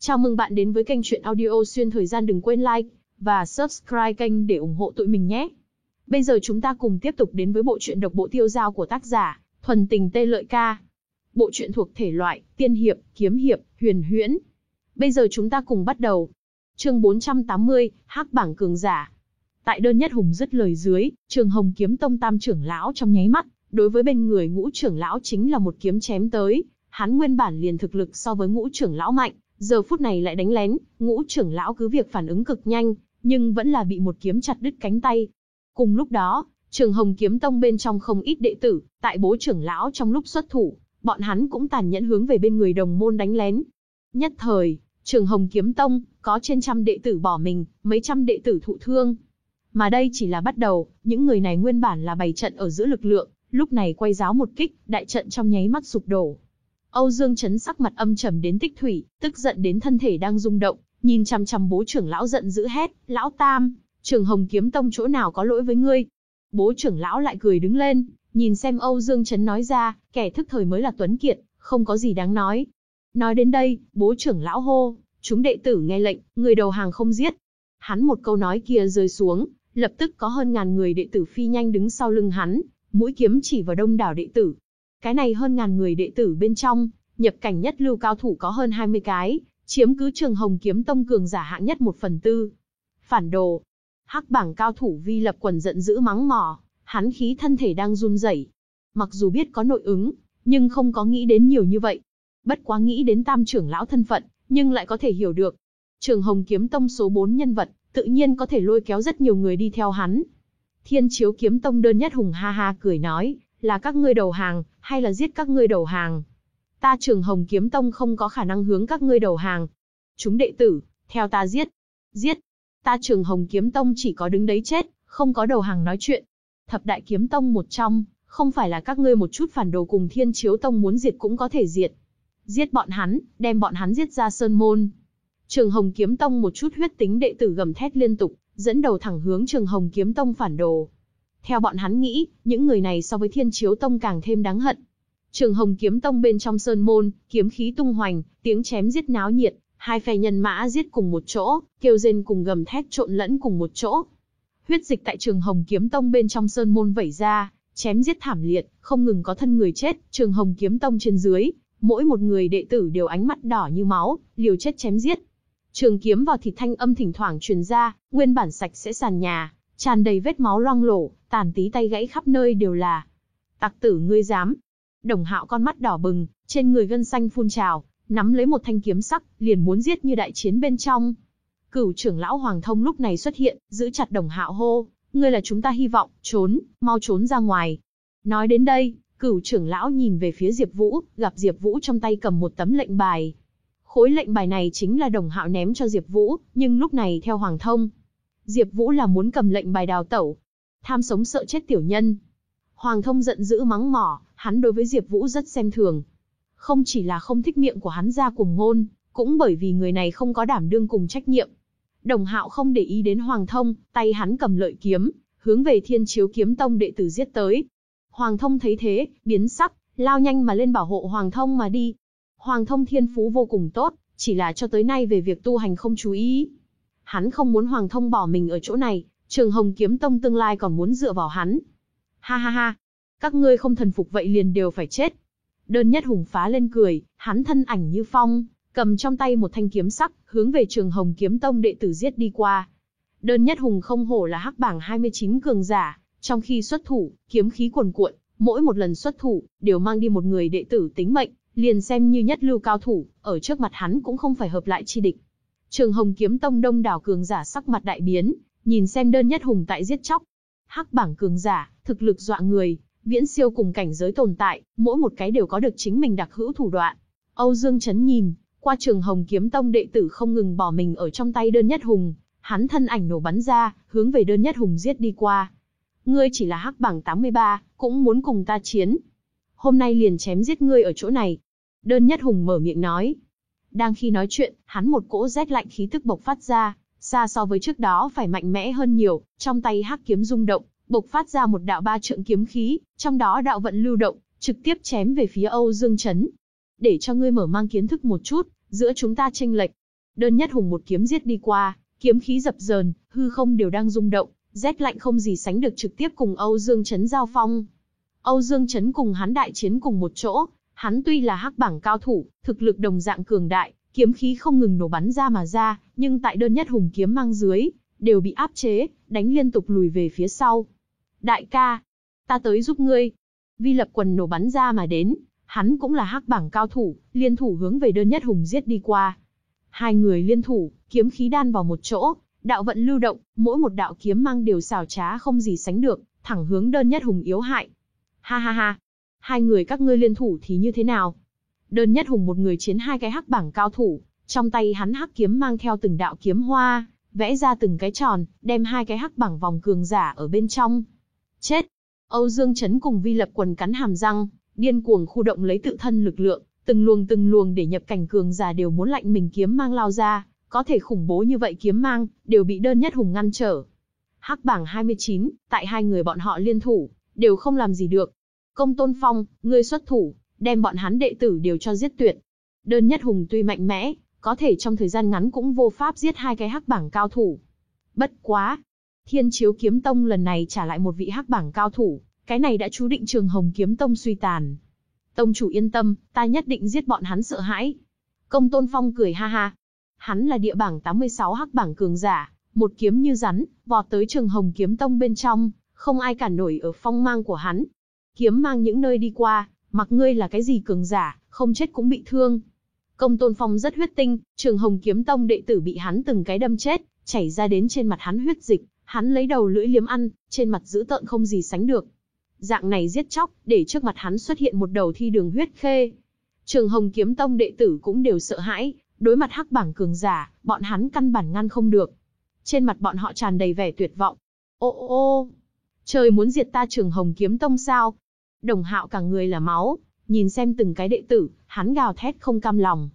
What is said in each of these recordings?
Chào mừng bạn đến với kênh truyện audio xuyên thời gian đừng quên like và subscribe kênh để ủng hộ tụi mình nhé. Bây giờ chúng ta cùng tiếp tục đến với bộ truyện độc bộ tiêu giao của tác giả Thuần Tình Tê Lợi Ca. Bộ truyện thuộc thể loại tiên hiệp, kiếm hiệp, huyền huyễn. Bây giờ chúng ta cùng bắt đầu. Chương 480, Hắc bảng cường giả. Tại đơn nhất hùng dứt lời dưới, Trường Hồng kiếm tông tam trưởng lão trong nháy mắt, đối với bên người ngũ trưởng lão chính là một kiếm chém tới, hắn nguyên bản liền thực lực so với ngũ trưởng lão mạnh, giờ phút này lại đánh lén, ngũ trưởng lão cứ việc phản ứng cực nhanh, nhưng vẫn là bị một kiếm chặt đứt cánh tay. Cùng lúc đó, trường hồng kiếm tông bên trong không ít đệ tử, tại bố trưởng lão trong lúc xuất thủ, bọn hắn cũng tàn nhẫn hướng về bên người đồng môn đánh lén. Nhất thời, trường hồng kiếm tông, có trên trăm đệ tử bỏ mình, mấy trăm đệ tử thụ thương. Mà đây chỉ là bắt đầu, những người này nguyên bản là bày trận ở giữa lực lượng, lúc này quay giáo một kích, đại trận trong nháy mắt sụp đổ. Âu Dương Chấn sắc mặt âm trầm đến tích thủy, tức giận đến thân thể đang rung động, nhìn chằm chằm bố trưởng lão giận dữ hét, lão tam, trường hồng kiếm tông chỗ nào có lỗi với ngươi. Bố trưởng lão lại cười đứng lên, nhìn xem Âu Dương Chấn nói ra, kẻ thức thời mới là Tuấn Kiệt, không có gì đáng nói. Nói đến đây, bố trưởng lão hô, chúng đệ tử nghe lệnh, người đầu hàng không giết. Hắn một câu nói kia rơi xuống, lập tức có hơn ngàn người đệ tử phi nhanh đứng sau lưng hắn, mũi kiếm chỉ vào đông đảo đệ tử, cái này hơn ngàn người đệ tử bên trong, nhập cảnh nhất lưu cao thủ có hơn 20 cái, chiếm cứ trường hồng kiếm tông cường giả hạng nhất một phần tư. Phản đồ. Hắc bảng cao thủ vi lập quần giận dữ mắng mỏ, hắn khí thân thể đang run rẩy. Mặc dù biết có nội ứng, nhưng không có nghĩ đến nhiều như vậy. Bất quá nghĩ đến tam trưởng lão thân phận, nhưng lại có thể hiểu được. Trường hồng kiếm tông số 4 nhân vật, tự nhiên có thể lôi kéo rất nhiều người đi theo hắn. Thiên chiếu kiếm tông đơn nhất hùng ha ha cười nói, là các ngươi đầu hàng, hay là giết các ngươi đầu hàng? Ta trường hồng kiếm tông không có khả năng hướng các ngươi đầu hàng. Chúng đệ tử, theo ta giết. Giết. Ta trường hồng kiếm tông chỉ có đứng đấy chết, không có đầu hàng nói chuyện. Thập đại kiếm tông một trong, không phải là các ngươi một chút phản đồ cùng thiên chiếu tông muốn diệt cũng có thể diệt. Giết bọn hắn, đem bọn hắn giết ra sơn môn. Trường Hồng Kiếm Tông một chút huyết tính đệ tử gầm thét liên tục, dẫn đầu thẳng hướng Trường Hồng Kiếm Tông phản đồ. Theo bọn hắn nghĩ, những người này so với Thiên Chiếu Tông càng thêm đáng hận. Trường Hồng Kiếm Tông bên trong sơn môn, kiếm khí tung hoành, tiếng chém giết náo nhiệt, hai phe nhân mã giết cùng một chỗ, kêu rên cùng gầm thét trộn lẫn cùng một chỗ. Huyết dịch tại Trường Hồng Kiếm Tông bên trong sơn môn vẩy ra, chém giết thảm liệt, không ngừng có thân người chết, Trường Hồng Kiếm Tông trên dưới, mỗi một người đệ tử đều ánh mắt đỏ như máu, liều chết chém giết. Trường kiếm vào thịt thanh âm thỉnh thoảng truyền ra, nguyên bản sạch sẽ sàn nhà, tràn đầy vết máu loang lổ, tàn tí tay gãy khắp nơi đều là. Tặc tử ngươi dám. Đồng hạo con mắt đỏ bừng, trên người gân xanh phun trào, nắm lấy một thanh kiếm sắc, liền muốn giết như đại chiến bên trong. Cửu trưởng lão Hoàng Thông lúc này xuất hiện, giữ chặt đồng hạo hô, ngươi là chúng ta hy vọng, trốn, mau trốn ra ngoài. Nói đến đây, cửu trưởng lão nhìn về phía Diệp Vũ, gặp Diệp Vũ trong tay cầm một tấm lệnh bài. Khối lệnh bài này chính là đồng hạo ném cho Diệp Vũ, nhưng lúc này theo Hoàng Thông, Diệp Vũ là muốn cầm lệnh bài đào tẩu. Tham sống sợ chết tiểu nhân. Hoàng thông giận dữ mắng mỏ, hắn đối với Diệp Vũ rất xem thường. Không chỉ là không thích miệng của hắn ra cùng ngôn, cũng bởi vì người này không có đảm đương cùng trách nhiệm. Đồng Hạo không để ý đến Hoàng Thông, tay hắn cầm lợi kiếm, hướng về Thiên Chiếu Kiếm Tông đệ tử giết tới. Hoàng Thông thấy thế, biến sắc, lao nhanh mà lên bảo hộ Hoàng Thông mà đi. Hoàng Thông thiên phú vô cùng tốt, chỉ là cho tới nay về việc tu hành không chú ý, Hắn không muốn Hoàng Thông bỏ mình ở chỗ này, Trường Hồng Kiếm Tông tương lai còn muốn dựa vào hắn. Ha ha ha, các ngươi không thần phục vậy liền đều phải chết. Đơn nhất hùng phá lên cười, hắn thân ảnh như phong, cầm trong tay một thanh kiếm sắc, hướng về Trường Hồng Kiếm Tông đệ tử giết đi qua. Đơn nhất hùng không hổ là hắc bảng 29 cường giả, trong khi xuất thủ, kiếm khí cuồn cuộn, mỗi một lần xuất thủ, đều mang đi một người đệ tử tính mệnh, liền xem như nhất lưu cao thủ, ở trước mặt hắn cũng không phải hợp lại chi địch. Trường Hồng Kiếm Tông đông đảo cường giả sắc mặt đại biến, nhìn xem đơn nhất hùng tại giết chóc. Hắc bảng cường giả, thực lực dọa người, viễn siêu cùng cảnh giới tồn tại, mỗi một cái đều có được chính mình đặc hữu thủ đoạn. Âu Dương Chấn nhìn, qua Trường Hồng Kiếm Tông đệ tử không ngừng bỏ mình ở trong tay đơn nhất hùng, hắn thân ảnh nổ bắn ra, hướng về đơn nhất hùng giết đi qua. Ngươi chỉ là hắc bảng 83, cũng muốn cùng ta chiến. Hôm nay liền chém giết ngươi ở chỗ này. Đơn nhất hùng mở miệng nói, đang khi nói chuyện, hắn một cỗ rét lạnh khí tức bộc phát ra, xa so với trước đó phải mạnh mẽ hơn nhiều, trong tay hắc kiếm rung động, bộc phát ra một đạo ba trượng kiếm khí, trong đó đạo vận lưu động, trực tiếp chém về phía Âu Dương Chấn. Để cho ngươi mở mang kiến thức một chút, giữa chúng ta tranh lệch. Đơn Nhất Hùng một kiếm giết đi qua, kiếm khí dập dờn, hư không đều đang rung động, rét lạnh không gì sánh được trực tiếp cùng Âu Dương Chấn giao phong. Âu Dương Chấn cùng hắn đại chiến cùng một chỗ, hắn tuy là hắc bảng cao thủ, thực lực đồng dạng cường đại, kiếm khí không ngừng nổ bắn ra mà ra, nhưng tại đơn nhất hùng kiếm mang dưới, đều bị áp chế, đánh liên tục lùi về phía sau. Đại ca, ta tới giúp ngươi. Vi lập quần nổ bắn ra mà đến, hắn cũng là hắc bảng cao thủ, liên thủ hướng về đơn nhất hùng giết đi qua. Hai người liên thủ, kiếm khí đan vào một chỗ, đạo vận lưu động, mỗi một đạo kiếm mang đều xảo trá không gì sánh được, thẳng hướng đơn nhất hùng yếu hại. Ha ha ha, hai người các ngươi liên thủ thì như thế nào? Đơn nhất hùng một người chiến hai cái hắc bảng cao thủ, trong tay hắn hắc kiếm mang theo từng đạo kiếm hoa, vẽ ra từng cái tròn, đem hai cái hắc bảng vòng cường giả ở bên trong. Chết! Âu Dương Chấn cùng Vi Lập Quần cắn hàm răng, điên cuồng khu động lấy tự thân lực lượng, từng luồng từng luồng để nhập cảnh cường giả đều muốn lạnh mình kiếm mang lao ra, có thể khủng bố như vậy kiếm mang, đều bị đơn nhất hùng ngăn trở. Hắc bảng 29, tại hai người bọn họ liên thủ, đều không làm gì được. Công Tôn Phong, ngươi xuất thủ, đem bọn hắn đệ tử đều cho giết tuyệt. Đơn nhất hùng tuy mạnh mẽ, có thể trong thời gian ngắn cũng vô pháp giết hai cái hắc bảng cao thủ. Bất quá, Thiên Chiếu Kiếm Tông lần này trả lại một vị hắc bảng cao thủ, cái này đã chú định Trường Hồng Kiếm Tông suy tàn. Tông chủ yên tâm, ta nhất định giết bọn hắn sợ hãi. Công Tôn Phong cười ha ha. Hắn là địa bảng 86 hắc bảng cường giả, một kiếm như rắn, vọt tới Trường Hồng Kiếm Tông bên trong, không ai cản nổi ở phong mang của hắn. Kiếm mang những nơi đi qua, mặc ngươi là cái gì cường giả, không chết cũng bị thương. Công Tôn Phong rất huyết tinh, Trường Hồng Kiếm Tông đệ tử bị hắn từng cái đâm chết, chảy ra đến trên mặt hắn huyết dịch, hắn lấy đầu lưỡi liếm ăn, trên mặt dữ tợn không gì sánh được. Dạng này giết chóc, để trước mặt hắn xuất hiện một đầu thi đường huyết khê. Trường Hồng Kiếm Tông đệ tử cũng đều sợ hãi, đối mặt hắc bảng cường giả, bọn hắn căn bản ngăn không được. Trên mặt bọn họ tràn đầy vẻ tuyệt vọng. Ô ô ô, trời muốn diệt ta Trường Hồng Kiếm Tông sao? Đồng Hạo cả người là máu, nhìn xem từng cái đệ tử, hắn gào thét không cam lòng.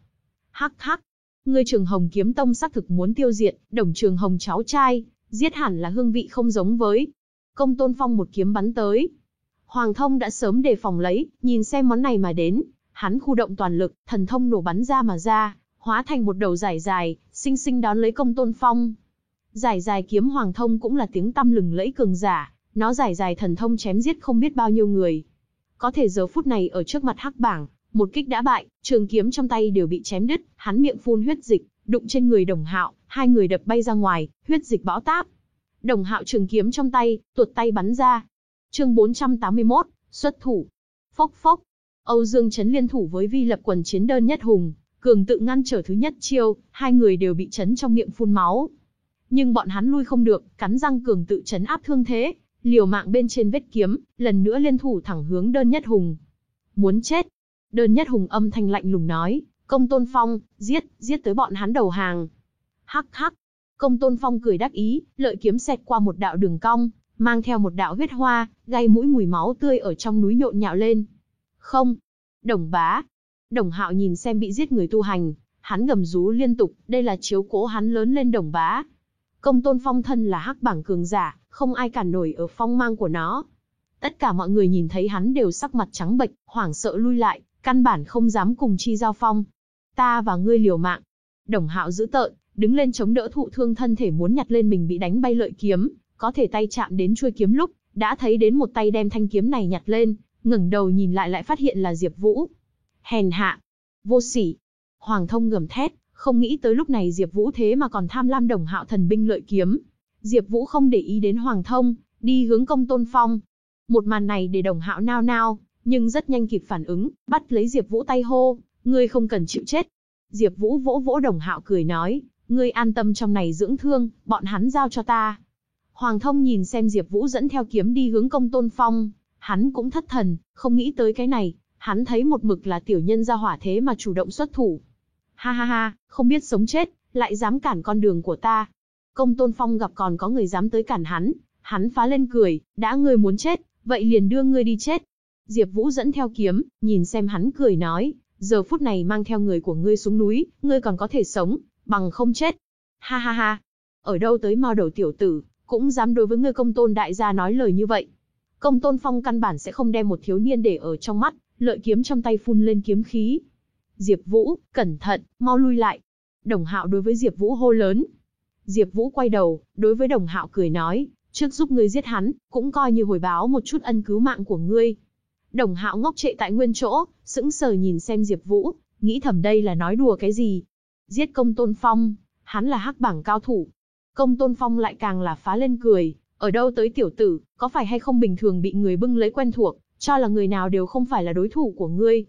Hắc hắc, ngươi Trường Hồng Kiếm Tông xác thực muốn tiêu diệt, đồng Trường Hồng cháu trai, giết hẳn là hương vị không giống với. Công Tôn Phong một kiếm bắn tới. Hoàng Thông đã sớm đề phòng lấy, nhìn xem món này mà đến, hắn khu động toàn lực, thần thông nổ bắn ra mà ra, hóa thành một đầu dài dài, sinh sinh đón lấy Công Tôn Phong. Giải dài kiếm Hoàng Thông cũng là tiếng tăm lừng lẫy cường giả, nó giải dài thần thông chém giết không biết bao nhiêu người. Có thể giờ phút này ở trước mặt hắc bảng, một kích đã bại, trường kiếm trong tay đều bị chém đứt, hắn miệng phun huyết dịch, đụng trên người Đồng Hạo, hai người đập bay ra ngoài, huyết dịch bão táp. Đồng Hạo trường kiếm trong tay, tuột tay bắn ra. Chương 481, xuất thủ. Phốc phốc. Âu Dương chấn liên thủ với Vi Lập quần chiến đơn nhất hùng, cường tự ngăn trở thứ nhất chiêu, hai người đều bị chấn trong miệng phun máu. Nhưng bọn hắn lui không được, cắn răng cường tự chấn áp thương thế, liều mạng bên trên vết kiếm, lần nữa liên thủ thẳng hướng đơn nhất hùng. Muốn chết. Đơn nhất hùng âm thanh lạnh lùng nói, công tôn phong, giết, giết tới bọn hắn đầu hàng. Hắc hắc. Công tôn phong cười đắc ý, lợi kiếm xẹt qua một đạo đường cong, mang theo một đạo huyết hoa, gây mũi mùi máu tươi ở trong núi nhộn nhạo lên. Không. Đồng bá. Đồng hạo nhìn xem bị giết người tu hành, hắn gầm rú liên tục, đây là chiếu cố hắn lớn lên đồng bá. Công tôn phong thân là hắc bảng cường giả, không ai cản nổi ở phong mang của nó. Tất cả mọi người nhìn thấy hắn đều sắc mặt trắng bệch, hoảng sợ lui lại, căn bản không dám cùng chi giao phong. Ta và ngươi liều mạng. Đồng hạo giữ tợn, đứng lên chống đỡ thụ thương thân thể muốn nhặt lên mình bị đánh bay lợi kiếm, có thể tay chạm đến chuôi kiếm lúc, đã thấy đến một tay đem thanh kiếm này nhặt lên, ngẩng đầu nhìn lại lại phát hiện là Diệp Vũ. Hèn hạ, vô sỉ. Hoàng Thông ngầm thét, không nghĩ tới lúc này Diệp Vũ thế mà còn tham lam đồng hạo thần binh lợi kiếm, Diệp Vũ không để ý đến Hoàng Thông, đi hướng Công Tôn Phong. Một màn này để Đồng Hạo nao nao, nhưng rất nhanh kịp phản ứng, bắt lấy Diệp Vũ tay hô, ngươi không cần chịu chết. Diệp Vũ vỗ vỗ Đồng Hạo cười nói, ngươi an tâm trong này dưỡng thương, bọn hắn giao cho ta. Hoàng Thông nhìn xem Diệp Vũ dẫn theo kiếm đi hướng Công Tôn Phong, hắn cũng thất thần, không nghĩ tới cái này, hắn thấy một mực là tiểu nhân gia hỏa thế mà chủ động xuất thủ. Ha ha ha, không biết sống chết, lại dám cản con đường của ta, Công Tôn Phong gặp còn có người dám tới cản hắn, hắn phá lên cười, đã ngươi muốn chết, vậy liền đưa ngươi đi chết. Diệp Vũ dẫn theo kiếm, nhìn xem hắn cười nói, giờ phút này mang theo người của ngươi xuống núi, ngươi còn có thể sống, bằng không chết. Ha ha ha, ở đâu tới mao đầu tiểu tử, cũng dám đối với ngươi công tôn đại gia nói lời như vậy. Công tôn phong căn bản sẽ không đem một thiếu niên để ở trong mắt, lợi kiếm trong tay phun lên kiếm khí. Diệp Vũ, cẩn thận, mau lui lại. Đồng Hạo đối với Diệp Vũ hô lớn. Diệp Vũ quay đầu, đối với Đồng Hạo cười nói, trước giúp ngươi giết hắn, cũng coi như hồi báo một chút ân cứu mạng của ngươi. Đồng Hạo ngốc trệ tại nguyên chỗ, sững sờ nhìn xem Diệp Vũ, nghĩ thầm đây là nói đùa cái gì. Giết công tôn phong, hắn là hắc bảng cao thủ. Công tôn phong lại càng là phá lên cười, ở đâu tới tiểu tử, có phải hay không bình thường bị người bưng lấy quen thuộc, cho là người nào đều không phải là đối thủ của ngươi.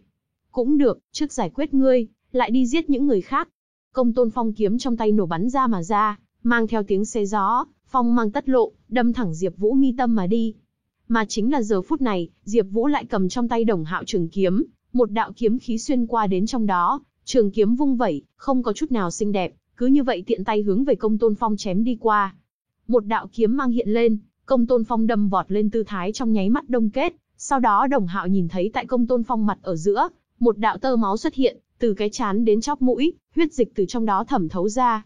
Cũng được, trước giải quyết ngươi, lại đi giết những người khác. Công tôn phong kiếm trong tay nổ bắn ra mà ra, mang theo tiếng xé gió, phong mang tất lộ, đâm thẳng Diệp Vũ mi tâm mà đi. Mà chính là giờ phút này, Diệp Vũ lại cầm trong tay đồng hạo trường kiếm, một đạo kiếm khí xuyên qua đến trong đó, trường kiếm vung vẩy, không có chút nào xinh đẹp, cứ như vậy tiện tay hướng về công tôn phong chém đi qua. Một đạo kiếm mang hiện lên, công tôn phong đâm vọt lên tư thái trong nháy mắt đông kết, sau đó đồng hạo nhìn thấy tại công tôn phong mặt ở giữa, một đạo tơ máu xuất hiện, từ cái chán đến chóp mũi, huyết dịch từ trong đó thẩm thấu ra.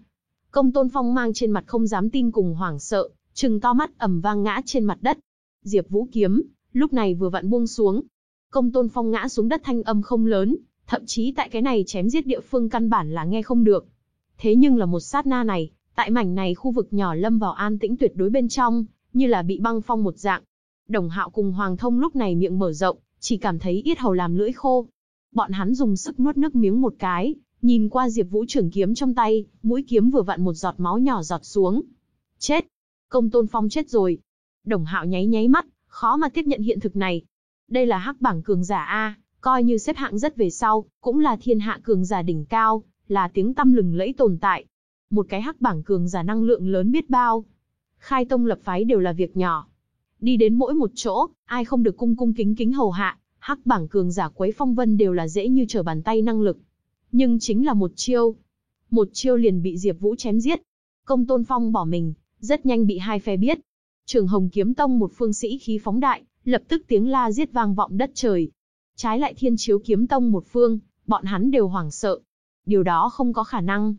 Công tôn phong mang trên mặt không dám tin cùng hoảng sợ, trừng to mắt ầm vang ngã trên mặt đất. Diệp Vũ kiếm, lúc này vừa vặn buông xuống. Công tôn phong ngã xuống đất thanh âm không lớn, thậm chí tại cái này chém giết địa phương căn bản là nghe không được. Thế nhưng là một sát na này, tại mảnh này khu vực nhỏ lâm vào an tĩnh tuyệt đối bên trong, như là bị băng phong một dạng. Đồng Hạo cùng Hoàng Thông lúc này miệng mở rộng, chỉ cảm thấy yết hầu làm lưỡi khô. Bọn hắn dùng sức nuốt nước miếng một cái, nhìn qua Diệp Vũ trưởng kiếm trong tay, mũi kiếm vừa vặn một giọt máu nhỏ giọt xuống. Chết! Công Tôn Phong chết rồi. Đồng Hạo nháy nháy mắt, khó mà tiếp nhận hiện thực này. Đây là hắc bảng cường giả a, coi như xếp hạng rất về sau, cũng là thiên hạ cường giả đỉnh cao, là tiếng tăm lừng lẫy tồn tại. Một cái hắc bảng cường giả năng lượng lớn biết bao. Khai tông lập phái đều là việc nhỏ. Đi đến mỗi một chỗ, ai không được cung cung kính kính hầu hạ, hắc bảng cường giả quấy phong vân đều là dễ như trở bàn tay năng lực. Nhưng chính là một chiêu. Một chiêu liền bị Diệp Vũ chém giết. Công Tôn Phong bỏ mình, rất nhanh bị hai phe biết. Trường Hồng Kiếm Tông một phương sĩ khí phóng đại, lập tức tiếng la giết vang vọng đất trời. Trái lại Thiên Chiếu Kiếm Tông một phương, bọn hắn đều hoảng sợ. Điều đó không có khả năng.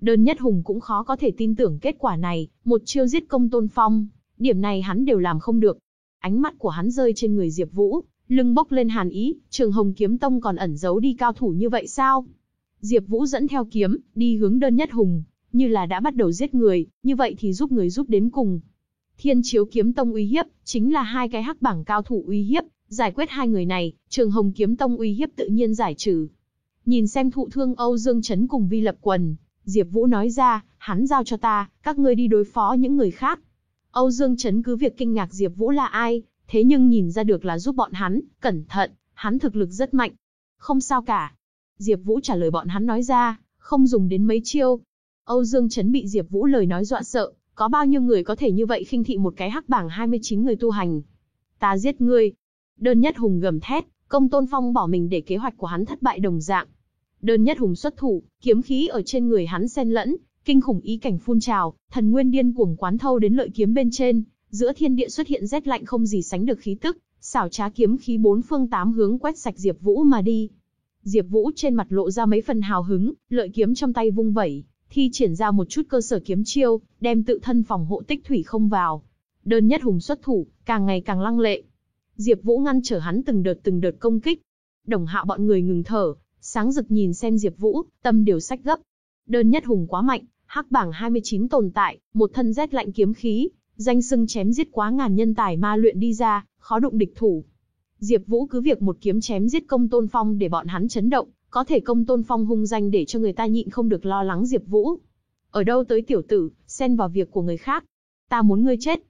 Đơn nhất hùng cũng khó có thể tin tưởng kết quả này, một chiêu giết công tôn phong, điểm này hắn đều làm không được. Ánh mắt của hắn rơi trên người Diệp Vũ, lưng bốc lên hàn ý, Trường Hồng Kiếm Tông còn ẩn giấu đi cao thủ như vậy sao? Diệp Vũ dẫn theo kiếm, đi hướng đơn nhất hùng, như là đã bắt đầu giết người, như vậy thì giúp người giúp đến cùng. Thiên Chiếu Kiếm Tông uy hiếp, chính là hai cái hắc bảng cao thủ uy hiếp, giải quyết hai người này, Trường Hồng Kiếm Tông uy hiếp tự nhiên giải trừ. Nhìn xem thụ thương Âu Dương Chấn cùng Vi Lập Quần, Diệp Vũ nói ra, hắn giao cho ta, các ngươi đi đối phó những người khác. Âu Dương Chấn cứ việc kinh ngạc Diệp Vũ là ai, thế nhưng nhìn ra được là giúp bọn hắn, cẩn thận, hắn thực lực rất mạnh. Không sao cả. Diệp Vũ trả lời bọn hắn nói ra, không dùng đến mấy chiêu. Âu Dương Chấn bị Diệp Vũ lời nói dọa sợ, có bao nhiêu người có thể như vậy khinh thị một cái hắc bảng 29 người tu hành. Ta giết ngươi. Đơn nhất hùng gầm thét, công tôn phong bỏ mình để kế hoạch của hắn thất bại đồng dạng. Đơn nhất hùng xuất thủ, kiếm khí ở trên người hắn xen lẫn, kinh khủng ý cảnh phun trào, thần nguyên điên cuồng quán thâu đến lợi kiếm bên trên, giữa thiên địa xuất hiện rét lạnh không gì sánh được khí tức, xảo trá kiếm khí bốn phương tám hướng quét sạch Diệp Vũ mà đi. Diệp Vũ trên mặt lộ ra mấy phần hào hứng, lợi kiếm trong tay vung vẩy, thi triển ra một chút cơ sở kiếm chiêu, đem tự thân phòng hộ tích thủy không vào. Đơn nhất hùng xuất thủ, càng ngày càng lăng lệ. Diệp Vũ ngăn trở hắn từng đợt từng đợt công kích. Đồng Hạo bọn người ngừng thở, sáng rực nhìn xem Diệp Vũ, tâm điều sách gấp. Đơn nhất hùng quá mạnh, hắc bảng 29 tồn tại, một thân rét lạnh kiếm khí, danh xưng chém giết quá ngàn nhân tài ma luyện đi ra, khó đụng địch thủ. Diệp Vũ cứ việc một kiếm chém giết Công Tôn Phong để bọn hắn chấn động, có thể Công Tôn Phong hung danh để cho người ta nhịn không được lo lắng Diệp Vũ. Ở đâu tới tiểu tử, xen vào việc của người khác. Ta muốn ngươi chết.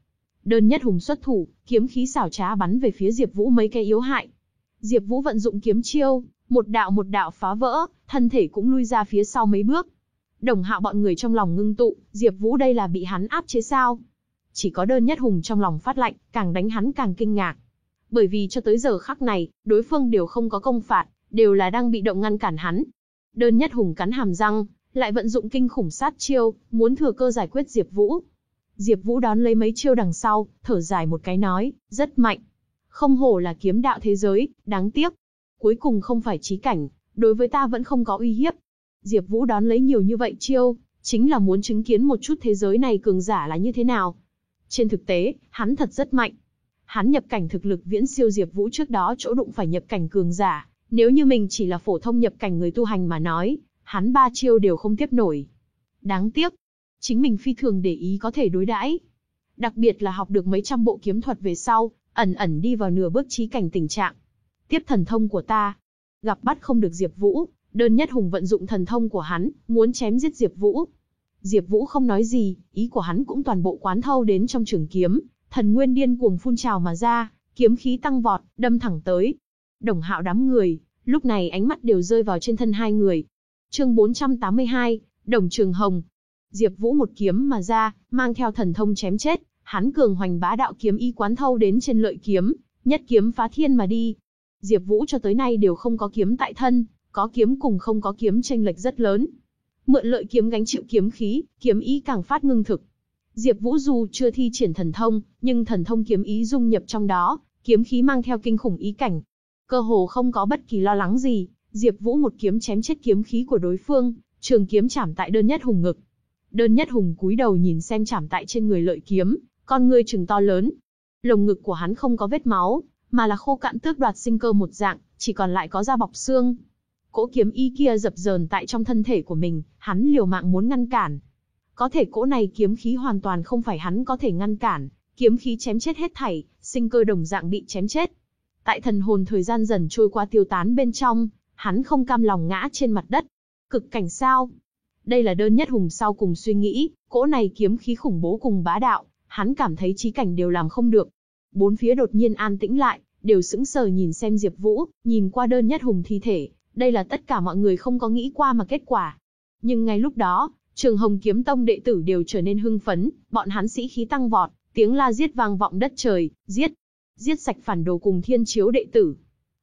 Đơn nhất hùng xuất thủ, kiếm khí xảo trá bắn về phía Diệp Vũ mấy cái yếu hại. Diệp Vũ vận dụng kiếm chiêu, một đạo một đạo phá vỡ, thân thể cũng lui ra phía sau mấy bước. Đồng hạo bọn người trong lòng ngưng tụ, Diệp Vũ đây là bị hắn áp chế sao? Chỉ có đơn nhất hùng trong lòng phát lạnh, càng đánh hắn càng kinh ngạc. Bởi vì cho tới giờ khắc này, đối phương đều không có công phạt, đều là đang bị động ngăn cản hắn. Đơn nhất hùng cắn hàm răng, lại vận dụng kinh khủng sát chiêu, muốn thừa cơ giải quyết Diệp Vũ. Diệp Vũ đón lấy mấy chiêu đằng sau, thở dài một cái nói, rất mạnh. Không hổ là kiếm đạo thế giới, đáng tiếc, cuối cùng không phải trí cảnh, đối với ta vẫn không có uy hiếp. Diệp Vũ đón lấy nhiều như vậy chiêu, chính là muốn chứng kiến một chút thế giới này cường giả là như thế nào. Trên thực tế, hắn thật rất mạnh. Hắn nhập cảnh thực lực viễn siêu Diệp Vũ trước đó chỗ đụng phải nhập cảnh cường giả, nếu như mình chỉ là phổ thông nhập cảnh người tu hành mà nói, hắn ba chiêu đều không tiếp nổi. Đáng tiếc, chính mình phi thường để ý có thể đối đãi. Đặc biệt là học được mấy trăm bộ kiếm thuật về sau, ẩn ẩn đi vào nửa bước trí cảnh tình trạng. Tiếp thần thông của ta, gặp bắt không được Diệp Vũ, đơn nhất hùng vận dụng thần thông của hắn, muốn chém giết Diệp Vũ. Diệp Vũ không nói gì, ý của hắn cũng toàn bộ quán thâu đến trong trường kiếm, thần nguyên điên cuồng phun trào mà ra, kiếm khí tăng vọt, đâm thẳng tới. Đồng Hạo đám người, lúc này ánh mắt đều rơi vào trên thân hai người. Chương 482, Đồng Trường Hồng. Diệp Vũ một kiếm mà ra, mang theo thần thông chém chết, hắn cường hoành bá đạo kiếm ý quán thâu đến trên lợi kiếm, nhất kiếm phá thiên mà đi. Diệp Vũ cho tới nay đều không có kiếm tại thân, có kiếm cùng không có kiếm chênh lệch rất lớn. Mượn lợi kiếm gánh chịu kiếm khí, kiếm ý càng phát ngưng thực. Diệp Vũ dù chưa thi triển thần thông, nhưng thần thông kiếm ý dung nhập trong đó, kiếm khí mang theo kinh khủng ý cảnh. Cơ hồ không có bất kỳ lo lắng gì, Diệp Vũ một kiếm chém chết kiếm khí của đối phương, trường kiếm chạm tại đơn nhất hùng ngực. Đơn nhất hùng cúi đầu nhìn xem chạm tại trên người lợi kiếm, con ngươi trừng to lớn. Lồng ngực của hắn không có vết máu, mà là khô cạn tước đoạt sinh cơ một dạng, chỉ còn lại có da bọc xương. Cỗ kiếm y kia dập dờn tại trong thân thể của mình, hắn liều mạng muốn ngăn cản. Có thể cỗ này kiếm khí hoàn toàn không phải hắn có thể ngăn cản, kiếm khí chém chết hết thảy, sinh cơ đồng dạng bị chém chết. Tại thần hồn thời gian dần trôi qua tiêu tán bên trong, hắn không cam lòng ngã trên mặt đất. Cực cảnh sao? Đây là đơn nhất hùng sau cùng suy nghĩ, cỗ này kiếm khí khủng bố cùng bá đạo, hắn cảm thấy trí cảnh đều làm không được. Bốn phía đột nhiên an tĩnh lại, đều sững sờ nhìn xem Diệp Vũ, nhìn qua đơn nhất hùng thi thể, đây là tất cả mọi người không có nghĩ qua mà kết quả. Nhưng ngay lúc đó, Trường Hồng Kiếm Tông đệ tử đều trở nên hưng phấn, bọn hắn sĩ khí tăng vọt, tiếng la giết vang vọng đất trời, giết, giết sạch phản đồ cùng Thiên Chiếu đệ tử.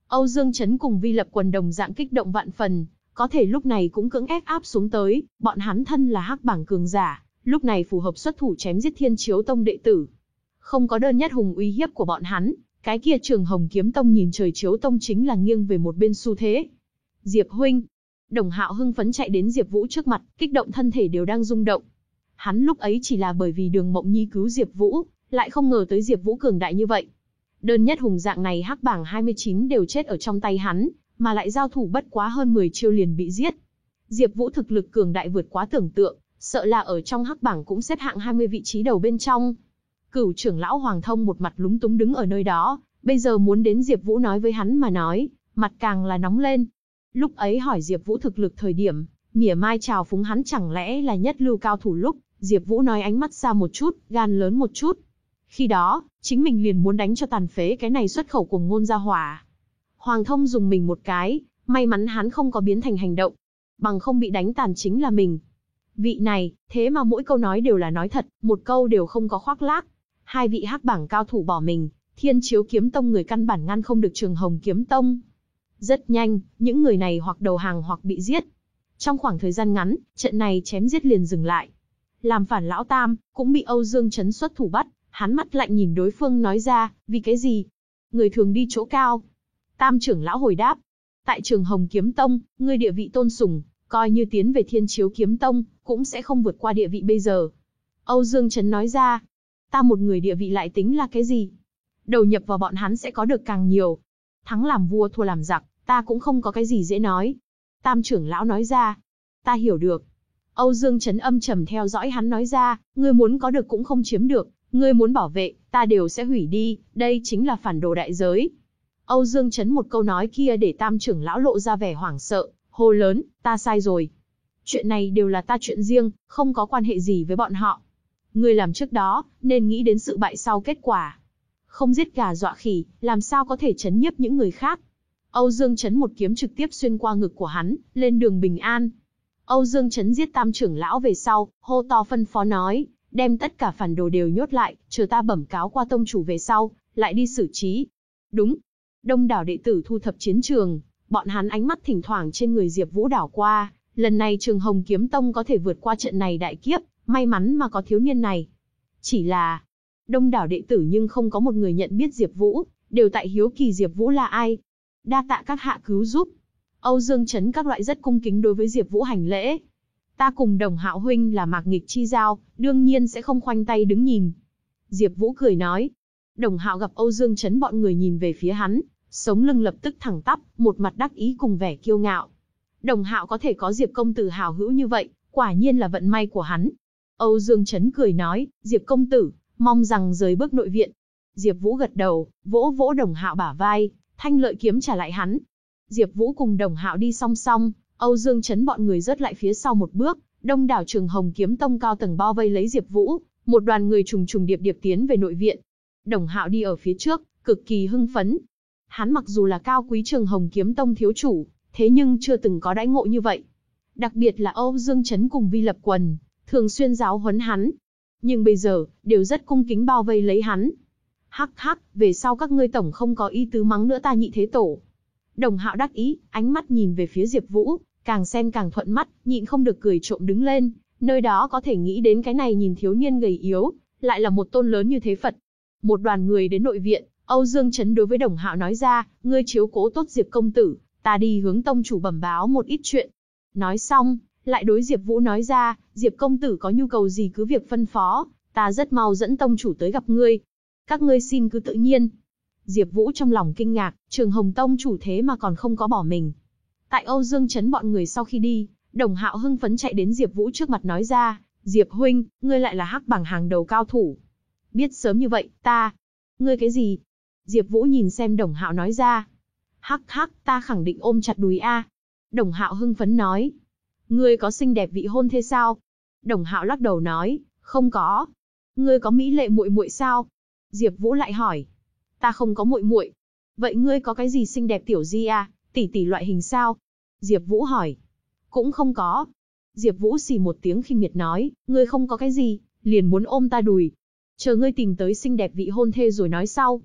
Âu Dương Chấn cùng Vi Lập Quần đồng dạng kích động vạn phần, có thể lúc này cũng cưỡng ép áp xuống tới, bọn hắn thân là hắc bảng cường giả, lúc này phù hợp xuất thủ chém giết Thiên Chiếu Tông đệ tử. Không có đơn nhất hùng uy hiếp của bọn hắn, cái kia Trường Hồng Kiếm Tông nhìn trời Chiếu Tông chính là nghiêng về một bên xu thế. Diệp huynh, Đồng Hạo hưng phấn chạy đến Diệp Vũ trước mặt, kích động thân thể đều đang rung động. Hắn lúc ấy chỉ là bởi vì Đường Mộng Nhi cứu Diệp Vũ, lại không ngờ tới Diệp Vũ cường đại như vậy. Đơn nhất hùng dạng này hắc bảng 29 đều chết ở trong tay hắn, mà lại giao thủ bất quá hơn 10 chiêu liền bị giết. Diệp Vũ thực lực cường đại vượt quá tưởng tượng, sợ là ở trong hắc bảng cũng xếp hạng 20 vị trí đầu bên trong. Cửu trưởng lão Hoàng Thông một mặt lúng túng đứng ở nơi đó, bây giờ muốn đến Diệp Vũ nói với hắn mà nói, mặt càng là nóng lên. Lúc ấy hỏi Diệp Vũ thực lực thời điểm, mỉa mai chào phúng hắn chẳng lẽ là nhất lưu cao thủ lúc, Diệp Vũ nói ánh mắt xa một chút, gan lớn một chút. Khi đó, chính mình liền muốn đánh cho tàn phế cái này xuất khẩu cuồng ngôn ra hỏa. Hoàng Thông dùng mình một cái, may mắn hắn không có biến thành hành động, bằng không bị đánh tàn chính là mình. Vị này, thế mà mỗi câu nói đều là nói thật, một câu đều không có khoác lác. Hai vị hắc bảng cao thủ bỏ mình, Thiên Chiếu Kiếm Tông người căn bản ngăn không được Trường Hồng Kiếm Tông. Rất nhanh, những người này hoặc đầu hàng hoặc bị giết. Trong khoảng thời gian ngắn, trận này chém giết liền dừng lại. Làm phản lão Tam, cũng bị Âu Dương Chấn xuất thủ bắt, hắn mắt lạnh nhìn đối phương nói ra, vì cái gì? Người thường đi chỗ cao. Tam trưởng lão hồi đáp. Tại trường Hồng Kiếm Tông, ngươi địa vị tôn sùng, coi như tiến về Thiên Chiếu Kiếm Tông, cũng sẽ không vượt qua địa vị bây giờ. Âu Dương Trấn nói ra, ta một người địa vị lại tính là cái gì? Đầu nhập vào bọn hắn sẽ có được càng nhiều. Thắng làm vua thua làm giặc, ta cũng không có cái gì dễ nói. Tam trưởng lão nói ra, ta hiểu được. Âu Dương Trấn âm trầm theo dõi hắn nói ra, ngươi muốn có được cũng không chiếm được, ngươi muốn bảo vệ, ta đều sẽ hủy đi, đây chính là phản đồ đại giới. Âu Dương Trấn một câu nói kia để tam trưởng lão lộ ra vẻ hoảng sợ, hô lớn, ta sai rồi. Chuyện này đều là ta chuyện riêng, không có quan hệ gì với bọn họ. Ngươi làm trước đó, nên nghĩ đến sự bại sau kết quả. Không giết gà dọa khỉ, làm sao có thể chấn nhiếp những người khác. Âu Dương Chấn một kiếm trực tiếp xuyên qua ngực của hắn, lên đường bình an. Âu Dương Chấn giết tam trưởng lão về sau, hô to phân phó nói, đem tất cả phản đồ đều nhốt lại, chờ ta bẩm cáo qua tông chủ về sau, lại đi xử trí. Đúng. Đông đảo đệ tử thu thập chiến trường, bọn hắn ánh mắt thỉnh thoảng trên người Diệp Vũ đảo qua, lần này Trường Hồng Kiếm Tông có thể vượt qua trận này đại kiếp, may mắn mà có thiếu niên này. Chỉ là, đông đảo đệ tử nhưng không có một người nhận biết Diệp Vũ, đều tại hiếu kỳ Diệp Vũ là ai. Đa tạ các hạ cứu giúp. Âu Dương Chấn các loại rất cung kính đối với Diệp Vũ hành lễ. Ta cùng đồng hạo huynh là mạc nghịch chi giao, đương nhiên sẽ không khoanh tay đứng nhìn. Diệp Vũ cười nói. Đồng hạo gặp Âu Dương Chấn bọn người nhìn về phía hắn, sống lưng lập tức thẳng tắp, một mặt đắc ý cùng vẻ kiêu ngạo. Đồng Hạo có thể có Diệp công tử hào hữu như vậy, quả nhiên là vận may của hắn. Âu Dương Trấn cười nói, Diệp công tử, mong rằng rời bước nội viện. Diệp Vũ gật đầu, vỗ vỗ Đồng Hạo bả vai, thanh lợi kiếm trả lại hắn. Diệp Vũ cùng Đồng Hạo đi song song, Âu Dương Chấn bọn người rớt lại phía sau một bước, đông đảo Trường Hồng kiếm tông cao tầng bao vây lấy Diệp Vũ, một đoàn người trùng trùng điệp điệp tiến về nội viện. Đồng Hạo đi ở phía trước, cực kỳ hưng phấn. Hắn mặc dù là cao quý Trường Hồng kiếm tông thiếu chủ, thế nhưng chưa từng có đãi ngộ như vậy. Đặc biệt là Âu Dương Chấn cùng Vi Lập Quần, thường xuyên giáo huấn hắn. Nhưng bây giờ, đều rất cung kính bao vây lấy hắn. Hắc hắc, về sau các ngươi tổng không có ý tứ mắng nữa ta nhị thế tổ. Đồng hạo đắc ý, ánh mắt nhìn về phía Diệp Vũ, càng xem càng thuận mắt, nhịn không được cười trộm đứng lên, nơi đó có thể nghĩ đến cái này nhìn thiếu niên gầy yếu, lại là một tôn lớn như thế Phật. Một đoàn người đến nội viện, Âu Dương Chấn đối với Đồng Hạo nói ra, ngươi chiếu cố tốt Diệp công tử, ta đi hướng tông chủ bẩm báo một ít chuyện. Nói xong, lại đối Diệp Vũ nói ra, Diệp công tử có nhu cầu gì cứ việc phân phó, ta rất mau dẫn tông chủ tới gặp ngươi. Các ngươi xin cứ tự nhiên. Diệp Vũ trong lòng kinh ngạc, Trường Hồng Tông chủ thế mà còn không có bỏ mình. Tại Âu Dương Trấn bọn người sau khi đi, Đồng Hạo hưng phấn chạy đến Diệp Vũ trước mặt nói ra, Diệp huynh, ngươi lại là hắc bảng hàng đầu cao thủ. Biết sớm như vậy, ta... Ngươi cái gì? Diệp Vũ nhìn xem Đồng Hạo nói ra. Hắc hắc, ta khẳng định ôm chặt đùi A. Đồng Hạo hưng phấn nói. Ngươi có xinh đẹp vị hôn thế sao? Đồng Hạo lắc đầu nói, không có. Ngươi có mỹ lệ muội muội sao? Diệp Vũ lại hỏi. Ta không có muội muội. Vậy ngươi có cái gì xinh đẹp tiểu di à, tỷ tỷ loại hình sao? Diệp Vũ hỏi. Cũng không có. Diệp Vũ xì một tiếng khinh miệt nói, ngươi không có cái gì, liền muốn ôm ta đùi. Chờ ngươi tìm tới xinh đẹp vị hôn thê rồi nói sau.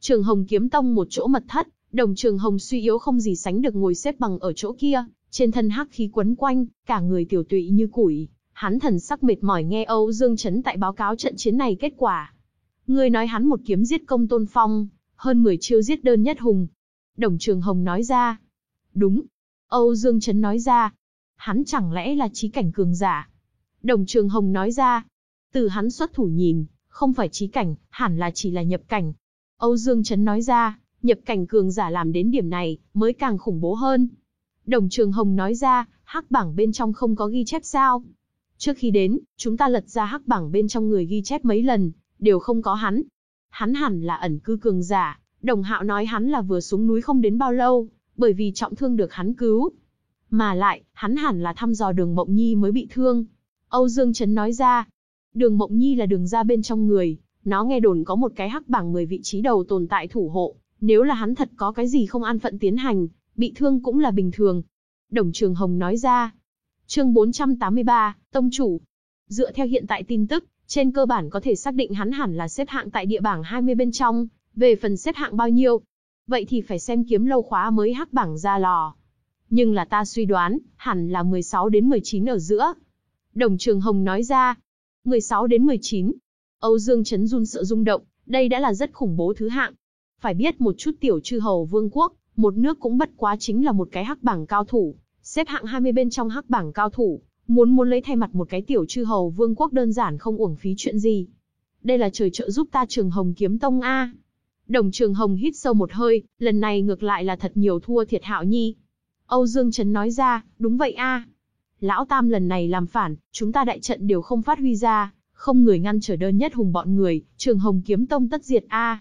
Trường Hồng kiếm tông một chỗ mật thất, Đồng Trường Hồng suy yếu không gì sánh được ngồi xếp bằng ở chỗ kia, trên thân hắc khí quấn quanh, cả người tiểu tụy như củi, hắn thần sắc mệt mỏi nghe Âu Dương Chấn tại báo cáo trận chiến này kết quả. Ngươi nói hắn một kiếm giết công tôn phong, hơn 10 chiêu giết đơn nhất hùng. Đồng Trường Hồng nói ra. Đúng. Âu Dương Chấn nói ra. Hắn chẳng lẽ là trí cảnh cường giả? Đồng Trường Hồng nói ra. Từ hắn xuất thủ nhìn, không phải trí cảnh, hẳn là chỉ là nhập cảnh. Âu Dương Chấn nói ra, nhập cảnh cường giả làm đến điểm này, mới càng khủng bố hơn. Đồng Trường Hồng nói ra, hắc bảng bên trong không có ghi chép sao. Trước khi đến, chúng ta lật ra hắc bảng bên trong người ghi chép mấy lần, đều không có hắn. Hắn hẳn là ẩn cư cường giả, đồng hạo nói hắn là vừa xuống núi không đến bao lâu, bởi vì trọng thương được hắn cứu. Mà lại, hắn hẳn là thăm dò đường Mộng Nhi mới bị thương. Âu Dương Trấn nói ra, đường Mộng Nhi là đường ra bên trong người, nó nghe đồn có một cái hắc bảng 10 vị trí đầu tồn tại thủ hộ, nếu là hắn thật có cái gì không an phận tiến hành, bị thương cũng là bình thường. Đồng Trường Hồng nói ra. Chương 483, Tông Chủ. Dựa theo hiện tại tin tức, trên cơ bản có thể xác định hắn hẳn là xếp hạng tại địa bảng 20 bên trong, về phần xếp hạng bao nhiêu. Vậy thì phải xem kiếm lâu khóa mới hắc bảng ra lò. Nhưng là ta suy đoán, hẳn là 16 đến 19 ở giữa. Đồng Trường Hồng nói ra. 16 đến 19. Âu Dương Trấn run sợ rung động, đây đã là rất khủng bố thứ hạng. Phải biết một chút tiểu chư hầu vương quốc, một nước cũng bất quá chính là một cái hắc bảng cao thủ, xếp hạng 20 bên trong hắc bảng cao thủ, muốn muốn lấy thay mặt một cái tiểu chư hầu vương quốc đơn giản không uổng phí chuyện gì. Đây là trời trợ giúp ta Trường Hồng kiếm tông a. Đồng Trường Hồng hít sâu một hơi, lần này ngược lại là thật nhiều thua thiệt Hạo Nhi. Âu Dương Trấn nói ra, đúng vậy a. Lão Tam lần này làm phản, chúng ta đại trận đều không phát huy ra, không người ngăn trở đơn nhất hùng bọn người, Trường Hồng kiếm tông tất diệt a.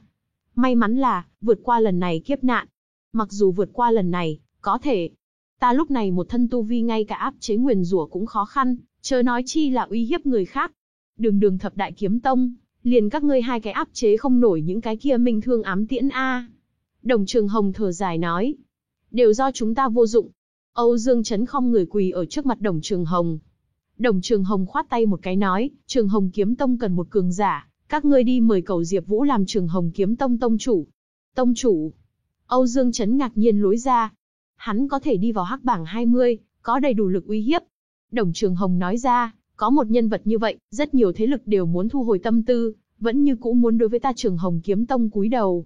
May mắn là, vượt qua lần này kiếp nạn, Mặc dù vượt qua lần này, có thể. Ta lúc này một thân tu vi ngay cả áp chế nguyền rủa cũng khó khăn, chớ nói chi là uy hiếp người khác. Đường đường thập đại kiếm tông, liền các ngươi hai cái áp chế không nổi những cái kia minh thương ám tiễn a. Đồng Trường Hồng thở dài nói, đều do chúng ta vô dụng. Âu Dương Chấn không người quỳ ở trước mặt Đồng Trường Hồng. Đồng Trường Hồng khoát tay một cái nói, Trường Hồng kiếm tông cần một cường giả, các ngươi đi mời cầu Diệp Vũ làm Trường Hồng kiếm tông tông chủ. Tông chủ, Âu Dương Chấn ngạc nhiên lối ra. Hắn có thể đi vào hắc bảng 20, có đầy đủ lực uy hiếp. Đồng Trường Hồng nói ra, có một nhân vật như vậy, rất nhiều thế lực đều muốn thu hồi tâm tư, vẫn như cũ muốn đối với ta Trường Hồng kiếm tông cúi đầu.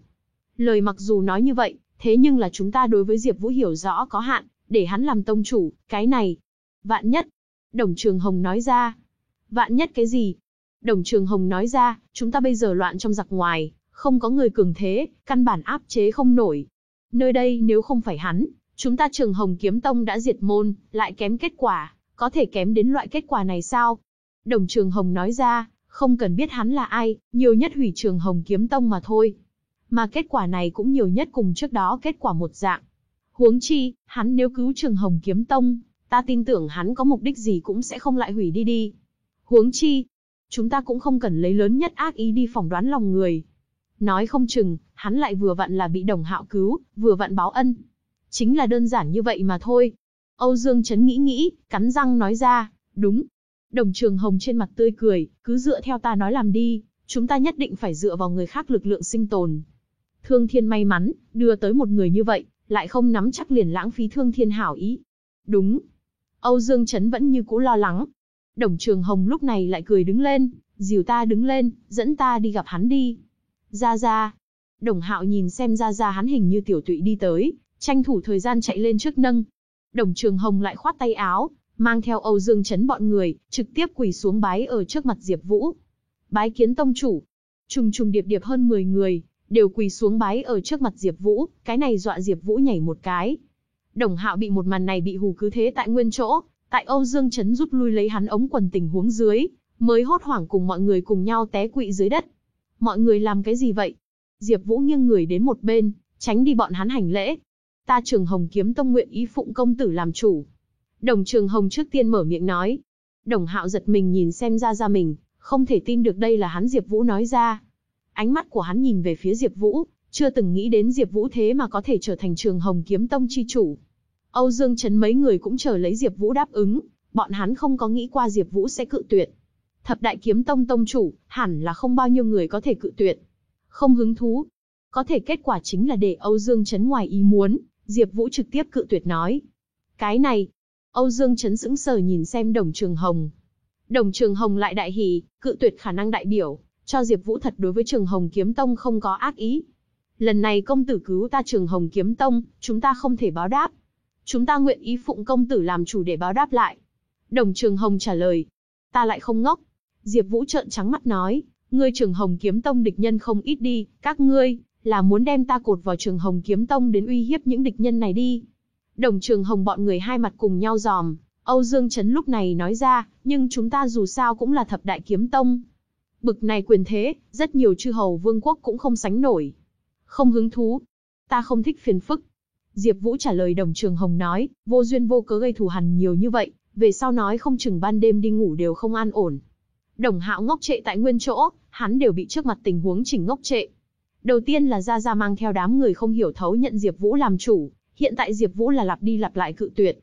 Lời mặc dù nói như vậy, thế nhưng là chúng ta đối với Diệp Vũ hiểu rõ có hạn, để hắn làm tông chủ, cái này. Vạn nhất. Đồng Trường Hồng nói ra. Vạn nhất cái gì? Đồng Trường Hồng nói ra, chúng ta bây giờ loạn trong giặc ngoài, không có người cường thế, căn bản áp chế không nổi. Nơi đây nếu không phải hắn, Chúng ta trường Hồng Kiếm Tông đã diệt môn, lại kém kết quả, có thể kém đến loại kết quả này sao? Đồng Trường Hồng nói ra, không cần biết hắn là ai, nhiều nhất hủy trường Hồng Kiếm Tông mà thôi. Mà kết quả này cũng nhiều nhất cùng trước đó kết quả một dạng. Huống chi, hắn nếu cứu trường Hồng Kiếm Tông, ta tin tưởng hắn có mục đích gì cũng sẽ không lại hủy đi đi. Huống chi, chúng ta cũng không cần lấy lớn nhất ác ý đi phỏng đoán lòng người. Nói không chừng, hắn lại vừa vặn là bị đồng hạo cứu, vừa vặn báo ân. Chính là đơn giản như vậy mà thôi. Âu Dương Trấn nghĩ nghĩ, cắn răng nói ra, đúng. Đồng trường hồng trên mặt tươi cười, cứ dựa theo ta nói làm đi, chúng ta nhất định phải dựa vào người khác lực lượng sinh tồn. Thương thiên may mắn, đưa tới một người như vậy, lại không nắm chắc liền lãng phí thương thiên hảo ý. Đúng. Âu Dương Trấn vẫn như cũ lo lắng. Đồng Trường Hồng lúc này lại cười đứng lên, dìu ta đứng lên, dẫn ta đi gặp hắn đi. Ra ra. Đồng Hạo nhìn xem ra ra hắn hình như tiểu tụy đi tới, tranh thủ thời gian chạy lên trước nâng. Đồng Trường Hồng lại khoát tay áo, mang theo Âu Dương chấn bọn người, trực tiếp quỳ xuống bái ở trước mặt Diệp Vũ. Bái kiến tông chủ. Trùng trùng điệp điệp hơn 10 người, đều quỳ xuống bái ở trước mặt Diệp Vũ, cái này dọa Diệp Vũ nhảy một cái. Đồng Hạo bị một màn này bị hù cứ thế tại nguyên chỗ, tại Âu Dương Chấn rút lui lấy hắn ống quần tình huống dưới, mới hốt hoảng cùng mọi người cùng nhau té quỵ dưới đất. Mọi người làm cái gì vậy? Diệp Vũ nghiêng người đến một bên, tránh đi bọn hắn hành lễ. Ta Trường Hồng Kiếm Tông nguyện ý phụng công tử làm chủ. Đồng Trường Hồng trước tiên mở miệng nói. Đồng Hạo giật mình nhìn xem ra ra mình, không thể tin được đây là hắn Diệp Vũ nói ra. Ánh mắt của hắn nhìn về phía Diệp Vũ, chưa từng nghĩ đến Diệp Vũ thế mà có thể trở thành Trường Hồng Kiếm Tông chi chủ. Âu Dương Trấn mấy người cũng chờ lấy Diệp Vũ đáp ứng, bọn hắn không có nghĩ qua Diệp Vũ sẽ cự tuyệt. Thập Đại Kiếm Tông tông chủ, hẳn là không bao nhiêu người có thể cự tuyệt. Không hứng thú. Có thể kết quả chính là để Âu Dương Trấn ngoài ý muốn, Diệp Vũ trực tiếp cự tuyệt nói. Cái này, Âu Dương Trấn sững sờ nhìn xem Đồng Trường Hồng. Đồng Trường Hồng lại đại hỉ, cự tuyệt khả năng đại biểu, cho Diệp Vũ thật đối với Trường Hồng Kiếm Tông không có ác ý. Lần này công tử cứu ta Trường Hồng Kiếm Tông, chúng ta không thể báo đáp. Chúng ta nguyện ý phụng công tử làm chủ để báo đáp lại. Đồng Trường Hồng trả lời. Ta lại không ngốc. Diệp Vũ trợn trắng mắt nói, ngươi Trường Hồng Kiếm Tông địch nhân không ít đi, các ngươi là muốn đem ta cột vào Trường Hồng Kiếm Tông đến uy hiếp những địch nhân này đi. Đồng Trường Hồng bọn người hai mặt cùng nhau giòm, Âu Dương Trấn lúc này nói ra, nhưng chúng ta dù sao cũng là thập đại kiếm tông. Bực này quyền thế, rất nhiều chư hầu vương quốc cũng không sánh nổi. Không hứng thú. Ta không thích phiền phức. Diệp Vũ trả lời đồng trường hồng nói, vô duyên vô cớ gây thù hằn nhiều như vậy, về sau nói không chừng ban đêm đi ngủ đều không an ổn. Đồng Hạo ngốc trệ tại nguyên chỗ, hắn đều bị trước mặt tình huống chỉnh ngốc trệ. Đầu tiên là Gia Gia mang theo đám người không hiểu thấu nhận Diệp Vũ làm chủ, hiện tại Diệp Vũ là lặp đi lặp lại cự tuyệt.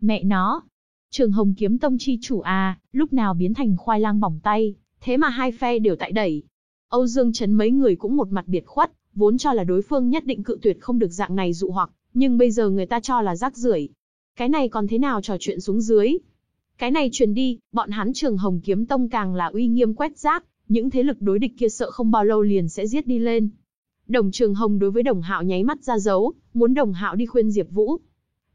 Mẹ nó, Trường Hồng Kiếm Tông chi chủ à, lúc nào biến thành khoai lang bỏng tay, thế mà hai phe đều tại đẩy. Âu Dương Chấn mấy người cũng một mặt biệt khuất, vốn cho là đối phương nhất định cự tuyệt không được dạng này dụ hoặc, nhưng bây giờ người ta cho là rác rưởi. Cái này còn thế nào trò chuyện xuống dưới? Cái này truyền đi, bọn hắn Trường Hồng Kiếm Tông càng là uy nghiêm quét rác, những thế lực đối địch kia sợ không bao lâu liền sẽ giết đi lên. Đồng Trường Hồng đối với Đồng Hạo nháy mắt ra dấu, muốn Đồng Hạo đi khuyên Diệp Vũ.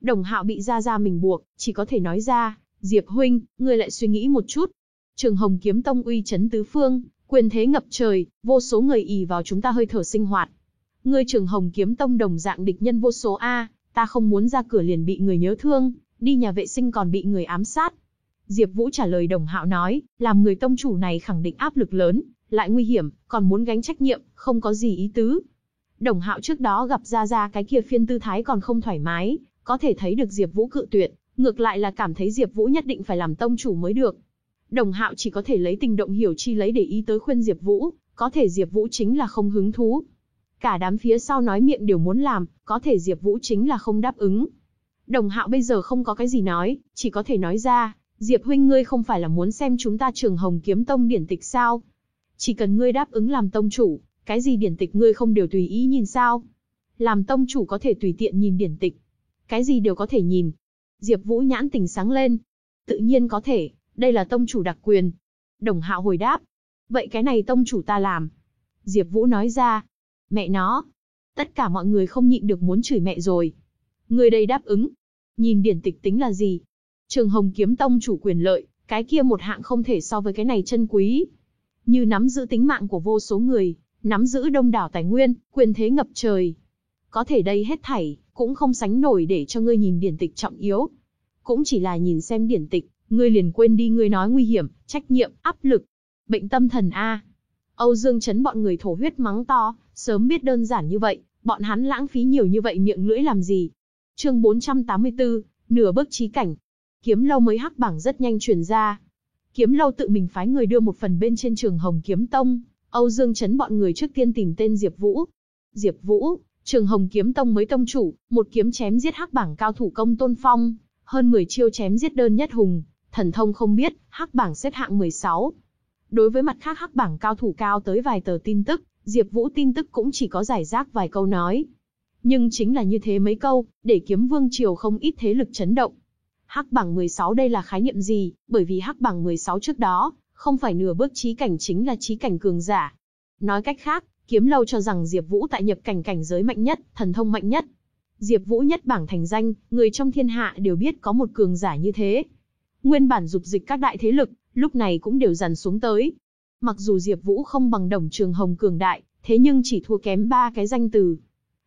Đồng Hạo bị ra ra mình buộc, chỉ có thể nói ra, Diệp huynh, ngươi lại suy nghĩ một chút. Trường Hồng Kiếm Tông uy chấn tứ phương, quyền thế ngập trời, vô số người ì vào chúng ta hơi thở sinh hoạt. Ngươi Trường Hồng Kiếm Tông đồng dạng địch nhân vô số a, ta không muốn ra cửa liền bị người nhớ thương, đi nhà vệ sinh còn bị người ám sát. Diệp Vũ trả lời Đồng Hạo nói, làm người tông chủ này khẳng định áp lực lớn, lại nguy hiểm, còn muốn gánh trách nhiệm, không có gì ý tứ. Đồng Hạo trước đó gặp ra ra cái kia phiên tư thái còn không thoải mái, có thể thấy được Diệp Vũ cự tuyệt, ngược lại là cảm thấy Diệp Vũ nhất định phải làm tông chủ mới được. Đồng Hạo chỉ có thể lấy tình động hiểu chi lấy để ý tới khuyên Diệp Vũ, có thể Diệp Vũ chính là không hứng thú. Cả đám phía sau nói miệng đều muốn làm, có thể Diệp Vũ chính là không đáp ứng. Đồng Hạo bây giờ không có cái gì nói, chỉ có thể nói ra, Diệp huynh ngươi không phải là muốn xem chúng ta Trường Hồng Kiếm Tông điển tịch sao? Chỉ cần ngươi đáp ứng làm tông chủ, cái gì điển tịch ngươi không đều tùy ý nhìn sao? Làm tông chủ có thể tùy tiện nhìn điển tịch, cái gì đều có thể nhìn. Diệp Vũ nhãn tình sáng lên. Tự nhiên có thể, đây là tông chủ đặc quyền. Đồng Hạo hồi đáp. Vậy cái này tông chủ ta làm. Diệp Vũ nói ra. Mẹ nó. Tất cả mọi người không nhịn được muốn chửi mẹ rồi. Người đây đáp ứng. Nhìn điển tịch tính là gì? Trường Hồng Kiếm Tông chủ quyền lợi, cái kia một hạng không thể so với cái này chân quý. Như nắm giữ tính mạng của vô số người, nắm giữ đông đảo tài nguyên, quyền thế ngập trời. Có thể đây hết thảy, cũng không sánh nổi để cho ngươi nhìn điển tịch trọng yếu. Cũng chỉ là nhìn xem điển tịch, ngươi liền quên đi ngươi nói nguy hiểm, trách nhiệm, áp lực. Bệnh tâm thần A. Âu Dương chấn bọn người thổ huyết mắng to, sớm biết đơn giản như vậy, bọn hắn lãng phí nhiều như vậy miệng lưỡi làm gì. chương 484, nửa bước trí cảnh. Kiếm lâu mới hắc bảng rất nhanh truyền ra. Kiếm lâu tự mình phái người đưa một phần bên trên trường Hồng Kiếm Tông, Âu Dương chấn bọn người trước tiên tìm tên Diệp Vũ. Diệp Vũ, trường Hồng Kiếm Tông mới tông chủ, một kiếm chém giết hắc bảng cao thủ công tôn phong, hơn 10 chiêu chém giết đơn nhất hùng, thần thông không biết, hắc bảng xếp hạng 16. Đối với mặt khác hắc bảng cao thủ cao tới vài tờ tin tức, Diệp Vũ tin tức cũng chỉ có giải rác vài câu nói. Nhưng chính là như thế mấy câu, để kiếm vương triều không ít thế lực chấn động. Hắc bảng 16 đây là khái niệm gì? Bởi vì hắc bảng 16 trước đó, không phải nửa bước trí cảnh chính là trí cảnh cường giả. Nói cách khác, kiếm lâu cho rằng Diệp Vũ tại nhập cảnh cảnh giới mạnh nhất, thần thông mạnh nhất. Diệp Vũ nhất bảng thành danh, người trong thiên hạ đều biết có một cường giả như thế. Nguyên bản dục dịch các đại thế lực, lúc này cũng đều dần xuống tới. Mặc dù Diệp Vũ không bằng Đồng Trường Hồng cường đại, thế nhưng chỉ thua kém ba cái danh từ.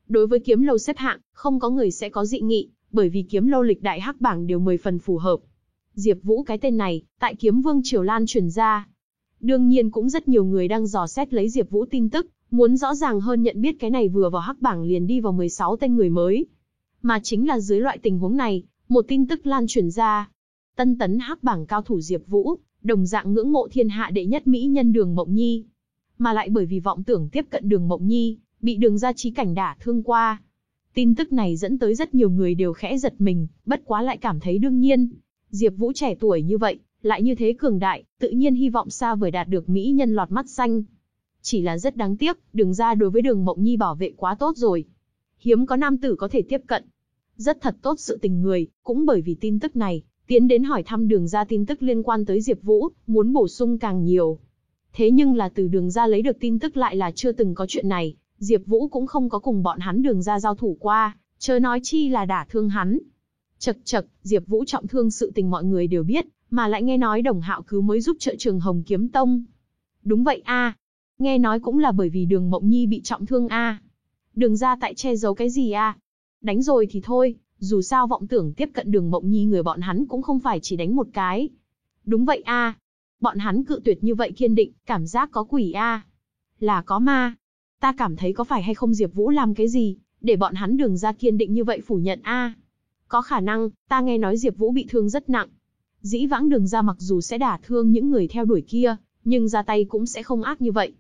Đối với kiếm lâu xếp hạng, không có người sẽ có dị nghị, bởi vì kiếm lâu lịch đại hắc bảng đều 10 phần phù hợp. Diệp Vũ cái tên này, tại kiếm vương triều lan truyền ra. Đương nhiên cũng rất nhiều người đang dò xét lấy Diệp Vũ tin tức, muốn rõ ràng hơn nhận biết cái này vừa vào hắc bảng liền đi vào 16 tên người mới. Mà chính là dưới loại tình huống này, một tin tức lan truyền ra. Tân tấn hắc bảng cao thủ Diệp Vũ, đồng dạng ngưỡng mộ thiên hạ đệ nhất mỹ nhân Đường Mộng Nhi. Mà lại bởi vì vọng tưởng tiếp cận Đường Mộng Nhi, bị Đường gia trí cảnh đả thương qua. Tin tức này dẫn tới rất nhiều người đều khẽ giật mình, bất quá lại cảm thấy đương nhiên. Diệp Vũ trẻ tuổi như vậy, lại như thế cường đại, tự nhiên hy vọng xa vời đạt được mỹ nhân lọt mắt xanh. Chỉ là rất đáng tiếc, Đường gia đối với Đường Mộng Nhi bảo vệ quá tốt rồi. Hiếm có nam tử có thể tiếp cận. Rất thật tốt sự tình người, cũng bởi vì tin tức này, tiến đến hỏi thăm đường ra tin tức liên quan tới Diệp Vũ, muốn bổ sung càng nhiều. Thế nhưng là từ đường ra lấy được tin tức lại là chưa từng có chuyện này, Diệp Vũ cũng không có cùng bọn hắn đường ra giao thủ qua, chớ nói chi là đả thương hắn. Chậc chậc, Diệp Vũ trọng thương sự tình mọi người đều biết, mà lại nghe nói Đồng Hạo cứu mới giúp trợ Trường Hồng Kiếm Tông. Đúng vậy a. Nghe nói cũng là bởi vì Đường Mộng Nhi bị trọng thương a. Đường ra tại che giấu cái gì a? Đánh rồi thì thôi, dù sao vọng tưởng tiếp cận đường mộng nhi người bọn hắn cũng không phải chỉ đánh một cái. Đúng vậy a, Bọn hắn cự tuyệt như vậy kiên định, cảm giác có quỷ a, Là có ma. Ta cảm thấy có phải hay không Diệp Vũ làm cái gì, để bọn hắn đường ra kiên định như vậy phủ nhận a. Có khả năng, ta nghe nói Diệp Vũ bị thương rất nặng. Dĩ vãng đường ra mặc dù sẽ đả thương những người theo đuổi kia, nhưng ra tay cũng sẽ không ác như vậy.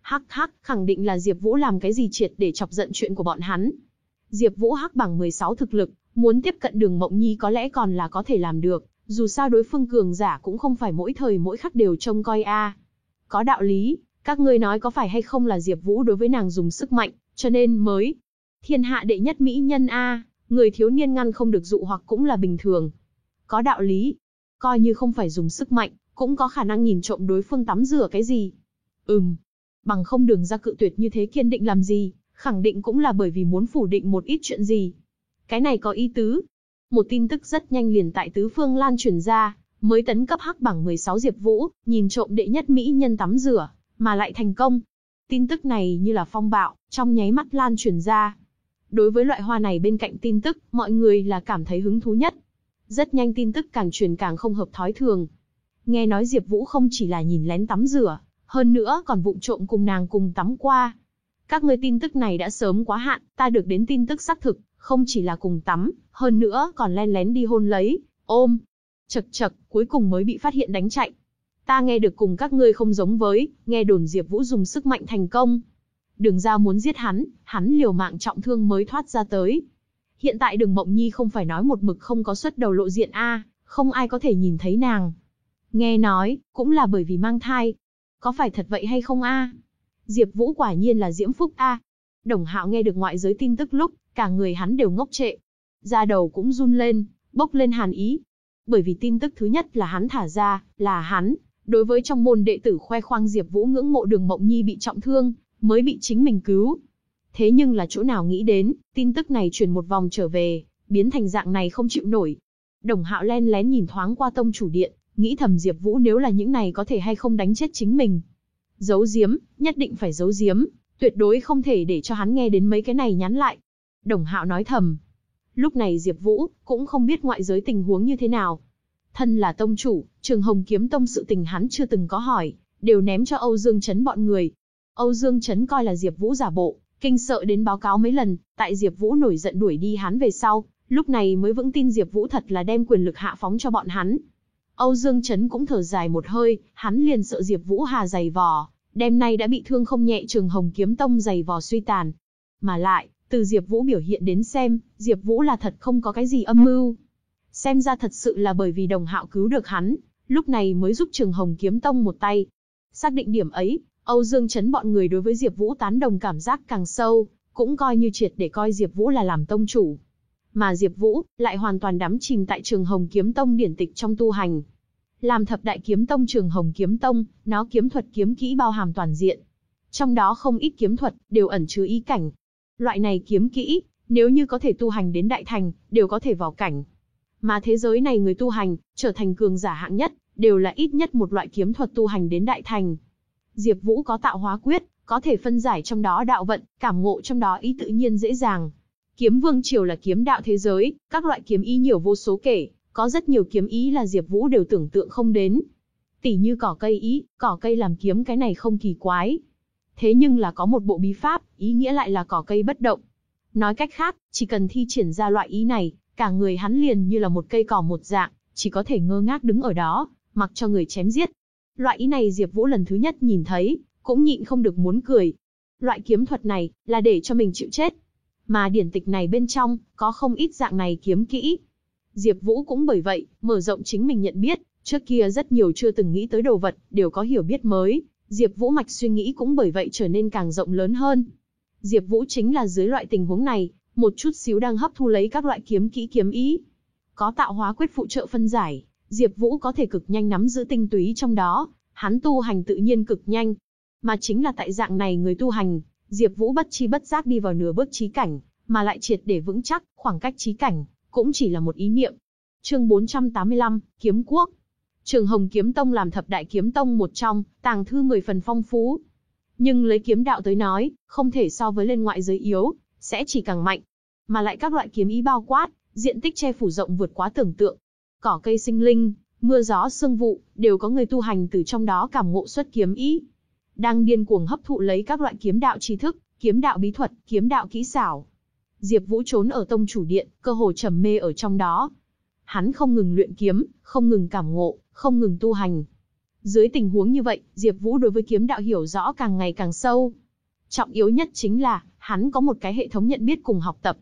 Hắc hắc, khẳng định là Diệp Vũ làm cái gì triệt để chọc giận chuyện của bọn hắn. Diệp Vũ hắc bằng 16 thực lực, Muốn tiếp cận đường Mộng Nhi có lẽ còn là có thể làm được, dù sao đối phương cường giả cũng không phải mỗi thời mỗi khắc đều trông coi a. Có đạo lý, các ngươi nói có phải hay không là Diệp Vũ đối với nàng dùng sức mạnh, cho nên mới thiên hạ đệ nhất mỹ nhân a, người thiếu niên ngăn không được dụ hoặc cũng là bình thường. Có đạo lý, coi như không phải dùng sức mạnh, cũng có khả năng nhìn trộm đối phương tắm rửa cái gì. Ừm, bằng không đường ra cự tuyệt như thế kiên định làm gì, khẳng định cũng là bởi vì muốn phủ định một ít chuyện gì. Cái này có ý tứ. Một tin tức rất nhanh liền tại tứ phương lan truyền ra, mới tấn cấp hắc bảng 16 Diệp Vũ, nhìn trộm đệ nhất mỹ nhân tắm rửa, mà lại thành công. Tin tức này như là phong bạo, trong nháy mắt lan truyền ra. Đối với loại hoa này bên cạnh tin tức, mọi người là cảm thấy hứng thú nhất. Rất nhanh tin tức càng truyền càng không hợp thói thường. Nghe nói Diệp Vũ không chỉ là nhìn lén tắm rửa, hơn nữa còn vụng trộm cùng nàng cùng tắm qua. Các ngươi tin tức này đã sớm quá hạn, ta được đến tin tức xác thực, không chỉ là cùng tắm, hơn nữa còn len lén đi hôn lấy, ôm. Chật chật, cuối cùng mới bị phát hiện đánh chạy. Ta nghe được cùng các ngươi không giống với, nghe đồn Diệp Vũ dùng sức mạnh thành công. Đường ra muốn giết hắn, hắn liều mạng trọng thương mới thoát ra tới. Hiện tại Đường Mộng Nhi không phải nói một mực không có xuất đầu lộ diện a, không ai có thể nhìn thấy nàng. Nghe nói, cũng là bởi vì mang thai. Có phải thật vậy hay không a? Diệp Vũ quả nhiên là diễm phúc a. Đồng Hạo nghe được ngoại giới tin tức lúc, cả người hắn đều ngốc trệ. Da đầu cũng run lên, bốc lên hàn ý. Bởi vì tin tức thứ nhất là hắn thả ra, là hắn, đối với trong môn đệ tử khoe khoang Diệp Vũ ngưỡng mộ Đường Mộng Nhi bị trọng thương, mới bị chính mình cứu. Thế nhưng là chỗ nào nghĩ đến, tin tức này truyền một vòng trở về, biến thành dạng này không chịu nổi. Đồng Hạo len lén nhìn thoáng qua tông chủ điện, nghĩ thầm Diệp Vũ nếu là những này có thể hay không đánh chết chính mình. Giấu giếm, nhất định phải giấu giếm, tuyệt đối không thể để cho hắn nghe đến mấy cái này nhắn lại. Đồng Hạo nói thầm. Lúc này Diệp Vũ cũng không biết ngoại giới tình huống như thế nào. Thân là tông chủ, Trường Hồng Kiếm Tông sự tình hắn chưa từng có hỏi, đều ném cho Âu Dương Chấn bọn người. Âu Dương Chấn coi là Diệp Vũ giả bộ, kinh sợ đến báo cáo mấy lần, tại Diệp Vũ nổi giận đuổi đi hắn về sau, lúc này mới vững tin Diệp Vũ thật là đem quyền lực hạ phóng cho bọn hắn. Âu Dương Chấn cũng thở dài một hơi, hắn liền sợ Diệp Vũ hà dày vò, đêm nay đã bị thương không nhẹ Trường Hồng Kiếm Tông dày vò suy tàn. Mà lại, từ Diệp Vũ biểu hiện đến xem, Diệp Vũ là thật không có cái gì âm mưu. Xem ra thật sự là bởi vì Đồng Hạo cứu được hắn, lúc này mới giúp Trường Hồng Kiếm Tông một tay. Xác định điểm ấy, Âu Dương Chấn bọn người đối với Diệp Vũ tán đồng cảm giác càng sâu, cũng coi như triệt để coi Diệp Vũ là làm tông chủ. Mà Diệp Vũ lại hoàn toàn đắm chìm tại Trường Hồng Kiếm Tông điển tịch trong tu hành. Làm thập đại kiếm tông Trường Hồng Kiếm Tông, nó kiếm thuật kiếm kỹ bao hàm toàn diện. Trong đó không ít kiếm thuật đều ẩn chứa ý cảnh. Loại này kiếm kỹ, nếu như có thể tu hành đến đại thành, đều có thể vào cảnh. Mà thế giới này người tu hành, trở thành cường giả hạng nhất, đều là ít nhất một loại kiếm thuật tu hành đến đại thành. Diệp Vũ có tạo hóa quyết, có thể phân giải trong đó đạo vận, cảm ngộ trong đó ý tự nhiên dễ dàng. Kiếm Vương Triều là kiếm đạo thế giới, các loại kiếm ý nhiều vô số kể, có rất nhiều kiếm ý là Diệp Vũ đều tưởng tượng không đến. Tỷ như cỏ cây ý, cỏ cây làm kiếm cái này không kỳ quái. Thế nhưng là có một bộ bí pháp, ý nghĩa lại là cỏ cây bất động. Nói cách khác, chỉ cần thi triển ra loại ý này, cả người hắn liền như là một cây cỏ một dạng, chỉ có thể ngơ ngác đứng ở đó, mặc cho người chém giết. Loại ý này Diệp Vũ lần thứ nhất nhìn thấy, cũng nhịn không được muốn cười. Loại kiếm thuật này, là để cho mình chịu chết. Mà điển tịch này bên trong, có không ít dạng này kiếm kỹ. Diệp Vũ cũng bởi vậy, mở rộng chính mình nhận biết, trước kia rất nhiều chưa từng nghĩ tới đồ vật, đều có hiểu biết mới. Diệp Vũ mạch suy nghĩ cũng bởi vậy trở nên càng rộng lớn hơn. Diệp Vũ chính là dưới loại tình huống này, một chút xíu đang hấp thu lấy các loại kiếm kỹ kiếm ý. Có tạo hóa quyết phụ trợ phân giải, Diệp Vũ có thể cực nhanh nắm giữ tinh túy trong đó, hắn tu hành tự nhiên cực nhanh. Mà chính là tại dạng này người tu hành, Diệp Vũ bất chi bất giác đi vào nửa bước chí cảnh, mà lại triệt để vững chắc, khoảng cách chí cảnh cũng chỉ là một ý niệm. Chương 485, Kiếm Quốc. Trường Hồng Kiếm Tông làm thập đại kiếm tông một trong, tàng thư 10 phần phong phú. Nhưng lấy kiếm đạo tới nói, không thể so với lên ngoại giới yếu, sẽ chỉ càng mạnh. Mà lại các loại kiếm ý bao quát, diện tích che phủ rộng vượt quá tưởng tượng. Cỏ cây sinh linh, mưa gió sương vụ, đều có người tu hành từ trong đó cảm ngộ xuất kiếm ý. Đang điên cuồng hấp thụ lấy các loại kiếm đạo tri thức, kiếm đạo bí thuật, kiếm đạo kỹ xảo. Diệp Vũ trốn ở tông chủ điện, cơ hồ trầm mê ở trong đó. Hắn không ngừng luyện kiếm, không ngừng cảm ngộ, không ngừng tu hành. Dưới tình huống như vậy, Diệp Vũ đối với kiếm đạo hiểu rõ càng ngày càng sâu. Trọng yếu nhất chính là, hắn có một cái hệ thống nhận biết cùng học tập.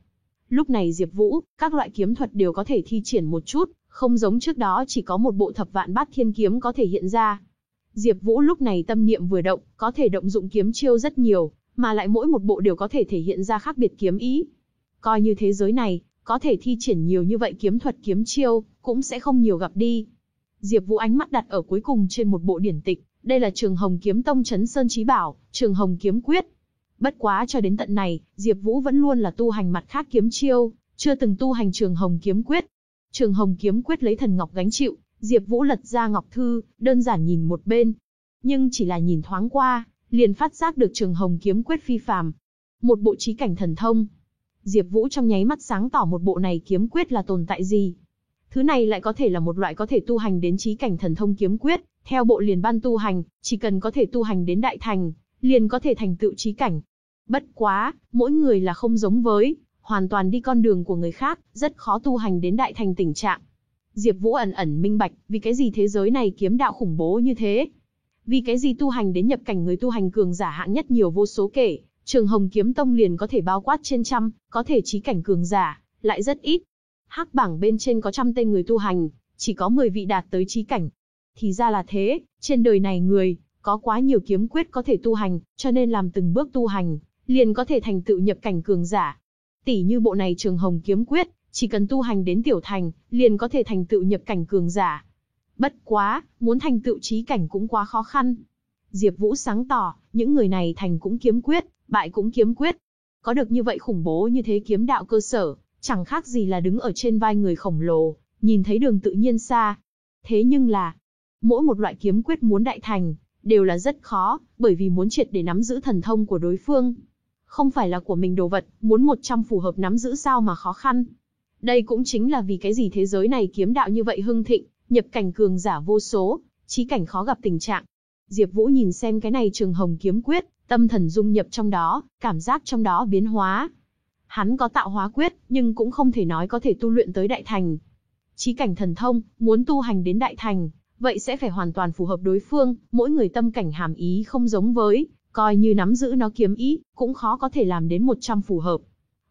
Lúc này Diệp Vũ, các loại kiếm thuật đều có thể thi triển một chút, không giống trước đó chỉ có một bộ thập vạn bát thiên kiếm có thể hiện ra. Diệp Vũ lúc này tâm niệm vừa động, có thể động dụng kiếm chiêu rất nhiều, mà lại mỗi một bộ đều có thể thể hiện ra khác biệt kiếm ý. Coi như thế giới này, có thể thi triển nhiều như vậy kiếm thuật kiếm chiêu, cũng sẽ không nhiều gặp đi. Diệp Vũ ánh mắt đặt ở cuối cùng trên một bộ điển tịch, đây là Trường Hồng Kiếm Tông Chấn Sơn Chí Bảo, Trường Hồng Kiếm Quyết. Bất quá cho đến tận này, Diệp Vũ vẫn luôn là tu hành mặt khác kiếm chiêu, chưa từng tu hành Trường Hồng Kiếm Quyết. Trường Hồng Kiếm Quyết lấy thần ngọc gánh chịu, Diệp Vũ lật ra ngọc thư, đơn giản nhìn một bên. Nhưng chỉ là nhìn thoáng qua, liền phát giác được Trường Hồng Kiếm Quyết phi phàm. Một bộ trí cảnh thần thông. Diệp Vũ trong nháy mắt sáng tỏ một bộ này kiếm quyết là tồn tại gì. Thứ này lại có thể là một loại có thể tu hành đến trí cảnh thần thông kiếm quyết, theo bộ liền ban tu hành, chỉ cần có thể tu hành đến đại thành, liền có thể thành tựu trí cảnh. Bất quá, mỗi người là không giống với, hoàn toàn đi con đường của người khác, rất khó tu hành đến đại thành tình trạng. Diệp Vũ ẩn ẩn minh bạch, vì cái gì thế giới này kiếm đạo khủng bố như thế? Vì cái gì tu hành đến nhập cảnh người tu hành cường giả hạng nhất nhiều vô số kể, Trường Hồng Kiếm Tông liền có thể bao quát trên trăm, có thể chí cảnh cường giả, lại rất ít. Hắc bảng bên trên có trăm tên người tu hành, chỉ có 10 vị đạt tới chí cảnh. Thì ra là thế, trên đời này người, có quá nhiều kiếm quyết có thể tu hành, cho nên làm từng bước tu hành, liền có thể thành tựu nhập cảnh cường giả. Tỷ như bộ này Trường Hồng Kiếm Quyết, chỉ cần tu hành đến tiểu thành, liền có thể thành tựu nhập cảnh cường giả. Bất quá, muốn thành tựu trí cảnh cũng quá khó khăn. Diệp Vũ sáng tỏ, những người này thành cũng kiếm quyết, bại cũng kiếm quyết. Có được như vậy khủng bố như thế kiếm đạo cơ sở, chẳng khác gì là đứng ở trên vai người khổng lồ, nhìn thấy đường tự nhiên xa. Thế nhưng là, mỗi một loại kiếm quyết muốn đại thành, đều là rất khó, bởi vì muốn triệt để nắm giữ thần thông của đối phương. Không phải là của mình đồ vật, muốn 100 phù hợp nắm giữ sao mà khó khăn. Đây cũng chính là vì cái gì thế giới này kiếm đạo như vậy hưng thịnh, nhập cảnh cường giả vô số, trí cảnh khó gặp tình trạng. Diệp Vũ nhìn xem cái này trường hồng kiếm quyết, tâm thần dung nhập trong đó, cảm giác trong đó biến hóa. Hắn có tạo hóa quyết, nhưng cũng không thể nói có thể tu luyện tới đại thành. Chí cảnh thần thông, muốn tu hành đến đại thành, vậy sẽ phải hoàn toàn phù hợp đối phương, mỗi người tâm cảnh hàm ý không giống với, coi như nắm giữ nó kiếm ý, cũng khó có thể làm đến 100 phù hợp.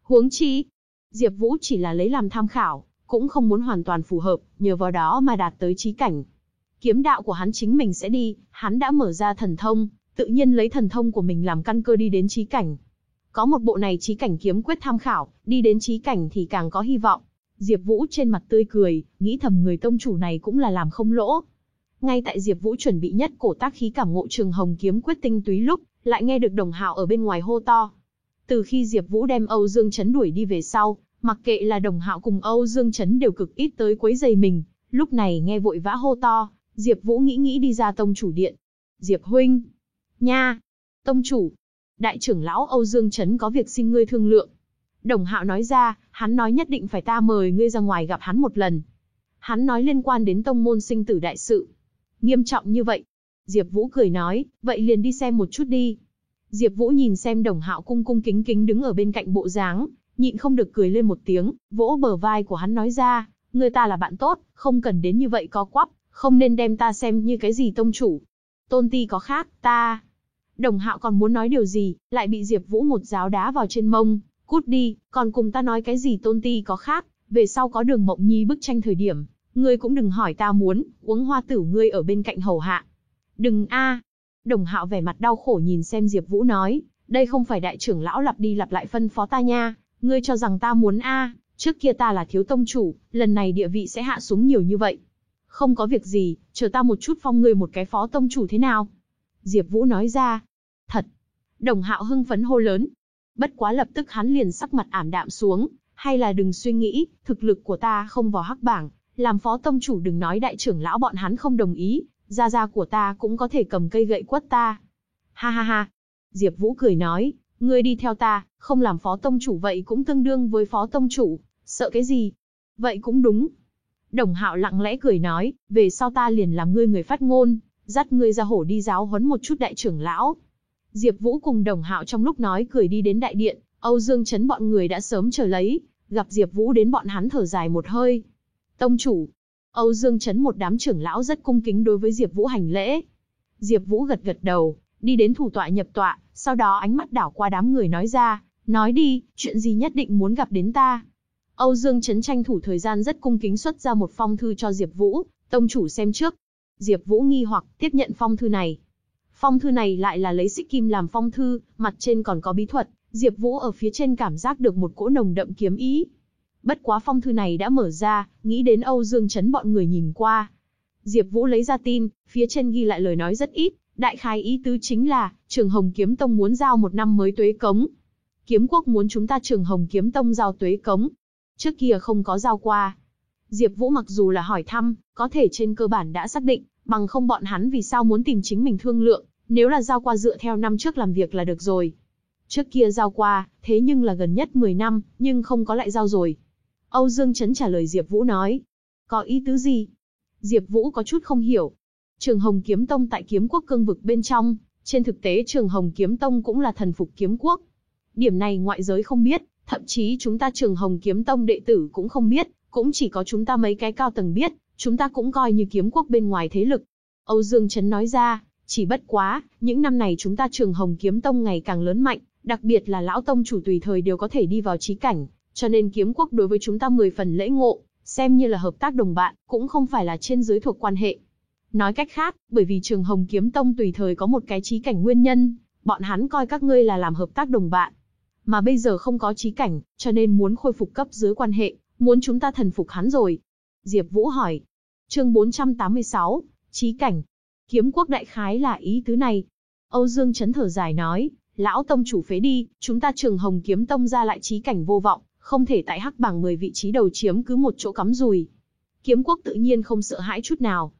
Huống chi, Diệp Vũ chỉ là lấy làm tham khảo, cũng không muốn hoàn toàn phù hợp, nhờ vào đó mà đạt tới trí cảnh. Kiếm đạo của hắn chính mình sẽ đi, hắn đã mở ra thần thông, tự nhiên lấy thần thông của mình làm căn cơ đi đến trí cảnh. Có một bộ này trí cảnh kiếm quyết tham khảo, đi đến trí cảnh thì càng có hy vọng. Diệp Vũ trên mặt tươi cười, nghĩ thầm người tông chủ này cũng là làm không lỗ. Ngay tại Diệp Vũ chuẩn bị nhất cổ tác khí cảm ngộ trường hồng kiếm quyết tinh túy lúc, lại nghe được Đồng Hạo ở bên ngoài hô to. Từ khi Diệp Vũ đem Âu Dương Chấn đuổi đi về sau, mặc kệ là Đồng Hạo cùng Âu Dương Chấn đều cực ít tới quấy rầy mình, lúc này nghe vội vã hô to, Diệp Vũ nghĩ nghĩ đi ra tông chủ điện. "Diệp huynh." "Nha." "Tông chủ." Đại trưởng lão Âu Dương Chấn có việc xin ngươi thương lượng. Đồng Hạo nói ra, hắn nói nhất định phải ta mời ngươi ra ngoài gặp hắn một lần. Hắn nói liên quan đến tông môn sinh tử đại sự. Nghiêm trọng như vậy. Diệp Vũ cười nói, vậy liền đi xem một chút đi. Diệp Vũ nhìn xem Đồng Hạo cung cung kính kính đứng ở bên cạnh bộ dáng, nhịn không được cười lên một tiếng, vỗ bờ vai của hắn nói ra, người ta là bạn tốt, không cần đến như vậy có quắp, không nên đem ta xem như cái gì tông chủ. Tôn ti có khác, ta. Đồng Hạo còn muốn nói điều gì, lại bị Diệp Vũ một giáo đá vào trên mông, cút đi, còn cùng ta nói cái gì tôn ti có khác, về sau có đường mộng nhi bức tranh thời điểm, ngươi cũng đừng hỏi ta muốn, uống hoa tử ngươi ở bên cạnh hầu hạ. Đừng a. Đồng Hạo vẻ mặt đau khổ nhìn xem Diệp Vũ nói, đây không phải đại trưởng lão lặp đi lặp lại phân phó ta nha, ngươi cho rằng ta muốn a, trước kia ta là thiếu tông chủ, lần này địa vị sẽ hạ xuống nhiều như vậy. Không có việc gì, chờ ta một chút phong ngươi một cái phó tông chủ thế nào? Diệp Vũ nói ra. Thật. Đồng Hạo hưng phấn hô lớn. Bất quá lập tức hắn liền sắc mặt ảm đạm xuống, hay là đừng suy nghĩ, thực lực của ta không vào hắc bảng, làm phó tông chủ đừng nói đại trưởng lão bọn hắn không đồng ý, gia gia của ta cũng có thể cầm cây gậy quất ta. Ha ha ha. Diệp Vũ cười nói, ngươi đi theo ta, không làm phó tông chủ vậy cũng tương đương với phó tông chủ, sợ cái gì? Vậy cũng đúng. Đồng Hạo lặng lẽ cười nói, về sau ta liền làm ngươi người phát ngôn, dắt ngươi ra hổ đi giáo huấn một chút đại trưởng lão. Diệp Vũ cùng Đồng Hạo trong lúc nói cười đi đến đại điện, Âu Dương Chấn bọn người đã sớm chờ lấy, gặp Diệp Vũ đến bọn hắn thở dài một hơi. Tông chủ, Âu Dương Chấn một đám trưởng lão rất cung kính đối với Diệp Vũ hành lễ. Diệp Vũ gật gật đầu, đi đến thủ tọa nhập tọa, sau đó ánh mắt đảo qua đám người nói ra, nói đi, chuyện gì nhất định muốn gặp đến ta. Âu Dương Chấn tranh thủ thời gian rất cung kính xuất ra một phong thư cho Diệp Vũ, tông chủ xem trước. Diệp Vũ nghi hoặc tiếp nhận phong thư này. Phong thư này lại là lấy xích kim làm phong thư, mặt trên còn có bí thuật, Diệp Vũ ở phía trên cảm giác được một cỗ nồng đậm kiếm ý, Bất quá phong thư này đã mở ra, nghĩ đến Âu Dương Chấn bọn người nhìn qua. Diệp Vũ lấy ra tin, phía trên ghi lại lời nói rất ít, đại khái ý tứ chính là, Trường Hồng Kiếm Tông muốn giao một năm mới tuế cống. Kiếm quốc muốn chúng ta Trường Hồng Kiếm Tông giao tuế cống. Trước kia không có giao qua. Diệp Vũ mặc dù là hỏi thăm, có thể trên cơ bản đã xác định, bằng không bọn hắn vì sao muốn tìm chính mình thương lượng, nếu là giao qua dựa theo năm trước làm việc là được rồi. Trước kia giao qua, thế nhưng là gần nhất 10 năm, nhưng không có lại giao rồi. Âu Dương Trấn trả lời Diệp Vũ nói. Có ý tứ gì? Diệp Vũ có chút không hiểu. Trường Hồng Kiếm Tông tại kiếm quốc cương vực bên trong, trên thực tế Trường Hồng Kiếm Tông cũng là thần phục kiếm quốc. Điểm này ngoại giới không biết, thậm chí chúng ta Trường Hồng Kiếm Tông đệ tử cũng không biết, cũng chỉ có chúng ta mấy cái cao tầng biết, chúng ta cũng coi như kiếm quốc bên ngoài thế lực. Âu Dương Trấn nói ra, chỉ bất quá, những năm này chúng ta Trường Hồng Kiếm Tông ngày càng lớn mạnh, đặc biệt là lão tông chủ tùy thời đều có thể đi vào trí cảnh, cho nên kiếm quốc đối với chúng ta 10 phần lễ ngộ, xem như là hợp tác đồng bạn, cũng không phải là trên dưới thuộc quan hệ. Nói cách khác, bởi vì trường Hồng Kiếm Tông tùy thời có một cái trí cảnh nguyên nhân, bọn hắn coi các ngươi là làm hợp tác đồng bạn. Mà bây giờ không có trí cảnh, cho nên muốn khôi phục cấp dưới quan hệ, muốn chúng ta thần phục hắn rồi. Diệp Vũ hỏi. Chương 486, trí cảnh. Kiếm quốc đại khái là ý tứ này. Âu Dương chấn thở dài nói, lão tông chủ phế đi, chúng ta Trường Hồng Kiếm Tông ra lại trí cảnh vô vọng, không thể tại hắc bảng 10 vị trí đầu chiếm cứ một chỗ cắm rùi. Kiếm quốc tự nhiên không sợ hãi chút nào.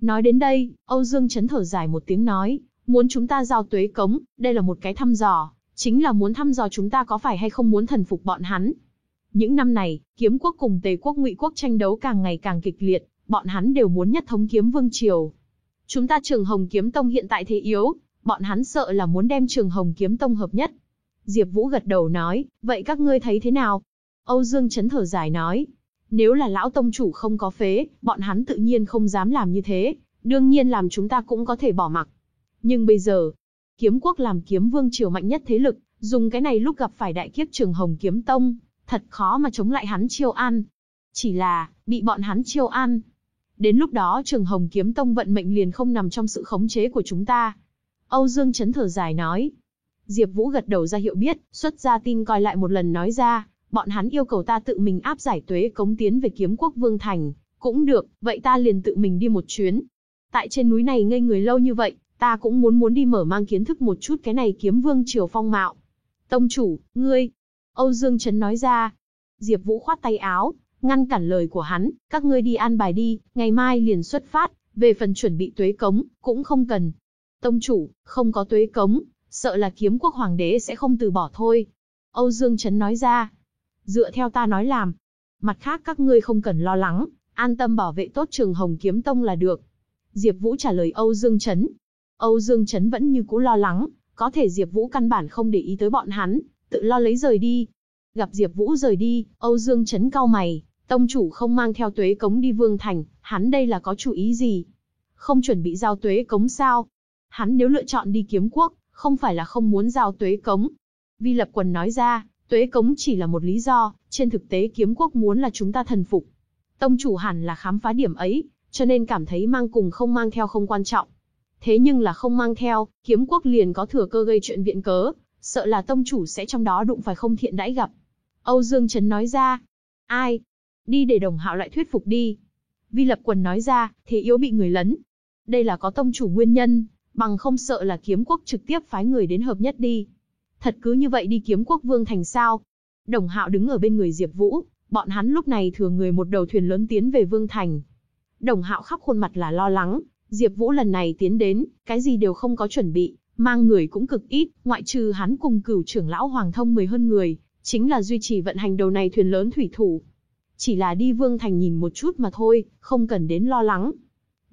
Nói đến đây, Âu Dương chấn thở dài một tiếng nói, muốn chúng ta giao tuế cống, đây là một cái thăm dò, Chính là muốn thăm dò chúng ta có phải hay không muốn thần phục bọn hắn. Những năm này, kiếm quốc cùng tề quốc ngụy quốc tranh đấu càng ngày càng kịch liệt, bọn hắn đều muốn nhất thống kiếm vương triều. Chúng ta trường hồng kiếm tông hiện tại thế yếu, bọn hắn sợ là muốn đem trường hồng kiếm tông hợp nhất. Diệp Vũ gật đầu nói, vậy các ngươi thấy thế nào? Âu Dương chấn thở dài nói, nếu là lão tông chủ không có phế, bọn hắn tự nhiên không dám làm như thế, đương nhiên làm chúng ta cũng có thể bỏ mặc. Nhưng bây giờ, kiếm quốc làm kiếm vương triều mạnh nhất thế lực, dùng cái này lúc gặp phải đại kiếp trường hồng kiếm tông, thật khó mà chống lại hắn chiêu an. Chỉ là, bị bọn hắn chiêu an. Đến lúc đó trường hồng kiếm tông vận mệnh liền không nằm trong sự khống chế của chúng ta. Âu Dương chấn thở dài nói. Diệp Vũ gật đầu ra hiệu biết, xuất ra tin coi lại một lần nói ra, bọn hắn yêu cầu ta tự mình áp giải tuế cống tiến về kiếm quốc vương thành. Cũng được, vậy ta liền tự mình đi một chuyến. Tại trên núi này ngây người lâu như vậy, ta cũng muốn muốn đi mở mang kiến thức một chút cái này kiếm vương triều phong mạo. Tông chủ, ngươi. Âu Dương Trấn nói ra. Diệp Vũ khoát tay áo, ngăn cản lời của hắn, các ngươi đi an bài đi, ngày mai liền xuất phát, về phần chuẩn bị tuế cống, cũng không cần. Tông chủ, không có tuế cống, sợ là kiếm quốc hoàng đế sẽ không từ bỏ thôi. Âu Dương Trấn nói ra. Dựa theo ta nói làm. Mặt khác các ngươi không cần lo lắng, an tâm bảo vệ tốt trường Hồng Kiếm Tông là được. Diệp Vũ trả lời Âu Dương Trấn. Âu Dương Trấn vẫn như cũ lo lắng, có thể Diệp Vũ căn bản không để ý tới bọn hắn, tự lo lấy rời đi. Gặp Diệp Vũ rời đi, Âu Dương Trấn cau mày, tông chủ không mang theo tuế cống đi Vương Thành, hắn đây là có chủ ý gì? Không chuẩn bị giao tuế cống sao? Hắn nếu lựa chọn đi kiếm quốc, không phải là không muốn giao tuế cống. Vi Lập Quần nói ra, tuế cống chỉ là một lý do, trên thực tế kiếm quốc muốn là chúng ta thần phục. Tông chủ hẳn là khám phá điểm ấy, cho nên cảm thấy mang cùng không mang theo không quan trọng. Thế nhưng là không mang theo, kiếm quốc liền có thừa cơ gây chuyện viện cớ, sợ là tông chủ sẽ trong đó đụng phải không thiện đãi gặp. Âu Dương Trấn nói ra, ai? Đi để đồng hạo lại thuyết phục đi. Vi Lập Quần nói ra, thế yếu bị người lấn. Đây là có tông chủ nguyên nhân, bằng không sợ là kiếm quốc trực tiếp phái người đến hợp nhất đi. Thật cứ như vậy đi kiếm quốc vương thành sao? Đồng hạo đứng ở bên người Diệp Vũ, bọn hắn lúc này thừa người một đầu thuyền lớn tiến về vương thành. Đồng hạo khắp khuôn mặt là lo lắng, Diệp Vũ lần này tiến đến, cái gì đều không có chuẩn bị, mang người cũng cực ít, ngoại trừ hắn cùng cửu trưởng lão Hoàng Thông mười hơn người, chính là duy trì vận hành đầu này thuyền lớn thủy thủ. Chỉ là đi Vương Thành nhìn một chút mà thôi, không cần đến lo lắng.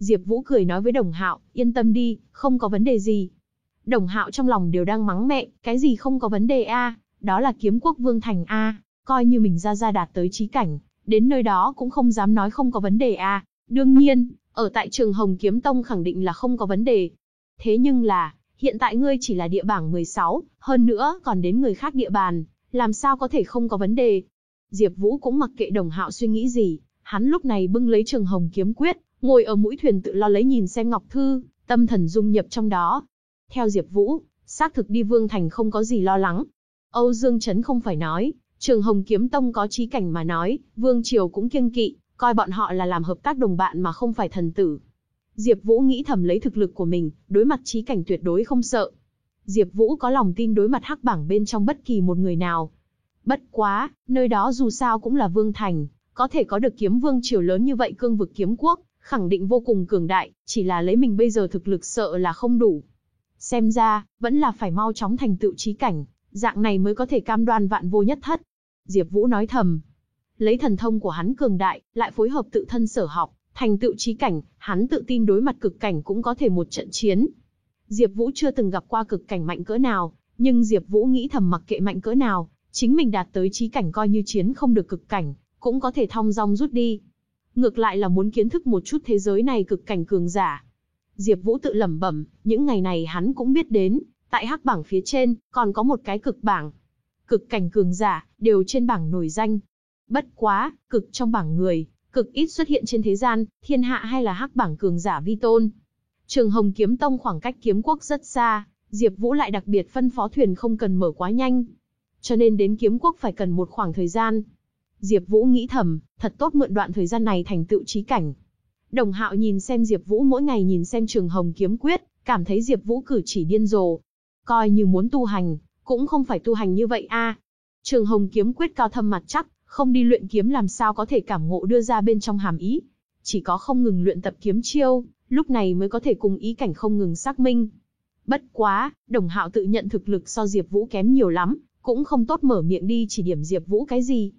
Diệp Vũ cười nói với Đồng Hạo, yên tâm đi, không có vấn đề gì. Đồng Hạo trong lòng đều đang mắng mẹ, cái gì không có vấn đề a, đó là kiếm quốc Vương Thành a, coi như mình ra ra đạt tới chí cảnh, đến nơi đó cũng không dám nói không có vấn đề a. Đương nhiên, ở tại trường Hồng Kiếm Tông khẳng định là không có vấn đề. Thế nhưng là, hiện tại ngươi chỉ là địa bảng 16, hơn nữa còn đến người khác địa bàn, làm sao có thể không có vấn đề. Diệp Vũ cũng mặc kệ đồng hạo suy nghĩ gì, hắn lúc này bưng lấy trường Hồng Kiếm Quyết, ngồi ở mũi thuyền tự lo lấy nhìn xem Ngọc Thư, tâm thần dung nhập trong đó. Theo Diệp Vũ, xác thực đi Vương Thành không có gì lo lắng. Âu Dương Trấn không phải nói, Trường Hồng Kiếm Tông có trí cảnh mà nói, Vương Triều cũng kiêng kỵ, coi bọn họ là làm hợp tác đồng bạn mà không phải thần tử. Diệp Vũ nghĩ thầm lấy thực lực của mình, đối mặt trí cảnh tuyệt đối không sợ. Diệp Vũ có lòng tin đối mặt hắc bảng bên trong bất kỳ một người nào. Bất quá, nơi đó dù sao cũng là vương thành, có thể có được kiếm vương triều lớn như vậy cương vực kiếm quốc, khẳng định vô cùng cường đại, chỉ là lấy mình bây giờ thực lực sợ là không đủ. Xem ra, vẫn là phải mau chóng thành tựu trí cảnh, dạng này mới có thể cam đoan vạn vô nhất thất. Diệp Vũ nói thầm, Lấy thần thông của hắn cường đại, lại phối hợp tự thân sở học, thành tựu trí cảnh, hắn tự tin đối mặt cực cảnh cũng có thể một trận chiến. Diệp Vũ chưa từng gặp qua cực cảnh mạnh cỡ nào, nhưng Diệp Vũ nghĩ thầm mặc kệ mạnh cỡ nào, chính mình đạt tới trí cảnh coi như chiến không được cực cảnh, cũng có thể thong dong rút đi. Ngược lại là muốn kiến thức một chút thế giới này cực cảnh cường giả. Diệp Vũ tự lẩm bẩm, những ngày này hắn cũng biết đến, tại hắc bảng phía trên, còn có một cái cực bảng. Cực cảnh cường giả, đều trên bảng nổi danh, Bất quá, cực trong bảng người, cực ít xuất hiện trên thế gian, thiên hạ hay là hắc bảng cường giả vi tôn. Trường Hồng Kiếm Tông khoảng cách kiếm quốc rất xa, Diệp Vũ lại đặc biệt phân phó thuyền không cần mở quá nhanh. Cho nên đến kiếm quốc phải cần một khoảng thời gian. Diệp Vũ nghĩ thầm, thật tốt mượn đoạn thời gian này thành tựu trí cảnh. Đồng Hạo nhìn xem Diệp Vũ mỗi ngày nhìn xem Trường Hồng kiếm quyết, cảm thấy Diệp Vũ cử chỉ điên rồ. Coi như muốn tu hành, cũng không phải tu hành như vậy a. Trường Hồng kiếm quyết cao thâm mặt chắc, không đi luyện kiếm làm sao có thể cảm ngộ đưa ra bên trong hàm ý. Chỉ có không ngừng luyện tập kiếm chiêu, lúc này mới có thể cùng ý cảnh không ngừng xác minh. Bất quá, Đồng Hạo tự nhận thực lực so Diệp Vũ kém nhiều lắm, cũng không tốt mở miệng đi chỉ điểm Diệp Vũ cái gì.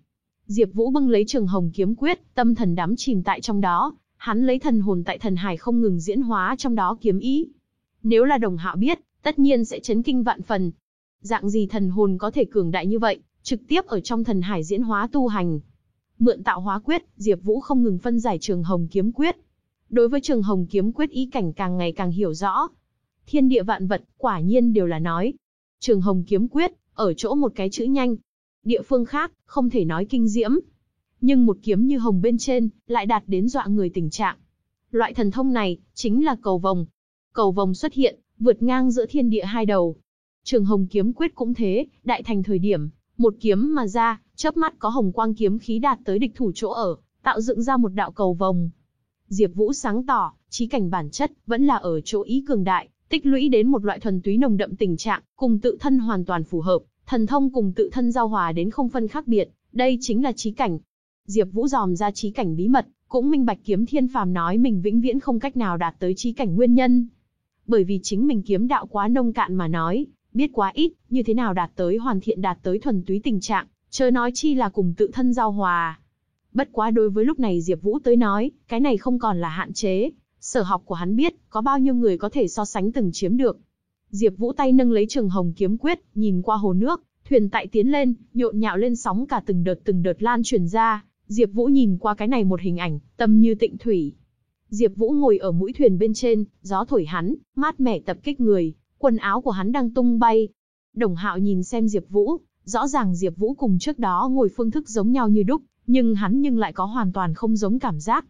Diệp Vũ bưng lấy Trường Hồng kiếm quyết, tâm thần đắm chìm tại trong đó, hắn lấy thần hồn tại thần hải không ngừng diễn hóa trong đó kiếm ý. Nếu là Đồng Hạo biết, tất nhiên sẽ chấn kinh vạn phần. Dạng gì thần hồn có thể cường đại như vậy, trực tiếp ở trong thần hải diễn hóa tu hành. Mượn tạo hóa quyết, Diệp Vũ không ngừng phân giải Trường Hồng kiếm quyết. Đối với Trường Hồng kiếm quyết ý cảnh càng ngày càng hiểu rõ. Thiên địa vạn vật, quả nhiên đều là nói. Trường Hồng kiếm quyết, ở chỗ một cái chữ nhanh. Địa phương khác, không thể nói kinh diễm. Nhưng một kiếm như hồng bên trên, lại đạt đến dọa người tình trạng. Loại thần thông này, chính là cầu vồng. Cầu vồng xuất hiện, vượt ngang giữa thiên địa hai đầu. Trường Hồng kiếm quyết cũng thế, đại thành thời điểm, một kiếm mà ra, chớp mắt có hồng quang kiếm khí đạt tới địch thủ chỗ ở, tạo dựng ra một đạo cầu vồng. Diệp Vũ sáng tỏ, trí cảnh bản chất vẫn là ở chỗ ý cường đại, tích lũy đến một loại thuần túy nồng đậm tình trạng, cùng tự thân hoàn toàn phù hợp, thần thông cùng tự thân giao hòa đến không phân khác biệt, đây chính là trí cảnh. Diệp Vũ dòm ra trí cảnh bí mật, cũng minh bạch kiếm thiên phàm nói mình vĩnh viễn không cách nào đạt tới trí cảnh nguyên nhân. Bởi vì chính mình kiếm đạo quá nông cạn mà nói, biết quá ít, như thế nào đạt tới hoàn thiện đạt tới thuần túy tình trạng, chớ nói chi là cùng tự thân giao hòa. Bất quá đối với lúc này Diệp Vũ tới nói, cái này không còn là hạn chế, sở học của hắn biết, có bao nhiêu người có thể so sánh từng chiếm được. Diệp Vũ tay nâng lấy Trường Hồng kiếm quyết, nhìn qua hồ nước, thuyền tại tiến lên, nhộn nhạo lên sóng cả từng đợt từng đợt lan truyền ra, Diệp Vũ nhìn qua cái này một hình ảnh, tâm như tịnh thủy. Diệp Vũ ngồi ở mũi thuyền bên trên, gió thổi hắn, mát mẻ tập kích người, quần áo của hắn đang tung bay. Đồng Hạo nhìn xem Diệp Vũ, rõ ràng Diệp Vũ cùng trước đó ngồi phương thức giống nhau như đúc, nhưng hắn nhưng lại có hoàn toàn không giống cảm giác.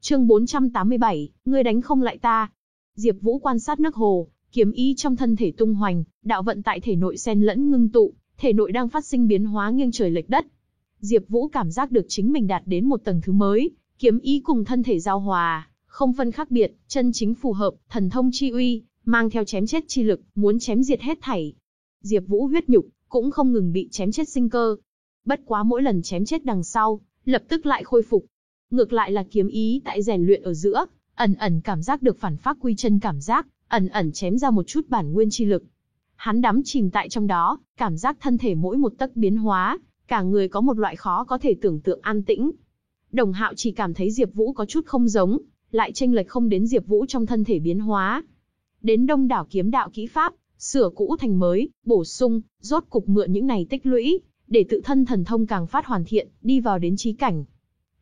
Chương 487, ngươi đánh không lại ta. Diệp Vũ quan sát nước hồ, kiếm ý trong thân thể tung hoành, đạo vận tại thể nội xen lẫn ngưng tụ, thể nội đang phát sinh biến hóa nghiêng trời lệch đất. Diệp Vũ cảm giác được chính mình đạt đến một tầng thứ mới, kiếm ý cùng thân thể giao hòa, không phân khác biệt, chân chính phù hợp, thần thông chi uy, mang theo chém chết chi lực, muốn chém diệt hết thảy. Diệp Vũ huyết nhục cũng không ngừng bị chém chết sinh cơ. Bất quá mỗi lần chém chết đằng sau, lập tức lại khôi phục. Ngược lại là kiếm ý tại rèn luyện ở giữa, ẩn ẩn cảm giác được phản pháp quy chân cảm giác, ẩn ẩn chém ra một chút bản nguyên chi lực. Hắn đắm chìm tại trong đó, cảm giác thân thể mỗi một tấc biến hóa, cả người có một loại khó có thể tưởng tượng an tĩnh. Đồng Hạo chỉ cảm thấy Diệp Vũ có chút không giống, lại chênh lệch không đến Diệp Vũ trong thân thể biến hóa. Đến đông đảo kiếm đạo kỹ pháp, sửa cũ thành mới, bổ sung, rốt cục mượn những này tích lũy, để tự thân thần thông càng phát hoàn thiện, đi vào đến trí cảnh.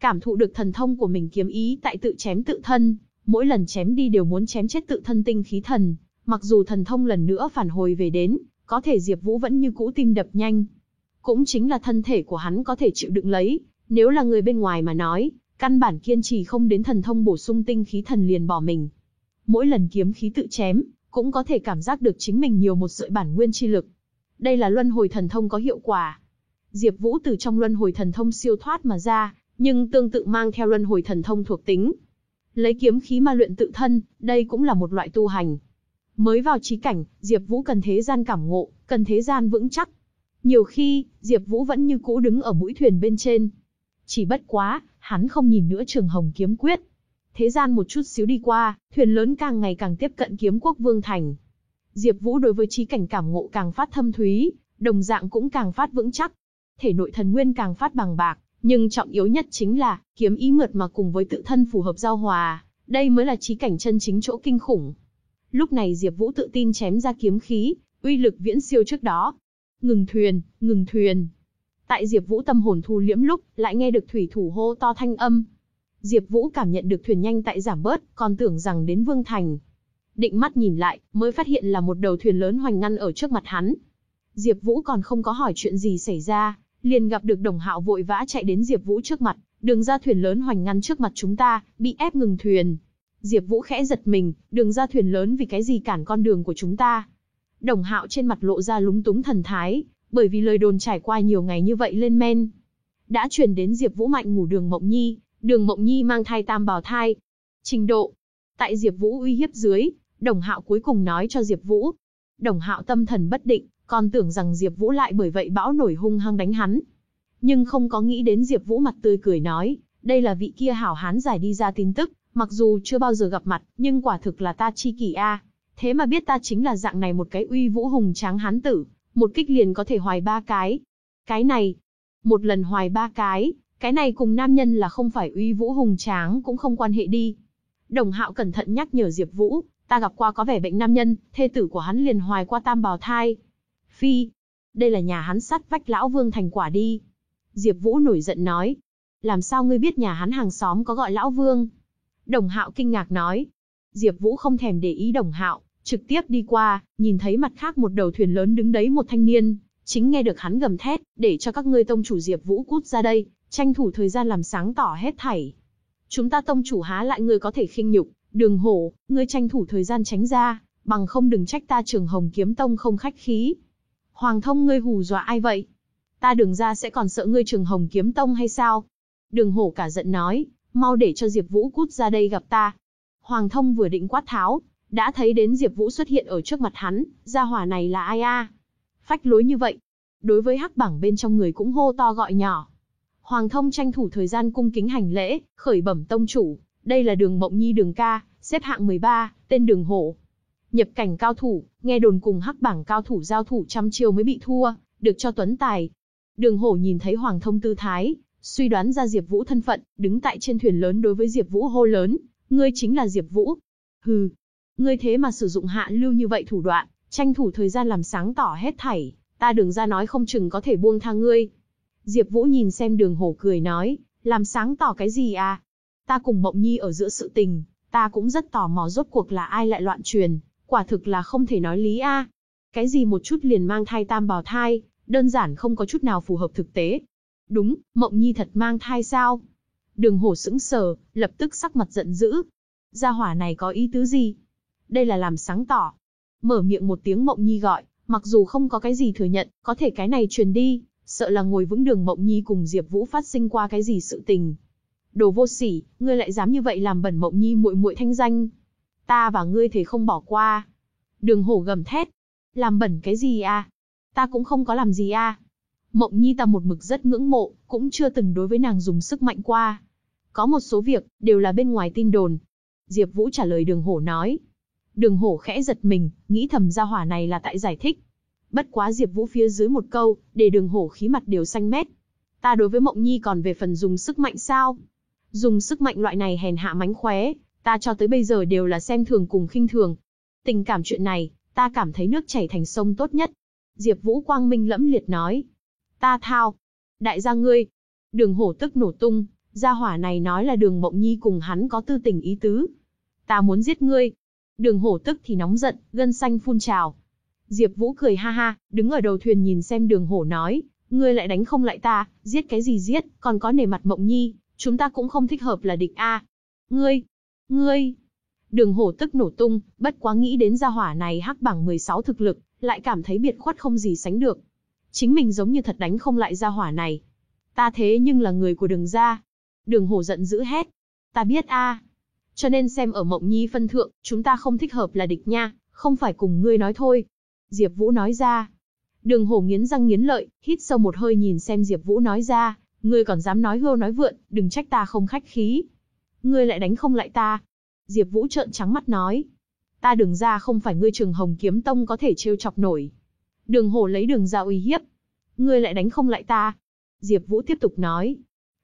Cảm thụ được thần thông của mình kiếm ý tại tự chém tự thân, mỗi lần chém đi đều muốn chém chết tự thân tinh khí thần, mặc dù thần thông lần nữa phản hồi về đến, có thể Diệp Vũ vẫn như cũ tim đập nhanh. Cũng chính là thân thể của hắn có thể chịu đựng lấy, nếu là người bên ngoài mà nói, căn bản kiên trì không đến thần thông bổ sung tinh khí thần liền bỏ mình. Mỗi lần kiếm khí tự chém, cũng có thể cảm giác được chính mình nhiều một sợi bản nguyên chi lực. Đây là luân hồi thần thông có hiệu quả. Diệp Vũ từ trong luân hồi thần thông siêu thoát mà ra, nhưng tương tự mang theo luân hồi thần thông thuộc tính. Lấy kiếm khí mà luyện tự thân, đây cũng là một loại tu hành. Mới vào trí cảnh, Diệp Vũ cần thế gian cảm ngộ, cần thế gian vững chắc. Nhiều khi, Diệp Vũ vẫn như cũ đứng ở mũi thuyền bên trên. Chỉ bất quá, hắn không nhìn nữa Trường Hồng kiếm quyết. Thế gian một chút xíu đi qua, thuyền lớn càng ngày càng tiếp cận kiếm quốc vương thành. Diệp Vũ đối với trí cảnh cảm ngộ càng phát thâm thúy, đồng dạng cũng càng phát vững chắc. Thể nội thần nguyên càng phát bằng bạc, nhưng trọng yếu nhất chính là kiếm ý mượt mà cùng với tự thân phù hợp giao hòa, đây mới là trí cảnh chân chính chỗ kinh khủng. Lúc này Diệp Vũ tự tin chém ra kiếm khí, uy lực viễn siêu trước đó. Ngừng thuyền, ngừng thuyền. Tại Diệp Vũ tâm hồn thu liễm lúc, lại nghe được thủy thủ hô to thanh âm. Diệp Vũ cảm nhận được thuyền nhanh tại giảm bớt, còn tưởng rằng đến Vương thành. Định mắt nhìn lại, mới phát hiện là một đầu thuyền lớn hoành ngăn ở trước mặt hắn. Diệp Vũ còn không có hỏi chuyện gì xảy ra, liền gặp được Đồng Hạo vội vã chạy đến Diệp Vũ trước mặt, đường ra thuyền lớn hoành ngăn trước mặt chúng ta, bị ép ngừng thuyền. Diệp Vũ khẽ giật mình, đường ra thuyền lớn vì cái gì cản con đường của chúng ta? Đồng Hạo trên mặt lộ ra lúng túng thần thái, bởi vì lời đồn trải qua nhiều ngày như vậy lên men. Đã truyền đến Diệp Vũ mạnh ngủ đường Mộng Nhi, đường Mộng Nhi mang thai tam bào thai. Trình độ. Tại Diệp Vũ uy hiếp dưới, Đồng Hạo cuối cùng nói cho Diệp Vũ. Đồng Hạo tâm thần bất định, còn tưởng rằng Diệp Vũ lại bởi vậy bão nổi hung hăng đánh hắn. Nhưng không có nghĩ đến Diệp Vũ mặt tươi cười nói, đây là vị kia hảo hán giải đi ra tin tức, mặc dù chưa bao giờ gặp mặt, nhưng quả thực là ta chi kỷ a. Thế mà biết ta chính là dạng này một cái uy vũ hùng tráng hán tử, một kích liền có thể hoài ba cái. Cái này, một lần hoài ba cái, cái này cùng nam nhân là không phải uy vũ hùng tráng cũng không quan hệ đi. Đồng hạo cẩn thận nhắc nhở Diệp Vũ, ta gặp qua có vẻ bệnh nam nhân, thê tử của hắn liền hoài qua tam bào thai. Phi, đây là nhà hắn sắt vách lão vương thành quả đi. Diệp Vũ nổi giận nói, làm sao ngươi biết nhà hắn hàng xóm có gọi lão vương? Đồng Hạo kinh ngạc nói. Diệp Vũ không thèm để ý Đồng Hạo, trực tiếp đi qua, nhìn thấy mặt khác một đầu thuyền lớn đứng đấy một thanh niên, chính nghe được hắn gầm thét, để cho các ngươi tông chủ Diệp Vũ cút ra đây, tranh thủ thời gian làm sáng tỏ hết thảy. Chúng ta tông chủ há lại ngươi có thể khinh nhục, Đường Hổ, ngươi tranh thủ thời gian tránh ra, bằng không đừng trách ta Trường Hồng Kiếm Tông không khách khí. Hoàng thông ngươi hù dọa ai vậy? Ta đường ra sẽ còn sợ ngươi Trường Hồng Kiếm Tông hay sao? Đường Hổ cả giận nói, mau để cho Diệp Vũ cút ra đây gặp ta. Hoàng thông vừa định quát tháo, đã thấy đến Diệp Vũ xuất hiện ở trước mặt hắn, gia hỏa này là ai a? Phách lối như vậy. Đối với hắc bảng bên trong người cũng hô to gọi nhỏ. Hoàng thông tranh thủ thời gian cung kính hành lễ, khởi bẩm tông chủ, đây là đường Mộng Nhi đường ca, xếp hạng 13, tên đường hổ. Nhập cảnh cao thủ, nghe đồn cùng hắc bảng cao thủ giao thủ trăm chiêu mới bị thua, được cho tuấn tài. Đường hổ nhìn thấy Hoàng thông tư thái, suy đoán ra Diệp Vũ thân phận, đứng tại trên thuyền lớn đối với Diệp Vũ hô lớn, ngươi chính là Diệp Vũ. Hừ, ngươi thế mà sử dụng hạ lưu như vậy thủ đoạn, tranh thủ thời gian làm sáng tỏ hết thảy, ta đường ra nói không chừng có thể buông tha ngươi. Diệp Vũ nhìn xem đường hổ cười nói, làm sáng tỏ cái gì à? Ta cùng Mộng Nhi ở giữa sự tình, ta cũng rất tò mò rốt cuộc là ai lại loạn truyền, quả thực là không thể nói lý a. Cái gì một chút liền mang thai tam bào thai, đơn giản không có chút nào phù hợp thực tế. Đúng, Mộng Nhi thật mang thai sao? Đường hổ sững sờ, lập tức sắc mặt giận dữ. Gia hỏa này có ý tứ gì? Đây là làm sáng tỏ. Mở miệng một tiếng Mộng Nhi gọi, mặc dù không có cái gì thừa nhận, có thể cái này truyền đi, sợ là ngồi vững đường Mộng Nhi cùng Diệp Vũ phát sinh qua cái gì sự tình. Đồ vô sỉ, ngươi lại dám như vậy làm bẩn Mộng Nhi muội muội thanh danh. Ta và ngươi thể không bỏ qua. Đường hổ gầm thét. Làm bẩn cái gì à? Ta cũng không có làm gì à? Mộng Nhi ta một mực rất ngưỡng mộ, cũng chưa từng đối với nàng dùng sức mạnh qua. Có một số việc, đều là bên ngoài tin đồn. Diệp Vũ trả lời đường hổ nói. Đường hổ khẽ giật mình, nghĩ thầm ra hỏa này là tại giải thích. Bất quá Diệp Vũ phía dưới một câu, để đường hổ khí mặt đều xanh mét. Ta đối với Mộng Nhi còn về phần dùng sức mạnh sao? Dùng sức mạnh loại này hèn hạ mánh khóe, ta cho tới bây giờ đều là xem thường cùng khinh thường. Tình cảm chuyện này, ta cảm thấy nước chảy thành sông tốt nhất. Diệp Vũ quang minh lẫm liệt nói. Ta thao. Đại gia ngươi. Đường hổ tức nổ tung, gia hỏa này nói là đường mộng nhi cùng hắn có tư tình ý tứ. Ta muốn giết ngươi. Đường hổ tức thì nóng giận, gân xanh phun trào. Diệp Vũ cười ha ha, đứng ở đầu thuyền nhìn xem đường hổ nói, ngươi lại đánh không lại ta, giết cái gì giết, còn có nề mặt mộng nhi, chúng ta cũng không thích hợp là địch a. Ngươi, ngươi. Đường hổ tức nổ tung, bất quá nghĩ đến gia hỏa này hắc bảng 16 thực lực, lại cảm thấy biệt khuất không gì sánh được. Chính mình giống như thật đánh không lại gia hỏa này. Ta thế nhưng là người của đường gia. Đường hổ giận dữ hét. Ta biết a. Cho nên xem ở mộng nhi phân thượng, chúng ta không thích hợp là địch nha, không phải cùng ngươi nói thôi. Diệp Vũ nói ra. Đường hổ nghiến răng nghiến lợi, hít sâu một hơi nhìn xem Diệp Vũ nói ra, ngươi còn dám nói hưu nói vượn, đừng trách ta không khách khí. Ngươi lại đánh không lại ta. Diệp Vũ trợn trắng mắt nói. Ta đường ra không phải ngươi trường hồng kiếm tông có thể trêu chọc nổi. Đường hổ lấy đường ra uy hiếp. Ngươi lại đánh không lại ta. Diệp Vũ tiếp tục nói.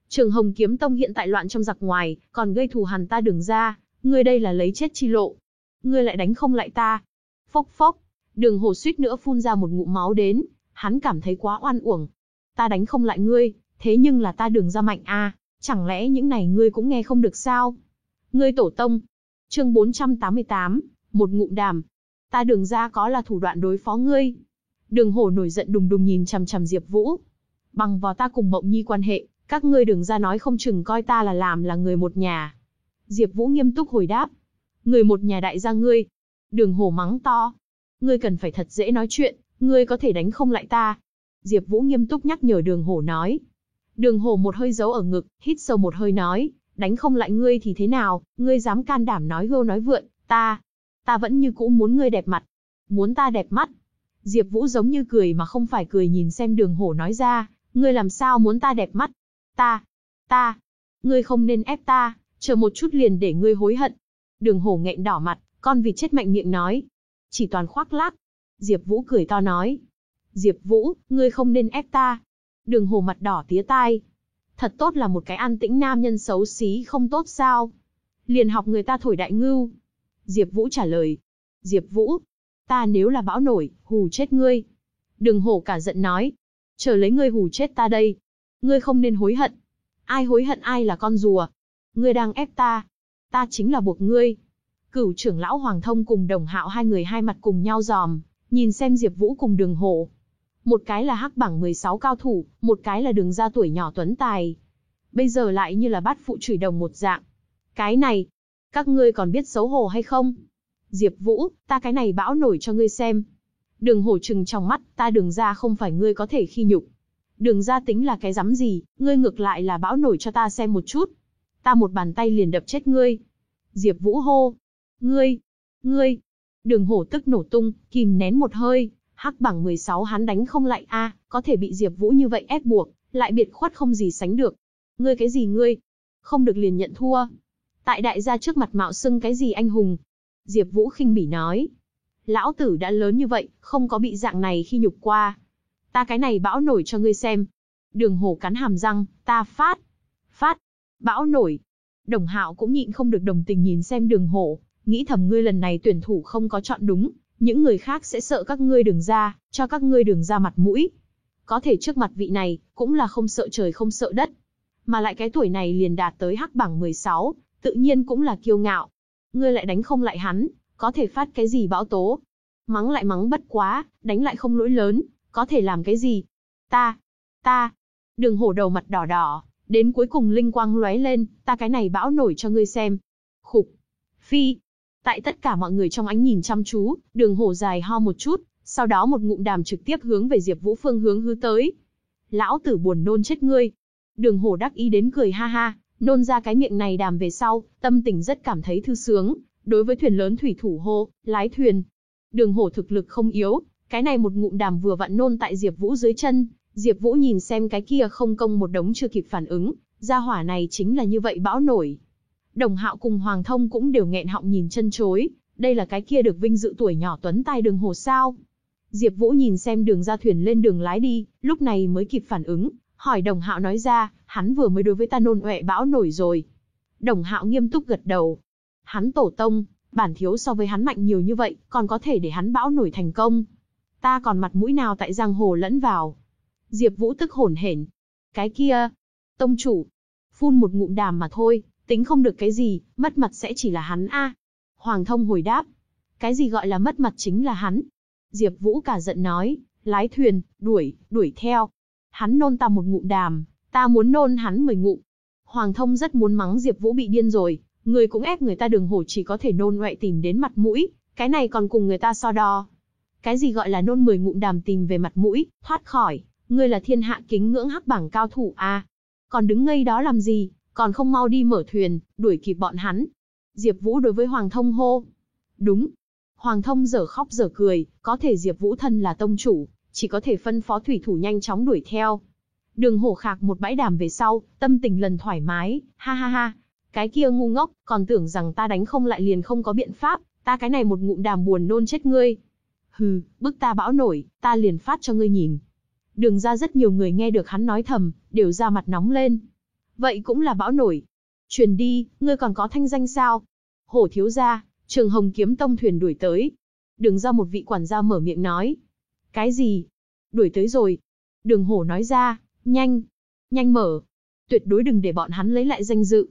Trường hồng kiếm tông hiện tại loạn trong giặc ngoài, còn gây thù hằn ta đường ra, ngươi đây là lấy chết chi lộ. Ngươi lại đánh không lại ta. Phốc phốc, đường hổ suýt nữa phun ra một ngụm máu đến, hắn cảm thấy quá oan uổng. Ta đánh không lại ngươi, thế nhưng là ta đường ra mạnh a, chẳng lẽ những này ngươi cũng nghe không được sao? Ngươi tổ tông. Chương 488, một ngụm đàm. Ta đường ra có là thủ đoạn đối phó ngươi. Đường hổ nổi giận đùng đùng nhìn chằm chằm Diệp Vũ. Bằng vào ta cùng Mộng Nhi quan hệ, các ngươi đường ra nói không chừng coi ta là làm là người một nhà. Diệp Vũ nghiêm túc hồi đáp. Người một nhà đại gia ngươi. Đường hổ mắng to. Ngươi cần phải thật dễ nói chuyện, ngươi có thể đánh không lại ta. Diệp Vũ nghiêm túc nhắc nhở đường hổ nói. Đường Hồ một hơi giấu ở ngực, hít sâu một hơi nói, đánh không lại ngươi thì thế nào, ngươi dám can đảm nói hưu nói vượn, ta, ta vẫn như cũ muốn ngươi đẹp mặt. Muốn ta đẹp mắt. Diệp Vũ giống như cười mà không phải cười nhìn xem đường hổ nói ra, ngươi làm sao muốn ta đẹp mắt? Ta, ta, ngươi không nên ép ta, chờ một chút liền để ngươi hối hận. Đường hổ nghẹn đỏ mặt, con vịt chết mạnh miệng nói. Chỉ toàn khoác lác. Diệp Vũ cười to nói. Diệp Vũ, ngươi không nên ép ta. Đường hồ mặt đỏ tía tai. Thật tốt là một cái an tĩnh nam nhân xấu xí không tốt sao? Liền học người ta thổi đại ngưu. Diệp Vũ trả lời. Diệp Vũ, ta nếu là bão nổi, hù chết ngươi. Đường hổ cả giận nói. Chờ lấy ngươi hù chết ta đây. Ngươi không nên hối hận. Ai hối hận ai là con rùa. Ngươi đang ép ta. Ta chính là buộc ngươi. Cửu trưởng lão Hoàng Thông cùng đồng hạo hai người hai mặt cùng nhau giòm, nhìn xem Diệp Vũ cùng đường hổ. Một cái là hắc bảng 16 cao thủ, một cái là đường gia tuổi nhỏ tuấn tài. Bây giờ lại như là bắt phụ chửi đồng một dạng. Cái này, các ngươi còn biết xấu hổ hay không? Diệp Vũ, ta cái này bão nổi cho ngươi xem. Đường hổ trừng trong mắt, ta đường ra không phải ngươi có thể khi nhục. Đường ra tính là cái rắm gì, ngươi ngược lại là bão nổi cho ta xem một chút. Ta một bàn tay liền đập chết ngươi. Diệp Vũ hô. Ngươi, ngươi. Đường hổ tức nổ tung, kìm nén một hơi. Hắc bằng 16 hắn đánh không lại a, có thể bị Diệp Vũ như vậy ép buộc, lại biệt khuất không gì sánh được. Ngươi cái gì ngươi? Không được liền nhận thua. Tại đại gia trước mặt mạo xưng cái gì anh hùng, Diệp Vũ khinh bỉ nói. Lão tử đã lớn như vậy, không có bị dạng này khi nhục qua. Ta cái này bão nổi cho ngươi xem. Đường hổ cắn hàm răng, ta phát. Phát. Bão nổi. Đồng hạo cũng nhịn không được đồng tình nhìn xem đường hổ, nghĩ thầm ngươi lần này tuyển thủ không có chọn đúng, những người khác sẽ sợ các ngươi đường ra, cho các ngươi đường ra mặt mũi. Có thể trước mặt vị này, cũng là không sợ trời không sợ đất. Mà lại cái tuổi này liền đạt tới hắc bảng 16, tự nhiên cũng là kiêu ngạo ngươi lại đánh không lại hắn, có thể phát cái gì bão tố? Mắng lại mắng bất quá, đánh lại không lỗi lớn, có thể làm cái gì? Ta, ta, đường hổ đầu mặt đỏ đỏ, đến cuối cùng linh quang lóe lên, ta cái này bão nổi cho ngươi xem. Khục, phi, tại tất cả mọi người trong ánh nhìn chăm chú, đường hổ dài ho một chút, sau đó một ngụm đàm trực tiếp hướng về Diệp Vũ phương hướng hư tới. Lão tử buồn nôn chết ngươi. Đường hổ đắc ý đến cười ha ha, Nôn ra cái miệng này đàm về sau, tâm tình rất cảm thấy thư sướng, đối với thuyền lớn thủy thủ hô, lái thuyền. Đường hổ thực lực không yếu, cái này một ngụm đàm vừa vặn nôn tại Diệp Vũ dưới chân, Diệp Vũ nhìn xem cái kia không công một đống chưa kịp phản ứng, gia hỏa này chính là như vậy bão nổi. Đồng Hạo cùng Hoàng Thông cũng đều nghẹn họng nhìn chân chối, đây là cái kia được vinh dự tuổi nhỏ tuấn tài đường hồ sao? Diệp Vũ nhìn xem đường ra thuyền lên đường lái đi, lúc này mới kịp phản ứng, hỏi Đồng Hạo nói ra, hắn vừa mới đối với ta nôn ọe bão nổi rồi. Đồng Hạo nghiêm túc gật đầu. Hắn tổ tông, bản thiếu so với hắn mạnh nhiều như vậy, còn có thể để hắn bão nổi thành công. Ta còn mặt mũi nào tại giang hồ lẫn vào. Diệp Vũ tức hổn hển. Cái kia, tông chủ, phun một ngụm đàm mà thôi, tính không được cái gì, mất mặt sẽ chỉ là hắn a. Hoàng Thông hồi đáp. Cái gì gọi là mất mặt chính là hắn. Diệp Vũ cả giận nói, lái thuyền, đuổi, đuổi theo. Hắn nôn ta một ngụm đàm, ta muốn nôn hắn mười ngụm. Hoàng thông rất muốn mắng Diệp Vũ bị điên rồi, người cũng ép người ta đường hổ chỉ có thể nôn ngoại tìm đến mặt mũi, cái này còn cùng người ta so đo. Cái gì gọi là nôn mười ngụm đàm tìm về mặt mũi, thoát khỏi, ngươi là thiên hạ kính ngưỡng hắc bảng cao thủ a. À? Còn đứng ngây đó làm gì, còn không mau đi mở thuyền, đuổi kịp bọn hắn. Diệp Vũ đối với Hoàng Thông hô. Đúng. Hoàng Thông giở khóc giở cười, có thể Diệp Vũ thân là tông chủ, chỉ có thể phân phó thủy thủ nhanh chóng đuổi theo. Đường hổ khạc một bãi đàm về sau, tâm tình lần thoải mái, ha ha ha. Cái kia ngu ngốc, còn tưởng rằng ta đánh không lại liền không có biện pháp, ta cái này một ngụm đàm buồn nôn chết ngươi. Hừ, bức ta bão nổi, ta liền phát cho ngươi nhìn. Đường ra rất nhiều người nghe được hắn nói thầm, đều ra mặt nóng lên. Vậy cũng là bão nổi. Truyền đi, ngươi còn có thanh danh sao? Hổ thiếu gia, trường hồng kiếm tông thuyền đuổi tới. Đường ra một vị quản gia mở miệng nói, cái gì? Đuổi tới rồi. Đường hổ nói ra, nhanh, nhanh mở. Tuyệt đối đừng để bọn hắn lấy lại danh dự.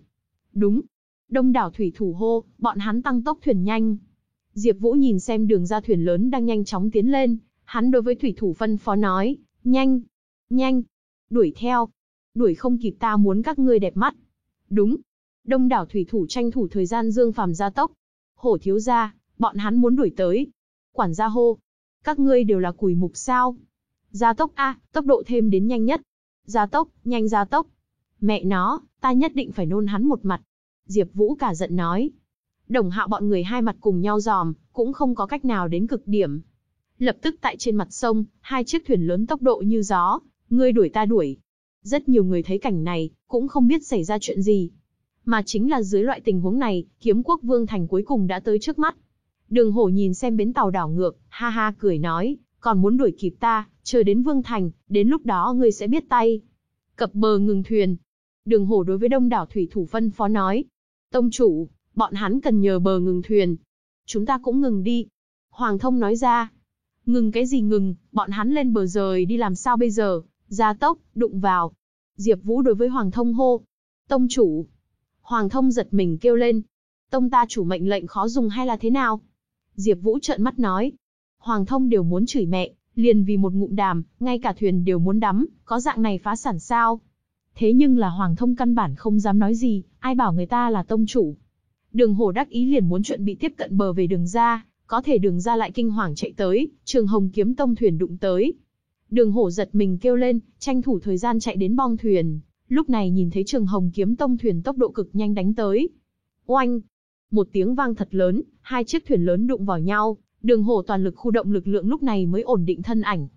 Đúng. Đông đảo thủy thủ hô, bọn hắn tăng tốc thuyền nhanh. Diệp Vũ nhìn xem đường ra thuyền lớn đang nhanh chóng tiến lên, hắn đối với thủy thủ phân phó nói, nhanh, nhanh, đuổi theo. Đuổi không kịp ta muốn các ngươi đẹp mắt. Đúng. Đông đảo thủy thủ tranh thủ thời gian dương phàm gia tốc. Hổ thiếu gia, bọn hắn muốn đuổi tới. Quản gia hô, các ngươi đều là củi mục sao? Gia tốc A, tốc độ thêm đến nhanh nhất. Gia tốc, nhanh gia tốc. Mẹ nó, ta nhất định phải nôn hắn một mặt. Diệp Vũ cả giận nói. Đồng hạo bọn người hai mặt cùng nhau giòm, cũng không có cách nào đến cực điểm. Lập tức tại trên mặt sông, hai chiếc thuyền lớn tốc độ như gió, ngươi đuổi ta đuổi. Rất nhiều người thấy cảnh này, cũng không biết xảy ra chuyện gì. Mà chính là dưới loại tình huống này, kiếm quốc vương thành cuối cùng đã tới trước mắt. Đường hổ nhìn xem bến tàu đảo ngược, ha ha cười nói, còn muốn đuổi kịp ta, chờ đến Vương Thành, đến lúc đó ngươi sẽ biết tay. Cập bờ ngừng thuyền. Đường hổ đối với đông đảo thủy thủ phân phó nói. Tông chủ, bọn hắn cần nhờ bờ ngừng thuyền. Chúng ta cũng ngừng đi. Hoàng thông nói ra. Ngừng cái gì ngừng, bọn hắn lên bờ rời đi làm sao bây giờ, ra tốc, đụng vào. Diệp Vũ đối với Hoàng thông hô. Tông chủ. Hoàng thông giật mình kêu lên. Tông ta chủ mệnh lệnh khó dùng hay là thế nào? Diệp Vũ trợn mắt nói. Hoàng thông đều muốn chửi mẹ, liền vì một ngụm đàm, ngay cả thuyền đều muốn đắm, có dạng này phá sản sao? Thế nhưng là Hoàng thông căn bản không dám nói gì, ai bảo người ta là tông chủ. Đường Hổ đắc ý liền muốn chuẩn bị tiếp cận bờ về đường ra, có thể đường ra lại kinh hoàng chạy tới, Trường Hồng kiếm tông thuyền đụng tới. Đường Hổ giật mình kêu lên, tranh thủ thời gian chạy đến bong thuyền, lúc này nhìn thấy Trường Hồng kiếm tông thuyền tốc độ cực nhanh đánh tới. Oanh! Một tiếng vang thật lớn, hai chiếc thuyền lớn đụng vào nhau, đường hổ toàn lực khu động lực lượng lúc này mới ổn định thân ảnh.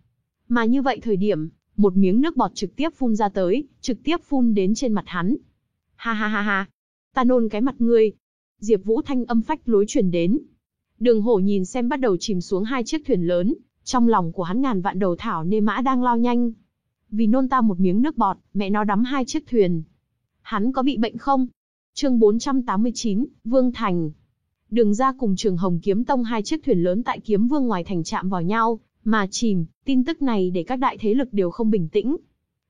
Mà như vậy thời điểm, một miếng nước bọt trực tiếp phun ra tới, trực tiếp phun đến trên mặt hắn. Ha ha ha ha, ta nôn cái mặt ngươi. Diệp Vũ thanh âm phách lối truyền đến. Đường hổ nhìn xem bắt đầu chìm xuống hai chiếc thuyền lớn, trong lòng của hắn ngàn vạn đầu thảo nê mã đang lao nhanh. Vì nôn ta một miếng nước bọt, mẹ nó đắm hai chiếc thuyền. Hắn có bị bệnh không? Chương 489, Vương Thành. Đường ra cùng Trường Hồng Kiếm Tông hai chiếc thuyền lớn tại Kiếm Vương ngoài thành chạm vào nhau, mà chìm, tin tức này để các đại thế lực đều không bình tĩnh.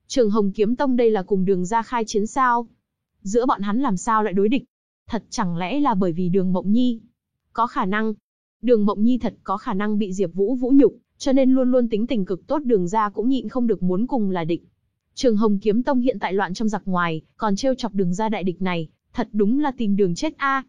Trường Hồng Kiếm Tông đây là cùng đường ra khai chiến sao? Giữa bọn hắn làm sao lại đối địch? Thật chẳng lẽ là bởi vì đường Mộng Nhi? Có khả năng. Đường Mộng Nhi thật có khả năng bị Diệp Vũ vũ nhục, cho nên luôn luôn tính tình cực tốt đường ra cũng nhịn không được muốn cùng là địch. Trường Hồng Kiếm Tông hiện tại loạn trong giặc ngoài, còn trêu chọc đường ra đại địch này, thật đúng là tìm đường chết a.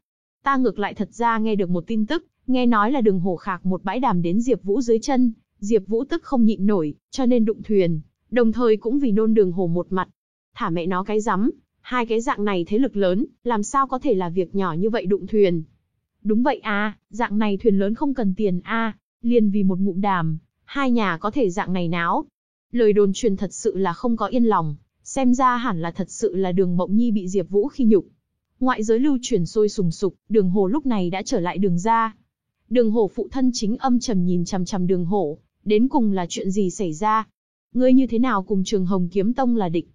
Ta ngược lại thật ra nghe được một tin tức, nghe nói là đường hổ khạc một bãi đàm đến Diệp Vũ dưới chân, Diệp Vũ tức không nhịn nổi, cho nên đụng thuyền, đồng thời cũng vì nôn đường hổ một mặt. Thả mẹ nó cái rắm, hai cái dạng này thế lực lớn, làm sao có thể là việc nhỏ như vậy đụng thuyền. Đúng vậy a, dạng này thuyền lớn không cần tiền a, liền vì một ngụm đàm, hai nhà có thể dạng này náo. Lời đồn truyền thật sự là không có yên lòng, xem ra hẳn là thật sự là Đường Mộng Nhi bị Diệp Vũ khi nhục. Ngoại giới lưu truyền sôi sùng sục, đường hồ lúc này đã trở lại đường ra. Đường hồ phụ thân chính âm trầm nhìn chằm chằm đường hồ đến cùng là chuyện gì xảy ra? Ngươi như thế nào cùng trường hồng kiếm tông là địch?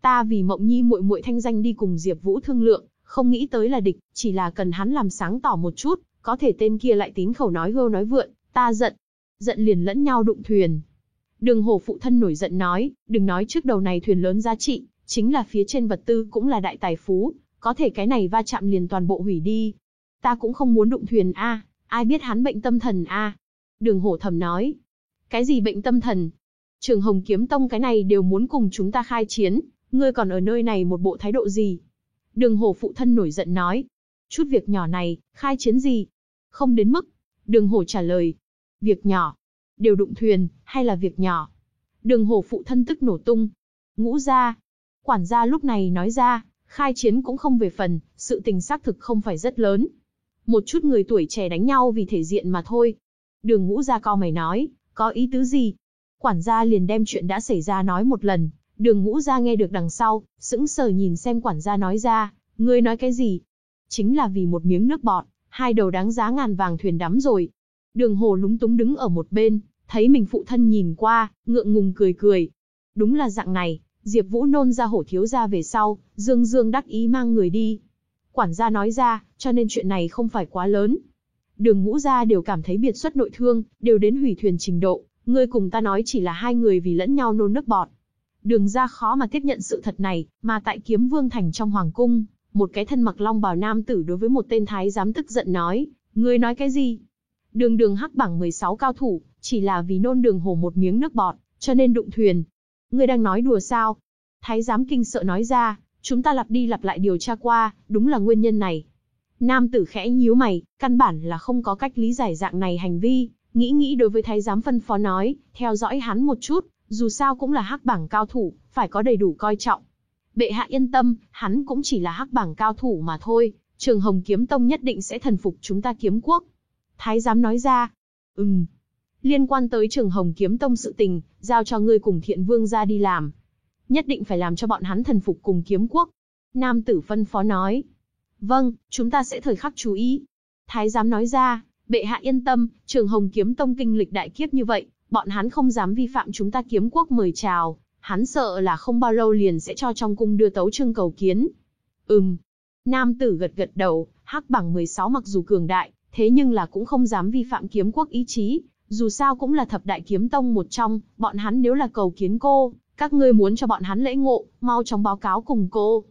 Ta vì mộng nhi muội muội thanh danh đi cùng Diệp Vũ thương lượng, không nghĩ tới là địch, chỉ là cần hắn làm sáng tỏ một chút, có thể tên kia lại tín khẩu nói hưu nói vượn, ta giận. Giận liền lẫn nhau đụng thuyền. Đường hồ phụ thân nổi giận nói, đừng nói trước đầu này thuyền lớn giá trị, chính là phía trên vật tư cũng là đại tài phú, có thể cái này va chạm liền toàn bộ hủy đi. Ta cũng không muốn đụng thuyền a, ai biết hắn bệnh tâm thần a. Đường hổ thầm nói. Cái gì bệnh tâm thần? Trường Hồng Kiếm Tông cái này đều muốn cùng chúng ta khai chiến, ngươi còn ở nơi này một bộ thái độ gì? Đường hổ phụ thân nổi giận nói. Chút việc nhỏ này, khai chiến gì? Không đến mức. Đường hổ trả lời. Việc nhỏ. Đều đụng thuyền, hay là việc nhỏ? Đường hổ phụ thân tức nổ tung. Ngũ ra. Quản gia lúc này nói ra, khai chiến cũng không về phần, sự tình xác thực không phải rất lớn. Một chút người tuổi trẻ đánh nhau vì thể diện mà thôi. Đường ngũ ra co mày nói, có ý tứ gì? Quản gia liền đem chuyện đã xảy ra nói một lần, đường ngũ ra nghe được đằng sau, sững sờ nhìn xem quản gia nói ra, ngươi nói cái gì? Chính là vì một miếng nước bọt, hai đầu đáng giá ngàn vàng thuyền đắm rồi. Đường hồ lúng túng đứng ở một bên, thấy mình phụ thân nhìn qua, ngượng ngùng cười cười. Đúng là dạng này, Diệp Vũ nôn ra hổ thiếu gia về sau, Dương Dương đắc ý mang người đi. Quản gia nói ra, cho nên chuyện này không phải quá lớn. Đường ngũ gia đều cảm thấy biệt xuất nội thương, đều đến hủy thuyền trình độ, ngươi cùng ta nói chỉ là hai người vì lẫn nhau nôn nước bọt. Đường gia khó mà tiếp nhận sự thật này, mà tại kiếm vương thành trong hoàng cung, một cái thân mặc long bào nam tử đối với một tên thái giám tức giận nói, ngươi nói cái gì? Đường đường hắc bảng 16 cao thủ, chỉ là vì nôn đường hồ một miếng nước bọt, cho nên đụng thuyền, Ngươi đang nói đùa sao? Thái giám kinh sợ nói ra, chúng ta lặp đi lặp lại điều tra qua, đúng là nguyên nhân này. Nam tử khẽ nhíu mày, căn bản là không có cách lý giải dạng này hành vi, nghĩ nghĩ đối với thái giám phân phó nói, theo dõi hắn một chút, dù sao cũng là hắc bảng cao thủ, phải có đầy đủ coi trọng. Bệ hạ yên tâm, hắn cũng chỉ là hắc bảng cao thủ mà thôi, trường hồng kiếm tông nhất định sẽ thần phục chúng ta kiếm quốc. Thái giám nói ra, ừm, Liên quan tới trường Hồng Kiếm Tông sự tình, giao cho ngươi cùng thiện vương ra đi làm. Nhất định phải làm cho bọn hắn thần phục cùng kiếm quốc. Nam tử phân phó nói. Vâng, chúng ta sẽ thời khắc chú ý. Thái giám nói ra, Bệ hạ yên tâm, trường Hồng Kiếm Tông kinh lịch đại kiếp như vậy, bọn hắn không dám vi phạm chúng ta kiếm quốc mời chào, hắn sợ là không bao lâu liền sẽ cho trong cung đưa tấu trương cầu kiến. Ừm. Nam tử gật gật đầu, hắc bằng 16 mặc dù cường đại, thế nhưng là cũng không dám vi phạm kiếm quốc ý chí, dù sao cũng là thập đại kiếm tông một trong, bọn hắn nếu là cầu kiến cô, các ngươi muốn cho bọn hắn lễ ngộ, mau chóng báo cáo cùng cô.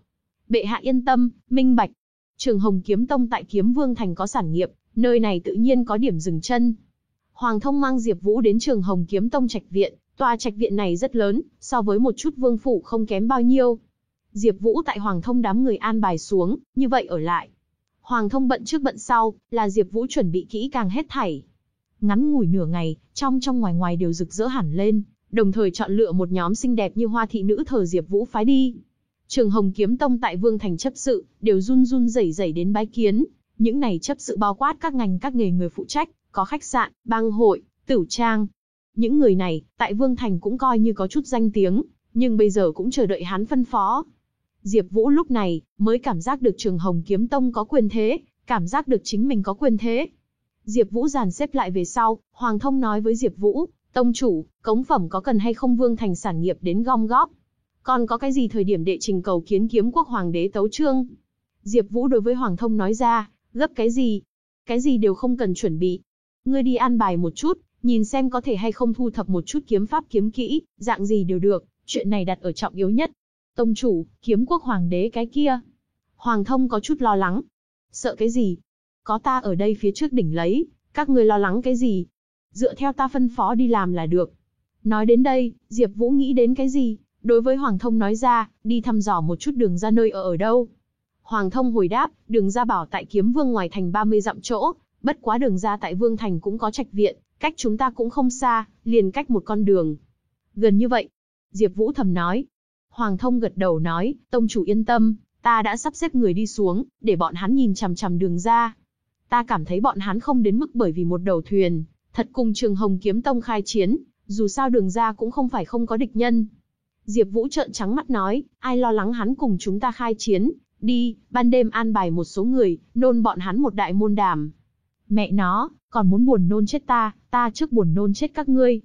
Bệ hạ yên tâm, minh bạch. Trường Hồng Kiếm Tông tại Kiếm Vương Thành có sản nghiệp, nơi này tự nhiên có điểm dừng chân. Hoàng thông mang Diệp Vũ đến Trường Hồng Kiếm Tông trạch viện, tòa trạch viện này rất lớn, so với một chút vương phủ không kém bao nhiêu. Diệp Vũ tại Hoàng thông đám người an bài xuống, như vậy ở lại. Hoàng thông bận trước bận sau, là Diệp Vũ chuẩn bị kỹ càng hết thảy. Ngắn ngủi nửa ngày, trong trong ngoài ngoài đều rực rỡ hẳn lên, đồng thời chọn lựa một nhóm xinh đẹp như hoa thị nữ thờ Diệp Vũ phái đi. Trường Hồng Kiếm Tông tại Vương Thành chấp sự, đều run run rẩy rẩy đến bái kiến, những này chấp sự bao quát các ngành các nghề người phụ trách, có khách sạn, bang hội, tử trang. Những người này, tại Vương Thành cũng coi như có chút danh tiếng, nhưng bây giờ cũng chờ đợi hắn phân phó. Diệp Vũ lúc này, mới cảm giác được Trường Hồng Kiếm Tông có quyền thế, cảm giác được chính mình có quyền thế. Diệp Vũ dàn xếp lại về sau, Hoàng Thông nói với Diệp Vũ, Tông chủ, cống phẩm có cần hay không Vương Thành sản nghiệp đến gom góp? Còn có cái gì thời điểm đệ trình cầu kiến kiếm quốc hoàng đế tấu trương? Diệp Vũ đối với Hoàng Thông nói ra, gấp cái gì? Cái gì đều không cần chuẩn bị. Ngươi đi an bài một chút, nhìn xem có thể hay không thu thập một chút kiếm pháp kiếm kỹ, dạng gì đều được, chuyện này đặt ở trọng yếu nhất. Tông chủ, kiếm quốc hoàng đế cái kia. Hoàng thông có chút lo lắng. Sợ cái gì? Có ta ở đây phía trước đỉnh lấy, các ngươi lo lắng cái gì? Dựa theo ta phân phó đi làm là được. Nói đến đây, Diệp Vũ nghĩ đến cái gì? Đối với Hoàng Thông nói ra, đi thăm dò một chút đường ra nơi ở ở đâu. Hoàng Thông hồi đáp, đường ra bảo tại Kiếm Vương ngoài thành 30 dặm chỗ, bất quá đường ra tại Vương thành cũng có trạch viện, cách chúng ta cũng không xa, liền cách một con đường. Gần như vậy. Diệp Vũ thầm nói. Hoàng Thông gật đầu nói, tông chủ yên tâm, ta đã sắp xếp người đi xuống, để bọn hắn nhìn chằm chằm đường ra. Ta cảm thấy bọn hắn không đến mức bởi vì một đầu thuyền, thật cùng Trường Hồng Kiếm Tông khai chiến, dù sao đường ra cũng không phải không có địch nhân. Diệp Vũ trợn trắng mắt nói, ai lo lắng hắn cùng chúng ta khai chiến, đi, ban đêm an bài một số người, nôn bọn hắn một đại môn đàm. Mẹ nó, còn muốn buồn nôn chết ta, ta trước buồn nôn chết các ngươi.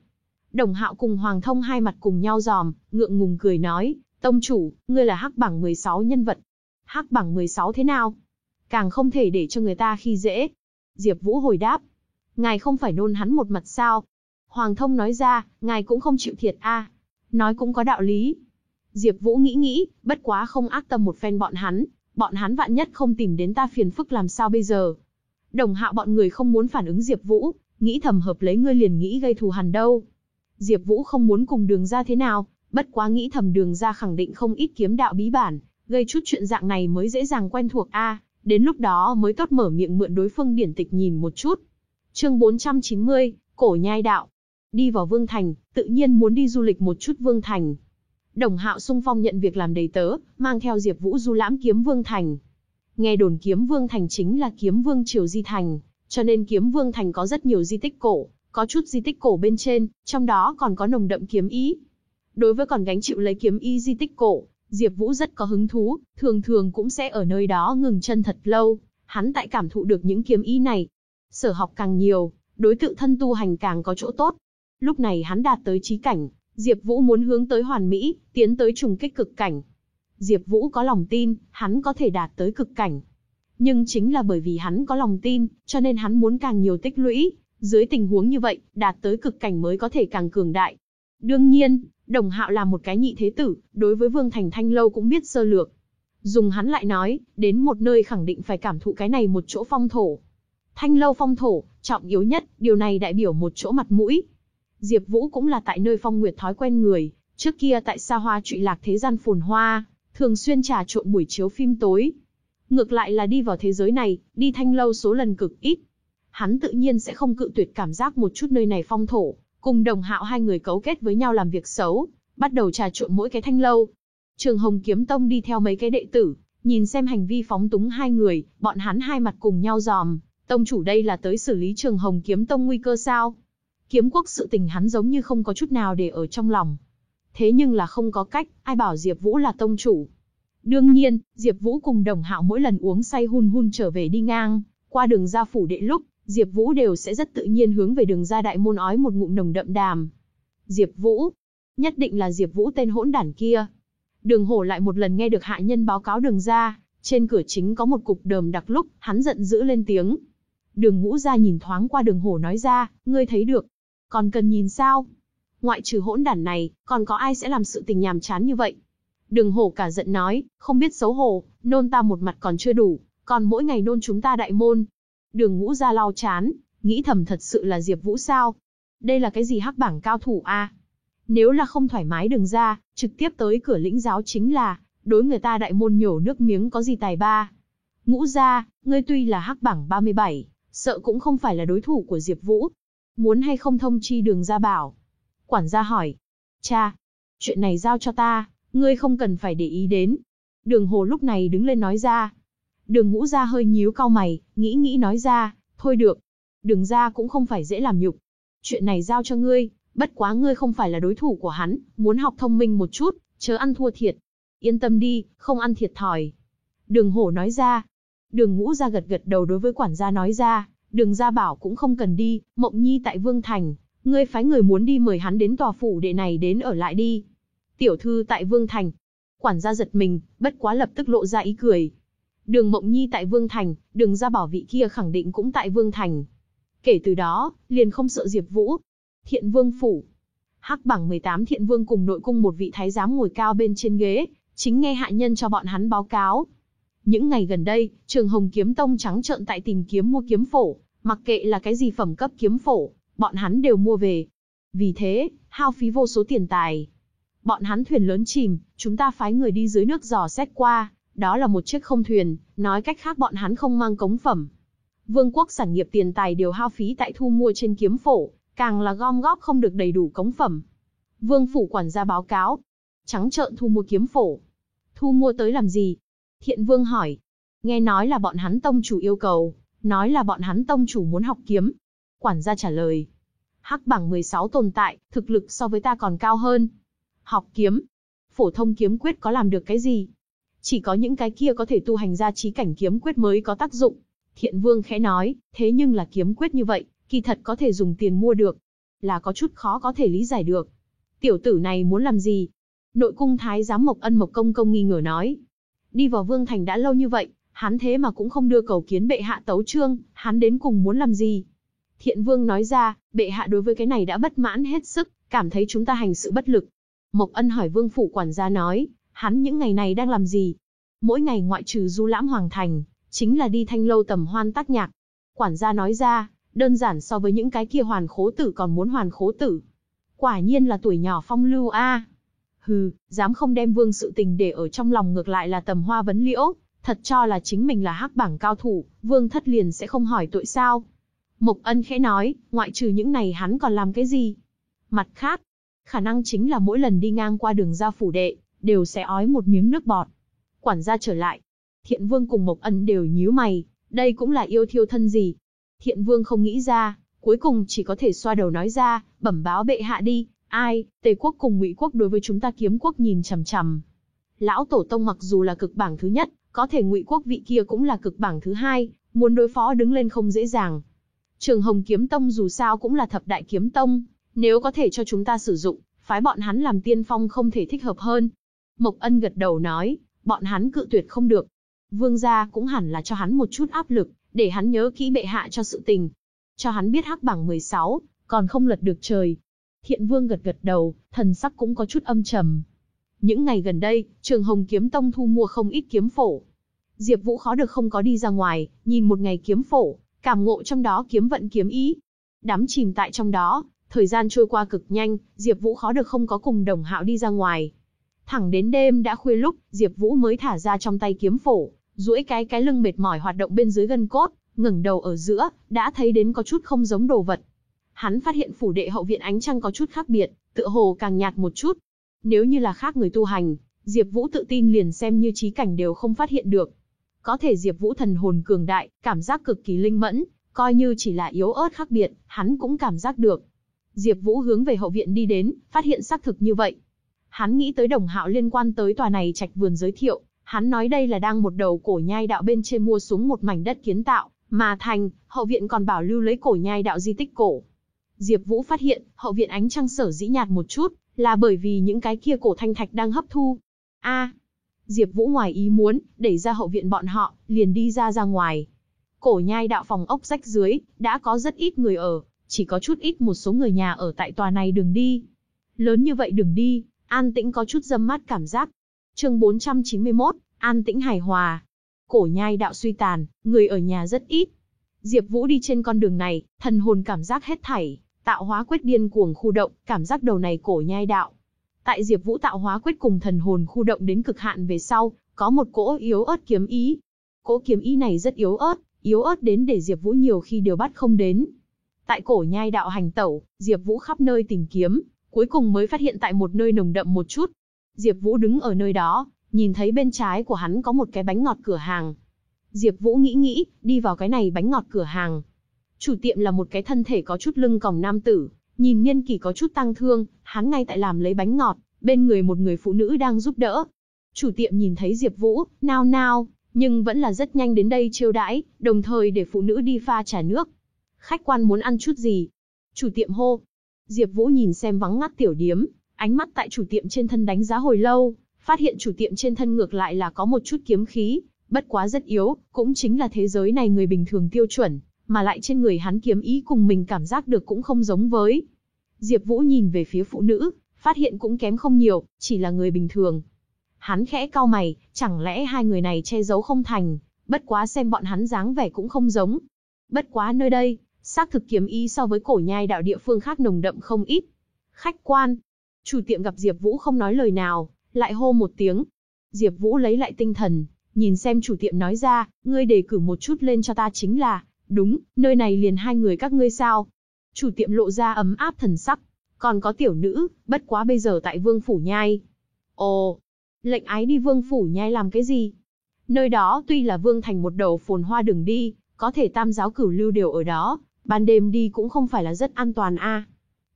Đồng Hạo cùng Hoàng Thông hai mặt cùng nhau giòm, ngượng ngùng cười nói, tông chủ, ngươi là hắc bảng 16 nhân vật. Hắc bảng 16 thế nào? Càng không thể để cho người ta khi dễ. Diệp Vũ hồi đáp, ngài không phải nôn hắn một mặt sao? Hoàng Thông nói ra, ngài cũng không chịu thiệt a. Nói cũng có đạo lý. Diệp Vũ nghĩ nghĩ, bất quá không ác tâm một phen bọn hắn, bọn hắn vạn nhất không tìm đến ta phiền phức làm sao bây giờ. Đồng Hạo bọn người không muốn phản ứng Diệp Vũ, nghĩ thầm hợp lấy ngươi liền nghĩ gây thù hằn đâu. Diệp Vũ không muốn cùng Đường gia thế nào, bất quá nghĩ thầm Đường gia khẳng định không ít kiếm đạo bí bản, gây chút chuyện dạng này mới dễ dàng quen thuộc a, đến lúc đó mới tốt mở miệng mượn đối phương điển tịch nhìn một chút. Chương 490, Cổ nhai đạo. Đi vào Vương Thành, tự nhiên muốn đi du lịch một chút Vương Thành. Đồng Hạo sung phong nhận việc làm đầy tớ, mang theo Diệp Vũ du lãm kiếm Vương Thành. Nghe đồn kiếm Vương Thành chính là kiếm Vương Triều Di Thành, cho nên kiếm Vương Thành có rất nhiều di tích cổ, có chút di tích cổ bên trên, trong đó còn có nồng đậm kiếm ý. Đối với còn gánh chịu lấy kiếm ý di tích cổ, Diệp Vũ rất có hứng thú, thường thường cũng sẽ ở nơi đó ngừng chân thật lâu, hắn tại cảm thụ được những kiếm ý này. Sở học càng nhiều, đối tự thân tu hành càng có chỗ tốt, Lúc này hắn đạt tới trí cảnh, Diệp Vũ muốn hướng tới hoàn mỹ, tiến tới trùng kích cực cảnh. Diệp Vũ có lòng tin, hắn có thể đạt tới cực cảnh. Nhưng chính là bởi vì hắn có lòng tin, cho nên hắn muốn càng nhiều tích lũy, dưới tình huống như vậy, đạt tới cực cảnh mới có thể càng cường đại. Đương nhiên, Đồng Hạo là một cái nhị thế tử, đối với Vương Thành Thanh lâu cũng biết sơ lược. Dùng hắn lại nói, đến một nơi khẳng định phải cảm thụ cái này một chỗ phong thổ. Thanh lâu phong thổ, trọng yếu nhất, điều này đại biểu một chỗ mặt mũi, Diệp Vũ cũng là tại nơi phong nguyệt thói quen người, trước kia tại xa hoa trụy lạc thế gian phồn hoa, thường xuyên trà trộn buổi chiếu phim tối. Ngược lại là đi vào thế giới này, đi thanh lâu số lần cực ít. Hắn tự nhiên sẽ không cự tuyệt cảm giác một chút nơi này phong thổ, cùng đồng hạo hai người cấu kết với nhau làm việc xấu, bắt đầu trà trộn mỗi cái thanh lâu. Trường Hồng Kiếm Tông đi theo mấy cái đệ tử, nhìn xem hành vi phóng túng hai người, bọn hắn hai mặt cùng nhau giòm, tông chủ đây là tới xử lý Trường Hồng Kiếm Tông nguy cơ sao? Kiếm quốc sự tình hắn giống như không có chút nào để ở trong lòng. Thế nhưng là không có cách, ai bảo Diệp Vũ là tông chủ. Đương nhiên, Diệp Vũ cùng đồng hạo mỗi lần uống say hun hun trở về đi ngang, qua đường ra phủ đệ lúc, Diệp Vũ đều sẽ rất tự nhiên hướng về đường ra đại môn ói một ngụm nồng đậm đàm. Diệp Vũ, nhất định là Diệp Vũ tên hỗn đản kia. Đường Hổ lại một lần nghe được hạ nhân báo cáo đường ra, trên cửa chính có một cục đờm đặc lúc, hắn giận dữ lên tiếng. Đường Ngũ gia nhìn thoáng qua Đường Hổ nói ra, ngươi thấy được, còn cần nhìn sao? Ngoại trừ hỗn đản này, còn có ai sẽ làm sự tình nhàm chán như vậy? Đường Hổ cả giận nói, không biết xấu hổ, nôn ta một mặt còn chưa đủ, còn mỗi ngày nôn chúng ta đại môn. Đường Ngũ gia lau chán, nghĩ thầm thật sự là Diệp Vũ sao? Đây là cái gì hắc bảng cao thủ a? Nếu là không thoải mái đừng ra, trực tiếp tới cửa lĩnh giáo chính là, đối người ta đại môn nhổ nước miếng có gì tài ba. Ngũ gia, ngươi tuy là hắc bảng 37, sợ cũng không phải là đối thủ của Diệp Vũ. Muốn hay không thông chi đường gia bảo? Quản gia hỏi. Cha, chuyện này giao cho ta, ngươi không cần phải để ý đến. Đường hồ lúc này đứng lên nói ra. Đường ngũ gia hơi nhíu cau mày, nghĩ nghĩ nói ra, thôi được. Đường gia cũng không phải dễ làm nhục. Chuyện này giao cho ngươi, bất quá ngươi không phải là đối thủ của hắn, muốn học thông minh một chút, chớ ăn thua thiệt. Yên tâm đi, không ăn thiệt thòi. Đường hổ nói ra. Đường ngũ gia gật gật đầu đối với quản gia nói ra, đường gia bảo cũng không cần đi, mộng nhi tại Vương Thành, ngươi phái người muốn đi mời hắn đến tòa phủ đệ này đến ở lại đi. Tiểu thư tại Vương Thành. Quản gia giật mình, bất quá lập tức lộ ra ý cười. Đường Mộng Nhi tại Vương Thành, đường gia bảo vị kia khẳng định cũng tại Vương Thành. Kể từ đó, liền không sợ Diệp Vũ. Thiện Vương Phủ. Hắc bảng 18 Thiện Vương cùng nội cung một vị thái giám ngồi cao bên trên ghế, chính nghe hạ nhân cho bọn hắn báo cáo. Những ngày gần đây, Trường Hồng Kiếm Tông trắng trợn tại tìm kiếm mua kiếm phổ, mặc kệ là cái gì phẩm cấp kiếm phổ, bọn hắn đều mua về. Vì thế, hao phí vô số tiền tài. Bọn hắn thuyền lớn chìm, chúng ta phái người đi dưới nước dò xét qua, đó là một chiếc không thuyền, nói cách khác bọn hắn không mang cống phẩm. Vương quốc sản nghiệp tiền tài đều hao phí tại thu mua trên kiếm phổ, càng là gom góp không được đầy đủ cống phẩm. Vương phủ quản gia báo cáo, trắng trợn thu mua kiếm phổ. Thu mua tới làm gì? Thiện vương hỏi. Nghe nói là bọn hắn tông chủ yêu cầu, nói là bọn hắn tông chủ muốn học kiếm. Quản gia trả lời. Hắc bảng 16 tồn tại, thực lực so với ta còn cao hơn. Học kiếm. Phổ thông kiếm quyết có làm được cái gì? Chỉ có những cái kia có thể tu hành ra trí cảnh kiếm quyết mới có tác dụng. Thiện vương khẽ nói, thế nhưng là kiếm quyết như vậy, kỳ thật có thể dùng tiền mua được. Là có chút khó có thể lý giải được. Tiểu tử này muốn làm gì? Nội cung thái giám Mộc Ân Mộc Công Công nghi ngờ nói. Đi vào Vương Thành đã lâu như vậy, hắn thế mà cũng không đưa cầu kiến bệ hạ tấu trương, hắn đến cùng muốn làm gì? Thiện Vương nói ra, bệ hạ đối với cái này đã bất mãn hết sức, cảm thấy chúng ta hành sự bất lực. Mộc Ân hỏi Vương phủ quản gia nói, hắn những ngày này đang làm gì? Mỗi ngày ngoại trừ du lãm hoàng thành, chính là đi thanh lâu tầm hoan tác nhạc. Quản gia nói ra, đơn giản so với những cái kia hoàn khố tử còn muốn hoàn khố tử. Quả nhiên là tuổi nhỏ phong lưu a. Hừ, dám không đem vương sự tình để ở trong lòng ngược lại là tầm hoa vấn liễu, thật cho là chính mình là hắc bảng cao thủ, vương thất liền sẽ không hỏi tội sao. Mộc ân khẽ nói, ngoại trừ những này hắn còn làm cái gì? Mặt khác, khả năng chính là mỗi lần đi ngang qua đường ra phủ đệ, đều sẽ ói một miếng nước bọt. Quản gia trở lại. Thiện vương cùng Mộc ân đều nhíu mày, đây cũng là yêu thiêu thân gì. Thiện vương không nghĩ ra, cuối cùng chỉ có thể xoa đầu nói ra, bẩm báo bệ hạ đi, ai, Tề quốc cùng Ngụy quốc đối với chúng ta kiếm quốc nhìn chằm chằm. Lão tổ tông mặc dù là cực bảng thứ nhất, có thể Ngụy quốc vị kia cũng là cực bảng thứ hai, muốn đối phó đứng lên không dễ dàng. Trường Hồng Kiếm Tông dù sao cũng là thập đại kiếm tông, nếu có thể cho chúng ta sử dụng, phái bọn hắn làm tiên phong không thể thích hợp hơn. Mộc Ân gật đầu nói, bọn hắn cự tuyệt không được. Vương gia cũng hẳn là cho hắn một chút áp lực, để hắn nhớ kỹ bệ hạ cho sự tình. Cho hắn biết hắc bảng 16, còn không lật được trời. Thiện Vương gật gật đầu, thần sắc cũng có chút âm trầm. Những ngày gần đây, Trường Hồng Kiếm Tông thu mua không ít kiếm phổ. Diệp Vũ khó được không có đi ra ngoài, nhìn một ngày kiếm phổ, cảm ngộ trong đó kiếm vận kiếm ý. Đắm chìm tại trong đó, thời gian trôi qua cực nhanh, Diệp Vũ khó được không có cùng Đồng Hạo đi ra ngoài. Thẳng đến đêm đã khuya lúc, Diệp Vũ mới thả ra trong tay kiếm phổ, duỗi cái cái lưng mệt mỏi hoạt động bên dưới gân cốt, ngẩng đầu ở giữa, đã thấy đến có chút không giống đồ vật. Hắn phát hiện phủ đệ hậu viện ánh trăng có chút khác biệt, tựa hồ càng nhạt một chút. Nếu như là khác người tu hành, Diệp Vũ tự tin liền xem như trí cảnh đều không phát hiện được. Có thể Diệp Vũ thần hồn cường đại, cảm giác cực kỳ linh mẫn, coi như chỉ là yếu ớt khác biệt, hắn cũng cảm giác được. Diệp Vũ hướng về hậu viện đi đến, phát hiện xác thực như vậy. Hắn nghĩ tới Đồng Hạo liên quan tới tòa này trạch vườn giới thiệu, hắn nói đây là đang một đầu cổ nhai đạo bên trên mua xuống một mảnh đất kiến tạo, Mà thành, hậu viện còn bảo lưu lấy cổ nhai đạo di tích cổ. Diệp Vũ phát hiện, hậu viện ánh trăng sở dĩ nhạt một chút, là bởi vì những cái kia cổ thanh thạch đang hấp thu. A. Diệp Vũ ngoài ý muốn, đẩy ra hậu viện bọn họ, liền đi ra ra ngoài. Cổ nhai đạo phòng ốc rách dưới, đã có rất ít người ở, chỉ có chút ít một số người nhà ở tại tòa này đường đi. Lớn như vậy đường đi, an tĩnh có chút dâm mát cảm giác. Chương 491, an tĩnh hài hòa. Cổ nhai đạo suy tàn, người ở nhà rất ít. Diệp Vũ đi trên con đường này, thần hồn cảm giác hết thảy, tạo hóa quyết điên cuồng khu động, cảm giác đầu này cổ nhai đạo. Tại Diệp Vũ tạo hóa quyết cùng thần hồn khu động đến cực hạn về sau, có một cỗ yếu ớt kiếm ý. Cỗ kiếm ý này rất yếu ớt, yếu ớt đến để Diệp Vũ nhiều khi đều bắt không đến. Tại cổ nhai đạo hành tẩu, Diệp Vũ khắp nơi tìm kiếm, cuối cùng mới phát hiện tại một nơi nồng đậm một chút. Diệp Vũ đứng ở nơi đó, nhìn thấy bên trái của hắn có một cái bánh ngọt cửa hàng. Diệp Vũ nghĩ nghĩ, đi vào cái này bánh ngọt cửa hàng. Chủ tiệm là một cái thân thể có chút lưng còng nam tử, nhìn niên kỷ có chút tăng thương, hắn ngay tại làm lấy bánh ngọt, bên người một người phụ nữ đang giúp đỡ. Chủ tiệm nhìn thấy Diệp Vũ, nao nao, nhưng vẫn là rất nhanh đến đây chiêu đãi, đồng thời để phụ nữ đi pha trà nước. Khách quan muốn ăn chút gì? Chủ tiệm hô. Diệp Vũ nhìn xem vắng ngắt tiểu điếm, ánh mắt tại chủ tiệm trên thân đánh giá hồi lâu, phát hiện chủ tiệm trên thân ngược lại là có một chút kiếm khí, bất quá rất yếu, cũng chính là thế giới này người bình thường tiêu chuẩn, mà lại trên người hắn kiếm ý cùng mình cảm giác được cũng không giống với. Diệp Vũ nhìn về phía phụ nữ, phát hiện cũng kém không nhiều, chỉ là người bình thường. Hắn khẽ cau mày, chẳng lẽ hai người này che giấu không thành, bất quá xem bọn hắn dáng vẻ cũng không giống. Bất quá nơi đây, xác thực kiếm ý so với cổ nhai đạo địa phương khác nồng đậm không ít. Khách quan, chủ tiệm gặp Diệp Vũ không nói lời nào, lại hô một tiếng. Diệp Vũ lấy lại tinh thần, nhìn xem chủ tiệm nói ra, ngươi đề cử một chút lên cho ta chính là, đúng, nơi này liền hai người các ngươi sao? Chủ tiệm lộ ra ấm áp thần sắc, còn có tiểu nữ, bất quá bây giờ tại Vương phủ nhai. Ồ, lệnh ái đi Vương phủ nhai làm cái gì? Nơi đó tuy là Vương thành một đầu phồn hoa đường đi, có thể tam giáo cửu lưu đều ở đó, ban đêm đi cũng không phải là rất an toàn a.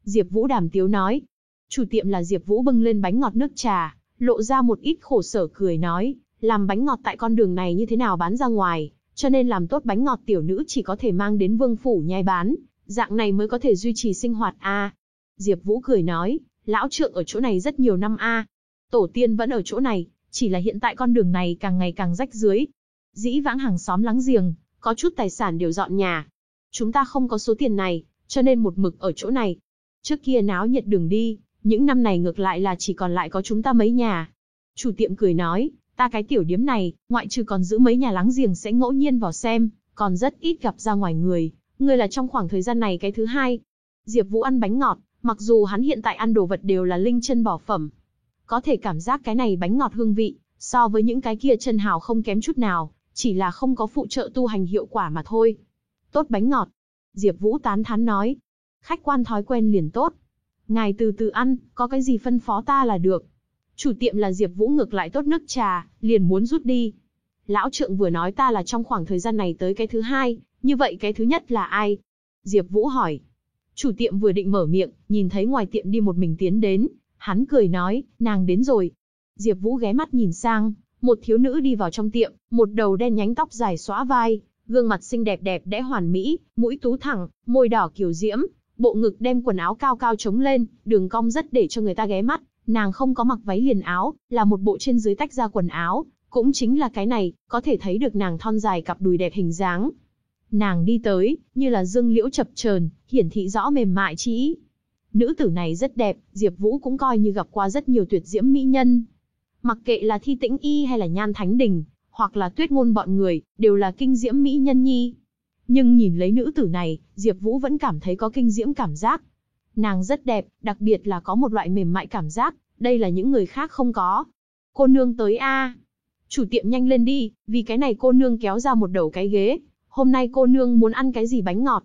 Diệp Vũ đàm tiếu nói. Chủ tiệm là Diệp Vũ bưng lên bánh ngọt nước trà, lộ ra một ít khổ sở cười nói, làm bánh ngọt tại con đường này như thế nào bán ra ngoài, cho nên làm tốt bánh ngọt tiểu nữ chỉ có thể mang đến vương phủ nhai bán, dạng này mới có thể duy trì sinh hoạt a. Diệp Vũ cười nói, lão trượng ở chỗ này rất nhiều năm a. Tổ tiên vẫn ở chỗ này, chỉ là hiện tại con đường này càng ngày càng rách dưới. Dĩ vãng hàng xóm láng giềng, có chút tài sản đều dọn nhà. Chúng ta không có số tiền này, cho nên một mực ở chỗ này. Trước kia náo nhiệt đường đi, những năm này ngược lại là chỉ còn lại có chúng ta mấy nhà. Chủ tiệm cười nói, ta cái tiểu điếm này, ngoại trừ còn giữ mấy nhà láng giềng sẽ ngẫu nhiên vào xem, còn rất ít gặp ra ngoài người. Người là trong khoảng thời gian này cái thứ hai. Diệp Vũ ăn bánh ngọt, mặc dù hắn hiện tại ăn đồ vật đều là linh chân bỏ phẩm. Có thể cảm giác cái này bánh ngọt hương vị, so với những cái kia chân hào không kém chút nào, chỉ là không có phụ trợ tu hành hiệu quả mà thôi. Tốt bánh ngọt. Diệp Vũ tán thán nói. Khách quan thói quen liền tốt. Ngài từ từ ăn, có cái gì phân phó ta là được. Chủ tiệm là Diệp Vũ ngược lại tốt nước trà, liền muốn rút đi. Lão trượng vừa nói ta là trong khoảng thời gian này tới cái thứ hai, như vậy cái thứ nhất là ai? Diệp Vũ hỏi. Chủ tiệm vừa định mở miệng, nhìn thấy ngoài tiệm đi một mình tiến đến, hắn cười nói, nàng đến rồi. Diệp Vũ ghé mắt nhìn sang, một thiếu nữ đi vào trong tiệm, một đầu đen nhánh tóc dài xõa vai, gương mặt xinh đẹp đẹp đẽ hoàn mỹ, mũi tú thẳng, môi đỏ kiều diễm, bộ ngực đem quần áo cao cao chống lên, đường cong rất để cho người ta ghé mắt, nàng không có mặc váy liền áo, là một bộ trên dưới tách ra quần áo, cũng chính là cái này, có thể thấy được nàng thon dài cặp đùi đẹp hình dáng. Nàng đi tới, như là dương liễu chập chờn, hiển thị rõ mềm mại chi ý. Nữ tử này rất đẹp, Diệp Vũ cũng coi như gặp qua rất nhiều tuyệt diễm mỹ nhân. Mặc kệ là Thi Tĩnh Y hay là Nhan Thánh Đình, hoặc là Tuyết Ngôn bọn người, đều là kinh diễm mỹ nhân nhi. Nhưng nhìn lấy nữ tử này, Diệp Vũ vẫn cảm thấy có kinh diễm cảm giác. Nàng rất đẹp, đặc biệt là có một loại mềm mại cảm giác, đây là những người khác không có. Cô nương tới a. Chủ tiệm nhanh lên đi, vì cái này cô nương kéo ra một đầu cái ghế. Hôm nay cô nương muốn ăn cái gì bánh ngọt?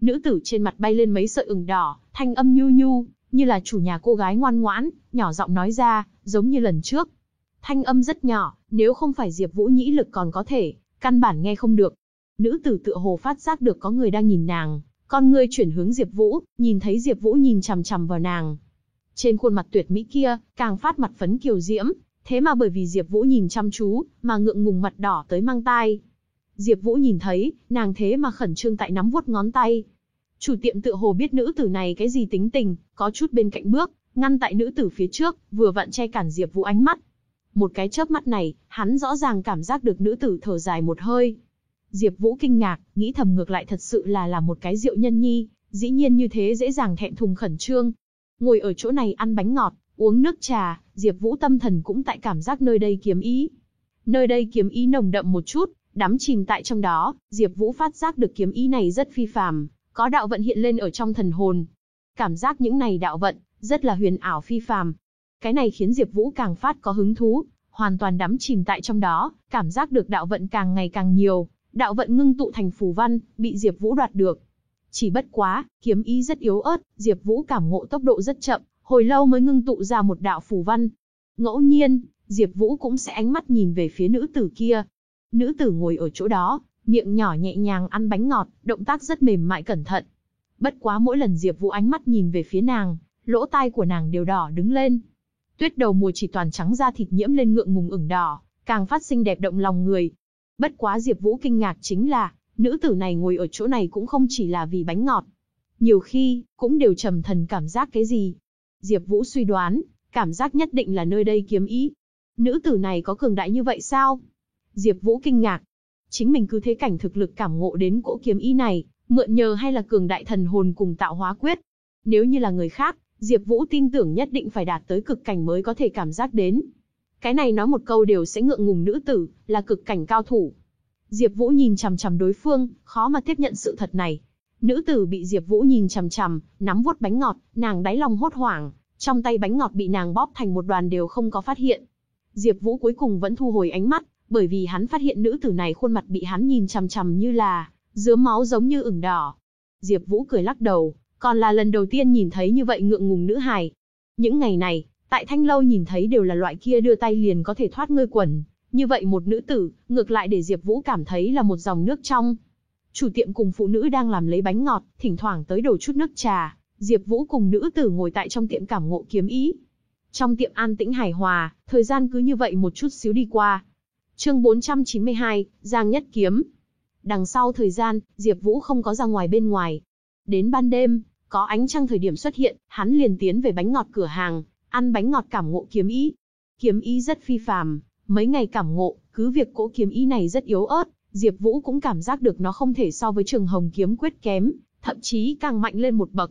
Nữ tử trên mặt bay lên mấy sợi ửng đỏ, thanh âm nhu nhu, như là chủ nhà cô gái ngoan ngoãn, nhỏ giọng nói ra, giống như lần trước. Thanh âm rất nhỏ, nếu không phải Diệp Vũ nhĩ lực còn có thể, căn bản nghe không được. Nữ tử tựa hồ phát giác được có người đang nhìn nàng, con ngươi chuyển hướng Diệp Vũ, nhìn thấy Diệp Vũ nhìn chằm chằm vào nàng. Trên khuôn mặt tuyệt mỹ kia, càng phát mặt phấn kiều diễm, thế mà bởi vì Diệp Vũ nhìn chăm chú, mà ngượng ngùng mặt đỏ tới mang tai. Diệp Vũ nhìn thấy, nàng thế mà khẩn trương tại nắm vuốt ngón tay. Chủ tiệm tựa hồ biết nữ tử này cái gì tính tình, có chút bên cạnh bước, ngăn tại nữ tử phía trước, vừa vặn che cản Diệp Vũ ánh mắt. Một cái chớp mắt này, hắn rõ ràng cảm giác được nữ tử thở dài một hơi. Diệp Vũ kinh ngạc, nghĩ thầm ngược lại thật sự là là một cái rượu nhân nhi, dĩ nhiên như thế dễ dàng thẹn thùng khẩn trương. Ngồi ở chỗ này ăn bánh ngọt, uống nước trà, Diệp Vũ tâm thần cũng tại cảm giác nơi đây kiếm ý. Nơi đây kiếm ý nồng đậm một chút, đắm chìm tại trong đó, Diệp Vũ phát giác được kiếm ý này rất phi phàm, có đạo vận hiện lên ở trong thần hồn. Cảm giác những này đạo vận rất là huyền ảo phi phàm. Cái này khiến Diệp Vũ càng phát có hứng thú, hoàn toàn đắm chìm tại trong đó, cảm giác được đạo vận càng ngày càng nhiều, đạo vận ngưng tụ thành phù văn, bị Diệp Vũ đoạt được. Chỉ bất quá, kiếm ý rất yếu ớt, Diệp Vũ cảm ngộ tốc độ rất chậm, hồi lâu mới ngưng tụ ra một đạo phù văn. Ngẫu nhiên, Diệp Vũ cũng sẽ ánh mắt nhìn về phía nữ tử kia. Nữ tử ngồi ở chỗ đó, miệng nhỏ nhẹ nhàng ăn bánh ngọt, động tác rất mềm mại cẩn thận. Bất quá mỗi lần Diệp Vũ ánh mắt nhìn về phía nàng, lỗ tai của nàng đều đỏ đứng lên. Tuyết đầu mùa chỉ toàn trắng da thịt nhiễm lên ngượng ngùng ửng đỏ, càng phát sinh đẹp động lòng người. Bất quá Diệp Vũ kinh ngạc chính là, nữ tử này ngồi ở chỗ này cũng không chỉ là vì bánh ngọt. Nhiều khi, cũng đều trầm thần cảm giác cái gì. Diệp Vũ suy đoán, cảm giác nhất định là nơi đây kiếm ý. Nữ tử này có cường đại như vậy sao? Diệp Vũ kinh ngạc. Chính mình cứ thế cảnh thực lực cảm ngộ đến cỗ kiếm ý này, mượn nhờ hay là cường đại thần hồn cùng tạo hóa quyết. Nếu như là người khác, Diệp Vũ tin tưởng nhất định phải đạt tới cực cảnh mới có thể cảm giác đến. Cái này nói một câu đều sẽ ngượng ngùng nữ tử, là cực cảnh cao thủ. Diệp Vũ nhìn chằm chằm đối phương, khó mà tiếp nhận sự thật này. Nữ tử bị Diệp Vũ nhìn chằm chằm, nắm vuốt bánh ngọt, nàng đáy lòng hốt hoảng, trong tay bánh ngọt bị nàng bóp thành một đoàn đều không có phát hiện. Diệp Vũ cuối cùng vẫn thu hồi ánh mắt, bởi vì hắn phát hiện nữ tử này khuôn mặt bị hắn nhìn chằm chằm như là dứa máu giống như ửng đỏ. Diệp Vũ cười lắc đầu, còn là lần đầu tiên nhìn thấy như vậy ngượng ngùng nữ hài. Những ngày này, tại Thanh lâu nhìn thấy đều là loại kia đưa tay liền có thể thoát ngươi quần, như vậy một nữ tử, ngược lại để Diệp Vũ cảm thấy là một dòng nước trong. Chủ tiệm cùng phụ nữ đang làm lấy bánh ngọt, thỉnh thoảng tới đổ chút nước trà, Diệp Vũ cùng nữ tử ngồi tại trong tiệm cảm ngộ kiếm ý. Trong tiệm an tĩnh hài hòa, thời gian cứ như vậy một chút xíu đi qua. Chương 492, Giang Nhất Kiếm. Đằng sau thời gian, Diệp Vũ không có ra ngoài bên ngoài. Đến ban đêm, có ánh trăng thời điểm xuất hiện, hắn liền tiến về bánh ngọt cửa hàng, ăn bánh ngọt cảm ngộ kiếm ý. Kiếm ý rất phi phàm, mấy ngày cảm ngộ, cứ việc cỗ kiếm ý này rất yếu ớt, Diệp Vũ cũng cảm giác được nó không thể so với Trường Hồng kiếm quyết kém, thậm chí càng mạnh lên một bậc.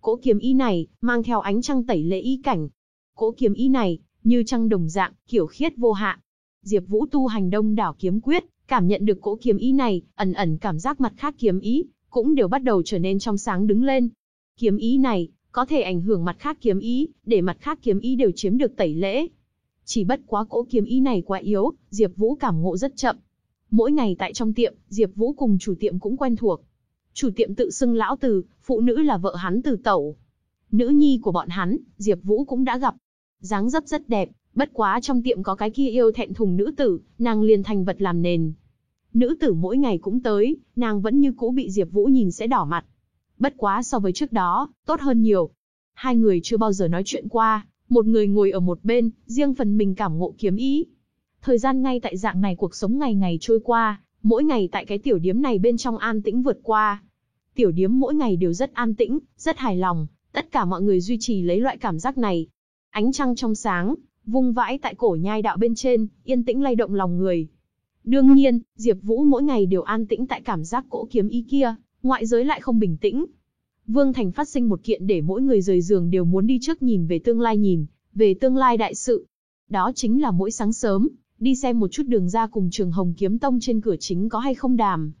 Cỗ kiếm ý này mang theo ánh trăng tẩy lễ ý cảnh. Cỗ kiếm ý này như trăng đồng dạng, kiểu khiết vô hạn. Diệp Vũ tu hành Đông Đảo kiếm quyết, cảm nhận được cỗ kiếm ý này, ẩn ẩn cảm giác mặt khác kiếm ý cũng đều bắt đầu trở nên trong sáng đứng lên. Kiếm ý này có thể ảnh hưởng mặt khác kiếm ý, để mặt khác kiếm ý đều chiếm được tẩy lễ. Chỉ bất quá cỗ kiếm ý này quá yếu, Diệp Vũ cảm ngộ rất chậm. Mỗi ngày tại trong tiệm, Diệp Vũ cùng chủ tiệm cũng quen thuộc. Chủ tiệm tự xưng lão Từ, phụ nữ là vợ hắn Từ Tẩu. Nữ nhi của bọn hắn, Diệp Vũ cũng đã gặp. Dáng dấp rất đẹp, bất quá trong tiệm có cái kia yêu thẹn thùng nữ tử, nàng liền thành vật làm nền. Nữ tử mỗi ngày cũng tới, nàng vẫn như cũ bị Diệp Vũ nhìn sẽ đỏ mặt. Bất quá so với trước đó, tốt hơn nhiều. Hai người chưa bao giờ nói chuyện qua, một người ngồi ở một bên, riêng phần mình cảm ngộ kiếm ý. Thời gian ngay tại dạng này cuộc sống ngày ngày trôi qua, mỗi ngày tại cái tiểu điếm này bên trong an tĩnh vượt qua. Tiểu điếm mỗi ngày đều rất an tĩnh, rất hài lòng, tất cả mọi người duy trì lấy loại cảm giác này. Ánh trăng trong sáng, vung vãi tại cổ nhai đạo bên trên, yên tĩnh lay động lòng người. Đương nhiên, Diệp Vũ mỗi ngày đều an tĩnh tại cảm giác cỗ kiếm ý kia, ngoại giới lại không bình tĩnh. Vương Thành phát sinh một kiện để mỗi người rời giường đều muốn đi trước nhìn về tương lai nhìn, về tương lai đại sự. Đó chính là mỗi sáng sớm, đi xem một chút đường ra cùng trường Hồng Kiếm Tông trên cửa chính có hay không đàm.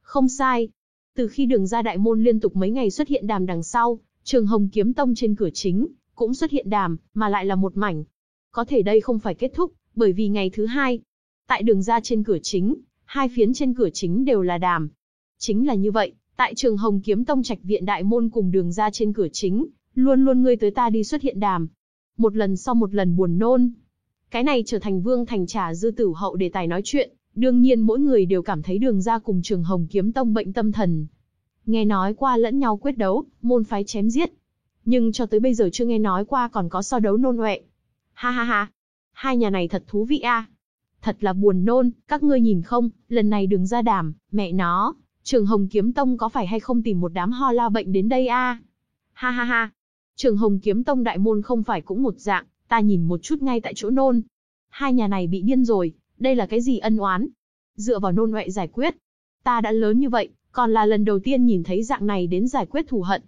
Không sai. Từ khi đường ra đại môn liên tục mấy ngày xuất hiện đàm đằng sau, trường Hồng Kiếm Tông trên cửa chính, cũng xuất hiện đàm, mà lại là một mảnh. Có thể đây không phải kết thúc, bởi vì ngày thứ hai, tại đường ra trên cửa chính, hai phiến trên cửa chính đều là đàm. Chính là như vậy, Tại trường Hồng Kiếm Tông Trạch Viện Đại Môn cùng đường ra trên cửa chính, luôn luôn ngươi tới ta đi xuất hiện đàm. Một lần sau một lần buồn nôn. Cái này trở thành vương thành trà dư tử hậu đề tài nói chuyện, đương nhiên mỗi người đều cảm thấy đường ra cùng trường Hồng Kiếm Tông bệnh tâm thần. Nghe nói qua lẫn nhau quyết đấu, môn phái chém giết. Nhưng cho tới bây giờ chưa nghe nói qua còn có so đấu nôn ọe. Ha ha ha. Hai nhà này thật thú vị a. Thật là buồn nôn, các ngươi nhìn không, lần này đừng ra đàm, mẹ nó, trường Hồng Kiếm Tông có phải hay không tìm một đám ho lao bệnh đến đây a? Ha ha ha, trường Hồng Kiếm Tông đại môn không phải cũng một dạng, ta nhìn một chút ngay tại chỗ nôn. Hai nhà này bị điên rồi, đây là cái gì ân oán? Dựa vào nôn ngoại giải quyết. Ta đã lớn như vậy, còn là lần đầu tiên nhìn thấy dạng này đến giải quyết thù hận.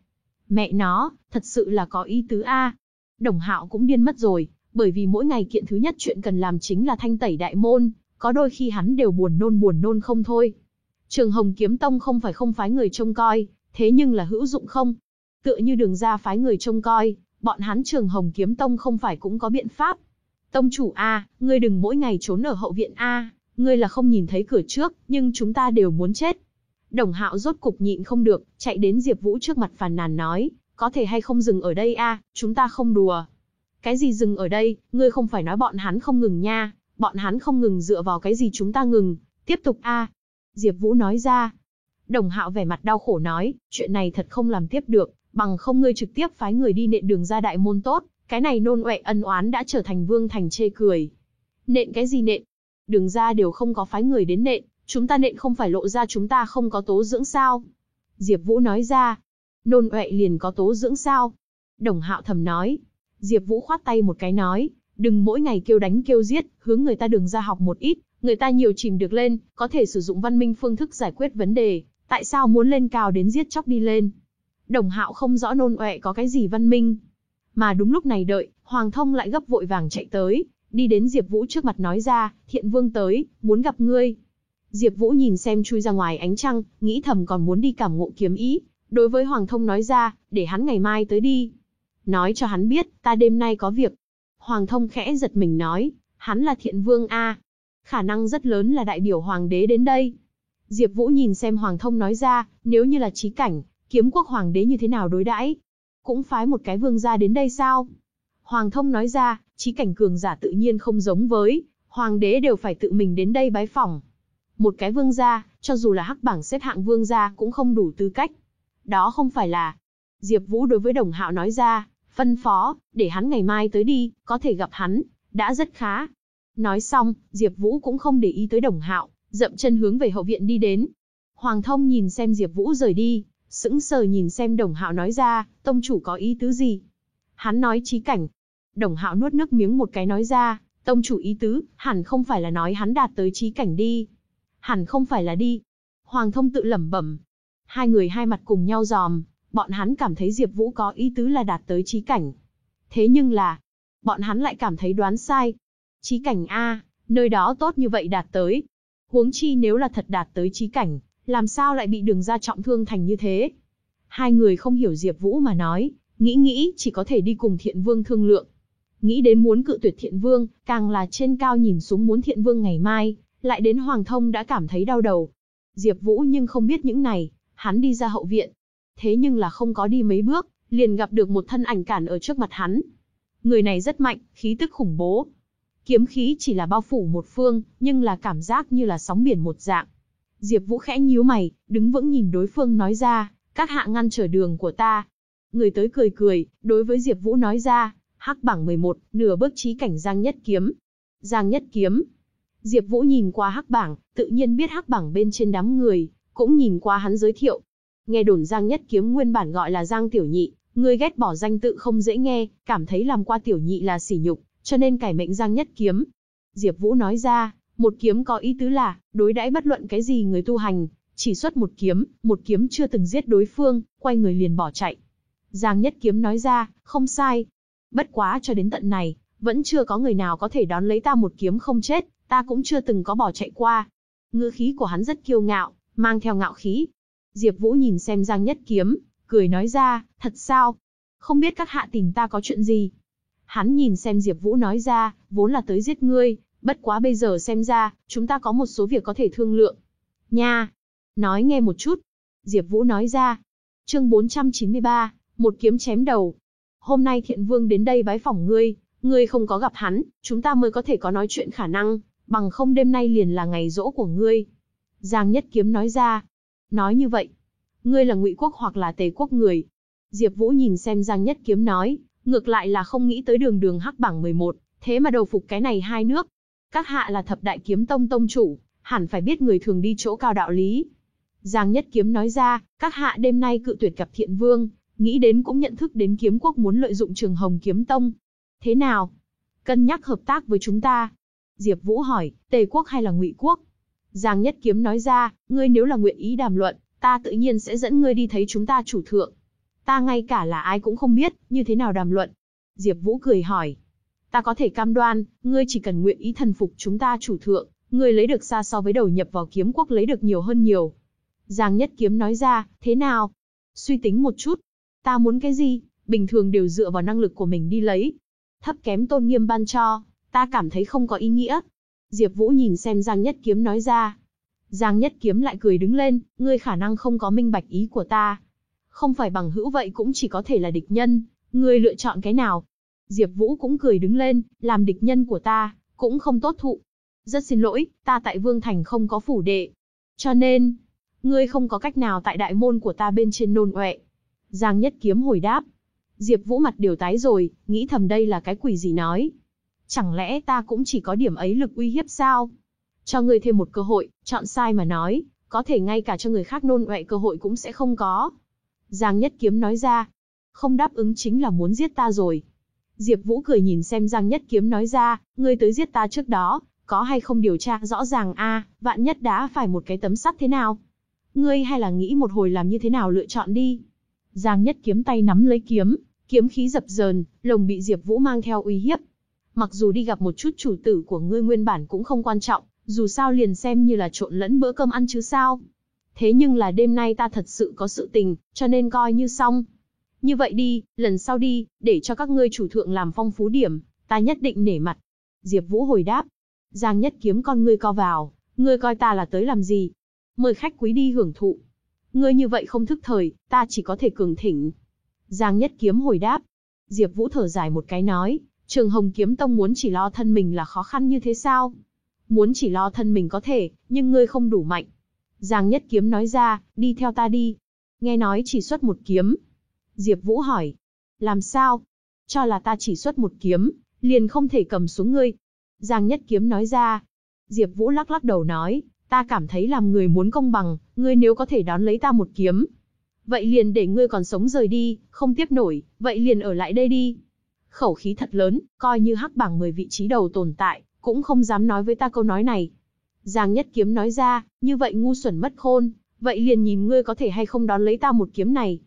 Mẹ nó, thật sự là có ý tứ A. Đồng hạo cũng điên mất rồi, bởi vì mỗi ngày kiện thứ nhất chuyện cần làm chính là thanh tẩy đại môn, có đôi khi hắn đều buồn nôn buồn nôn không thôi. Trường Hồng Kiếm Tông không phải không phái người trông coi, thế nhưng là hữu dụng không? Tựa như đường ra phái người trông coi, bọn hắn Trường Hồng Kiếm Tông không phải cũng có biện pháp. Tông chủ A, ngươi đừng mỗi ngày trốn ở hậu viện A, ngươi là không nhìn thấy cửa trước, nhưng chúng ta đều muốn chết. Đồng hạo rốt cục nhịn không được, chạy đến Diệp Vũ trước mặt phàn nàn nói, có thể hay không dừng ở đây a, chúng ta không đùa. Cái gì dừng ở đây, ngươi không phải nói bọn hắn không ngừng nha, bọn hắn không ngừng dựa vào cái gì chúng ta ngừng, tiếp tục a. Diệp Vũ nói ra. Đồng Hạo vẻ mặt đau khổ nói, chuyện này thật không làm tiếp được, bằng không ngươi trực tiếp phái người đi nện đường ra đại môn tốt, cái này nôn uệ ân oán đã trở thành vương thành chê cười. Nện cái gì nện? Đường ra đều không có phái người đến nện, chúng ta nện không phải lộ ra chúng ta không có tố dưỡng sao? Diệp Vũ nói ra. Nôn uệ liền có tố dưỡng sao? Đồng Hạo thầm nói. Diệp Vũ khoát tay một cái nói, đừng mỗi ngày kêu đánh kêu giết, hướng người ta đường ra học một ít, người ta nhiều chìm được lên, có thể sử dụng văn minh phương thức giải quyết vấn đề, tại sao muốn lên cao đến giết chóc đi lên? Đồng Hạo không rõ nôn uệ có cái gì văn minh. Mà đúng lúc này đợi, Hoàng Thông lại gấp vội vàng chạy tới, đi đến Diệp Vũ trước mặt nói ra, "Thiện Vương tới, muốn gặp ngươi." Diệp Vũ nhìn xem chui ra ngoài ánh trăng, nghĩ thầm còn muốn đi cảm ngộ kiếm ý, đối với Hoàng Thông nói ra, để hắn ngày mai tới đi. Nói cho hắn biết, ta đêm nay có việc. Hoàng Thông khẽ giật mình nói, hắn là thiện vương A. Khả năng rất lớn là đại biểu hoàng đế đến đây. Diệp Vũ nhìn xem Hoàng Thông nói ra, nếu như là trí cảnh, kiếm quốc hoàng đế như thế nào đối đãi Cũng phái một cái vương gia đến đây sao? Hoàng Thông nói ra, trí cảnh cường giả tự nhiên không giống với, hoàng đế đều phải tự mình đến đây bái phỏng. Một cái vương gia, cho dù là hắc bảng xếp hạng vương gia cũng không đủ tư cách. Đó không phải là... Diệp Vũ đối với đồng hạo nói ra, phân phó, để hắn ngày mai tới đi, có thể gặp hắn, đã rất khá. Nói xong, Diệp Vũ cũng không để ý tới đồng hạo, dậm chân hướng về hậu viện đi đến. Hoàng thông nhìn xem Diệp Vũ rời đi, sững sờ nhìn xem đồng hạo nói ra, tông chủ có ý tứ gì? Hắn nói chí cảnh. Đồng hạo nuốt nước miếng một cái nói ra, tông chủ ý tứ, hẳn không phải là nói hắn đạt tới chí cảnh đi hẳn không phải là đi. Hoàng thông tự lẩm bẩm. Hai người hai mặt cùng nhau giòm, bọn hắn cảm thấy Diệp Vũ có ý tứ là đạt tới chí cảnh. Thế nhưng là, bọn hắn lại cảm thấy đoán sai chí cảnh A, nơi đó tốt như vậy đạt tới. Huống chi nếu là thật đạt tới chí cảnh, làm sao lại bị đường ra trọng thương thành như thế? Hai người không hiểu Diệp Vũ mà nói, nghĩ nghĩ chỉ có thể đi cùng Thiện Vương thương lượng. Nghĩ đến muốn cự tuyệt Thiện Vương, càng là trên cao nhìn xuống muốn Thiện Vương ngày mai, lại đến Hoàng Thông đã cảm thấy đau đầu. Diệp Vũ nhưng không biết những này, hắn đi ra hậu viện. Thế nhưng là không có đi mấy bước, liền gặp được một thân ảnh cản ở trước mặt hắn. Người này rất mạnh, khí tức khủng bố. Kiếm khí chỉ là bao phủ một phương, nhưng là cảm giác như là sóng biển một dạng. Diệp Vũ khẽ nhíu mày, đứng vững nhìn đối phương nói ra, các hạ ngăn trở đường của ta. Người tới cười cười, đối với Diệp Vũ nói ra, hắc bảng 11, nửa bước chí cảnh Giang Nhất Kiếm. Giang Nhất Kiếm, Diệp Vũ nhìn qua hắc bảng, tự nhiên biết hắc bảng bên trên đám người, cũng nhìn qua hắn giới thiệu. Nghe đồn Giang Nhất Kiếm nguyên bản gọi là Giang Tiểu Nhị, người ghét bỏ danh tự không dễ nghe, cảm thấy làm qua Tiểu Nhị là sỉ nhục, cho nên cải mệnh Giang Nhất Kiếm. Diệp Vũ nói ra, một kiếm có ý tứ là, đối đãi bất luận cái gì người tu hành, chỉ xuất một kiếm, một kiếm chưa từng giết đối phương, quay người liền bỏ chạy. Giang Nhất Kiếm nói ra, không sai. Bất quá cho đến tận này, vẫn chưa có người nào có thể đón lấy ta một kiếm không chết, ta cũng chưa từng có bỏ chạy qua. Ngữ khí của hắn rất kiêu ngạo, mang theo ngạo khí. Diệp Vũ nhìn xem Giang Nhất Kiếm, cười nói ra, thật sao? Không biết các hạ tìm ta có chuyện gì? Hắn nhìn xem Diệp Vũ nói ra, vốn là tới giết ngươi, bất quá bây giờ xem ra, chúng ta có một số việc có thể thương lượng. Nha! Nói nghe một chút. Diệp Vũ nói ra. Chương 493, một kiếm chém đầu. Hôm nay Thiện Vương đến đây bái phỏng ngươi, ngươi không có gặp hắn, chúng ta mới có thể có nói chuyện khả năng bằng không đêm nay liền là ngày rỗ của ngươi. Giang Nhất Kiếm nói ra. Nói như vậy, ngươi là ngụy quốc hoặc là tề quốc người. Diệp Vũ nhìn xem Giang Nhất Kiếm nói, ngược lại là không nghĩ tới đường đường hắc bảng 11, thế mà đầu phục cái này hai nước. Các hạ là thập đại kiếm tông tông chủ, hẳn phải biết người thường đi chỗ cao đạo lý. Giang Nhất Kiếm nói ra, các hạ đêm nay cự tuyệt gặp thiện vương, nghĩ đến cũng nhận thức đến kiếm quốc muốn lợi dụng trường hồng kiếm tông. Thế nào? Cân nhắc hợp tác với chúng ta. Diệp Vũ hỏi, Tề quốc hay là Ngụy quốc? Giang Nhất Kiếm nói ra, ngươi nếu là nguyện ý đàm luận, ta tự nhiên sẽ dẫn ngươi đi thấy chúng ta chủ thượng. Ta ngay cả là ai cũng không biết, như thế nào đàm luận? Diệp Vũ cười hỏi. Ta có thể cam đoan, ngươi chỉ cần nguyện ý thần phục chúng ta chủ thượng, ngươi lấy được xa so với đầu nhập vào kiếm quốc lấy được nhiều hơn nhiều. Giang Nhất Kiếm nói ra, thế nào? Suy tính một chút. Ta muốn cái gì, bình thường đều dựa vào năng lực của mình đi lấy. Thấp kém tôn nghiêm ban cho, ta cảm thấy không có ý nghĩa. Diệp Vũ nhìn xem Giang Nhất Kiếm nói ra. Giang Nhất Kiếm lại cười đứng lên, ngươi khả năng không có minh bạch ý của ta. Không phải bằng hữu vậy cũng chỉ có thể là địch nhân, ngươi lựa chọn cái nào? Diệp Vũ cũng cười đứng lên, làm địch nhân của ta, cũng không tốt thụ. Rất xin lỗi, ta tại Vương Thành không có phủ đệ. Cho nên, ngươi không có cách nào tại đại môn của ta bên trên nôn ọe. Giang Nhất Kiếm hồi đáp. Diệp Vũ mặt đều tái rồi, nghĩ thầm đây là cái quỷ gì nói. Chẳng lẽ ta cũng chỉ có điểm ấy lực uy hiếp sao? Cho ngươi thêm một cơ hội, chọn sai mà nói, có thể ngay cả cho người khác nôn ọe cơ hội cũng sẽ không có. Giang Nhất Kiếm nói ra, không đáp ứng chính là muốn giết ta rồi. Diệp Vũ cười nhìn xem Giang Nhất Kiếm nói ra, ngươi tới giết ta trước đó, có hay không điều tra rõ ràng a, vạn nhất đã phải một cái tấm sắt thế nào? Ngươi hay là nghĩ một hồi làm như thế nào lựa chọn đi. Giang Nhất Kiếm tay nắm lấy kiếm, kiếm khí dập dờn, lồng bị Diệp Vũ mang theo uy hiếp. Mặc dù đi gặp một chút chủ tử của ngươi nguyên bản cũng không quan trọng, dù sao liền xem như là trộn lẫn bữa cơm ăn chứ sao. Thế nhưng là đêm nay ta thật sự có sự tình, cho nên coi như xong. Như vậy đi, lần sau đi, để cho các ngươi chủ thượng làm phong phú điểm, ta nhất định nể mặt. Diệp Vũ hồi đáp. Giang nhất kiếm con ngươi co vào, ngươi coi ta là tới làm gì? Mời khách quý đi hưởng thụ. Ngươi như vậy không thức thời, ta chỉ có thể cường thỉnh. Giang nhất kiếm hồi đáp. Diệp Vũ thở dài một cái nói, Trường Hồng Kiếm Tông muốn chỉ lo thân mình là khó khăn như thế sao? Muốn chỉ lo thân mình có thể, nhưng ngươi không đủ mạnh. Giang Nhất Kiếm nói ra, đi theo ta đi. Nghe nói chỉ xuất một kiếm, Diệp Vũ hỏi. Làm sao? Cho là ta chỉ xuất một kiếm, liền không thể cầm xuống ngươi. Giang Nhất Kiếm nói ra. Diệp Vũ lắc lắc đầu nói, ta cảm thấy làm người muốn công bằng, ngươi nếu có thể đón lấy ta một kiếm. Vậy liền để ngươi còn sống rời đi, không tiếp nổi, vậy liền ở lại đây đi. Khẩu khí thật lớn, coi như hắc bảng 10 vị trí đầu tồn tại, cũng không dám nói với ta câu nói này. Giang Nhất Kiếm nói ra, như vậy ngu xuẩn mất khôn, vậy liền nhìn ngươi có thể hay không đón lấy ta một kiếm này.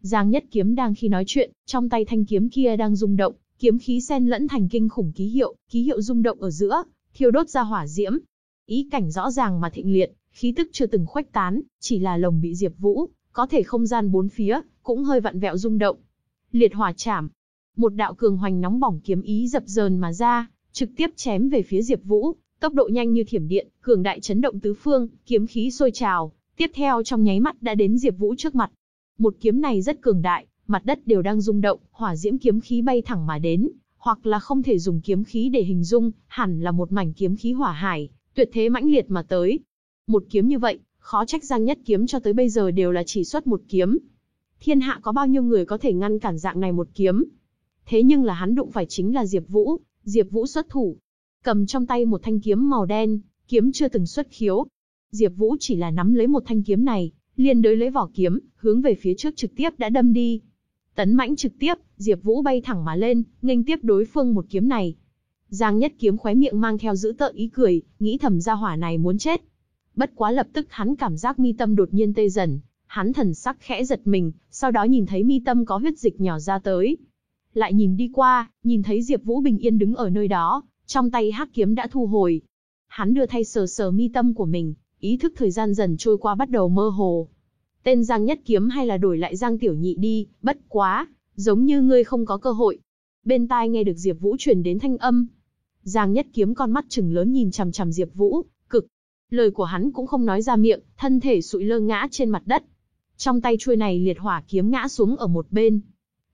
Giang Nhất Kiếm đang khi nói chuyện, trong tay thanh kiếm kia đang rung động, kiếm khí xen lẫn thành kinh khủng ký hiệu, ký hiệu rung động ở giữa, thiêu đốt ra hỏa diễm. Ý cảnh rõ ràng mà thịnh liệt, khí tức chưa từng khuếch tán, chỉ là lồng bị Diệp Vũ, có thể không gian bốn phía cũng hơi vặn vẹo rung động. Liệt hỏa chạm, một đạo cường hoành nóng bỏng kiếm ý dập dờn mà ra, trực tiếp chém về phía Diệp Vũ, tốc độ nhanh như thiểm điện, cường đại chấn động tứ phương, kiếm khí sôi trào, tiếp theo trong nháy mắt đã đến Diệp Vũ trước mặt, một kiếm này rất cường đại, mặt đất đều đang rung động, hỏa diễm kiếm khí bay thẳng mà đến, hoặc là không thể dùng kiếm khí để hình dung, hẳn là một mảnh kiếm khí hỏa hải, tuyệt thế mãnh liệt mà tới. Một kiếm như vậy, khó trách Giang Nhất kiếm cho tới bây giờ đều là chỉ xuất một kiếm. Thiên hạ có bao nhiêu người có thể ngăn cản dạng này một kiếm? Thế nhưng là hắn đụng phải chính là Diệp Vũ, Diệp Vũ xuất thủ, cầm trong tay một thanh kiếm màu đen, kiếm chưa từng xuất khiếu. Diệp Vũ chỉ là nắm lấy một thanh kiếm này, liền đối lấy vỏ kiếm, hướng về phía trước trực tiếp đã đâm đi. Tấn mãnh trực tiếp, Diệp Vũ bay thẳng mà lên, nghênh tiếp đối phương một kiếm này. Giang Nhất Kiếm khóe miệng mang theo giữ tợn ý cười, nghĩ thầm gia hỏa này muốn chết. Bất quá lập tức hắn cảm giác mi tâm đột nhiên tê dần, hắn thần sắc khẽ giật mình, sau đó nhìn thấy mi tâm có huyết dịch nhỏ ra tới. Lại nhìn đi qua, nhìn thấy Diệp Vũ bình yên đứng ở nơi đó, trong tay hắc kiếm đã thu hồi. Hắn đưa thay sờ sờ mi tâm của mình, ý thức thời gian dần trôi qua bắt đầu mơ hồ. Tên Giang Nhất Kiếm hay là đổi lại Giang Tiểu Nhị đi, bất quá, giống như ngươi không có cơ hội. Bên tai nghe được Diệp Vũ truyền đến thanh âm. Giang Nhất Kiếm con mắt trừng lớn nhìn chằm chằm Diệp Vũ, cực. Lời của hắn cũng không nói ra miệng, thân thể sụi lơ ngã trên mặt đất. Trong tay chuôi này liệt hỏa kiếm ngã xuống ở một bên.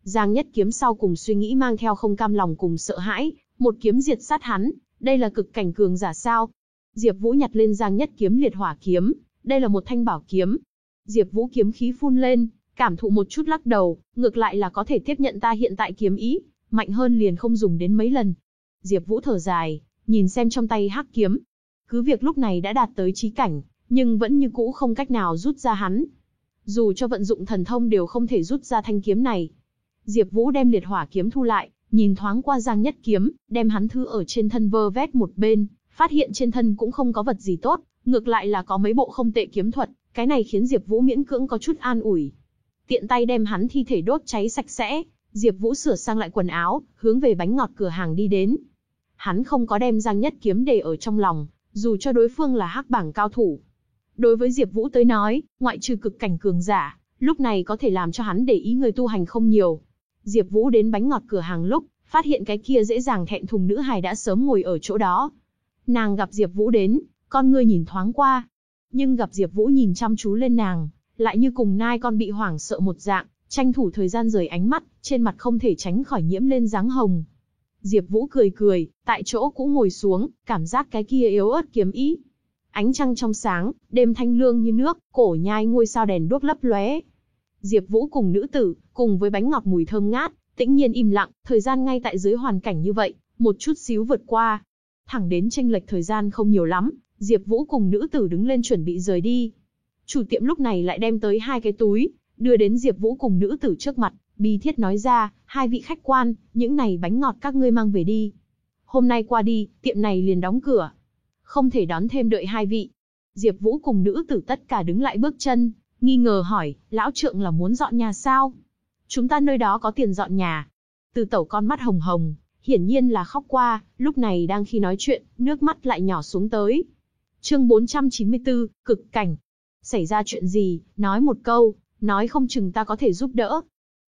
Giang Nhất Kiếm sau cùng suy nghĩ mang theo không cam lòng cùng sợ hãi, một kiếm diệt sát hắn, đây là cực cảnh cường giả sao? Diệp Vũ nhặt lên Giang Nhất kiếm liệt hỏa kiếm, đây là một thanh bảo kiếm. Diệp Vũ kiếm khí phun lên, cảm thụ một chút lắc đầu, ngược lại là có thể tiếp nhận ta hiện tại kiếm ý, mạnh hơn liền không dùng đến mấy lần. Diệp Vũ thở dài, nhìn xem trong tay hắc kiếm. Cứ việc lúc này đã đạt tới trí cảnh, nhưng vẫn như cũ không cách nào rút ra hắn. Dù cho vận dụng thần thông đều không thể rút ra thanh kiếm này. Diệp Vũ đem liệt hỏa kiếm thu lại, nhìn thoáng qua Giang Nhất kiếm, đem hắn thư ở trên thân vơ vét một bên, phát hiện trên thân cũng không có vật gì tốt, ngược lại là có mấy bộ không tệ kiếm thuật, cái này khiến Diệp Vũ miễn cưỡng có chút an ủi. Tiện tay đem hắn thi thể đốt cháy sạch sẽ, Diệp Vũ sửa sang lại quần áo, hướng về bánh ngọt cửa hàng đi đến. Hắn không có đem Giang Nhất kiếm để ở trong lòng, dù cho đối phương là hắc bảng cao thủ. Đối với Diệp Vũ tới nói, ngoại trừ cực cảnh cường giả, lúc này có thể làm cho hắn để ý người tu hành không nhiều. Diệp Vũ đến bánh ngọt cửa hàng lúc, phát hiện cái kia dễ dàng thẹn thùng nữ hài đã sớm ngồi ở chỗ đó. Nàng gặp Diệp Vũ đến, con ngươi nhìn thoáng qua, nhưng gặp Diệp Vũ nhìn chăm chú lên nàng, lại như cùng nai con bị hoảng sợ một dạng, tranh thủ thời gian rời ánh mắt, trên mặt không thể tránh khỏi nhiễm lên dáng hồng. Diệp Vũ cười cười, tại chỗ cũng ngồi xuống, cảm giác cái kia yếu ớt kiếm ý. Ánh trăng trong sáng, đêm thanh lương như nước, cổ nhai ngôi sao đèn đuốc lấp lóe. Diệp Vũ cùng nữ tử, cùng với bánh ngọt mùi thơm ngát, tĩnh nhiên im lặng, thời gian ngay tại dưới hoàn cảnh như vậy, một chút xíu vượt qua. Thẳng đến chênh lệch thời gian không nhiều lắm, Diệp Vũ cùng nữ tử đứng lên chuẩn bị rời đi. Chủ tiệm lúc này lại đem tới hai cái túi, đưa đến Diệp Vũ cùng nữ tử trước mặt, bi thiết nói ra, hai vị khách quan, những này bánh ngọt các ngươi mang về đi. Hôm nay qua đi, tiệm này liền đóng cửa. Không thể đón thêm đợi hai vị. Diệp Vũ cùng nữ tử tất cả đứng lại bước chân, nghi ngờ hỏi, lão trượng là muốn dọn nhà sao? Chúng ta nơi đó có tiền dọn nhà. Từ tẩu con mắt hồng hồng, hiển nhiên là khóc qua, lúc này đang khi nói chuyện, nước mắt lại nhỏ xuống tới. Chương 494, cực cảnh. Xảy ra chuyện gì, nói một câu, nói không chừng ta có thể giúp đỡ.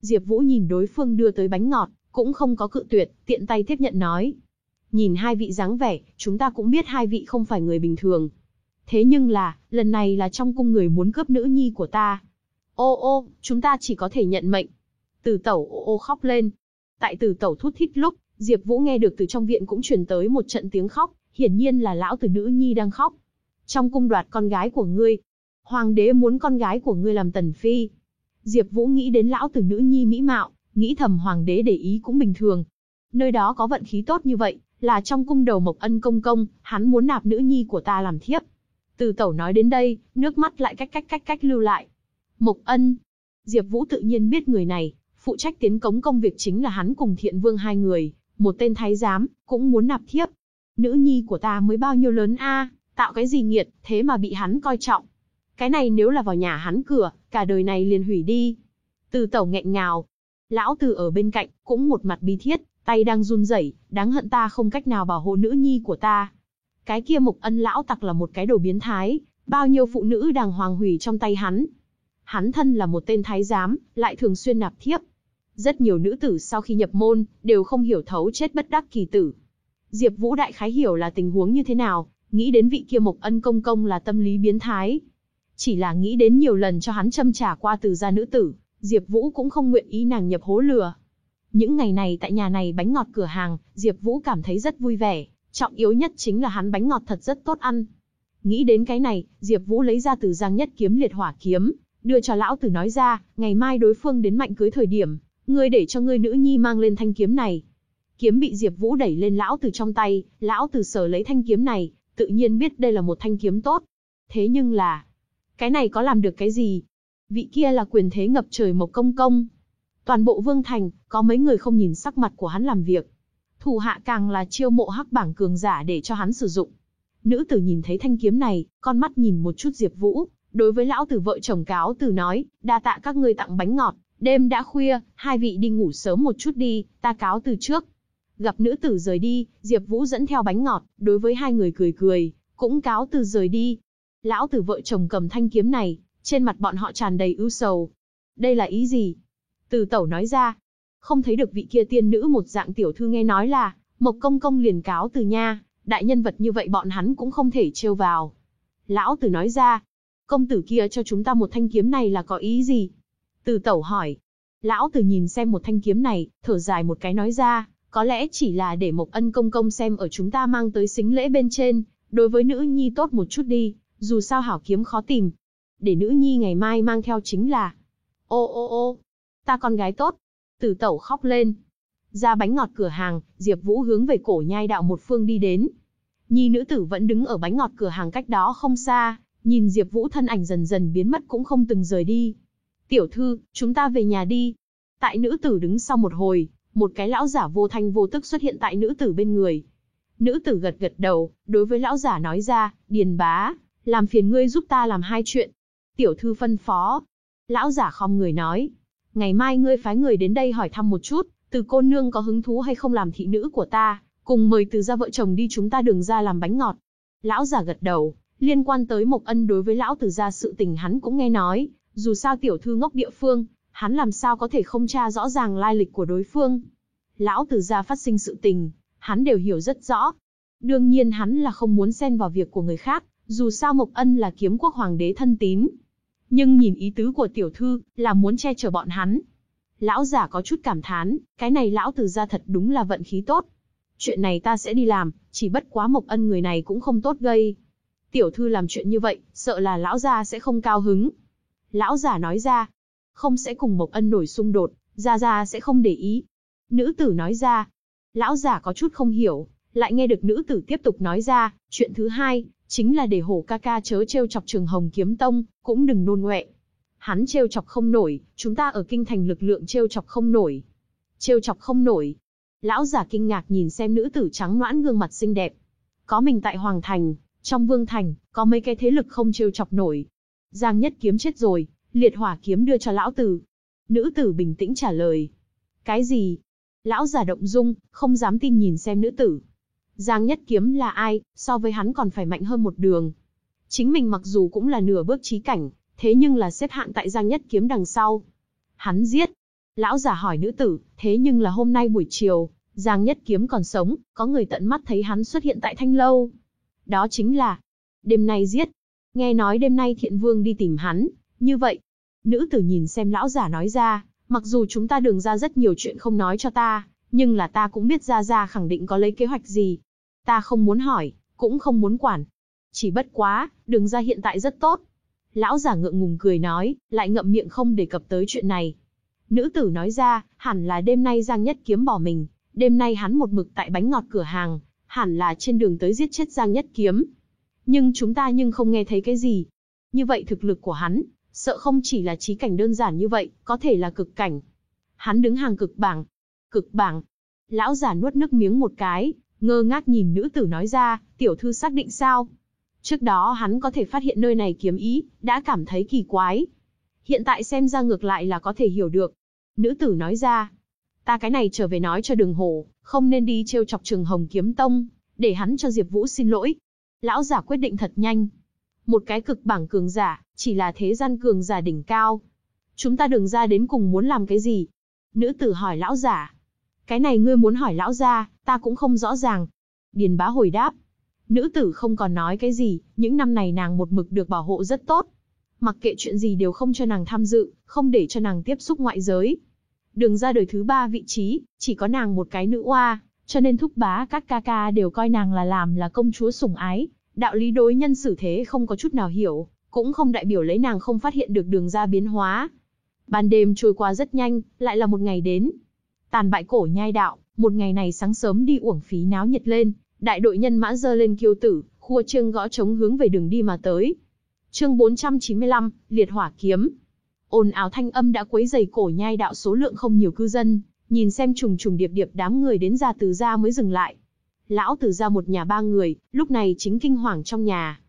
Diệp Vũ nhìn đối phương đưa tới bánh ngọt, cũng không có cự tuyệt, tiện tay tiếp nhận nói. Nhìn hai vị dáng vẻ, chúng ta cũng biết hai vị không phải người bình thường. Thế nhưng là, lần này là trong cung người muốn cướp nữ nhi của ta. Ô ô, chúng ta chỉ có thể nhận mệnh. Từ tẩu ô ô khóc lên. Tại từ tẩu thút thít lúc, Diệp Vũ nghe được từ trong viện cũng truyền tới một trận tiếng khóc, hiển nhiên là lão tử nữ nhi đang khóc. Trong cung đoạt con gái của ngươi, hoàng đế muốn con gái của ngươi làm tần phi. Diệp Vũ nghĩ đến lão tử nữ nhi mỹ mạo, nghĩ thầm hoàng đế để ý cũng bình thường. Nơi đó có vận khí tốt như vậy, là trong cung đầu Mộc Ân công công, hắn muốn nạp nữ nhi của ta làm thiếp. Từ Tẩu nói đến đây, nước mắt lại cách cách cách cách lưu lại. Mộc Ân, Diệp Vũ tự nhiên biết người này, phụ trách tiến cống công việc chính là hắn cùng Thiện Vương hai người, một tên thái giám, cũng muốn nạp thiếp. Nữ nhi của ta mới bao nhiêu lớn a, tạo cái gì nghiệt, thế mà bị hắn coi trọng. Cái này nếu là vào nhà hắn cửa, cả đời này liền hủy đi. Từ tẩu nghẹn ngào. Lão từ ở bên cạnh, cũng một mặt bi thiết, tay đang run rẩy, đáng hận ta không cách nào bảo hộ nữ nhi của ta. Cái kia mục ân lão tặc là một cái đồ biến thái, bao nhiêu phụ nữ đàng hoàng hủy trong tay hắn. Hắn thân là một tên thái giám, lại thường xuyên nạp thiếp. Rất nhiều nữ tử sau khi nhập môn, đều không hiểu thấu chết bất đắc kỳ tử. Diệp Vũ đại khái hiểu là tình huống như thế nào, nghĩ đến vị kia Mộc Ân công công là tâm lý biến thái. Chỉ là nghĩ đến nhiều lần cho hắn châm trả qua từ gia nữ tử, Diệp Vũ cũng không nguyện ý nàng nhập hố lừa. Những ngày này tại nhà này bánh ngọt cửa hàng, Diệp Vũ cảm thấy rất vui vẻ, trọng yếu nhất chính là hắn bánh ngọt thật rất tốt ăn. Nghĩ đến cái này, Diệp Vũ lấy ra từ giang nhất kiếm liệt hỏa kiếm, đưa cho lão tử nói ra, ngày mai đối phương đến mạnh cưới thời điểm, ngươi để cho ngươi nữ nhi mang lên thanh kiếm này. Kiếm bị Diệp Vũ đẩy lên lão tử trong tay, lão tử sở lấy thanh kiếm này, tự nhiên biết đây là một thanh kiếm tốt. Thế nhưng là, cái này có làm được cái gì? Vị kia là quyền thế ngập trời Mộc Công Công. Toàn bộ Vương Thành, có mấy người không nhìn sắc mặt của hắn làm việc. Thủ hạ càng là chiêu mộ hắc bảng cường giả để cho hắn sử dụng. Nữ tử nhìn thấy thanh kiếm này, con mắt nhìn một chút Diệp Vũ, đối với lão tử vợ chồng cáo tử nói, đa tạ các ngươi tặng bánh ngọt, đêm đã khuya, hai vị đi ngủ sớm một chút đi, ta cáo từ trước. Gặp nữ tử rời đi, Diệp Vũ dẫn theo bánh ngọt, đối với hai người cười cười, cũng cáo từ rời đi. Lão tử vợ chồng cầm thanh kiếm này, trên mặt bọn họ tràn đầy ưu sầu. Đây là ý gì? Từ tẩu nói ra, không thấy được vị kia tiên nữ một dạng tiểu thư nghe nói là, Mộc Công Công liền cáo từ nha, đại nhân vật như vậy bọn hắn cũng không thể trêu vào. Lão tử nói ra, công tử kia cho chúng ta một thanh kiếm này là có ý gì? Từ tẩu hỏi. Lão tử nhìn xem một thanh kiếm này, thở dài một cái nói ra, có lẽ chỉ là để Mộc Ân công công xem ở chúng ta mang tới xính lễ bên trên, đối với nữ nhi tốt một chút đi, dù sao hảo kiếm khó tìm. Để nữ nhi ngày mai mang theo chính là, ô ô ô, ta con gái tốt. Tử tẩu khóc lên. Ra bánh ngọt cửa hàng, Diệp Vũ hướng về cổ nhai đạo một phương đi đến. Nhi nữ tử vẫn đứng ở bánh ngọt cửa hàng cách đó không xa, nhìn Diệp Vũ thân ảnh dần dần biến mất cũng không từng rời đi. "Tiểu thư, chúng ta về nhà đi." Tại nữ tử đứng sau một hồi, một cái lão giả vô thanh vô tức xuất hiện tại nữ tử bên người. Nữ tử gật gật đầu, đối với lão giả nói ra, "Điền bá, làm phiền ngươi giúp ta làm hai chuyện." Tiểu thư phân phó. Lão giả khom người nói, "Ngày mai ngươi phái người đến đây hỏi thăm một chút, từ cô nương có hứng thú hay không làm thị nữ của ta, cùng mời từ gia vợ chồng đi chúng ta đường ra làm bánh ngọt." Lão giả gật đầu, liên quan tới Mộc Ân đối với lão từ gia sự tình hắn cũng nghe nói, dù sao tiểu thư ngốc địa phương, hắn làm sao có thể không tra rõ ràng lai lịch của đối phương. Lão từ gia phát sinh sự tình, hắn đều hiểu rất rõ. Đương nhiên hắn là không muốn xen vào việc của người khác, dù sao Mộc Ân là kiếm quốc hoàng đế thân tín. Nhưng nhìn ý tứ của tiểu thư, là muốn che chở bọn hắn. Lão giả có chút cảm thán, cái này lão từ gia thật đúng là vận khí tốt. Chuyện này ta sẽ đi làm, chỉ bất quá Mộc Ân người này cũng không tốt gây. Tiểu thư làm chuyện như vậy, sợ là lão gia sẽ không cao hứng. Lão giả nói ra, không sẽ cùng Mộc Ân nổi xung đột, gia gia sẽ không để ý. Nữ tử nói ra, lão giả có chút không hiểu, lại nghe được nữ tử tiếp tục nói ra, chuyện thứ hai, chính là để hổ ca ca chớ trêu chọc trường hồng kiếm tông, cũng đừng nôn ngoẹ. Hắn trêu chọc không nổi, chúng ta ở kinh thành lực lượng trêu chọc không nổi. Trêu chọc không nổi. Lão giả kinh ngạc nhìn xem nữ tử trắng noãn gương mặt xinh đẹp. Có mình tại Hoàng Thành, trong Vương Thành, có mấy cái thế lực không trêu chọc nổi. Giang Nhất Kiếm chết rồi, liệt hỏa kiếm đưa cho lão tử. Nữ tử bình tĩnh trả lời. Cái gì? Lão giả động dung, không dám tin nhìn xem nữ tử. Giang Nhất Kiếm là ai, so với hắn còn phải mạnh hơn một đường. Chính mình mặc dù cũng là nửa bước trí cảnh, thế nhưng là xếp hạng tại Giang Nhất Kiếm đằng sau. Hắn giết. Lão già hỏi nữ tử, thế nhưng là hôm nay buổi chiều, Giang Nhất Kiếm còn sống, có người tận mắt thấy hắn xuất hiện tại Thanh Lâu. Đó chính là, đêm nay giết. Nghe nói đêm nay thiện vương đi tìm hắn, như vậy. Nữ tử nhìn xem lão giả nói ra, mặc dù chúng ta đường ra rất nhiều chuyện không nói cho ta, nhưng là ta cũng biết ra ra khẳng định có lấy kế hoạch gì. Ta không muốn hỏi, cũng không muốn quản. Chỉ bất quá, đường ra hiện tại rất tốt. Lão giả ngượng ngùng cười nói, lại ngậm miệng không đề cập tới chuyện này. Nữ tử nói ra, hẳn là đêm nay Giang Nhất Kiếm bỏ mình, đêm nay hắn một mực tại bánh ngọt cửa hàng, hẳn là trên đường tới giết chết Giang Nhất Kiếm. Nhưng chúng ta nhưng không nghe thấy cái gì. Như vậy thực lực của hắn, sợ không chỉ là trí cảnh đơn giản như vậy, có thể là cực cảnh. Hắn đứng hàng cực bảng. Cực bảng. Lão giả nuốt nước miếng một cái, ngơ ngác nhìn nữ tử nói ra, tiểu thư xác định sao? Trước đó hắn có thể phát hiện nơi này kiếm ý, đã cảm thấy kỳ quái. Hiện tại xem ra ngược lại là có thể hiểu được. Nữ tử nói ra, ta cái này trở về nói cho đường hồ, không nên đi trêu chọc trường hồng kiếm tông, để hắn cho Diệp Vũ xin lỗi. Lão giả quyết định thật nhanh. Một cái cực bảng cường giả, chỉ là thế gian cường giả đỉnh cao. Chúng ta đường ra đến cùng muốn làm cái gì? Nữ tử hỏi lão giả. Cái này ngươi muốn hỏi lão gia, ta cũng không rõ ràng. Điền bá hồi đáp. Nữ tử không còn nói cái gì, những năm này nàng một mực được bảo hộ rất tốt. Mặc kệ chuyện gì đều không cho nàng tham dự, không để cho nàng tiếp xúc ngoại giới. Đường ra đời thứ ba vị trí, chỉ có nàng một cái nữ oa, cho nên thúc bá các ca ca đều coi nàng là làm là công chúa sủng ái, đạo lý đối nhân xử thế không có chút nào hiểu, cũng không đại biểu lấy nàng không phát hiện được đường ra biến hóa. Ban đêm trôi qua rất nhanh, lại là một ngày đến. Tàn bại cổ nhai đạo, một ngày này sáng sớm đi uổng phí náo nhiệt lên, đại đội nhân mã dơ lên kiêu tử, khua trương gõ trống hướng về đường đi mà tới. Chương 495, Liệt Hỏa Kiếm. Ồn ào thanh âm đã quấy rầy cổ nhai đạo số lượng không nhiều cư dân, nhìn xem trùng trùng điệp điệp đám người đến ra từ gia mới dừng lại. Lão từ gia một nhà ba người, lúc này chính kinh hoàng trong nhà.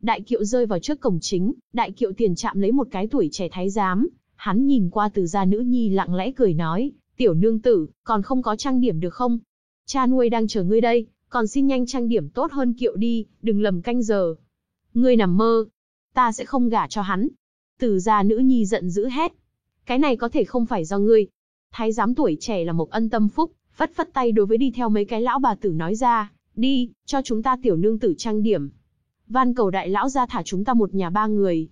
Đại kiệu rơi vào trước cổng chính, đại kiệu tiền chạm lấy một cái tuổi trẻ thái giám, hắn nhìn qua từ gia nữ nhi lặng lẽ cười nói, tiểu nương tử, còn không có trang điểm được không? Cha nuôi đang chờ ngươi đây, còn xin nhanh trang điểm tốt hơn kiệu đi, đừng lầm canh giờ. Ngươi nằm mơ, ta sẽ không gả cho hắn. Từ gia nữ nhi giận dữ hét. Cái này có thể không phải do ngươi, Thái giám tuổi trẻ là một ân tâm phúc, phất phất tay đối với đi theo mấy cái lão bà tử nói ra, đi, cho chúng ta tiểu nương tử trang điểm. Van cầu đại lão ra thả chúng ta một nhà ba người.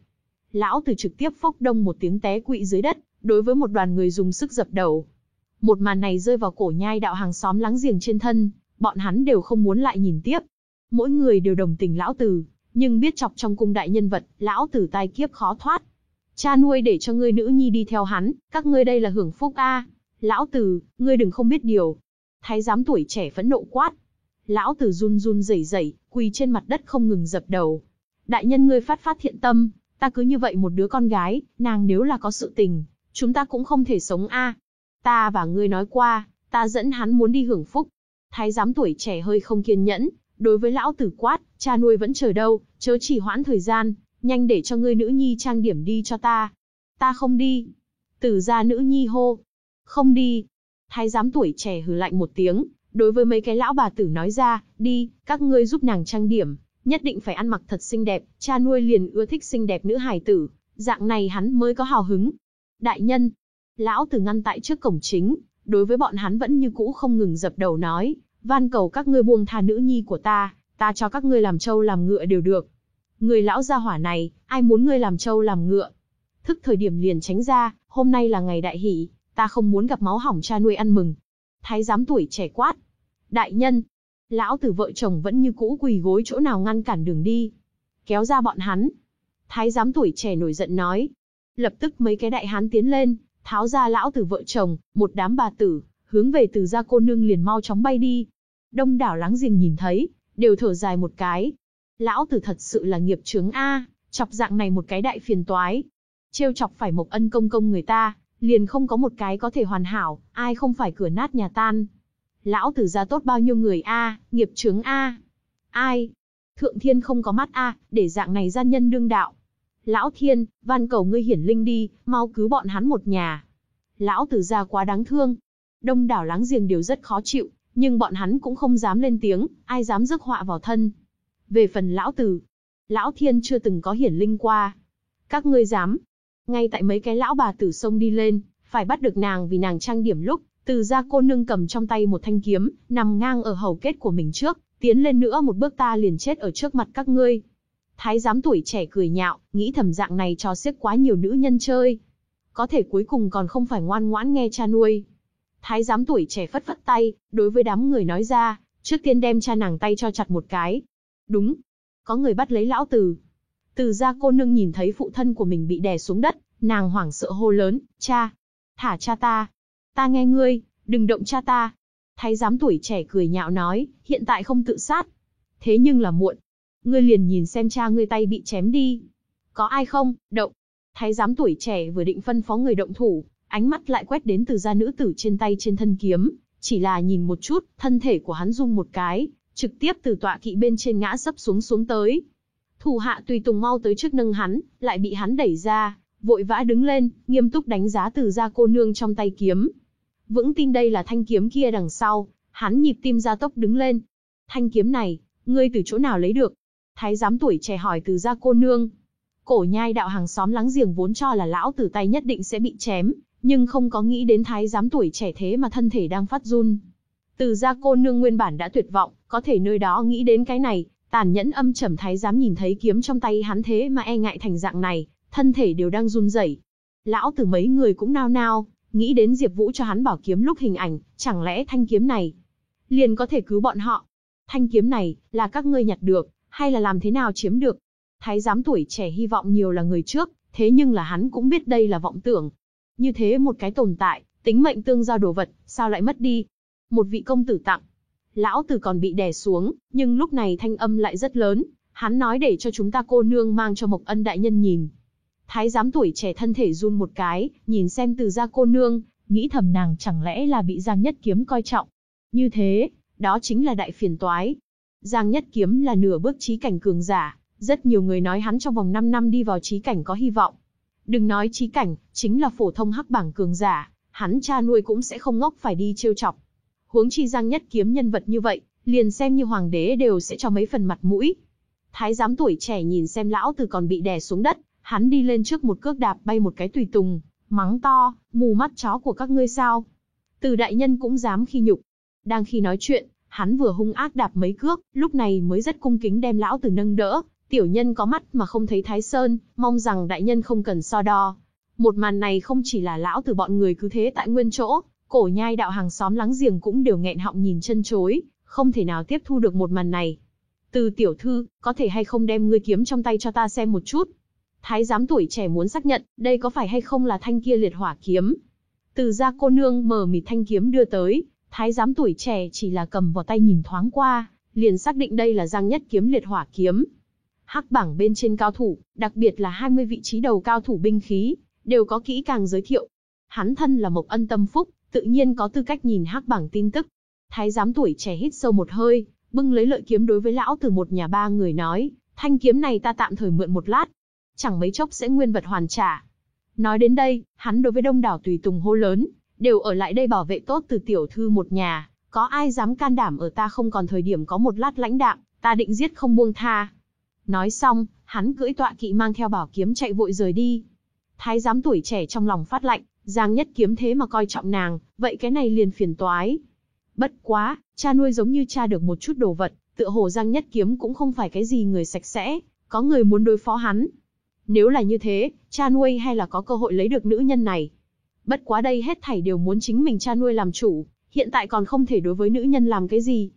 Lão tử trực tiếp phốc đông một tiếng té quỵ dưới đất, đối với một đoàn người dùng sức dập đầu. Một màn này rơi vào cổ nhai đạo hàng xóm láng giềng trên thân, bọn hắn đều không muốn lại nhìn tiếp. Mỗi người đều đồng tình lão tử, nhưng biết chọc trong cung đại nhân vật, lão tử tai kiếp khó thoát. Cha nuôi để cho ngươi nữ nhi đi theo hắn, các ngươi đây là hưởng phúc a. Lão tử, ngươi đừng không biết điều. Thái giám tuổi trẻ phẫn nộ quát. Lão tử run run rẩy rẩy, quỳ trên mặt đất không ngừng dập đầu. Đại nhân ngươi phát phát thiện tâm, ta cứ như vậy một đứa con gái, nàng nếu là có sự tình, chúng ta cũng không thể sống a. Ta và ngươi nói qua, ta dẫn hắn muốn đi hưởng phúc. Thái giám tuổi trẻ hơi không kiên nhẫn, đối với lão tử quát, cha nuôi vẫn chờ đâu, chớ chỉ hoãn thời gian, nhanh để cho ngươi nữ nhi trang điểm đi cho ta. Ta không đi. Tử gia nữ nhi hô. Không đi. Thái giám tuổi trẻ hừ lạnh một tiếng, đối với mấy cái lão bà tử nói ra, đi, các ngươi giúp nàng trang điểm, nhất định phải ăn mặc thật xinh đẹp, cha nuôi liền ưa thích xinh đẹp nữ hài tử, dạng này hắn mới có hào hứng. Đại nhân, lão tử ngăn tại trước cổng chính, đối với bọn hắn vẫn như cũ không ngừng dập đầu nói, van cầu các ngươi buông tha nữ nhi của ta, ta cho các ngươi làm trâu làm ngựa đều được. Người lão gia hỏa này, ai muốn ngươi làm trâu làm ngựa? Thức thời điểm liền tránh ra, hôm nay là ngày đại hỷ, ta không muốn gặp máu hỏng cha nuôi ăn mừng. Thái giám tuổi trẻ quát. Đại nhân, lão tử vợ chồng vẫn như cũ quỳ gối chỗ nào ngăn cản đường đi. Kéo ra bọn hắn. Thái giám tuổi trẻ nổi giận nói. Lập tức mấy cái đại hán tiến lên, tháo ra lão tử vợ chồng, một đám bà tử, hướng về từ gia cô nương liền mau chóng bay đi. Đông đảo láng giềng nhìn thấy, đều thở dài một cái. Lão tử thật sự là nghiệp chướng A, chọc dạng này một cái đại phiền toái. Trêu chọc phải một ân công công người ta, liền không có một cái có thể hoàn hảo, ai không phải cửa nát nhà tan. Lão tử gia tốt bao nhiêu người A, nghiệp chướng A. Ai? Thượng thiên không có mắt A, để dạng này gian nhân đương đạo. Lão thiên, van cầu ngươi hiển linh đi, mau cứu bọn hắn một nhà. Lão tử gia quá đáng thương. Đông đảo láng giềng đều rất khó chịu, nhưng bọn hắn cũng không dám lên tiếng, ai dám rước họa vào thân. Về phần lão tử, lão thiên chưa từng có hiển linh qua. Các ngươi dám. Ngay tại mấy cái lão bà tử sông đi lên, phải bắt được nàng vì nàng trang điểm lúc, từ ra cô nương cầm trong tay một thanh kiếm, nằm ngang ở hầu kết của mình trước, tiến lên nữa một bước ta liền chết ở trước mặt các ngươi. Thái giám tuổi trẻ cười nhạo, nghĩ thầm dạng này cho xếp quá nhiều nữ nhân chơi. Có thể cuối cùng còn không phải ngoan ngoãn nghe cha nuôi. Thái giám tuổi trẻ phất phất tay, đối với đám người nói ra, trước tiên đem cha nàng tay cho chặt một cái. Đúng. Có người bắt lấy lão tử. Từ ra cô nương nhìn thấy phụ thân của mình bị đè xuống đất, nàng hoảng sợ hô lớn, cha. Thả cha ta. Ta nghe ngươi, đừng động cha ta. Thái giám tuổi trẻ cười nhạo nói, hiện tại không tự sát. Thế nhưng là muộn. Ngươi liền nhìn xem cha ngươi tay bị chém đi. Có ai không, động. Thái giám tuổi trẻ vừa định phân phó người động thủ, ánh mắt lại quét đến từ gia nữ tử trên tay trên thân kiếm, chỉ là nhìn một chút, thân thể của hắn rung một cái, trực tiếp từ tọa kỵ bên trên ngã sấp xuống xuống tới. Thủ hạ tùy tùng mau tới trước nâng hắn, lại bị hắn đẩy ra, vội vã đứng lên, nghiêm túc đánh giá từ gia cô nương trong tay kiếm. Vững tin đây là thanh kiếm kia đằng sau, hắn nhịp tim gia tốc đứng lên. Thanh kiếm này, ngươi từ chỗ nào lấy được? Thái giám tuổi trẻ hỏi từ gia cô nương. Cổ nhai đạo hàng xóm láng giềng vốn cho là lão tử tay nhất định sẽ bị chém, nhưng không có nghĩ đến thái giám tuổi trẻ thế mà thân thể đang phát run. Từ gia cô nương nguyên bản đã tuyệt vọng, có thể nơi đó nghĩ đến cái này, tàn nhẫn âm trầm thái giám nhìn thấy kiếm trong tay hắn thế mà e ngại thành dạng này, thân thể đều đang run rẩy. Lão tử mấy người cũng nao nao, nghĩ đến Diệp Vũ cho hắn bảo kiếm lúc hình ảnh, chẳng lẽ thanh kiếm này liền có thể cứu bọn họ? Thanh kiếm này là các ngươi nhặt được, hay là làm thế nào chiếm được? Thái giám tuổi trẻ hy vọng nhiều là người trước, thế nhưng là hắn cũng biết đây là vọng tưởng. Như thế một cái tồn tại, tính mệnh tương giao đồ vật, sao lại mất đi? Một vị công tử tặng. Lão tử còn bị đè xuống, nhưng lúc này thanh âm lại rất lớn, hắn nói để cho chúng ta cô nương mang cho Mộc Ân đại nhân nhìn. Thái giám tuổi trẻ thân thể run một cái, nhìn xem từ gia cô nương, nghĩ thầm nàng chẳng lẽ là bị Giang Nhất Kiếm coi trọng. Như thế, đó chính là đại phiền toái. Giang Nhất Kiếm là nửa bước trí cảnh cường giả, rất nhiều người nói hắn trong vòng 5 năm đi vào trí cảnh có hy vọng. Đừng nói trí cảnh, chính là phổ thông hắc bảng cường giả, hắn cha nuôi cũng sẽ không ngốc phải đi trêu chọc. Huống chi Giang Nhất Kiếm nhân vật như vậy, liền xem như hoàng đế đều sẽ cho mấy phần mặt mũi. Thái giám tuổi trẻ nhìn xem lão tử còn bị đè xuống đất, hắn đi lên trước một cước đạp bay một cái tùy tùng, mắng to, mù mắt chó của các ngươi sao? Từ đại nhân cũng dám khi nhục. Đang khi nói chuyện, hắn vừa hung ác đạp mấy cước, lúc này mới rất cung kính đem lão tử nâng đỡ, tiểu nhân có mắt mà không thấy Thái Sơn, mong rằng đại nhân không cần so đo. Một màn này không chỉ là lão tử bọn người cứ thế tại nguyên chỗ, cổ nhai đạo hàng xóm láng giềng cũng đều nghẹn họng nhìn chân chối, không thể nào tiếp thu được một màn này. Từ tiểu thư, có thể hay không đem ngươi kiếm trong tay cho ta xem một chút? Thái giám tuổi trẻ muốn xác nhận, đây có phải hay không là thanh kia liệt hỏa kiếm. Từ ra cô nương mở mịt thanh kiếm đưa tới, thái giám tuổi trẻ chỉ là cầm vào tay nhìn thoáng qua, liền xác định đây là Giang Nhất Kiếm liệt hỏa kiếm. Hắc bảng bên trên cao thủ, đặc biệt là 20 vị trí đầu cao thủ binh khí, đều có kỹ càng giới thiệu. Hắn thân là Mộc Ân Tâm Phúc, tự nhiên có tư cách nhìn hắc bảng tin tức. Thái giám tuổi trẻ hít sâu một hơi, bưng lấy lợi kiếm đối với lão từ một nhà ba người nói, thanh kiếm này ta tạm thời mượn một lát, chẳng mấy chốc sẽ nguyên vật hoàn trả. Nói đến đây, hắn đối với đông đảo tùy tùng hô lớn, đều ở lại đây bảo vệ tốt từ tiểu thư một nhà, có ai dám can đảm ở ta không còn thời điểm có một lát lãnh đạm, ta định giết không buông tha. Nói xong, hắn cưỡi tọa kỵ mang theo bảo kiếm chạy vội rời đi. Thái giám tuổi trẻ trong lòng phát lạnh, Giang Nhất Kiếm thế mà coi trọng nàng, vậy cái này liền phiền toái. Bất quá, cha nuôi giống như cha được một chút đồ vật, tựa hồ Giang Nhất Kiếm cũng không phải cái gì người sạch sẽ, có người muốn đối phó hắn. Nếu là như thế, cha nuôi hay là có cơ hội lấy được nữ nhân này. Bất quá đây hết thảy đều muốn chính mình cha nuôi làm chủ, hiện tại còn không thể đối với nữ nhân làm cái gì.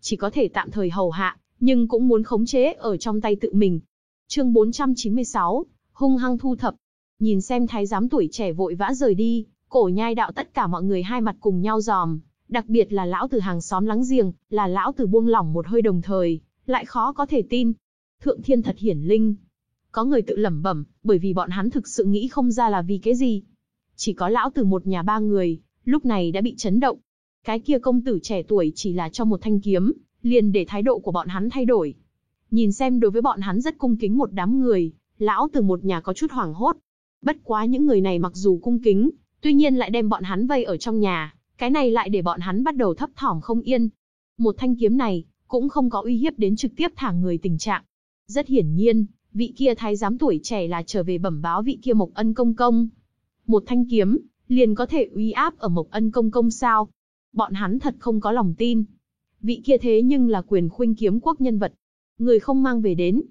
Chỉ có thể tạm thời hầu hạ, nhưng cũng muốn khống chế ở trong tay tự mình. Chương 496, hung hăng thu thập. Nhìn xem thái giám tuổi trẻ vội vã rời đi, cổ nhai đạo tất cả mọi người hai mặt cùng nhau giòm, đặc biệt là lão từ hàng xóm láng giềng, là lão từ buông lỏng một hơi đồng thời, lại khó có thể tin. Thượng thiên thật hiển linh. Có người tự lẩm bẩm, bởi vì bọn hắn thực sự nghĩ không ra là vì cái gì. Chỉ có lão tử một nhà ba người, lúc này đã bị chấn động. Cái kia công tử trẻ tuổi chỉ là cho một thanh kiếm, liền để thái độ của bọn hắn thay đổi. Nhìn xem đối với bọn hắn rất cung kính một đám người, lão tử một nhà có chút hoảng hốt. Bất quá những người này mặc dù cung kính, tuy nhiên lại đem bọn hắn vây ở trong nhà, cái này lại để bọn hắn bắt đầu thấp thỏm không yên. Một thanh kiếm này, cũng không có uy hiếp đến trực tiếp thả người tình trạng. Rất hiển nhiên, vị kia thái giám tuổi trẻ là trở về bẩm báo vị kia Mộc Ân Công Công. Một thanh kiếm, liền có thể uy áp ở Mộc Ân Công Công sao? Bọn hắn thật không có lòng tin. Vị kia thế nhưng là quyền khuynh kiếm quốc nhân vật. Người không mang về đến.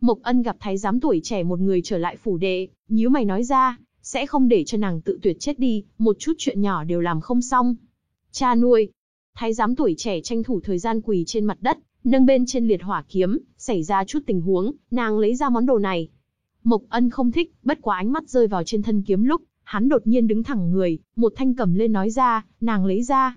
Mộc Ân gặp thái giám tuổi trẻ một người trở lại phủ đệ, nhíu mày nói ra, sẽ không để cho nàng tự tuyệt chết đi, một chút chuyện nhỏ đều làm không xong. Cha nuôi. Thái giám tuổi trẻ tranh thủ thời gian quỳ trên mặt đất, nâng bên trên liệt hỏa kiếm, xảy ra chút tình huống, nàng lấy ra món đồ này. Mộc Ân không thích, bất quá ánh mắt rơi vào trên thân kiếm lúc, hắn đột nhiên đứng thẳng người, một thanh cầm lên nói ra, nàng lấy ra.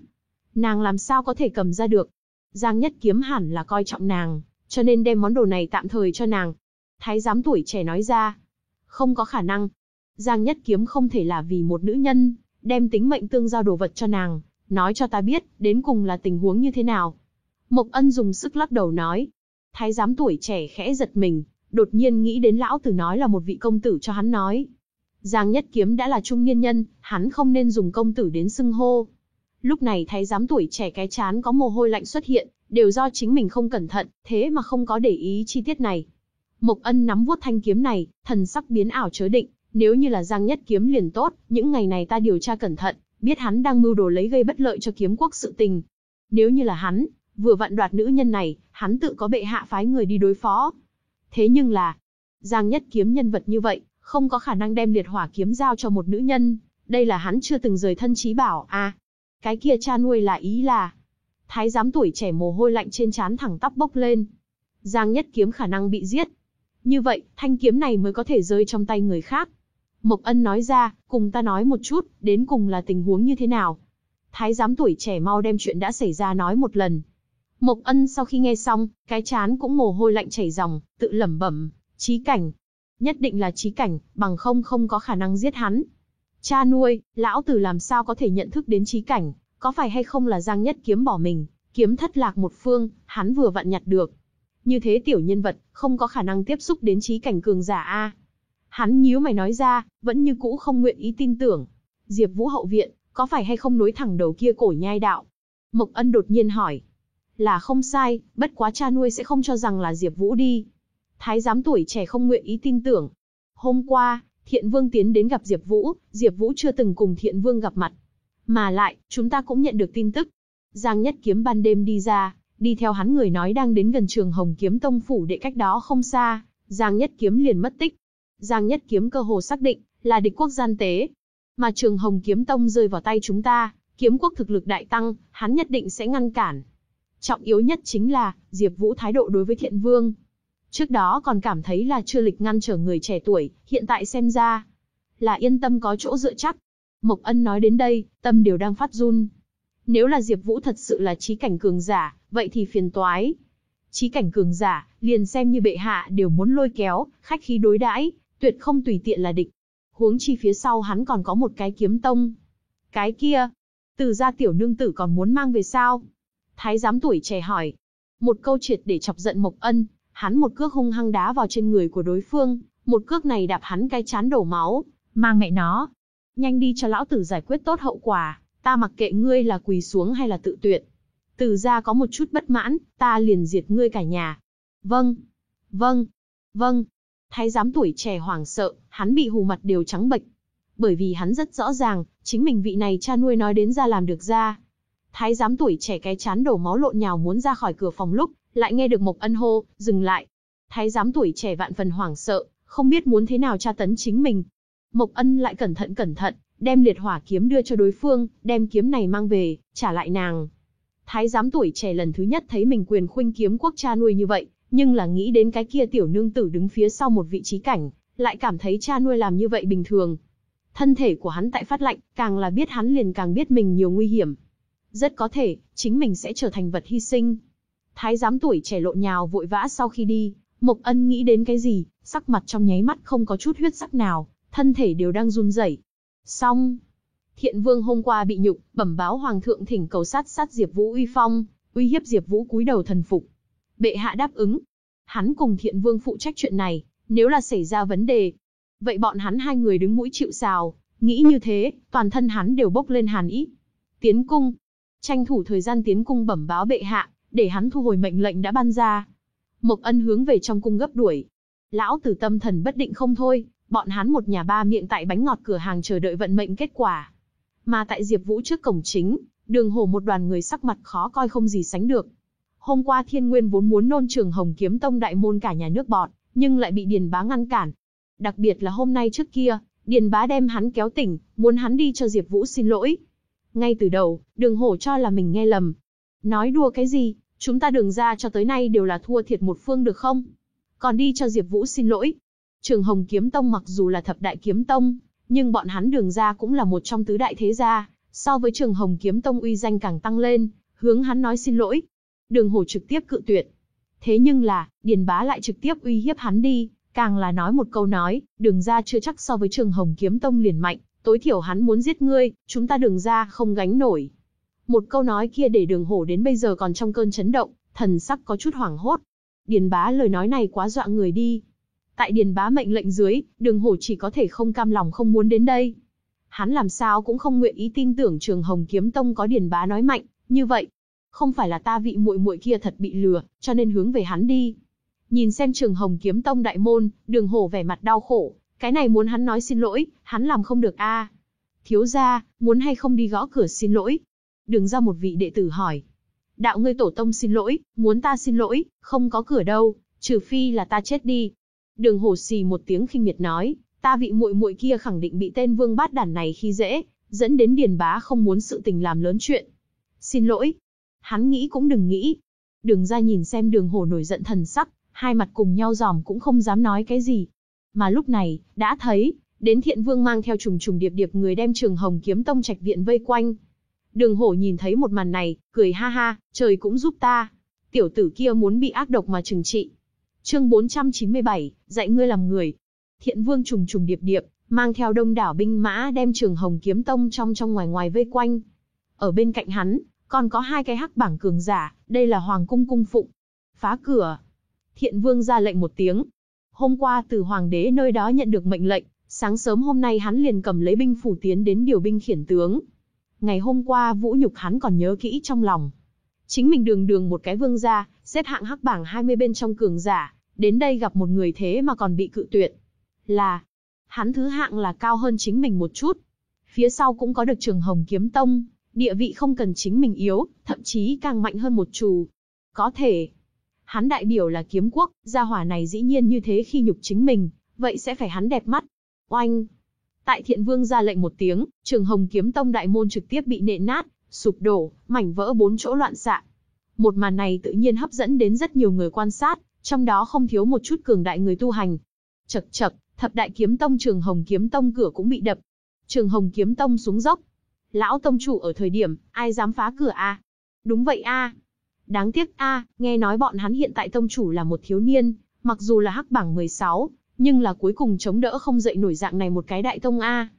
Nàng làm sao có thể cầm ra được? Giang Nhất Kiếm hẳn là coi trọng nàng, cho nên đem món đồ này tạm thời cho nàng. Thái giám tuổi trẻ nói ra, không có khả năng. Giang Nhất Kiếm không thể là vì một nữ nhân, đem tính mệnh tương giao đồ vật cho nàng, nói cho ta biết, đến cùng là tình huống như thế nào. Mộc Ân dùng sức lắc đầu nói. Thái giám tuổi trẻ khẽ giật mình, đột nhiên nghĩ đến lão tử nói là một vị công tử cho hắn nói. Giang Nhất Kiếm đã là trung niên nhân, hắn không nên dùng công tử đến xưng hô. Lúc này thái giám tuổi trẻ cái chán có mồ hôi lạnh xuất hiện, đều do chính mình không cẩn thận, thế mà không có để ý chi tiết này. Mộc Ân nắm vuốt thanh kiếm này, thần sắc biến ảo chớ định, nếu như là Giang Nhất Kiếm liền tốt, những ngày này ta điều tra cẩn thận, biết hắn đang mưu đồ lấy gây bất lợi cho kiếm quốc sự tình. Nếu như là hắn, vừa vặn đoạt nữ nhân này, hắn tự có bệ hạ phái người đi đối phó. Thế nhưng là, Giang Nhất Kiếm nhân vật như vậy, không có khả năng đem liệt hỏa kiếm giao cho một nữ nhân, đây là hắn chưa từng rời thân trí bảo a. À, cái kia cha nuôi là ý là, thái giám tuổi trẻ mồ hôi lạnh trên trán thẳng tắp bốc lên. Giang Nhất Kiếm khả năng bị giết. Như vậy, thanh kiếm này mới có thể rơi trong tay người khác. Mộc Ân nói ra, cùng ta nói một chút, đến cùng là tình huống như thế nào. Thái giám tuổi trẻ mau đem chuyện đã xảy ra nói một lần, Mộc Ân sau khi nghe xong, cái chán cũng mồ hôi lạnh chảy ròng, tự lẩm bẩm, trí cảnh. Nhất định là trí cảnh, bằng không không có khả năng giết hắn. Cha nuôi, lão tử làm sao có thể nhận thức đến trí cảnh, có phải hay không là Giang Nhất kiếm bỏ mình, kiếm thất lạc một phương, hắn vừa vặn nhặt được. Như thế tiểu nhân vật, không có khả năng tiếp xúc đến trí cảnh cường giả a. Hắn nhíu mày nói ra, vẫn như cũ không nguyện ý tin tưởng. Diệp Vũ hậu viện, có phải hay không nối thẳng đầu kia cổ nhai đạo? Mộc Ân đột nhiên hỏi, là không sai, bất quá cha nuôi sẽ không cho rằng là Diệp Vũ đi. Thái giám tuổi trẻ không nguyện ý tin tưởng. Hôm qua, Thiện Vương tiến đến gặp Diệp Vũ, Diệp Vũ chưa từng cùng Thiện Vương gặp mặt. Mà lại, chúng ta cũng nhận được tin tức. Giang Nhất Kiếm ban đêm đi ra, đi theo hắn người nói đang đến gần trường Hồng Kiếm Tông phủ đệ cách đó không xa, Giang Nhất Kiếm liền mất tích. Giang Nhất Kiếm cơ hồ xác định là địch quốc gian tế, mà trường Hồng Kiếm Tông rơi vào tay chúng ta, kiếm quốc thực lực đại tăng, hắn nhất định sẽ ngăn cản. Trọng yếu nhất chính là, Diệp Vũ thái độ đối với thiện vương. Trước đó còn cảm thấy là chưa lịch ngăn trở người trẻ tuổi, hiện tại xem ra, là yên tâm có chỗ dựa chắc. Mộc Ân nói đến đây, tâm đều đang phát run. Nếu là Diệp Vũ thật sự là trí cảnh cường giả, vậy thì phiền toái. Chí cảnh cường giả, liền xem như bệ hạ đều muốn lôi kéo, khách khí đối đãi, tuyệt không tùy tiện là địch. Huống chi phía sau hắn còn có một cái kiếm tông. Cái kia, từ gia tiểu nương tử còn muốn mang về sao? Thái giám tuổi trẻ hỏi. Một câu triệt để chọc giận Mộc Ân, hắn một cước hung hăng đá vào trên người của đối phương, một cước này đạp hắn cái chán đổ máu, mang mẹ nó. Nhanh đi cho lão tử giải quyết tốt hậu quả, ta mặc kệ ngươi là quỳ xuống hay là tự tuyệt. Từ gia có một chút bất mãn, ta liền diệt ngươi cả nhà. Vâng, vâng, vâng. Thái giám tuổi trẻ hoảng sợ, hắn bị hù mặt đều trắng bệch. Bởi vì hắn rất rõ ràng, chính mình vị này cha nuôi nói đến ra làm được ra. Thái giám tuổi trẻ cái chán đổ máu lộn nhào muốn ra khỏi cửa phòng lúc, lại nghe được Mộc Ân hô, dừng lại. Thái giám tuổi trẻ vạn phần hoảng sợ, không biết muốn thế nào tra tấn chính mình. Mộc Ân lại cẩn thận cẩn thận, đem liệt hỏa kiếm đưa cho đối phương, đem kiếm này mang về, trả lại nàng. Thái giám tuổi trẻ lần thứ nhất thấy mình quyền khuynh kiếm quốc cha nuôi như vậy, nhưng là nghĩ đến cái kia tiểu nương tử đứng phía sau một vị trí cảnh, lại cảm thấy cha nuôi làm như vậy bình thường. Thân thể của hắn tại phát lạnh, càng là biết hắn liền càng biết mình nhiều nguy hiểm. Rất có thể, chính mình sẽ trở thành vật hy sinh. Thái giám tuổi trẻ lộ nhào vội vã sau khi đi, Mộc Ân nghĩ đến cái gì, sắc mặt trong nháy mắt không có chút huyết sắc nào, thân thể đều đang run rẩy. Xong, Thiện Vương hôm qua bị nhục, bẩm báo hoàng thượng thỉnh cầu sát sát Diệp Vũ uy phong, uy hiếp Diệp Vũ cúi đầu thần phục. Bệ hạ đáp ứng. Hắn cùng Thiện Vương phụ trách chuyện này, nếu là xảy ra vấn đề, vậy bọn hắn hai người đứng mũi chịu sào, nghĩ như thế, toàn thân hắn đều bốc lên hàn ý. Tiến cung, tranh thủ thời gian tiến cung bẩm báo bệ hạ, để hắn thu hồi mệnh lệnh đã ban ra. Mộc Ân hướng về trong cung gấp đuổi. Lão tử tâm thần bất định không thôi, bọn hắn một nhà ba miệng tại bánh ngọt cửa hàng chờ đợi vận mệnh kết quả. Mà tại Diệp Vũ trước cổng chính, đường hổ một đoàn người sắc mặt khó coi không gì sánh được. Hôm qua Thiên Nguyên vốn muốn nôn trường Hồng Kiếm Tông đại môn cả nhà nước bọt, nhưng lại bị Điền Bá ngăn cản. Đặc biệt là hôm nay trước kia, Điền Bá đem hắn kéo tỉnh, muốn hắn đi cho Diệp Vũ xin lỗi. Ngay từ đầu, Đường Hổ cho là mình nghe lầm. Nói đùa cái gì, chúng ta đường ra cho tới nay đều là thua thiệt một phương được không? Còn đi cho Diệp Vũ xin lỗi. Trường Hồng Kiếm Tông mặc dù là thập đại kiếm tông, nhưng bọn hắn đường ra cũng là một trong tứ đại thế gia, so với Trường Hồng Kiếm Tông uy danh càng tăng lên, hướng hắn nói xin lỗi. Đường Hổ trực tiếp cự tuyệt. Thế nhưng là, Điền Bá lại trực tiếp uy hiếp hắn đi, càng là nói một câu nói, đường ra chưa chắc so với Trường Hồng Kiếm Tông liền mạnh, tối thiểu hắn muốn giết ngươi, chúng ta đường ra không gánh nổi. Một câu nói kia để đường hổ đến bây giờ còn trong cơn chấn động, thần sắc có chút hoảng hốt. Điền bá lời nói này quá dọa người đi. Tại điền bá mệnh lệnh dưới, đường hổ chỉ có thể không cam lòng không muốn đến đây. Hắn làm sao cũng không nguyện ý tin tưởng trường Hồng Kiếm Tông có điền bá nói mạnh, như vậy. Không phải là ta vị muội muội kia thật bị lừa, cho nên hướng về hắn đi. Nhìn xem trường Hồng Kiếm Tông đại môn, đường hổ vẻ mặt đau khổ, cái này muốn hắn nói xin lỗi, hắn làm không được a. Thiếu gia, muốn hay không đi gõ cửa xin lỗi? Đường ra một vị đệ tử hỏi. Đạo ngươi tổ tông xin lỗi, muốn ta xin lỗi, không có cửa đâu, trừ phi là ta chết đi. Đường hổ xì một tiếng khinh miệt nói, ta vị muội muội kia khẳng định bị tên vương bát đản này khi dễ, dẫn đến điền bá không muốn sự tình làm lớn chuyện. Xin lỗi. Hắn nghĩ cũng đừng nghĩ. Đường ra nhìn xem đường hổ nổi giận thần sắc, hai mặt cùng nhau giòm cũng không dám nói cái gì. Mà lúc này, đã thấy, đến thiện vương mang theo trùng trùng điệp điệp người đem trường hồng kiếm tông trạch viện vây quanh. Đường hổ nhìn thấy một màn này, cười ha ha, trời cũng giúp ta. Tiểu tử kia muốn bị ác độc mà trừng trị. Chương 497, dạy ngươi làm người. Thiện vương trùng trùng điệp điệp, mang theo đông đảo binh mã đem trường hồng kiếm tông trong trong ngoài ngoài vây quanh. Ở bên cạnh hắn, còn có hai cái hắc bảng cường giả, đây là hoàng cung cung phụng. Phá cửa. Thiện vương ra lệnh một tiếng. Hôm qua từ hoàng đế nơi đó nhận được mệnh lệnh, sáng sớm hôm nay hắn liền cầm lấy binh phủ tiến đến điều binh khiển tướng, Ngày hôm qua vũ nhục hắn còn nhớ kỹ trong lòng. Chính mình đường đường một cái vương gia, xếp hạng hắc bảng 20 bên trong cường giả, đến đây gặp một người thế mà còn bị cự tuyệt. Là, hắn thứ hạng là cao hơn chính mình một chút. Phía sau cũng có được trường hồng kiếm tông, địa vị không cần chính mình yếu, thậm chí càng mạnh hơn một chù. Có thể, hắn đại biểu là kiếm quốc, gia hỏa này dĩ nhiên như thế khi nhục chính mình, vậy sẽ phải hắn đẹp mắt. Oanh! Tại Thiện Vương ra lệnh một tiếng, Trường Hồng Kiếm Tông đại môn trực tiếp bị nện nát, sụp đổ, mảnh vỡ bốn chỗ loạn xạ. Một màn này tự nhiên hấp dẫn đến rất nhiều người quan sát, trong đó không thiếu một chút cường đại người tu hành. Chậc chậc, thập đại kiếm tông Trường Hồng Kiếm Tông cửa cũng bị đập. Trường Hồng Kiếm Tông xuống dốc. Lão tông chủ ở thời điểm, ai dám phá cửa a? Đúng vậy a. Đáng tiếc a, nghe nói bọn hắn hiện tại tông chủ là một thiếu niên, mặc dù là hắc bảng 16, nhưng là cuối cùng chống đỡ không dậy nổi dạng này một cái đại tông a.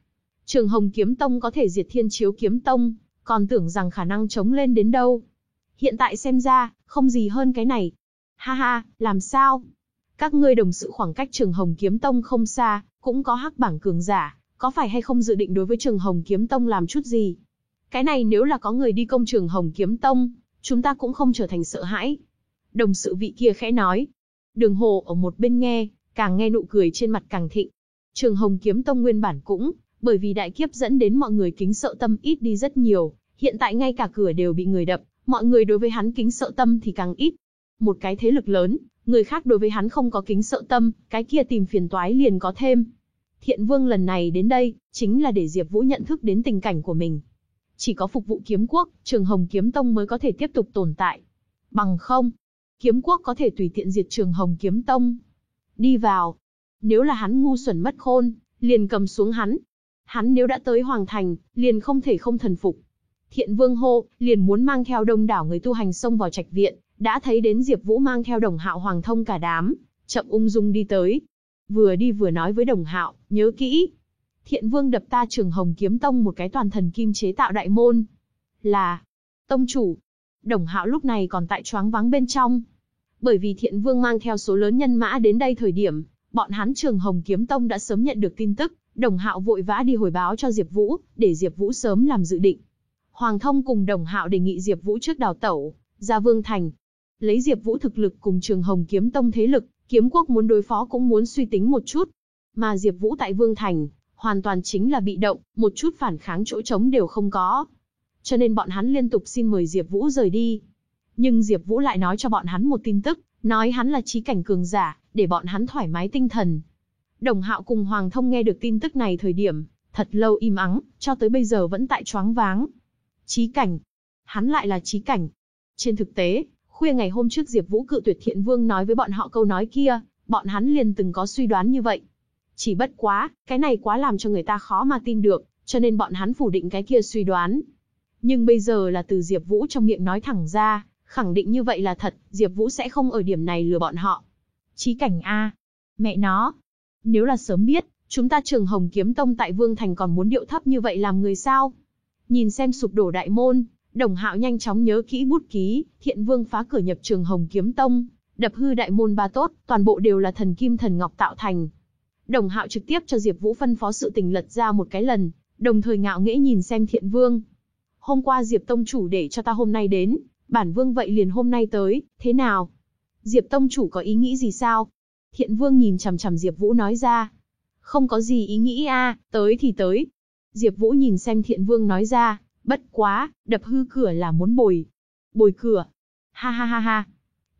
Trường Hồng Kiếm Tông có thể diệt Thiên Chiếu Kiếm Tông, còn tưởng rằng khả năng chống lên đến đâu. Hiện tại xem ra, không gì hơn cái này. Ha ha, làm sao? Các ngươi đồng sự khoảng cách Trường Hồng Kiếm Tông không xa, cũng có hắc bảng cường giả, có phải hay không dự định đối với Trường Hồng Kiếm Tông làm chút gì? Cái này nếu là có người đi công Trường Hồng Kiếm Tông, chúng ta cũng không trở thành sợ hãi. Đồng sự vị kia khẽ nói. Đường hồ ở một bên nghe, càng nghe nụ cười trên mặt càng thịnh. Trường Hồng Kiếm Tông nguyên bản cũng, bởi vì đại kiếp dẫn đến mọi người kính sợ tâm ít đi rất nhiều, hiện tại ngay cả cửa đều bị người đập, mọi người đối với hắn kính sợ tâm thì càng ít. Một cái thế lực lớn, người khác đối với hắn không có kính sợ tâm, cái kia tìm phiền toái liền có thêm. Thiện Vương lần này đến đây, chính là để Diệp Vũ nhận thức đến tình cảnh của mình. Chỉ có phục vụ kiếm quốc, Trường Hồng Kiếm Tông mới có thể tiếp tục tồn tại. Bằng không, kiếm quốc có thể tùy tiện diệt Trường Hồng Kiếm Tông. Đi vào. Nếu là hắn ngu xuẩn mất khôn, liền cầm xuống hắn. Hắn nếu đã tới Hoàng Thành, liền không thể không thần phục. Thiện Vương hô, liền muốn mang theo đông đảo người tu hành xông vào trạch viện, đã thấy đến Diệp Vũ mang theo Đồng Hạo Hoàng thông cả đám, chậm ung dung đi tới. Vừa đi vừa nói với Đồng Hạo, nhớ kỹ, Thiện Vương đập ta Trường Hồng Kiếm Tông một cái toàn thần kim chế tạo đại môn. Là tông chủ. Đồng Hạo lúc này còn tại choáng váng bên trong. Bởi vì Thiện Vương mang theo số lớn nhân mã đến đây thời điểm, bọn hắn Trường Hồng Kiếm Tông đã sớm nhận được tin tức, Đồng Hạo vội vã đi hồi báo cho Diệp Vũ, để Diệp Vũ sớm làm dự định. Hoàng Thông cùng Đồng Hạo đề nghị Diệp Vũ trước đào tẩu, ra Vương thành. Lấy Diệp Vũ thực lực cùng Trường Hồng Kiếm Tông thế lực, kiếm quốc muốn đối phó cũng muốn suy tính một chút. Mà Diệp Vũ tại Vương thành, hoàn toàn chính là bị động, một chút phản kháng chỗ trống đều không có. Cho nên bọn hắn liên tục xin mời Diệp Vũ rời đi. Nhưng Diệp Vũ lại nói cho bọn hắn một tin tức, nói hắn là trí cảnh cường giả, để bọn hắn thoải mái tinh thần. Đồng Hạo cùng Hoàng Thông nghe được tin tức này thời điểm, thật lâu im ắng, cho tới bây giờ vẫn tại choáng váng. Trí cảnh. Hắn lại là trí cảnh. Trên thực tế, khuya ngày hôm trước Diệp Vũ cự tuyệt Thiện Vương nói với bọn họ câu nói kia, bọn hắn liền từng có suy đoán như vậy. Chỉ bất quá, cái này quá làm cho người ta khó mà tin được, cho nên bọn hắn phủ định cái kia suy đoán. Nhưng bây giờ là từ Diệp Vũ trong miệng nói thẳng ra, khẳng định như vậy là thật, Diệp Vũ sẽ không ở điểm này lừa bọn họ. Chí cảnh A. Mẹ nó. Nếu là sớm biết, chúng ta trường Hồng Kiếm Tông tại Vương Thành còn muốn điệu thấp như vậy làm người sao? Nhìn xem sụp đổ đại môn, Đồng Hạo nhanh chóng nhớ kỹ bút ký, Thiện Vương phá cửa nhập trường Hồng Kiếm Tông, đập hư đại môn ba tốt, toàn bộ đều là thần kim thần ngọc tạo thành, Đồng Hạo trực tiếp cho Diệp Vũ phân phó sự tình lật ra một cái lần, đồng thời ngạo nghễ nhìn xem Thiện Vương. Hôm qua Diệp tông chủ để cho ta hôm nay đến, bản vương vậy liền hôm nay tới, thế nào? Diệp tông chủ có ý nghĩ gì sao? Thiện Vương nhìn chằm chằm Diệp Vũ nói ra. Không có gì ý nghĩ a, tới thì tới. Diệp Vũ nhìn xem Thiện Vương nói ra, bất quá, đập hư cửa là muốn bồi. Bồi cửa? Ha ha ha ha.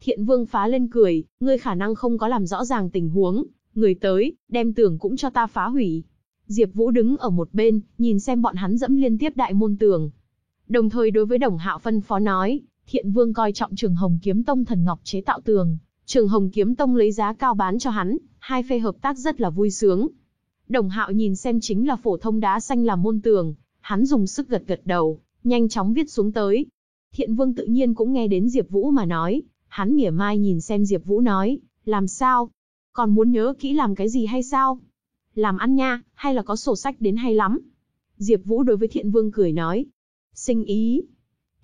Thiện Vương phá lên cười, ngươi khả năng không có làm rõ ràng tình huống, Người tới, đem tường cũng cho ta phá hủy. Diệp Vũ đứng ở một bên, nhìn xem bọn hắn dẫm liên tiếp đại môn tường. Đồng thời đối với Đồng Hạo phân phó nói, Thiện Vương coi trọng Trường Hồng Kiếm Tông thần ngọc chế tạo tường, Trường Hồng Kiếm Tông lấy giá cao bán cho hắn, hai phe hợp tác rất là vui sướng. Đồng Hạo nhìn xem chính là phổ thông đá xanh làm môn tường, hắn dùng sức gật gật đầu, nhanh chóng viết xuống tới. Thiện Vương tự nhiên cũng nghe đến Diệp Vũ mà nói, hắn mỉa mai nhìn xem Diệp Vũ nói, làm sao, còn muốn nhớ kỹ làm cái gì hay sao? Làm ăn nha, hay là có sổ sách đến hay lắm? Diệp Vũ đối với Thiện Vương cười nói. Sinh ý.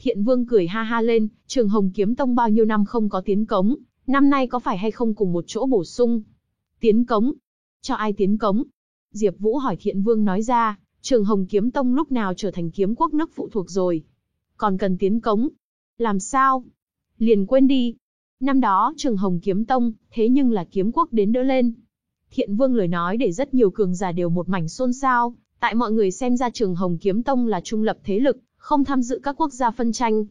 Thiện Vương cười ha ha lên, Trường Hồng Kiếm Tông bao nhiêu năm không có tiến cống, năm nay có phải hay không cùng một chỗ bổ sung? Tiến cống? Cho ai tiến cống? Diệp Vũ hỏi Thiện Vương nói ra, Trường Hồng Kiếm Tông lúc nào trở thành kiếm quốc nước phụ thuộc rồi? Còn cần tiến cống? Làm sao? Liền quên đi, Năm đó Trường Hồng Kiếm Tông, thế nhưng là kiếm quốc đến đỡ lên. Thiện Vương lời nói để rất nhiều cường giả đều một mảnh xôn xao, tại mọi người xem ra Trường Hồng Kiếm Tông là trung lập thế lực, không tham dự các quốc gia phân tranh.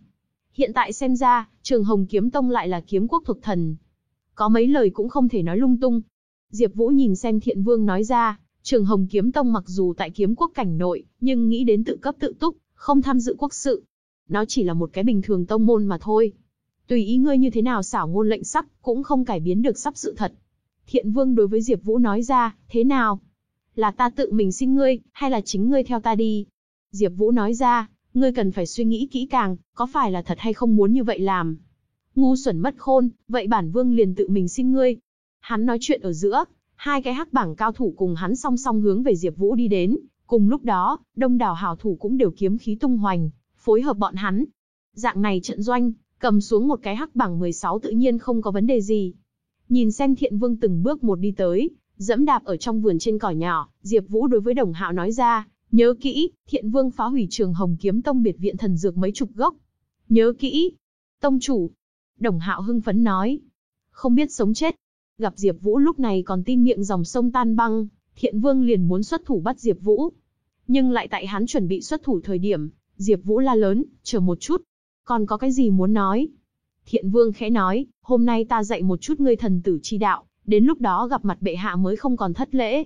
Hiện tại xem ra, Trường Hồng Kiếm Tông lại là kiếm quốc thuộc thần. Có mấy lời cũng không thể nói lung tung. Diệp Vũ nhìn xem Thiện Vương nói ra, Trường Hồng Kiếm Tông mặc dù tại kiếm quốc cảnh nội, nhưng nghĩ đến tự cấp tự túc, không tham dự quốc sự. Nó chỉ là một cái bình thường tông môn mà thôi. Tùy ý ngươi như thế nào xảo ngôn lệnh sắc, cũng không cải biến được sắp sự thật. Thiện Vương đối với Diệp Vũ nói ra, thế nào? Là ta tự mình xin ngươi, hay là chính ngươi theo ta đi? Diệp Vũ nói ra, ngươi cần phải suy nghĩ kỹ càng, có phải là thật hay không muốn như vậy làm? Ngu xuẩn mất khôn, vậy bản vương liền tự mình xin ngươi. Hắn nói chuyện ở giữa, hai cái hắc bảng cao thủ cùng hắn song song hướng về Diệp Vũ đi đến, cùng lúc đó, đông đảo hảo thủ cũng đều kiếm khí tung hoành, phối hợp bọn hắn. Dạng này trận doanh, cầm xuống một cái hắc bảng 16 tự nhiên không có vấn đề gì. Nhìn xem Thiện Vương từng bước một đi tới, dẫm đạp ở trong vườn trên cỏ nhỏ, Diệp Vũ đối với Đồng Hạo nói ra, nhớ kỹ, Thiện Vương phá hủy Trường Hồng Kiếm Tông biệt viện thần dược mấy chục gốc. Nhớ kỹ. Tông chủ. Đồng Hạo hưng phấn nói, không biết sống chết. Gặp Diệp Vũ lúc này còn tin miệng dòng sông tan băng, Thiện Vương liền muốn xuất thủ bắt Diệp Vũ. Nhưng lại tại hắn chuẩn bị xuất thủ thời điểm, Diệp Vũ la lớn, "Chờ một chút, còn có cái gì muốn nói?" Thiện Vương khẽ nói, "Hôm nay ta dạy một chút ngươi thần tử chi đạo, đến lúc đó gặp mặt bệ hạ mới không còn thất lễ."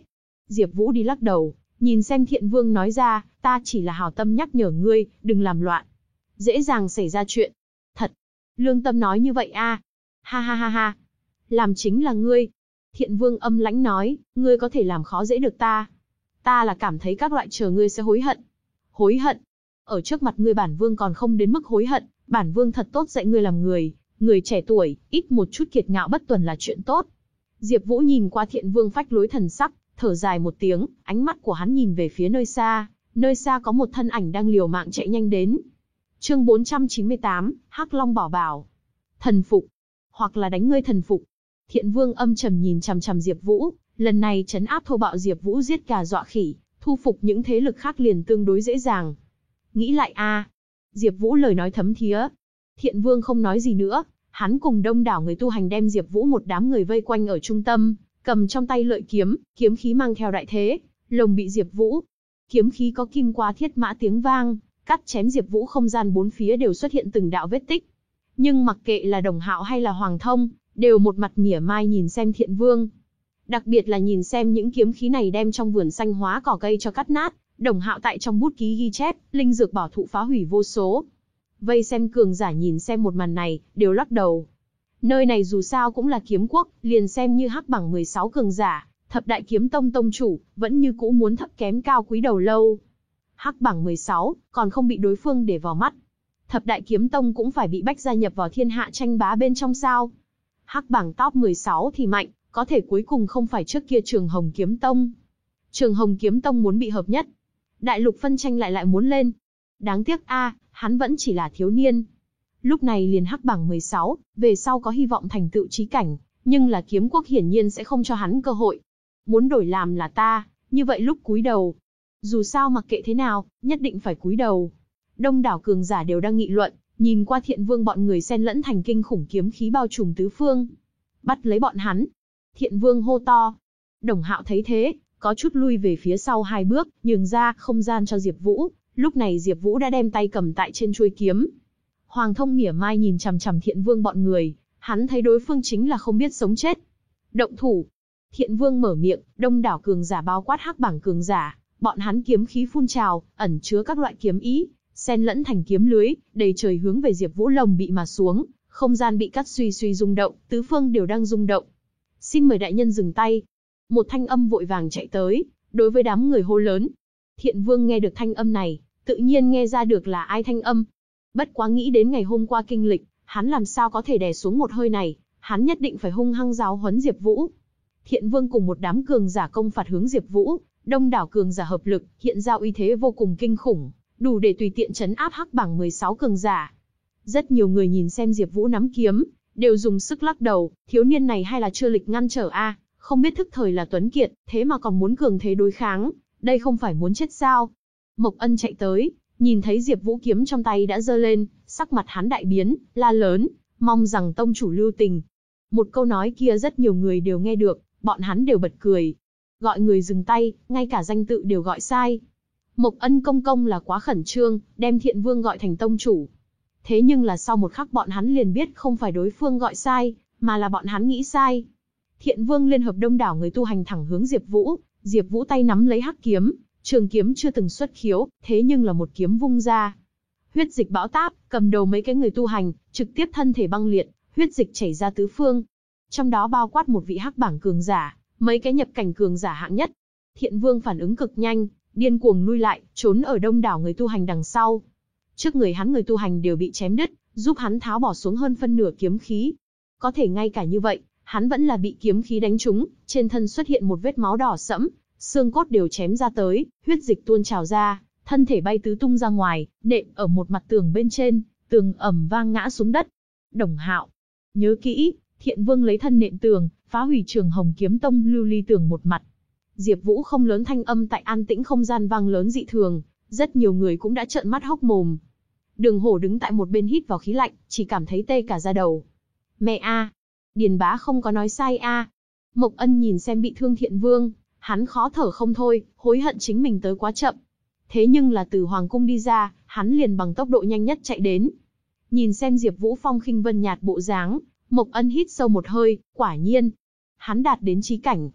Diệp Vũ đi lắc đầu, nhìn xem Thiện Vương nói ra, "Ta chỉ là hảo tâm nhắc nhở ngươi, đừng làm loạn. Dễ dàng xảy ra chuyện." "Thật?" Lương Tâm nói như vậy a? Ha ha ha ha. Làm chính là ngươi. Thiện Vương âm lãnh nói, ngươi có thể làm khó dễ được ta. Ta là cảm thấy các loại chờ ngươi sẽ hối hận. Hối hận? Ở trước mặt ngươi bản vương còn không đến mức hối hận, bản vương thật tốt dạy ngươi làm người, người trẻ tuổi, ít một chút kiệt ngạo bất tuần là chuyện tốt. Diệp Vũ nhìn qua Thiện Vương phách lối thần sắc, thở dài một tiếng, ánh mắt của hắn nhìn về phía nơi xa, nơi xa có một thân ảnh đang liều mạng chạy nhanh đến. Chương 498, Hắc Long bảo bảo. Thần phục, hoặc là đánh ngươi thần phục. Thiện Vương âm trầm nhìn chằm chằm Diệp Vũ, lần này trấn áp thô bạo Diệp Vũ giết gà dọa khỉ, thu phục những thế lực khác liền tương đối dễ dàng. Nghĩ lại a, Diệp Vũ lời nói thấm thía. Thiện Vương không nói gì nữa, hắn cùng đông đảo người tu hành đem Diệp Vũ một đám người vây quanh ở trung tâm, cầm trong tay lợi kiếm, kiếm khí mang theo đại thế, lồng bị Diệp Vũ. Kiếm khí có kim qua thiết mã tiếng vang, cắt chém Diệp Vũ không gian bốn phía đều xuất hiện từng đạo vết tích. Nhưng mặc kệ là Đồng Hạo hay là Hoàng Thông, đều một mặt mỉa mai nhìn xem Thiện Vương. Đặc biệt là nhìn xem những kiếm khí này đem trong vườn xanh hóa cỏ cây cho cắt nát, Đồng Hạo tại trong bút ký ghi chép, linh dược bảo thụ phá hủy vô số. Vây xem cường giả nhìn xem một màn này, đều lắc đầu. Nơi này dù sao cũng là kiếm quốc, liền xem như hắc bảng 16 cường giả, thập đại kiếm tông tông chủ, vẫn như cũ muốn thấp kém cao quý đầu lâu. Hắc bảng 16, còn không bị đối phương để vào mắt. Thập đại kiếm tông cũng phải bị bách gia nhập vào thiên hạ tranh bá bên trong sao. Hắc bảng top 16 thì mạnh, có thể cuối cùng không phải trước kia trường Hồng Kiếm Tông. Trường Hồng Kiếm Tông muốn bị hợp nhất. Đại lục phân tranh lại lại muốn lên. Đáng tiếc a, hắn vẫn chỉ là thiếu niên. Lúc này liền hắc bảng 16, về sau có hy vọng thành tựu trí cảnh, nhưng là kiếm quốc hiển nhiên sẽ không cho hắn cơ hội. Muốn đổi làm là ta, như vậy lúc cúi đầu. Dù sao mặc kệ thế nào, nhất định phải cúi đầu. Đông đảo cường giả đều đang nghị luận, nhìn qua thiện vương bọn người xen lẫn thành kinh khủng kiếm khí bao trùm tứ phương. Bắt lấy bọn hắn. Thiện vương hô to. Đồng hạo thấy thế, có chút lui về phía sau hai bước, nhường ra không gian cho Diệp Vũ. Lúc này Diệp Vũ đã đem tay cầm tại trên chuôi kiếm. Hoàng thông mỉa mai nhìn chằm chằm thiện vương bọn người, hắn thấy đối phương chính là không biết sống chết. Động thủ. Thiện vương mở miệng, đông đảo cường giả bao quát hắc bảng cường giả, bọn hắn kiếm khí phun trào, ẩn chứa các loại kiếm ý, xen lẫn thành kiếm lưới, đầy trời hướng về Diệp Vũ lồng bị mà xuống, không gian bị cắt suy suy rung động, tứ phương đều đang rung động. Xin mời đại nhân dừng tay. Một thanh âm vội vàng chạy tới, đối với đám người hô lớn. Thiện Vương nghe được thanh âm này, tự nhiên nghe ra được là ai thanh âm. Bất quá nghĩ đến ngày hôm qua kinh lịch, hắn làm sao có thể đè xuống một hơi này, hắn nhất định phải hung hăng giáo huấn Diệp Vũ. Thiện Vương cùng một đám cường giả công phạt hướng Diệp Vũ, đông đảo cường giả hợp lực, hiện ra uy thế vô cùng kinh khủng, đủ để tùy tiện chấn áp hắc bảng 16 cường giả. Rất nhiều người nhìn xem Diệp Vũ nắm kiếm, đều dùng sức lắc đầu, thiếu niên này hay là chưa lịch ngăn trở a, không biết thức thời là tuấn kiệt, thế mà còn muốn cường thế đối kháng, đây không phải muốn chết sao? Mộc Ân chạy tới, nhìn thấy Diệp Vũ kiếm trong tay đã giơ lên, sắc mặt hắn đại biến, la lớn, mong rằng tông chủ lưu tình. Một câu nói kia rất nhiều người đều nghe được, bọn hắn đều bật cười. Gọi người dừng tay, ngay cả danh tự đều gọi sai. Mộc ân công công là quá khẩn trương, đem thiện vương gọi thành tông chủ. Thế nhưng là sau một khắc bọn hắn liền biết không phải đối phương gọi sai, mà là bọn hắn nghĩ sai. Thiện vương liên hợp đông đảo người tu hành thẳng hướng Diệp Vũ, Diệp Vũ tay nắm lấy hắc kiếm, trường kiếm chưa từng xuất khiếu, thế nhưng là một kiếm vung ra. Huyết dịch bão táp, cầm đầu mấy cái người tu hành, trực tiếp thân thể băng liệt, huyết dịch chảy ra tứ phương. Trong đó bao quát một vị hắc bảng cường giả, mấy cái nhập cảnh cường giả hạng nhất. Thiện Vương phản ứng cực nhanh, điên cuồng lui lại, trốn ở đông đảo người tu hành đằng sau. Trước người hắn người tu hành đều bị chém đứt, giúp hắn tháo bỏ xuống hơn phân nửa kiếm khí. Có thể ngay cả như vậy, hắn vẫn là bị kiếm khí đánh trúng, trên thân xuất hiện một vết máu đỏ sẫm, xương cốt đều chém ra tới, huyết dịch tuôn trào ra, thân thể bay tứ tung ra ngoài, nện ở một mặt tường bên trên, tường ầm vang ngã xuống đất. Đồng Hạo, nhớ kỹ, Thiện Vương lấy thân nện tường, phá hủy Trường Hồng Kiếm Tông lưu ly tường một mặt. Diệp Vũ không lớn thanh âm tại an tĩnh không gian vang lớn dị thường, rất nhiều người cũng đã trợn mắt hốc mồm. Đường Hổ đứng tại một bên hít vào khí lạnh, chỉ cảm thấy tê cả da đầu. Mẹ a, Điền Bá không có nói sai a. Mộc Ân nhìn xem bị thương Thiện Vương, hắn khó thở không thôi, hối hận chính mình tới quá chậm. Thế nhưng là từ hoàng cung đi ra, hắn liền bằng tốc độ nhanh nhất chạy đến. Nhìn xem Diệp Vũ Phong khinh vân nhạt bộ dáng, Mộc Ân hít sâu một hơi, quả nhiên, hắn đạt đến chí cảnh.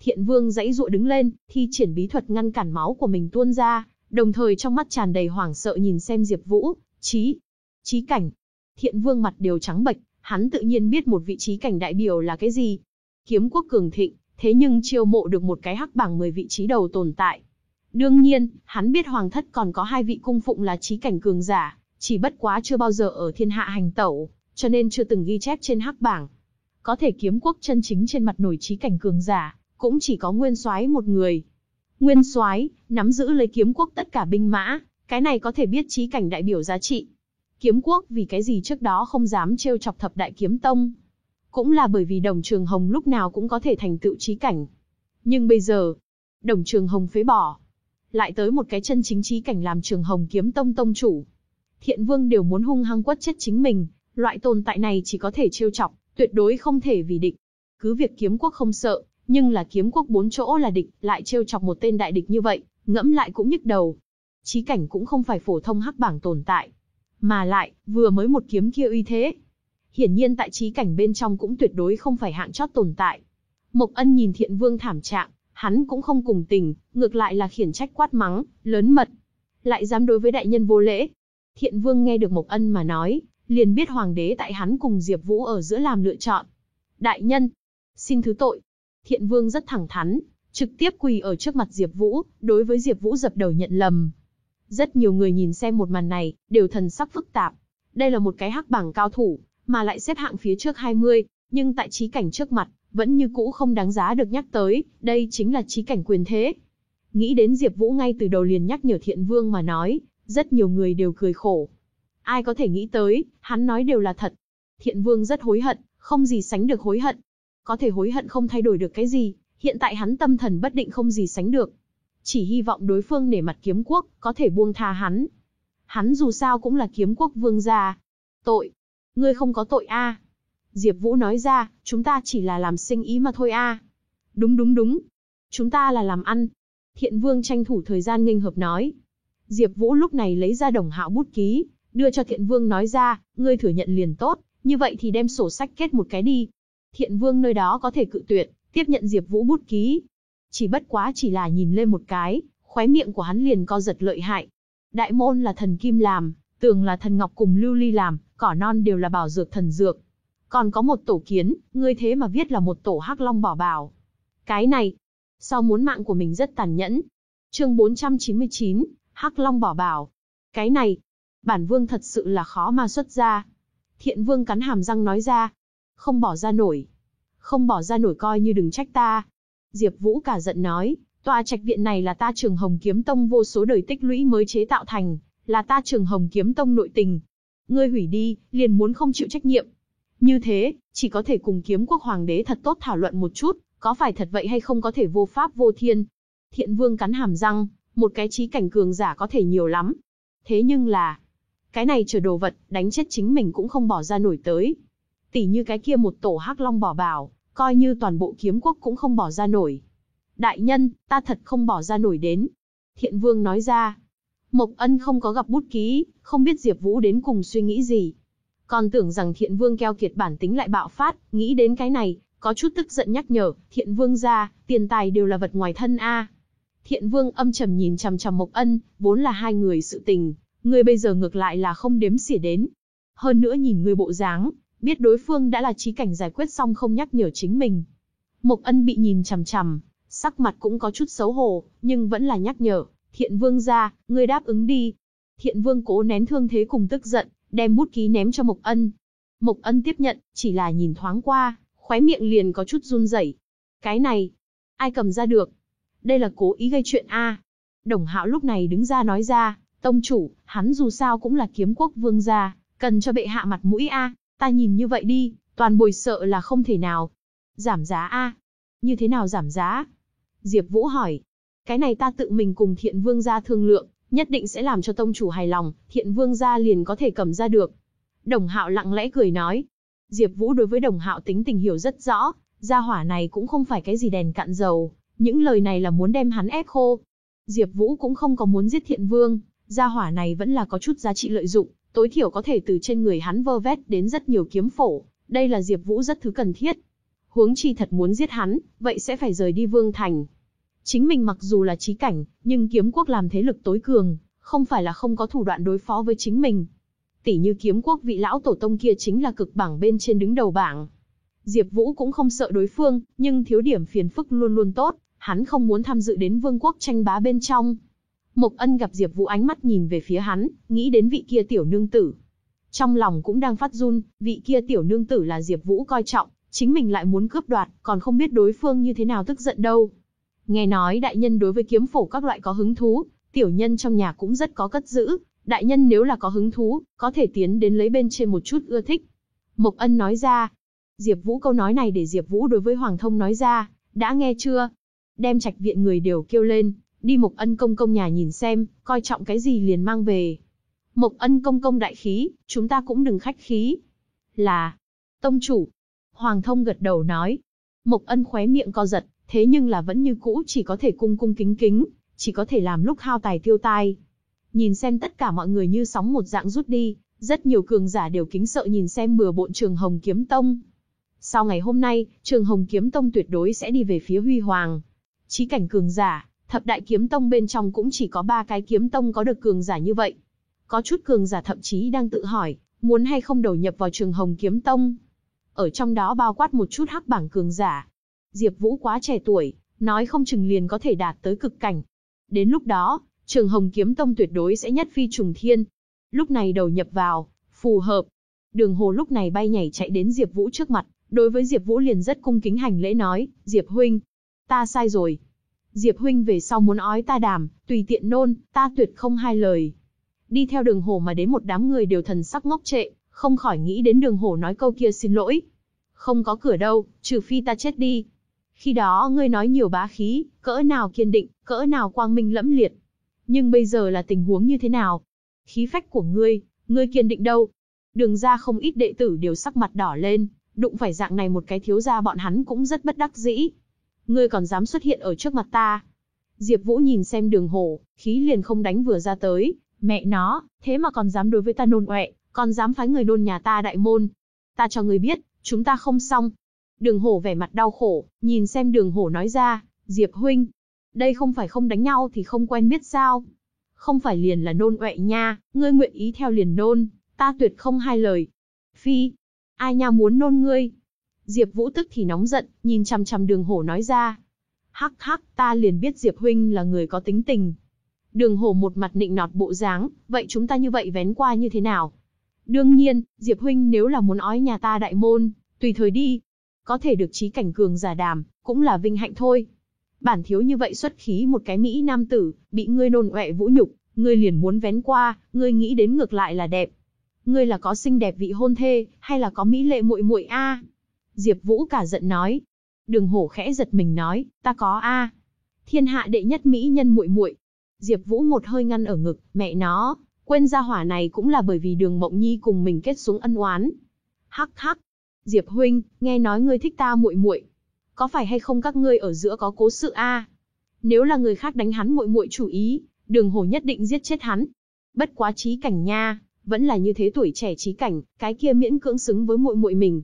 Thiện Vương dãy dụa đứng lên, thi triển bí thuật ngăn cản máu của mình tuôn ra, đồng thời trong mắt tràn đầy hoảng sợ nhìn xem Diệp Vũ, "Chí, chí cảnh?" Thiện Vương mặt đều trắng bệch, hắn tự nhiên biết một vị trí cảnh đại biểu là cái gì. Kiếm quốc cường thịnh, thế nhưng chiêu mộ được một cái hắc bảng 10 vị trí đầu tồn tại. Đương nhiên, hắn biết hoàng thất còn có hai vị cung phụng là trí cảnh cường giả, chỉ bất quá chưa bao giờ ở thiên hạ hành tẩu, cho nên chưa từng ghi chép trên hắc bảng. Có thể kiếm quốc chân chính trên mặt nổi trí cảnh cường giả, cũng chỉ có Nguyên Soái một người. Nguyên Soái nắm giữ lấy kiếm quốc tất cả binh mã, cái này có thể biết trí cảnh đại biểu giá trị. Kiếm quốc vì cái gì trước đó không dám trêu chọc thập đại kiếm tông. Cũng là bởi vì đồng trường hồng lúc nào cũng có thể thành tựu trí cảnh. Nhưng bây giờ, đồng trường hồng phế bỏ. Lại tới một cái chân chính trí cảnh làm trường hồng kiếm tông tông chủ. Thiện vương đều muốn hung hăng quất chết chính mình, loại tồn tại này chỉ có thể trêu chọc, tuyệt đối không thể vì địch. Cứ việc kiếm quốc không sợ, nhưng là kiếm quốc bốn chỗ là địch, lại trêu chọc một tên đại địch như vậy, ngẫm lại cũng nhức đầu. Chí cảnh cũng không phải phổ thông hắc bảng tồn tại, mà lại, vừa mới một kiếm kia uy thế. Hiển nhiên tại trí cảnh bên trong cũng tuyệt đối không phải hạng chót tồn tại. Mộc ân nhìn thiện vương thảm trạng, hắn cũng không cùng tình, ngược lại là khiển trách quát mắng, lớn mật. Lại dám đối với đại nhân vô lễ. Thiện vương nghe được Mộc ân mà nói, liền biết hoàng đế tại hắn cùng Diệp Vũ ở giữa làm lựa chọn. Đại nhân, xin thứ tội. Thiện vương rất thẳng thắn, trực tiếp quỳ ở trước mặt Diệp Vũ, đối với Diệp Vũ dập đầu nhận lầm. Rất nhiều người nhìn xem một màn này, đều thần sắc phức tạp. Đây là một cái hắc bảng cao thủ, mà lại xếp hạng phía trước 20, nhưng tại trí cảnh trước mặt, vẫn như cũ không đáng giá được nhắc tới, đây chính là trí cảnh quyền thế. Nghĩ đến Diệp Vũ ngay từ đầu liền nhắc nhở Thiện Vương mà nói, rất nhiều người đều cười khổ. Ai có thể nghĩ tới, hắn nói đều là thật. Thiện Vương rất hối hận, không gì sánh được hối hận. Có thể hối hận không thay đổi được cái gì, hiện tại hắn tâm thần bất định không gì sánh được chỉ hy vọng đối phương nể mặt kiếm quốc, có thể buông tha hắn. Hắn dù sao cũng là kiếm quốc vương gia. Tội. Ngươi không có tội a. Diệp Vũ nói ra, chúng ta chỉ là làm sinh ý mà thôi a. Đúng đúng đúng. Chúng ta là làm ăn. Thiện vương tranh thủ thời gian nghênh hợp nói. Diệp Vũ lúc này lấy ra đồng hạo bút ký, đưa cho thiện vương nói ra, ngươi thừa nhận liền tốt, như vậy thì đem sổ sách kết một cái đi. Thiện vương nơi đó có thể cự tuyệt, tiếp nhận Diệp Vũ bút ký, chỉ bất quá chỉ là nhìn lên một cái, khóe miệng của hắn liền co giật lợi hại. Đại môn là thần kim làm, tường là thần ngọc cùng lưu ly làm, cỏ non đều là bảo dược thần dược. Còn có một tổ kiến, ngươi thế mà viết là một tổ hắc long bỏ bảo. Cái này, sau muốn mạng của mình rất tàn nhẫn. Chương 499, Hắc Long bỏ bảo. Cái này, bản vương thật sự là khó mà xuất ra. Thiện vương cắn hàm răng nói ra. Không bỏ ra nổi. Không bỏ ra nổi coi như đừng trách ta. Diệp Vũ cả giận nói, tòa trạch viện này là ta Trường Hồng Kiếm Tông vô số đời tích lũy mới chế tạo thành, là ta Trường Hồng Kiếm Tông nội tình. Ngươi hủy đi, liền muốn không chịu trách nhiệm. Như thế, chỉ có thể cùng kiếm quốc hoàng đế thật tốt thảo luận một chút, có phải thật vậy hay không có thể vô pháp vô thiên. Thiện Vương cắn hàm răng, một cái trí cảnh cường giả có thể nhiều lắm. Thế nhưng là, cái này chờ đồ vật, đánh chết chính mình cũng không bỏ ra nổi tới. Tỷ như cái kia một tổ hắc long bỏ bảo, coi như toàn bộ kiếm quốc cũng không bỏ ra nổi. Đại nhân, ta thật không bỏ ra nổi đến. Thiện vương nói ra. Mộc ân không có gặp bút ký, không biết Diệp Vũ đến cùng suy nghĩ gì. Còn tưởng rằng thiện vương keo kiệt bản tính lại bạo phát, nghĩ đến cái này, có chút tức giận nhắc nhở, thiện vương ra, tiền tài đều là vật ngoài thân a. Thiện vương âm trầm nhìn chằm chằm Mộc ân, vốn là hai người sự tình, ngươi bây giờ ngược lại là không đếm xỉa đến. Hơn nữa nhìn ngươi bộ dáng, biết đối phương đã là trí cảnh giải quyết xong không nhắc nhở chính mình. Mộc ân bị nhìn chằm chằm, sắc mặt cũng có chút xấu hổ, nhưng vẫn là nhắc nhở, thiện vương ra, ngươi đáp ứng đi. Thiện vương cố nén thương thế cùng tức giận, đem bút ký ném cho Mộc Ân. Mộc Ân tiếp nhận, chỉ là nhìn thoáng qua, khóe miệng liền có chút run rẩy. Cái này, ai cầm ra được? Đây là cố ý gây chuyện a. Đồng Hạo lúc này đứng ra nói ra, tông chủ, hắn dù sao cũng là kiếm quốc vương gia, cần cho bệ hạ mặt mũi a, ta nhìn như vậy đi, toàn bồi sợ là không thể nào. Giảm giá a? Như thế nào giảm giá? Diệp Vũ hỏi. Cái này ta tự mình cùng Thiện Vương gia thương lượng, nhất định sẽ làm cho tông chủ hài lòng, Thiện Vương gia liền có thể cầm ra được. Đồng Hạo lặng lẽ cười nói. Diệp Vũ đối với Đồng Hạo tính tình hiểu rất rõ, gia hỏa này cũng không phải cái gì đèn cạn dầu, những lời này là muốn đem hắn ép khô. Diệp Vũ cũng không có muốn giết Thiện Vương, gia hỏa này vẫn là có chút giá trị lợi dụng, tối thiểu có thể từ trên người hắn vơ vét đến rất nhiều kiếm phổ, đây là Diệp Vũ rất thứ cần thiết. Huống chi thật muốn giết hắn, vậy sẽ phải rời đi Vương thành. Chính mình mặc dù là chí cảnh, nhưng kiếm quốc làm thế lực tối cường, không phải là không có thủ đoạn đối phó với chính mình. Tỷ như kiếm quốc vị lão tổ tông kia chính là cực bảng bên trên đứng đầu bảng. Diệp Vũ cũng không sợ đối phương, nhưng thiếu điểm phiền phức luôn luôn tốt, hắn không muốn tham dự đến vương quốc tranh bá bên trong. Mộc Ân gặp Diệp Vũ ánh mắt nhìn về phía hắn, nghĩ đến vị kia tiểu nương tử. Trong lòng cũng đang phát run, vị kia tiểu nương tử là Diệp Vũ coi trọng, chính mình lại muốn cướp đoạt, còn không biết đối phương như thế nào tức giận đâu. Nghe nói đại nhân đối với kiếm phổ các loại có hứng thú, tiểu nhân trong nhà cũng rất có cất giữ, đại nhân nếu là có hứng thú, có thể tiến đến lấy bên trên một chút ưa thích. Mộc Ân nói ra. Diệp Vũ câu nói này để Diệp Vũ đối với Hoàng Thông nói ra, đã nghe chưa? Đem trạch viện người đều kêu lên, đi Mộc Ân công công nhà nhìn xem, coi trọng cái gì liền mang về. Mộc Ân công công đại khí, chúng ta cũng đừng khách khí. Là, tông chủ. Hoàng thông gật đầu nói. Mộc Ân khóe miệng co giật, thế nhưng là vẫn như cũ chỉ có thể cung cung kính kính, chỉ có thể làm lúc hao tài tiêu tai. Nhìn xem tất cả mọi người như sóng một dạng rút đi, rất nhiều cường giả đều kính sợ nhìn xem bừa bộn trường Hồng Kiếm Tông. Sau ngày hôm nay, trường Hồng Kiếm Tông tuyệt đối sẽ đi về phía huy hoàng. Chí cảnh cường giả, thập đại kiếm tông bên trong cũng chỉ có ba cái kiếm tông có được cường giả như vậy. Có chút cường giả thậm chí đang tự hỏi, muốn hay không đầu nhập vào trường Hồng Kiếm Tông. Ở trong đó bao quát một chút hắc bảng cường giả. Diệp Vũ quá trẻ tuổi, nói không chừng liền có thể đạt tới cực cảnh. Đến lúc đó, trường Hồng Kiếm Tông tuyệt đối sẽ nhất phi trùng thiên. Lúc này đầu nhập vào, phù hợp. Đường Hồ lúc này bay nhảy chạy đến Diệp Vũ trước mặt, đối với Diệp Vũ liền rất cung kính hành lễ nói, "Diệp huynh, ta sai rồi. Diệp huynh về sau muốn ói ta đàm, tùy tiện nôn, ta tuyệt không hai lời." Đi theo Đường Hồ mà đến một đám người đều thần sắc ngốc trệ, không khỏi nghĩ đến Đường Hồ nói câu kia xin lỗi. Không có cửa đâu, trừ phi ta chết đi. Khi đó ngươi nói nhiều bá khí, cỡ nào kiên định, cỡ nào quang minh lẫm liệt. Nhưng bây giờ là tình huống như thế nào? Khí phách của ngươi, ngươi kiên định đâu? Đường ra không ít đệ tử đều sắc mặt đỏ lên, đụng phải dạng này một cái thiếu gia bọn hắn cũng rất bất đắc dĩ. Ngươi còn dám xuất hiện ở trước mặt ta? Diệp Vũ nhìn xem đường hổ, khí liền không đánh vừa ra tới, mẹ nó, thế mà còn dám đối với ta nôn ọe, còn dám phái người nôn nhà ta đại môn. Ta cho ngươi biết, chúng ta không xong. Đường hổ vẻ mặt đau khổ, nhìn xem đường hổ nói ra, Diệp huynh, đây không phải không đánh nhau thì không quen biết sao. Không phải liền là nôn ọe nha, ngươi nguyện ý theo liền nôn, ta tuyệt không hai lời. Phi, ai nha muốn nôn ngươi? Diệp Vũ tức thì nóng giận, nhìn chằm chằm đường hổ nói ra. Hắc hắc, ta liền biết Diệp huynh là người có tính tình. Đường hổ một mặt nịnh nọt bộ dáng, vậy chúng ta như vậy vén qua như thế nào? Đương nhiên, Diệp huynh nếu là muốn ói nhà ta đại môn, tùy thời đi. Có thể được trí cảnh cường giả đàm, cũng là vinh hạnh thôi. Bản thiếu như vậy xuất khí một cái Mỹ nam tử, bị ngươi nôn ọe vũ nhục, ngươi liền muốn vén qua, ngươi nghĩ đến ngược lại là đẹp. Ngươi là có xinh đẹp vị hôn thê, hay là có mỹ lệ muội muội a? Diệp Vũ cả giận nói. Đường Hổ khẽ giật mình nói, ta có a. Thiên hạ đệ nhất mỹ nhân muội muội. Diệp Vũ một hơi ngăn ở ngực, mẹ nó, quên gia hỏa này cũng là bởi vì Đường Mộng Nhi cùng mình kết xuống ân oán. Hắc hắc. Diệp huynh, nghe nói ngươi thích ta muội muội, có phải hay không các ngươi ở giữa có cố sự a? Nếu là người khác đánh hắn muội muội chủ ý, Đường Hổ nhất định giết chết hắn. Bất quá trí cảnh nha, vẫn là như thế tuổi trẻ trí cảnh, cái kia miễn cưỡng xứng với muội muội mình.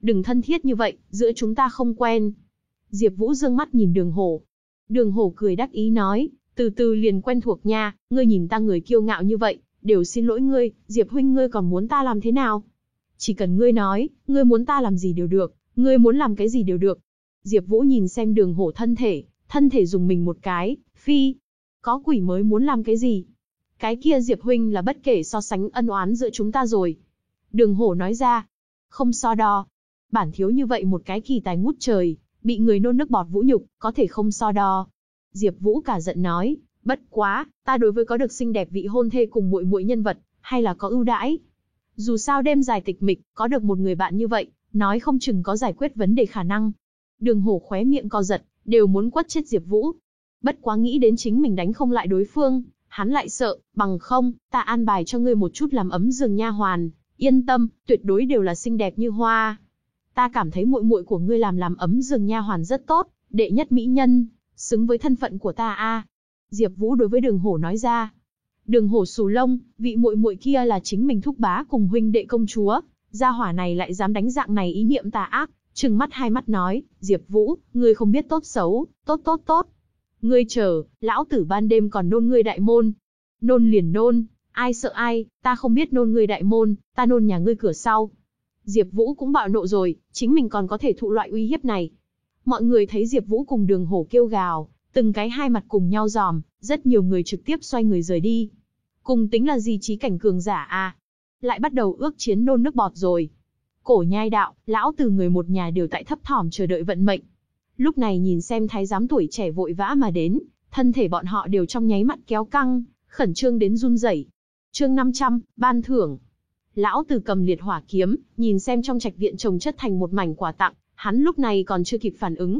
Đừng thân thiết như vậy, giữa chúng ta không quen. Diệp Vũ dương mắt nhìn Đường Hổ. Đường Hổ cười đắc ý nói, từ từ liền quen thuộc nha, ngươi nhìn ta người kiêu ngạo như vậy, đều xin lỗi ngươi, Diệp huynh ngươi còn muốn ta làm thế nào? Chỉ cần ngươi nói, ngươi muốn ta làm gì đều được, ngươi muốn làm cái gì đều được. Diệp Vũ nhìn xem Đường Hổ thân thể, thân thể dùng mình một cái, phi, có quỷ mới muốn làm cái gì? Cái kia Diệp huynh là bất kể so sánh ân oán giữa chúng ta rồi. Đường hổ nói ra. Không so đo. Bản thiếu như vậy một cái kỳ tài ngút trời, bị người nôn nước bọt vũ nhục, có thể không so đo. Diệp Vũ cả giận nói, bất quá, ta đối với có được xinh đẹp vị hôn thê cùng muội muội nhân vật, hay là có ưu đãi. Dù sao đêm dài tịch mịch, có được một người bạn như vậy, nói không chừng có giải quyết vấn đề khả năng. Đường hổ khóe miệng co giật, đều muốn quất chết Diệp Vũ. Bất quá nghĩ đến chính mình đánh không lại đối phương, hắn lại sợ, bằng không, ta an bài cho ngươi một chút làm ấm giường nha hoàn, yên tâm, tuyệt đối đều là xinh đẹp như hoa. Ta cảm thấy muội muội của ngươi làm làm ấm giường nha hoàn rất tốt, đệ nhất mỹ nhân, xứng với thân phận của ta a." Diệp Vũ đối với Đường Hổ nói ra. Đường Hổ sù lông, vị muội muội kia là chính mình thúc bá cùng huynh đệ công chúa, gia hỏa này lại dám đánh dạng này ý niệm tà ác, trừng mắt hai mắt nói, Diệp Vũ, ngươi không biết tốt xấu, tốt tốt tốt. Ngươi chờ, lão tử ban đêm còn nôn ngươi đại môn. Nôn liền nôn, ai sợ ai, ta không biết nôn ngươi đại môn, ta nôn nhà ngươi cửa sau. Diệp Vũ cũng bạo nộ rồi, chính mình còn có thể thụ loại uy hiếp này. Mọi người thấy Diệp Vũ cùng Đường Hổ kêu gào, từng cái hai mặt cùng nhau giòm, rất nhiều người trực tiếp xoay người rời đi. Cùng tính là gì trí cảnh cường giả à? Lại bắt đầu ước chiến nôn nước bọt rồi. Cổ nhai đạo, lão từ người một nhà đều tại thấp thỏm chờ đợi vận mệnh. Lúc này nhìn xem thái giám tuổi trẻ vội vã mà đến, thân thể bọn họ đều trong nháy mắt kéo căng, khẩn trương đến run rẩy. Chương 500, ban thưởng. Lão từ cầm liệt hỏa kiếm, nhìn xem trong trạch viện trồng chất thành một mảnh quà tặng, hắn lúc này còn chưa kịp phản ứng.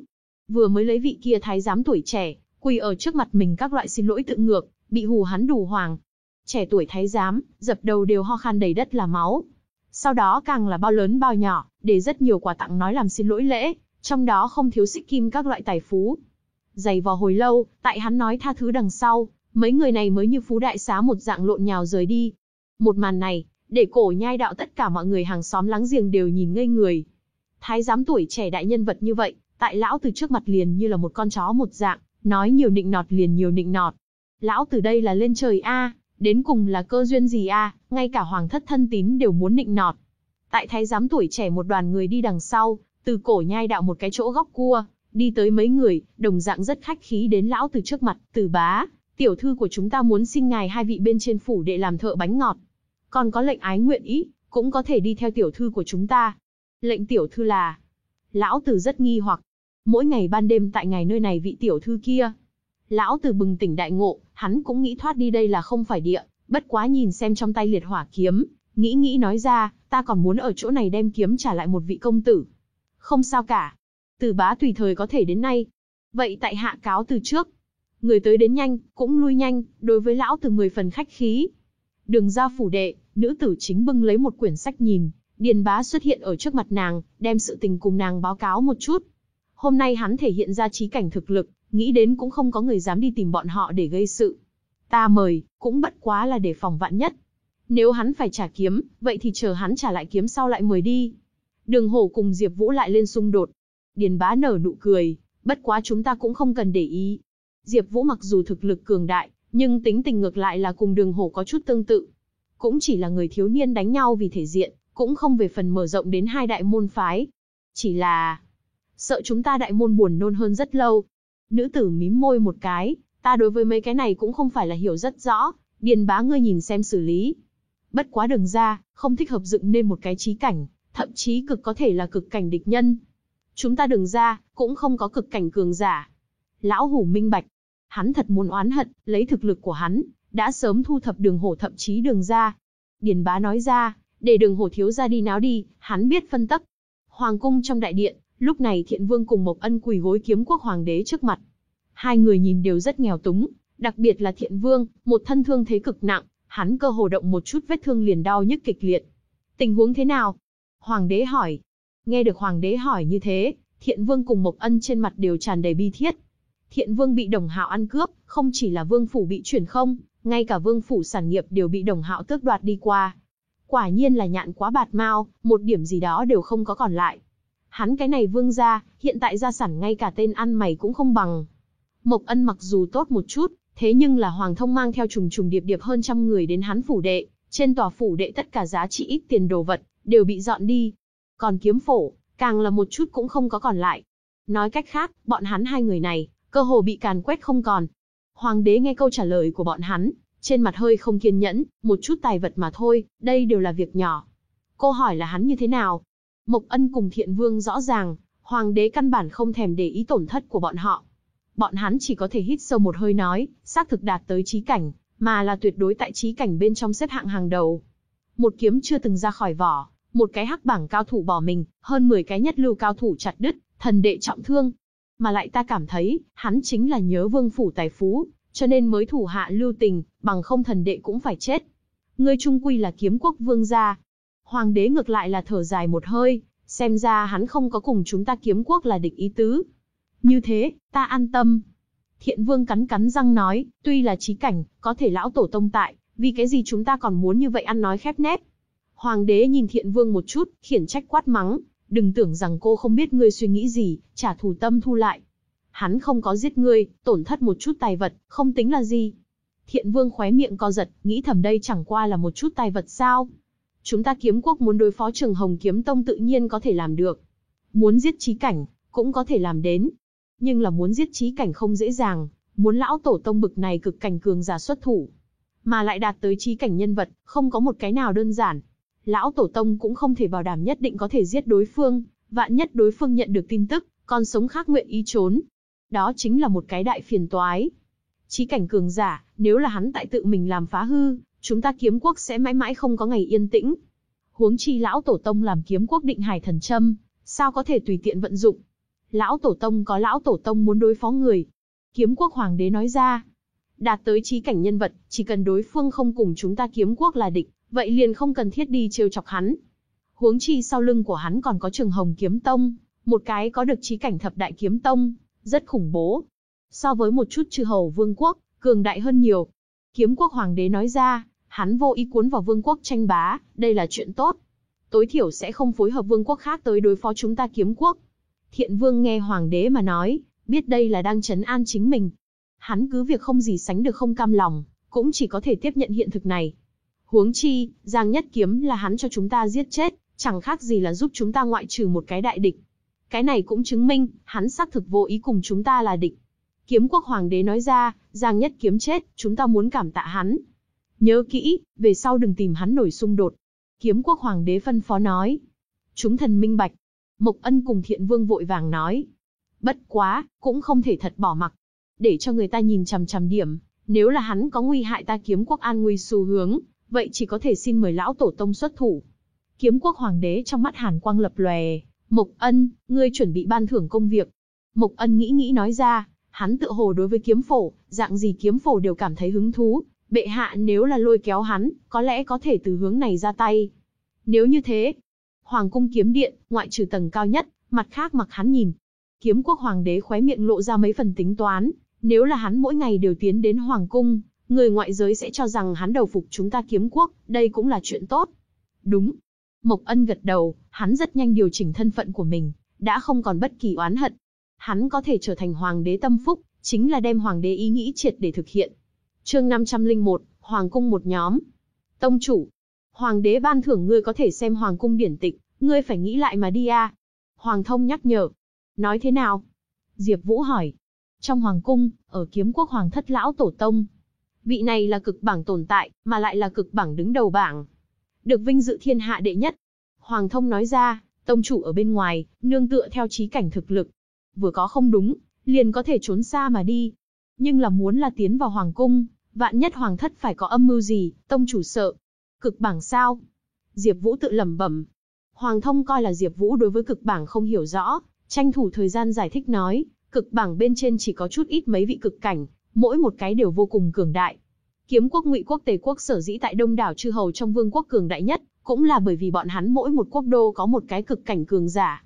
Vừa mới lấy vị kia thái giám tuổi trẻ, quỳ ở trước mặt mình các loại xin lỗi tự ngược, bị hù hắn đủ hoàng. Trẻ tuổi thái giám, dập đầu đều ho khan đầy đất là máu. Sau đó càng là bao lớn bao nhỏ, để rất nhiều quà tặng nói làm xin lỗi lễ, trong đó không thiếu xích kim các loại tài phú. Dày vò hồi lâu, tại hắn nói tha thứ đằng sau, mấy người này mới như phú đại xá một dạng lộn nhào rời đi. Một màn này, để cổ nhai đạo tất cả mọi người hàng xóm láng giềng đều nhìn ngây người. Thái giám tuổi trẻ đại nhân vật như vậy, tại lão từ trước mặt liền như là một con chó một dạng, nói nhiều nịnh nọt liền nhiều nịnh nọt. Lão từ đây là lên trời a, đến cùng là cơ duyên gì a, ngay cả hoàng thất thân tín đều muốn nịnh nọt. Tại thái giám tuổi trẻ một đoàn người đi đằng sau, từ cổ nhai đạo một cái chỗ góc cua, đi tới mấy người, đồng dạng rất khách khí đến lão từ trước mặt, từ bá, tiểu thư của chúng ta muốn xin ngài hai vị bên trên phủ để làm thợ bánh ngọt. Còn có lệnh ái nguyện ý, cũng có thể đi theo tiểu thư của chúng ta. Lệnh tiểu thư là, lão tử rất nghi hoặc, mỗi ngày ban đêm tại ngài nơi này vị tiểu thư kia. Lão từ bừng tỉnh đại ngộ, hắn cũng nghĩ thoát đi đây là không phải địa, bất quá nhìn xem trong tay liệt hỏa kiếm, nghĩ nghĩ nói ra, ta còn muốn ở chỗ này đem kiếm trả lại một vị công tử. Không sao cả. Từ bá tùy thời có thể đến nay. Vậy tại hạ cáo từ trước. Người tới đến nhanh, cũng lui nhanh, đối với lão từ 10 phần khách khí. Đường ra phủ đệ, nữ tử chính bưng lấy một quyển sách nhìn, Điền bá xuất hiện ở trước mặt nàng, đem sự tình cùng nàng báo cáo một chút. Hôm nay hắn thể hiện ra trí cảnh thực lực, nghĩ đến cũng không có người dám đi tìm bọn họ để gây sự. Ta mời, cũng bất quá là để phòng vạn nhất. Nếu hắn phải trả kiếm, vậy thì chờ hắn trả lại kiếm sau lại mời đi. Đường hổ cùng Diệp Vũ lại lên xung đột. Điền bá nở nụ cười, bất quá chúng ta cũng không cần để ý. Diệp Vũ mặc dù thực lực cường đại, nhưng tính tình ngược lại là cùng đường hổ có chút tương tự. Cũng chỉ là người thiếu niên đánh nhau vì thể diện, cũng không về phần mở rộng đến hai đại môn phái. Chỉ là, sợ chúng ta đại môn buồn nôn hơn rất lâu. Nữ tử mím môi một cái, ta đối với mấy cái này cũng không phải là hiểu rất rõ, điền bá ngươi nhìn xem xử lý. Bất quá đừng ra, không thích hợp dựng nên một cái trí cảnh, thậm chí cực có thể là cực cảnh địch nhân. Chúng ta đừng ra, cũng không có cực cảnh cường giả. Lão hủ minh bạch, hắn thật muốn oán hận, lấy thực lực của hắn, đã sớm thu thập đường hổ thậm chí đường ra. Điền bá nói ra, để đường hổ thiếu ra đi náo đi, hắn biết phân tấp. Hoàng cung trong đại điện, lúc này thiện vương cùng Mộc Ân quỳ gối kiếm quốc hoàng đế trước mặt. Hai người nhìn đều rất nghèo túng, đặc biệt là thiện vương, một thân thương thế cực nặng, hắn cơ hồ động một chút vết thương liền đau nhức kịch liệt. Tình huống thế nào? Hoàng đế hỏi. Nghe được hoàng đế hỏi như thế, thiện vương cùng Mộc Ân trên mặt đều tràn đầy bi thiết. Thiện vương bị đồng hạo ăn cướp, không chỉ là vương phủ bị chuyển không, ngay cả vương phủ sản nghiệp đều bị đồng hạo tước đoạt đi qua. Quả nhiên là nhạn quá bạt mau, một điểm gì đó đều không có còn lại. Hắn cái này vương gia, hiện tại gia sản ngay cả tên ăn mày cũng không bằng. Mộc ân mặc dù tốt một chút, thế nhưng là Hoàng thông mang theo trùng trùng điệp điệp hơn trăm người đến hắn phủ đệ, trên tòa phủ đệ tất cả giá trị ít tiền đồ vật, đều bị dọn đi. Còn kiếm phổ, càng là một chút cũng không có còn lại. Nói cách khác, bọn hắn hai người này, cơ hồ bị càn quét không còn. Hoàng đế nghe câu trả lời của bọn hắn, Trên mặt hơi không kiên nhẫn, một chút tài vật mà thôi, đây đều là việc nhỏ. Cô hỏi là hắn như thế nào? Mộc Ân cùng Thiện Vương rõ ràng, Hoàng đế căn bản không thèm để ý tổn thất của bọn họ. Bọn hắn chỉ có thể hít sâu một hơi nói, xác thực đạt tới trí cảnh, mà là tuyệt đối tại trí cảnh bên trong xếp hạng hàng đầu. Một kiếm chưa từng ra khỏi vỏ, một cái hắc bảng cao thủ bỏ mình, hơn 10 cái nhất lưu cao thủ chặt đứt, thần đệ trọng thương. Mà lại ta cảm thấy, hắn chính là nhớ vương phủ tài phú, cho nên mới thủ hạ lưu tình, bằng không thần đệ cũng phải chết. Ngươi trung quy là kiếm quốc vương gia. Hoàng đế ngược lại là thở dài một hơi, xem ra hắn không có cùng chúng ta kiếm quốc là địch ý tứ. Như thế, ta an tâm. Thiện vương cắn cắn răng nói, tuy là trí cảnh, có thể lão tổ tông tại, vì cái gì chúng ta còn muốn như vậy ăn nói khép nép. Hoàng đế nhìn thiện vương một chút, khiển trách quát mắng, đừng tưởng rằng cô không biết ngươi suy nghĩ gì, trả thù tâm thu lại. Hắn không có giết ngươi, tổn thất một chút tài vật, không tính là gì. Thiện vương khóe miệng co giật, nghĩ thầm đây chẳng qua là một chút tài vật sao. Chúng ta kiếm quốc muốn đối phó trường hồng kiếm tông tự nhiên có thể làm được. Muốn giết trí cảnh, cũng có thể làm đến. Nhưng là muốn giết trí cảnh không dễ dàng, muốn lão tổ tông bực này cực cảnh cường giả xuất thủ. Mà lại đạt tới trí cảnh nhân vật, không có một cái nào đơn giản. Lão tổ tông cũng không thể bảo đảm nhất định có thể giết đối phương, vạn nhất đối phương nhận được tin tức, còn sống khác nguyện ý trốn. Đó chính là một cái đại phiền toái. Trí cảnh cường giả, nếu là hắn tại tự mình làm phá hư, chúng ta kiếm quốc sẽ mãi mãi không có ngày yên tĩnh. Huống chi lão tổ tông làm kiếm quốc định hải thần châm, sao có thể tùy tiện vận dụng. Lão tổ tông có lão tổ tông muốn đối phó người. Kiếm quốc hoàng đế nói ra, đạt tới trí cảnh nhân vật, chỉ cần đối phương không cùng chúng ta kiếm quốc là địch, vậy liền không cần thiết đi trêu chọc hắn. Huống chi sau lưng của hắn còn có trường hồng kiếm tông, một cái có được trí cảnh thập đại kiếm tông, rất khủng bố. So với một chút chư hầu vương quốc, cường đại hơn nhiều. Kiếm quốc hoàng đế nói ra, hắn vô ý cuốn vào vương quốc tranh bá, đây là chuyện tốt. Tối thiểu sẽ không phối hợp vương quốc khác tới đối phó chúng ta kiếm quốc. Thiện vương nghe hoàng đế mà nói, biết đây là đang chấn an chính mình. Hắn cứ việc không gì sánh được không cam lòng, cũng chỉ có thể tiếp nhận hiện thực này. Huống chi, Giang Nhất Kiếm là hắn cho chúng ta giết chết, chẳng khác gì là giúp chúng ta ngoại trừ một cái đại địch. Cái này cũng chứng minh, hắn xác thực vô ý cùng chúng ta là địch. Kiếm quốc hoàng đế nói ra, Giang Nhất Kiếm chết, chúng ta muốn cảm tạ hắn, Nhớ kỹ, về sau đừng tìm hắn nổi xung đột. Kiếm quốc hoàng đế phân phó nói. Chúng thần minh bạch. Mộc ân cùng thiện vương vội vàng nói. Bất quá, cũng không thể thật bỏ mặc. Để cho người ta nhìn chằm chằm điểm, nếu là hắn có nguy hại ta kiếm quốc an nguy xu hướng, vậy chỉ có thể xin mời lão tổ tông xuất thủ. Kiếm quốc hoàng đế trong mắt hàn quang lập lòe. Mộc ân, ngươi chuẩn bị ban thưởng công việc. Mộc ân nghĩ nghĩ nói ra, hắn tự hồ đối với kiếm phổ, dạng gì kiếm phổ đều cảm thấy hứng thú, Bệ hạ nếu là lôi kéo hắn, có lẽ có thể từ hướng này ra tay. Nếu như thế, Hoàng cung kiếm điện, ngoại trừ tầng cao nhất, mặt khác mặc hắn nhìn. Kiếm quốc hoàng đế khóe miệng lộ ra mấy phần tính toán, nếu là hắn mỗi ngày đều tiến đến hoàng cung, người ngoại giới sẽ cho rằng hắn đầu phục chúng ta kiếm quốc, đây cũng là chuyện tốt. Đúng. Mộc ân gật đầu, hắn rất nhanh điều chỉnh thân phận của mình, đã không còn bất kỳ oán hận. Hắn có thể trở thành hoàng đế tâm phúc, chính là đem hoàng đế ý nghĩ triệt để thực hiện. Chương 501, Hoàng cung một nhóm. Tông chủ, Hoàng đế ban thưởng ngươi có thể xem Hoàng cung điển tịch, ngươi phải nghĩ lại mà đi a. Hoàng thông nhắc nhở. Nói thế nào? Diệp Vũ hỏi. Trong Hoàng cung, ở kiếm quốc Hoàng thất lão tổ tông. Vị này là cực bảng tồn tại, mà lại là cực bảng đứng đầu bảng. Được vinh dự thiên hạ đệ nhất. Hoàng thông nói ra, tông chủ ở bên ngoài, nương tựa theo trí cảnh thực lực. Vừa có không đúng, liền có thể trốn xa mà đi. Nhưng là muốn là tiến vào Hoàng cung, Vạn nhất hoàng thất phải có âm mưu gì, tông chủ sợ. Cực bảng sao? Diệp Vũ tự lẩm bẩm. Hoàng thông coi là Diệp Vũ đối với cực bảng không hiểu rõ, tranh thủ thời gian giải thích nói, cực bảng bên trên chỉ có chút ít mấy vị cực cảnh, mỗi một cái đều vô cùng cường đại. Kiếm quốc Ngụy quốc Tề quốc sở dĩ tại Đông đảo chư hầu trong vương quốc cường đại nhất, cũng là bởi vì bọn hắn mỗi một quốc đô có một cái cực cảnh cường giả.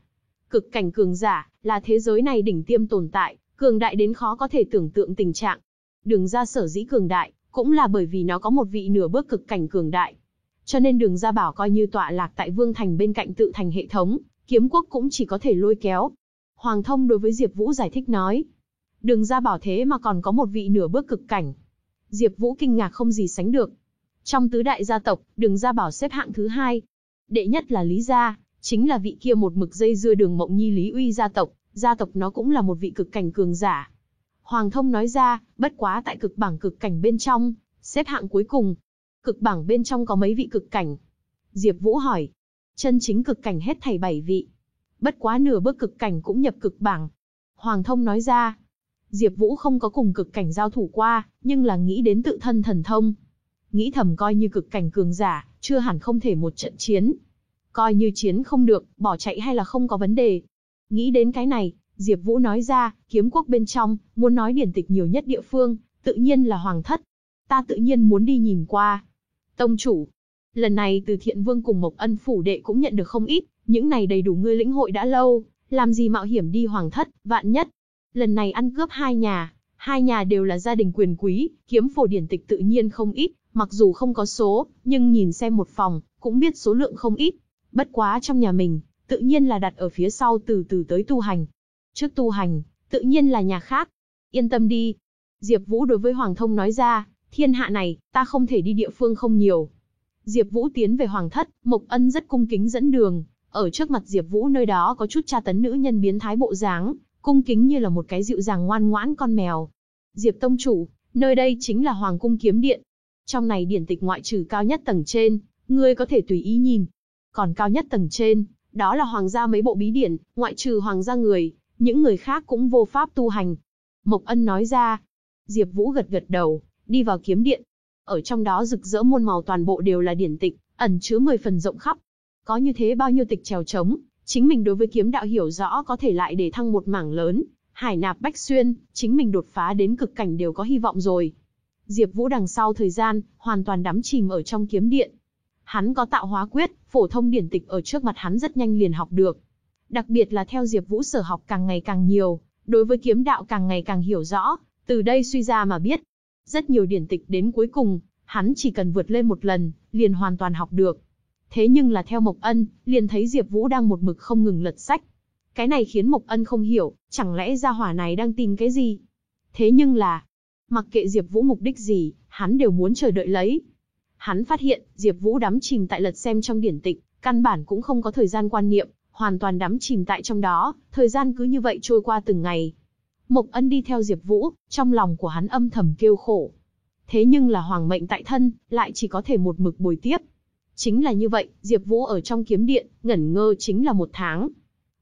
Cực cảnh cường giả là thế giới này đỉnh tiêm tồn tại, cường đại đến khó có thể tưởng tượng tình trạng. Đường ra sở dĩ cường đại, cũng là bởi vì nó có một vị nửa bước cực cảnh cường đại. Cho nên đường ra bảo coi như tọa lạc tại Vương Thành bên cạnh tự thành hệ thống, kiếm quốc cũng chỉ có thể lôi kéo. Hoàng thông đối với Diệp Vũ giải thích nói. Đường ra bảo thế mà còn có một vị nửa bước cực cảnh. Diệp Vũ kinh ngạc không gì sánh được. Trong tứ đại gia tộc, đường ra bảo xếp hạng thứ hai. Đệ nhất là Lý Gia, chính là vị kia một mực dây dưa đường mộng nhi Lý Uy gia tộc, gia tộc nó cũng là một vị cực cảnh cường giả. Hoàng thông nói ra, bất quá tại cực bảng cực cảnh bên trong, Xếp hạng cuối cùng. Cực bảng bên trong có mấy vị cực cảnh? Diệp Vũ hỏi. Chân chính cực cảnh hết thảy 7 vị. Bất quá nửa bước cực cảnh cũng nhập cực bảng. Hoàng thông nói ra. Diệp Vũ không có cùng cực cảnh giao thủ qua, nhưng là nghĩ đến tự thân thần thông. Nghĩ thầm coi như cực cảnh cường giả, chưa hẳn không thể một trận chiến. Coi như chiến không được, bỏ chạy hay là không có vấn đề. Nghĩ đến cái này, Diệp Vũ nói ra, kiếm quốc bên trong, muốn nói điển tịch nhiều nhất địa phương, tự nhiên là Hoàng thất. Ta tự nhiên muốn đi nhìn qua. Tông chủ, lần này từ Thiện Vương cùng Mộc Ân phủ đệ cũng nhận được không ít, những này đầy đủ ngươi lĩnh hội đã lâu, làm gì mạo hiểm đi Hoàng thất, vạn nhất. Lần này ăn cướp hai nhà, hai nhà đều là gia đình quyền quý, kiếm phổ điển tịch tự nhiên không ít, mặc dù không có số, nhưng nhìn xem một phòng, cũng biết số lượng không ít. Bất quá trong nhà mình, tự nhiên là đặt ở phía sau từ từ tới tu hành. Trước tu hành, tự nhiên là nhà khác. Yên tâm đi. Diệp Vũ đối với Hoàng Thông nói ra, thiên hạ này, ta không thể đi địa phương không nhiều. Diệp Vũ tiến về Hoàng thất, Mộc Ân rất cung kính dẫn đường, ở trước mặt Diệp Vũ nơi đó có chút tra tấn nữ nhân biến thái bộ dáng, cung kính như là một cái dịu dàng ngoan ngoãn con mèo. Diệp tông chủ, nơi đây chính là Hoàng cung kiếm điện. Trong này điển tịch ngoại trừ cao nhất tầng trên, ngươi có thể tùy ý nhìn. Còn cao nhất tầng trên, đó là hoàng gia mấy bộ bí điển, ngoại trừ hoàng gia người, những người khác cũng vô pháp tu hành. Mộc Ân nói ra. Diệp Vũ gật gật đầu, đi vào kiếm điện. Ở trong đó rực rỡ muôn màu toàn bộ đều là điển tịch, ẩn chứa 10 phần rộng khắp. Có như thế bao nhiêu tịch trèo trống, chính mình đối với kiếm đạo hiểu rõ có thể lại để thăng một mảng lớn, hải nạp bách xuyên, chính mình đột phá đến cực cảnh đều có hy vọng rồi. Diệp Vũ đằng sau thời gian, hoàn toàn đắm chìm ở trong kiếm điện. Hắn có tạo hóa quyết, phổ thông điển tịch ở trước mặt hắn rất nhanh liền học được. Đặc biệt là theo Diệp Vũ sở học càng ngày càng nhiều, đối với kiếm đạo càng ngày càng hiểu rõ, từ đây suy ra mà biết. Rất nhiều điển tịch đến cuối cùng, hắn chỉ cần vượt lên một lần, liền hoàn toàn học được. Thế nhưng là theo Mộc Ân, liền thấy Diệp Vũ đang một mực không ngừng lật sách. Cái này khiến Mộc Ân không hiểu, chẳng lẽ gia hỏa này đang tìm cái gì? Thế nhưng là, mặc kệ Diệp Vũ mục đích gì, hắn đều muốn chờ đợi lấy. Hắn phát hiện, Diệp Vũ đắm chìm tại lật xem trong điển tịch, căn bản cũng không có thời gian quan niệm, hoàn toàn đắm chìm tại trong đó, thời gian cứ như vậy trôi qua từng ngày. Mộc Ân đi theo Diệp Vũ, trong lòng của hắn âm thầm kêu khổ. Thế nhưng là hoàng mệnh tại thân, lại chỉ có thể một mực bồi tiếp. Chính là như vậy, Diệp Vũ ở trong kiếm điện, ngẩn ngơ chính là một tháng.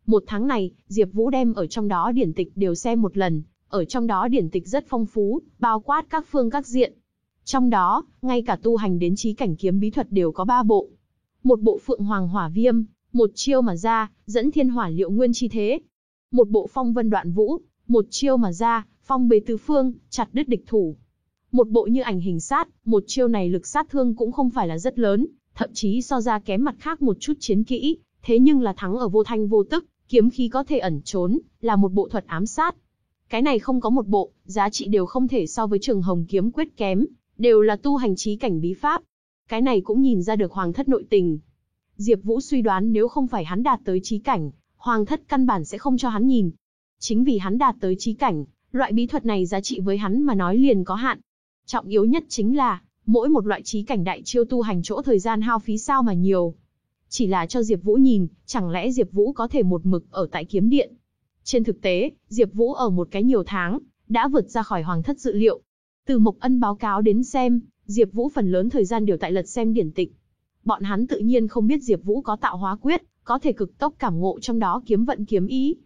Một tháng này, Diệp Vũ đem ở trong đó điển tịch đều xem một lần, ở trong đó điển tịch rất phong phú, bao quát các phương các diện. Trong đó, ngay cả tu hành đến chí cảnh kiếm bí thuật đều có ba bộ. Một bộ Phượng Hoàng Hỏa Viêm, một chiêu mà ra, dẫn thiên hỏa liệu nguyên chi thế. Một bộ Phong Vân Đoạn Vũ, một chiêu mà ra, phong bế tứ phương, chặt đứt địch thủ. Một bộ như ảnh hình sát, một chiêu này lực sát thương cũng không phải là rất lớn, thậm chí so ra kém mặt khác một chút chiến kỹ, thế nhưng là thắng ở vô thanh vô tức, kiếm khí có thể ẩn trốn, là một bộ thuật ám sát. Cái này không có một bộ, giá trị đều không thể so với trường hồng kiếm quyết kém, đều là tu hành trí cảnh bí pháp. Cái này cũng nhìn ra được hoàng thất nội tình. Diệp Vũ suy đoán nếu không phải hắn đạt tới trí cảnh, hoàng thất căn bản sẽ không cho hắn nhìn. Chính vì hắn đạt tới trí cảnh, loại bí thuật này giá trị với hắn mà nói liền có hạn. Trọng yếu nhất chính là, mỗi một loại trí cảnh đại chiêu tu hành chỗ thời gian hao phí sao mà nhiều. Chỉ là cho Diệp Vũ nhìn, chẳng lẽ Diệp Vũ có thể một mực ở tại kiếm điện. Trên thực tế, Diệp Vũ ở một cái nhiều tháng, đã vượt ra khỏi hoàng thất dự liệu. Từ Mộc Ân báo cáo đến xem, Diệp Vũ phần lớn thời gian đều tại lật xem điển tịch. Bọn hắn tự nhiên không biết Diệp Vũ có tạo hóa quyết, có thể cực tốc cảm ngộ trong đó kiếm vận kiếm ý.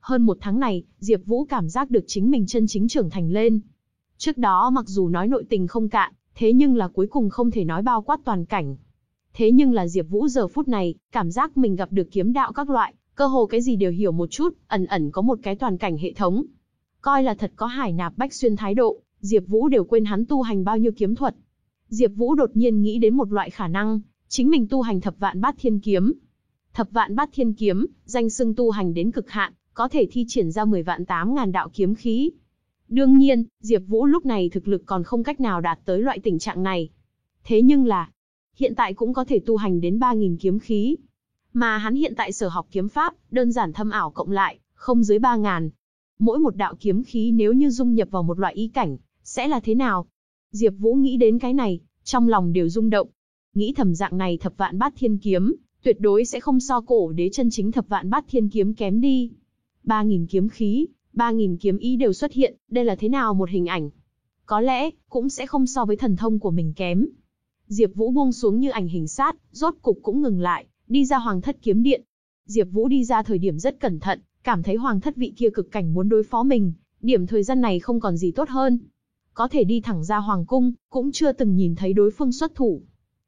Hơn một tháng này, Diệp Vũ cảm giác được chính mình chân chính trưởng thành lên. Trước đó mặc dù nói nội tình không cạn, thế nhưng là cuối cùng không thể nói bao quát toàn cảnh. Thế nhưng là Diệp Vũ giờ phút này, cảm giác mình gặp được kiếm đạo các loại, cơ hồ cái gì đều hiểu một chút, ẩn ẩn có một cái toàn cảnh hệ thống. Coi là thật có hải nạp bách xuyên thái độ, Diệp Vũ đều quên hắn tu hành bao nhiêu kiếm thuật. Diệp Vũ đột nhiên nghĩ đến một loại khả năng, chính mình tu hành thập vạn bát thiên kiếm. Thập vạn bát thiên kiếm, danh xưng tu hành đến cực hạn, có thể thi triển ra 10 vạn 8 ngàn đạo kiếm khí. Đương nhiên, Diệp Vũ lúc này thực lực còn không cách nào đạt tới loại tình trạng này. Thế nhưng là, hiện tại cũng có thể tu hành đến 3000 kiếm khí. Mà hắn hiện tại sở học kiếm pháp, đơn giản thâm ảo cộng lại, không dưới 3000. Mỗi một đạo kiếm khí nếu như dung nhập vào một loại ý cảnh, sẽ là thế nào? Diệp Vũ nghĩ đến cái này, trong lòng đều rung động. Nghĩ thầm dạng này thập vạn bát thiên kiếm, tuyệt đối sẽ không so cổ đế chân chính thập vạn bát thiên kiếm kém đi. 3000 kiếm khí, 3000 kiếm ý đều xuất hiện, đây là thế nào một hình ảnh? có lẽ, cũng sẽ không so với thần thông của mình kém. Diệp Vũ buông xuống như ảnh hình sát, rốt cục cũng ngừng lại, đi ra Hoàng Thất kiếm điện. Diệp Vũ đi ra thời điểm rất cẩn thận, cảm thấy Hoàng Thất vị kia cực cảnh muốn đối phó mình, điểm thời gian này không còn gì tốt hơn. Có thể đi thẳng ra Hoàng cung, cũng chưa từng nhìn thấy đối phương xuất thủ.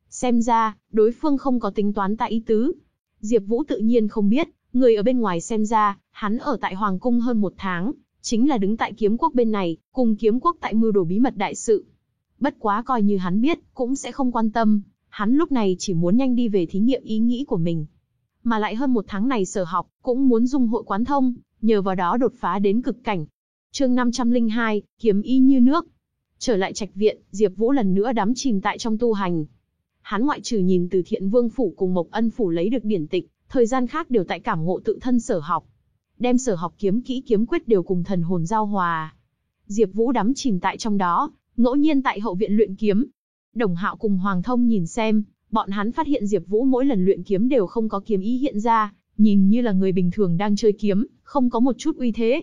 Xem ra, đối phương không có tính toán tại ý tứ. Diệp Vũ tự nhiên không biết, người ở bên ngoài xem ra, hắn ở tại Hoàng cung hơn một tháng, chính là đứng tại kiếm quốc bên này, cùng kiếm quốc tại mưu đồ bí mật đại sự. Bất quá coi như hắn biết, cũng sẽ không quan tâm, hắn lúc này chỉ muốn nhanh đi về thí nghiệm ý nghĩ của mình. Mà lại hơn một tháng này sở học, cũng muốn dung hội quán thông, nhờ vào đó đột phá đến cực cảnh. chương 502, kiếm y như nước. Trở lại trạch viện, Diệp Vũ lần nữa đắm chìm tại trong tu hành. Hắn ngoại trừ nhìn từ thiện vương phủ cùng Mộc Ân phủ lấy được điển tịch, thời gian khác đều tại cảm ngộ tự thân sở học. Đem sở học kiếm kỹ kiếm quyết đều cùng thần hồn giao hòa. Diệp Vũ đắm chìm tại trong đó, ngẫu nhiên tại hậu viện luyện kiếm. Đồng Hạo cùng Hoàng Thông nhìn xem, bọn hắn phát hiện Diệp Vũ mỗi lần luyện kiếm đều không có kiếm ý hiện ra, nhìn như là người bình thường đang chơi kiếm, không có một chút uy thế.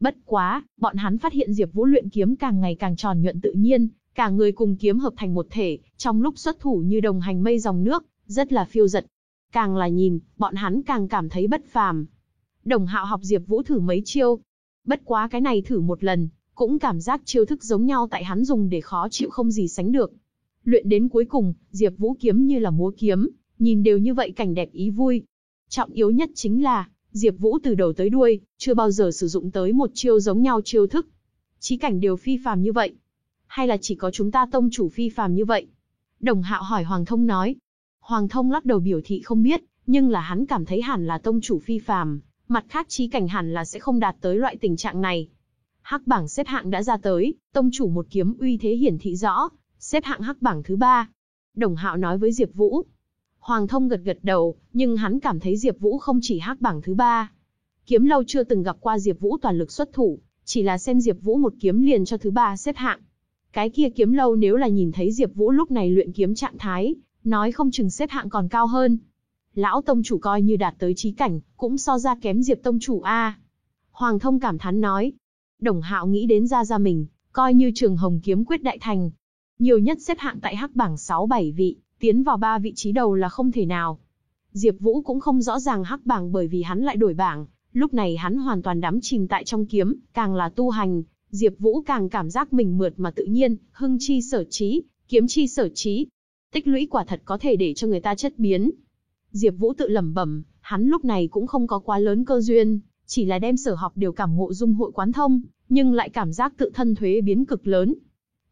Bất quá, bọn hắn phát hiện Diệp Vũ luyện kiếm càng ngày càng tròn nhuận tự nhiên, cả người cùng kiếm hợp thành một thể, trong lúc xuất thủ như đồng hành mây dòng nước, rất là phiêu dật. Càng là nhìn, bọn hắn càng cảm thấy bất phàm. Đồng Hạo học Diệp Vũ thử mấy chiêu. Bất quá cái này thử một lần, cũng cảm giác chiêu thức giống nhau tại hắn dùng để khó chịu không gì sánh được. Luyện đến cuối cùng, Diệp Vũ kiếm như là múa kiếm, nhìn đều như vậy cảnh đẹp ý vui. Trọng yếu nhất chính là, Diệp Vũ từ đầu tới đuôi, chưa bao giờ sử dụng tới một chiêu giống nhau chiêu thức. Chí cảnh đều phi phàm như vậy. Hay là chỉ có chúng ta tông chủ phi phàm như vậy? Đồng Hạo hỏi Hoàng Thông nói. Hoàng Thông lắc đầu biểu thị không biết, nhưng là hắn cảm thấy hẳn là tông chủ phi phàm, mặt khác chí cảnh hẳn là sẽ không đạt tới loại tình trạng này. Hắc bảng xếp hạng đã ra tới, tông chủ một kiếm uy thế hiển thị rõ, xếp hạng hắc bảng thứ ba. Đồng Hạo nói với Diệp Vũ. Hoàng Thông gật gật đầu, nhưng hắn cảm thấy Diệp Vũ không chỉ hắc bảng thứ ba. Kiếm lâu chưa từng gặp qua Diệp Vũ toàn lực xuất thủ, chỉ là xem Diệp Vũ một kiếm liền cho thứ ba xếp hạng. Cái kia kiếm lâu nếu là nhìn thấy Diệp Vũ lúc này luyện kiếm trạng thái, nói không chừng xếp hạng còn cao hơn. Lão tông chủ coi như đạt tới chí cảnh, cũng so ra kém Diệp tông chủ a. Hoàng Thông cảm thán nói. Đồng Hạo nghĩ đến ra ra mình, coi như Trường Hồng kiếm quyết đại thành, nhiều nhất xếp hạng tại hắc bảng 6-7 vị, tiến vào ba vị trí đầu là không thể nào. Diệp Vũ cũng không rõ ràng hắc bảng bởi vì hắn lại đổi bảng, lúc này hắn hoàn toàn đắm chìm tại trong kiếm, càng là tu hành, Diệp Vũ càng cảm giác mình mượt mà tự nhiên, hưng chi sở trí, kiếm chi sở trí. Tích lũy quả thật có thể để cho người ta chất biến. Diệp Vũ tự lẩm bẩm, hắn lúc này cũng không có quá lớn cơ duyên, chỉ là đem sở học đều cảm ngộ dung hội quán thông, nhưng lại cảm giác tự thân thuế biến cực lớn.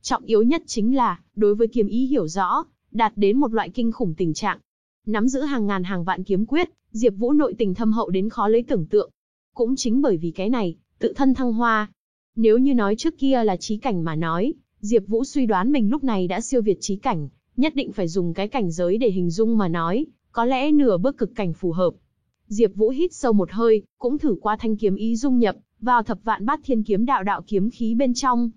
Trọng yếu nhất chính là, đối với kiếm ý hiểu rõ, đạt đến một loại kinh khủng tình trạng. Nắm giữ hàng ngàn hàng vạn kiếm quyết, Diệp Vũ nội tình thâm hậu đến khó lấy tưởng tượng. Cũng chính bởi vì cái này, tự thân thăng hoa. Nếu như nói trước kia là trí cảnh mà nói, Diệp Vũ suy đoán mình lúc này đã siêu việt trí cảnh, nhất định phải dùng cái cảnh giới để hình dung mà nói, có lẽ nửa bước cực cảnh phù hợp. Diệp Vũ hít sâu một hơi, cũng thử qua thanh kiếm ý dung nhập vào thập vạn bát thiên kiếm đạo đạo kiếm khí bên trong.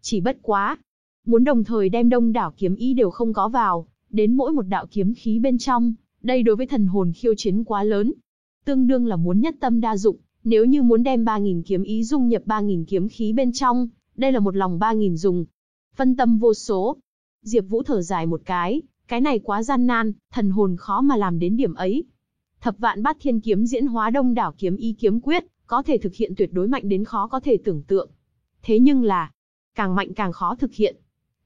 Chỉ bất quá, muốn đồng thời đem đông đảo kiếm ý đều không có vào, đến mỗi một đạo kiếm khí bên trong, đây đối với thần hồn khiêu chiến quá lớn. Tương đương là muốn nhất tâm đa dụng, nếu như muốn đem 3.000 kiếm ý dung nhập 3.000 kiếm khí bên trong, đây là một lòng 3.000 dùng. Phân tâm vô số. Diệp Vũ thở dài một cái, cái này quá gian nan, thần hồn khó mà làm đến điểm ấy. Thập vạn bát thiên kiếm diễn hóa đông đảo kiếm ý kiếm quyết, có thể thực hiện tuyệt đối mạnh đến khó có thể tưởng tượng. Thế nhưng là, càng mạnh càng khó thực hiện.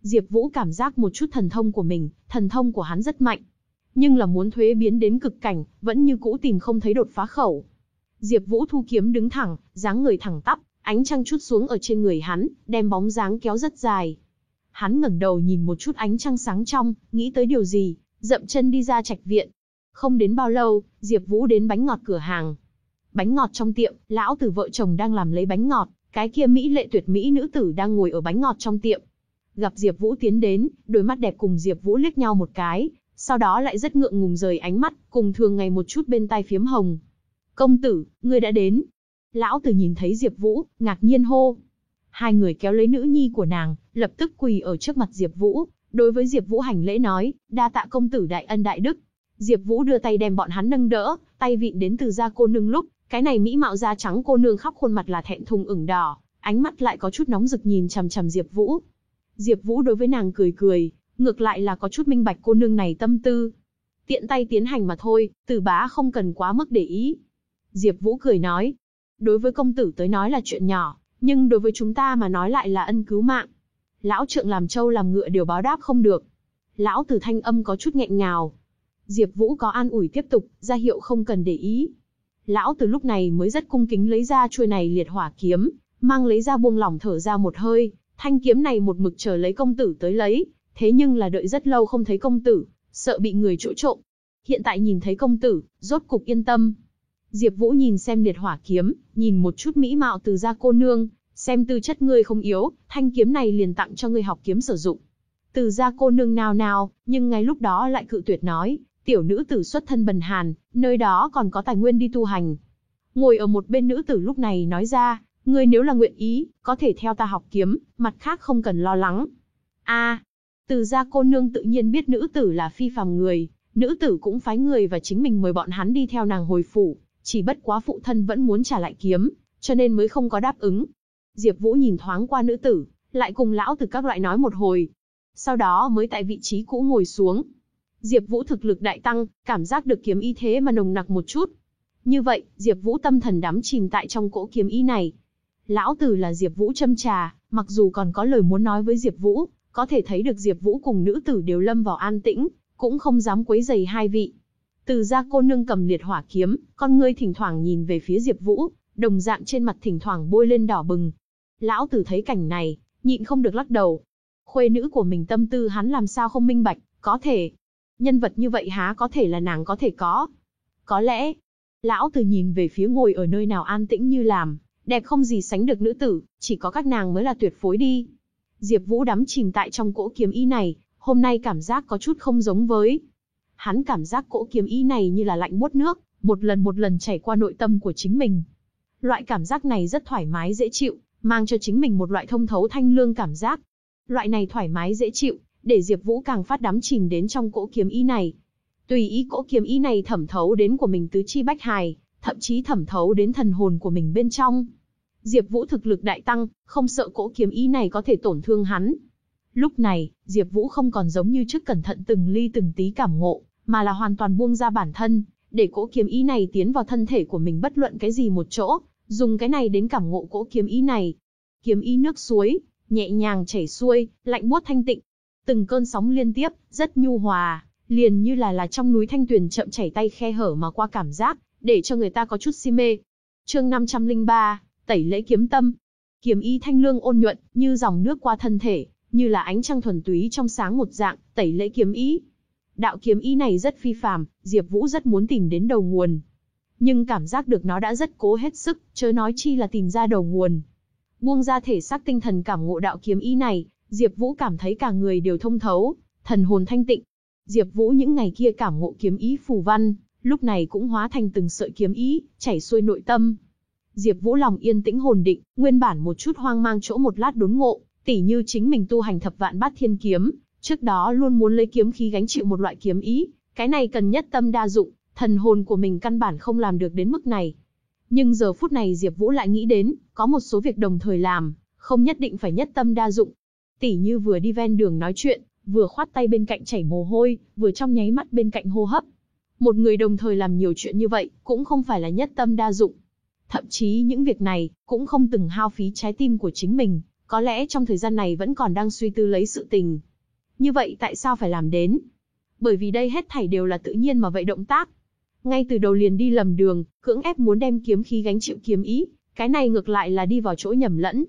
Diệp Vũ cảm giác một chút thần thông của mình, thần thông của hắn rất mạnh. Nhưng là muốn thuế biến đến cực cảnh, vẫn như cũ tìm không thấy đột phá khẩu. Diệp Vũ thu kiếm đứng thẳng, dáng người thẳng tắp, ánh trăng chút xuống ở trên người hắn, đem bóng dáng kéo rất dài. Hắn ngẩng đầu nhìn một chút ánh trăng sáng trong, nghĩ tới điều gì, dậm chân đi ra trạch viện. Không đến bao lâu, Diệp Vũ đến bánh ngọt cửa hàng. Bánh ngọt trong tiệm, lão tử vợ chồng đang làm lấy bánh ngọt, cái kia mỹ lệ tuyệt mỹ nữ tử đang ngồi ở bánh ngọt trong tiệm. Gặp Diệp Vũ tiến đến, đôi mắt đẹp cùng Diệp Vũ liếc nhau một cái, sau đó lại rất ngượng ngùng rời ánh mắt, cùng thường ngày một chút bên tai phiếm hồng. "Công tử, ngươi đã đến." Lão tử nhìn thấy Diệp Vũ, ngạc nhiên hô. Hai người kéo lấy nữ nhi của nàng, lập tức quỳ ở trước mặt Diệp Vũ, đối với Diệp Vũ hành lễ nói, "Đa tạ công tử đại ân đại đức." Diệp Vũ đưa tay đem bọn hắn nâng đỡ, tay vịn đến từ da cô nương lúc, cái này mỹ mạo da trắng cô nương khắp khuôn mặt là thẹn thùng ửng đỏ, ánh mắt lại có chút nóng rực nhìn chằm chằm Diệp Vũ. Diệp Vũ đối với nàng cười cười, ngược lại là có chút minh bạch cô nương này tâm tư. Tiện tay tiến hành mà thôi, Từ Bá không cần quá mức để ý. Diệp Vũ cười nói, đối với công tử tới nói là chuyện nhỏ, nhưng đối với chúng ta mà nói lại là ân cứu mạng. Lão trượng làm trâu làm ngựa đều báo đáp không được. Lão tử thanh âm có chút nghẹn ngào. Diệp Vũ có an ủi tiếp tục, ra hiệu không cần để ý. Lão tử lúc này mới rất cung kính lấy ra chuôi này liệt hỏa kiếm, mang lấy ra buông lỏng thở ra một hơi, thanh kiếm này một mực chờ lấy công tử tới lấy, thế nhưng là đợi rất lâu không thấy công tử, sợ bị người chỗ trộm. Hiện tại nhìn thấy công tử, rốt cục yên tâm. Diệp Vũ nhìn xem liệt hỏa kiếm, nhìn một chút mỹ mạo từ gia cô nương, xem tư chất ngươi không yếu, thanh kiếm này liền tặng cho ngươi học kiếm sử dụng. Từ gia cô nương nào nào, nhưng ngay lúc đó lại cự tuyệt nói, tiểu nữ tử xuất thân bần hàn, nơi đó còn có tài nguyên đi tu hành. Ngồi ở một bên nữ tử lúc này nói ra, ngươi nếu là nguyện ý, có thể theo ta học kiếm, mặt khác không cần lo lắng. A, từ gia cô nương tự nhiên biết nữ tử là phi phàm người, nữ tử cũng phái người và chính mình mời bọn hắn đi theo nàng hồi phủ, chỉ bất quá phụ thân vẫn muốn trả lại kiếm, cho nên mới không có đáp ứng. Diệp Vũ nhìn thoáng qua nữ tử, lại cùng lão tử các loại nói một hồi. Sau đó mới tại vị trí cũ ngồi xuống. Diệp Vũ thực lực đại tăng, cảm giác được kiếm ý thế mà nồng nặc một chút. Như vậy, Diệp Vũ tâm thần đắm chìm tại trong cỗ kiếm ý này. Lão tử là Diệp Vũ châm trà, mặc dù còn có lời muốn nói với Diệp Vũ, có thể thấy được Diệp Vũ cùng nữ tử đều lâm vào an tĩnh, cũng không dám quấy rầy hai vị. Từ gia cô nương cầm liệt hỏa kiếm, con ngươi thỉnh thoảng nhìn về phía Diệp Vũ, đồng dạng trên mặt thỉnh thoảng bôi lên đỏ bừng. Lão tử thấy cảnh này, nhịn không được lắc đầu. Khuê nữ của mình tâm tư hắn làm sao không minh bạch, có thể. Nhân vật như vậy há có thể là nàng có thể có. Có lẽ, lão tử nhìn về phía ngồi ở nơi nào an tĩnh như làm, đẹp không gì sánh được nữ tử, chỉ có các nàng mới là tuyệt phối đi. Diệp Vũ đắm chìm tại trong cỗ kiếm ý này, hôm nay cảm giác có chút không giống với. Hắn cảm giác cỗ kiếm ý này như là lạnh buốt nước, một lần một lần chảy qua nội tâm của chính mình. Loại cảm giác này rất thoải mái dễ chịu, mang cho chính mình một loại thông thấu thanh lương cảm giác. Loại này thoải mái dễ chịu, để Diệp Vũ càng phát đắm chìm đến trong cỗ kiếm ý này. Tùy ý cỗ kiếm ý này thẩm thấu đến của mình tứ chi bách hài, thậm chí thẩm thấu đến thần hồn của mình bên trong. Diệp Vũ thực lực đại tăng, không sợ cỗ kiếm ý này có thể tổn thương hắn. Lúc này, Diệp Vũ không còn giống như trước cẩn thận từng ly từng tí cảm ngộ, mà là hoàn toàn buông ra bản thân, để cỗ kiếm ý này tiến vào thân thể của mình bất luận cái gì một chỗ, dùng cái này đến cảm ngộ cỗ kiếm ý này. Kiếm ý nước suối, nhẹ nhàng chảy xuôi, lạnh buốt thanh tịnh. Từng cơn sóng liên tiếp, rất nhu hòa, liền như là là trong núi thanh tuyền chậm chảy tay khe hở mà qua cảm giác, để cho người ta có chút si mê. Chương 503, tẩy lễ kiếm tâm. Kiếm ý thanh lương ôn nhuận, như dòng nước qua thân thể, như là ánh trăng thuần túy trong sáng một dạng, tẩy lễ kiếm ý. Đạo kiếm ý này rất phi phàm, Diệp Vũ rất muốn tìm đến đầu nguồn. Nhưng cảm giác được nó đã rất cố hết sức, chớ nói chi là tìm ra đầu nguồn. Buông ra thể xác tinh thần cảm ngộ đạo kiếm ý này, Diệp Vũ cảm thấy cả người đều thông thấu, thần hồn thanh tịnh. Diệp Vũ những ngày kia cảm ngộ kiếm ý phù văn, lúc này cũng hóa thành từng sợi kiếm ý, chảy xuôi nội tâm. Diệp Vũ lòng yên tĩnh hồn định, nguyên bản một chút hoang mang chỗ một lát đốn ngộ, tỉ như chính mình tu hành thập vạn bát thiên kiếm, trước đó luôn muốn lấy kiếm khí gánh chịu một loại kiếm ý, cái này cần nhất tâm đa dụng, thần hồn của mình căn bản không làm được đến mức này. Nhưng giờ phút này Diệp Vũ lại nghĩ đến, có một số việc đồng thời làm, không nhất định phải nhất tâm đa dụng. Tỷ như vừa đi ven đường nói chuyện, vừa khoát tay bên cạnh chảy mồ hôi, vừa trong nháy mắt bên cạnh hô hấp. Một người đồng thời làm nhiều chuyện như vậy, cũng không phải là nhất tâm đa dụng. Thậm chí những việc này, cũng không từng hao phí trái tim của chính mình, có lẽ trong thời gian này vẫn còn đang suy tư lấy sự tình. Như vậy tại sao phải làm đến? Bởi vì đây hết thảy đều là tự nhiên mà vậy động tác. Ngay từ đầu liền đi lầm đường, cưỡng ép muốn đem kiếm khí gánh chịu kiếm ý, cái này ngược lại là đi vào chỗ nhầm lẫn.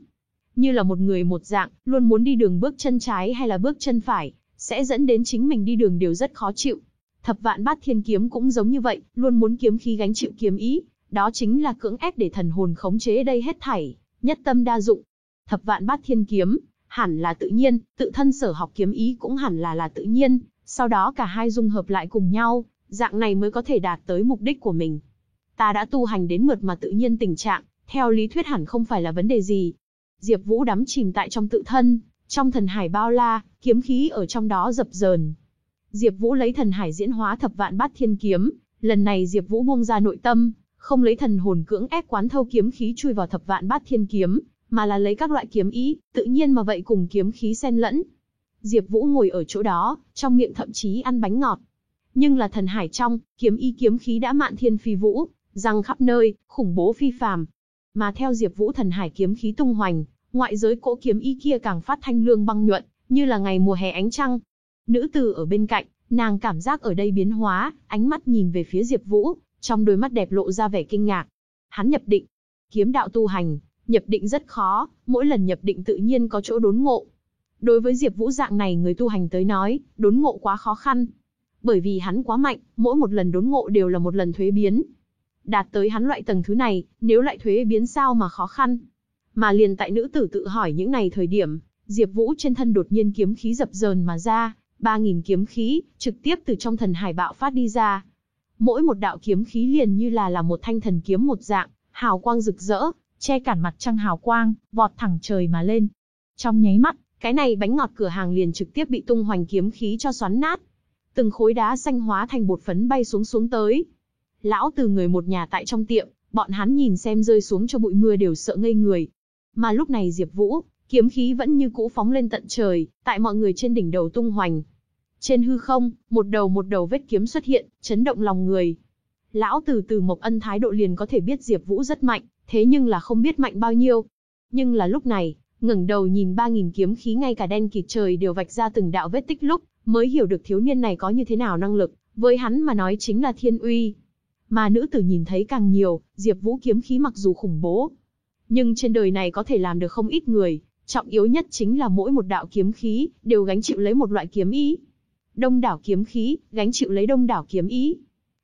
Như là một người một dạng, luôn muốn đi đường bước chân trái hay là bước chân phải, sẽ dẫn đến chính mình đi đường đều rất khó chịu. Thập vạn bát thiên kiếm cũng giống như vậy, luôn muốn kiếm khí gánh chịu kiếm ý, đó chính là cưỡng ép để thần hồn khống chế đây hết thảy, nhất tâm đa dụng. Thập vạn bát thiên kiếm, hẳn là tự nhiên, tự thân sở học kiếm ý cũng hẳn là là tự nhiên, sau đó cả hai dung hợp lại cùng nhau, dạng này mới có thể đạt tới mục đích của mình. Ta đã tu hành đến mượt mà tự nhiên tình trạng, theo lý thuyết hẳn không phải là vấn đề gì. Diệp Vũ đắm chìm tại trong tự thân, trong thần hải bao la, kiếm khí ở trong đó dập dờn. Diệp Vũ lấy thần hải diễn hóa thập vạn bát thiên kiếm, lần này Diệp Vũ buông ra nội tâm, không lấy thần hồn cưỡng ép quán thâu kiếm khí chui vào thập vạn bát thiên kiếm, mà là lấy các loại kiếm ý, tự nhiên mà vậy cùng kiếm khí xen lẫn. Diệp Vũ ngồi ở chỗ đó, trong miệng thậm chí ăn bánh ngọt. Nhưng là thần hải trong, kiếm ý kiếm khí đã mạn thiên phi vũ, răng khắp nơi, khủng bố phi phàm. Mà theo Diệp Vũ thần hải kiếm khí tung hoành, ngoại giới cỗ kiếm ý kia càng phát thanh lương băng nhuận, như là ngày mùa hè ánh trăng. Nữ tử ở bên cạnh, nàng cảm giác ở đây biến hóa, ánh mắt nhìn về phía Diệp Vũ, trong đôi mắt đẹp lộ ra vẻ kinh ngạc. Hắn nhập định, kiếm đạo tu hành, nhập định rất khó, mỗi lần nhập định tự nhiên có chỗ đốn ngộ. Đối với Diệp Vũ dạng này người tu hành tới nói, đốn ngộ quá khó khăn. Bởi vì hắn quá mạnh, mỗi một lần đốn ngộ đều là một lần thuế biến. Đạt tới hắn loại tầng thứ này, nếu lại thuế biến sao mà khó khăn. Mà liền tại nữ tử tự hỏi những này thời điểm, Diệp Vũ trên thân đột nhiên kiếm khí dập dờn mà ra, 3000 kiếm khí trực tiếp từ trong thần hải bạo phát đi ra. Mỗi một đạo kiếm khí liền như là là một thanh thần kiếm một dạng, hào quang rực rỡ, che cản mặt trăng hào quang, vọt thẳng trời mà lên. Trong nháy mắt, cái này bánh ngọt cửa hàng liền trực tiếp bị tung hoành kiếm khí cho xoắn nát. Từng khối đá xanh hóa thành bột phấn bay xuống xuống tới. Lão từ người một nhà tại trong tiệm, bọn hắn nhìn xem rơi xuống cho bụi mưa đều sợ ngây người. Mà lúc này Diệp Vũ, kiếm khí vẫn như cũ phóng lên tận trời, tại mọi người trên đỉnh đầu tung hoành. Trên hư không, một đầu một đầu vết kiếm xuất hiện, chấn động lòng người. Lão từ từ Mộc Ân thái độ liền có thể biết Diệp Vũ rất mạnh, thế nhưng là không biết mạnh bao nhiêu. Nhưng là lúc này, ngẩng đầu nhìn 3000 kiếm khí ngay cả đen kịt trời đều vạch ra từng đạo vết tích lúc, mới hiểu được thiếu niên này có như thế nào năng lực, với hắn mà nói chính là thiên uy. Mà nữ tử nhìn thấy càng nhiều, Diệp Vũ kiếm khí mặc dù khủng bố, nhưng trên đời này có thể làm được không ít người, trọng yếu nhất chính là mỗi một đạo kiếm khí đều gánh chịu lấy một loại kiếm ý. Đông đảo kiếm khí, gánh chịu lấy đông đảo kiếm ý.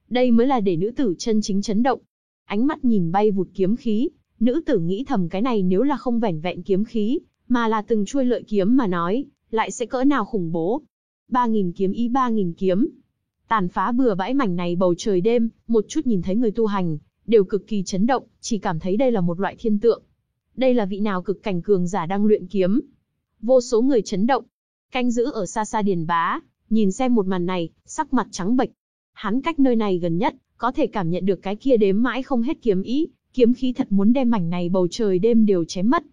Đây mới là để nữ tử chân chính chấn động. Ánh mắt nhìn bay vụt kiếm khí, nữ tử nghĩ thầm cái này nếu là không vẻn vẹn kiếm khí, mà là từng chuôi lợi kiếm mà nói, lại sẽ cỡ nào khủng bố. ba nghìn kiếm ý ba nghìn kiếm. Tàn phá bừa bãi mảnh này bầu trời đêm, một chút nhìn thấy người tu hành, đều cực kỳ chấn động, chỉ cảm thấy đây là một loại thiên tượng. Đây là vị nào cực cảnh cường giả đang luyện kiếm. Vô số người chấn động. Canh giữ ở xa xa điền bá, nhìn xem một màn này, sắc mặt trắng bệch. Hắn cách nơi này gần nhất, có thể cảm nhận được cái kia đếm mãi không hết kiếm ý, kiếm khí thật muốn đem mảnh này bầu trời đêm đều chém mất.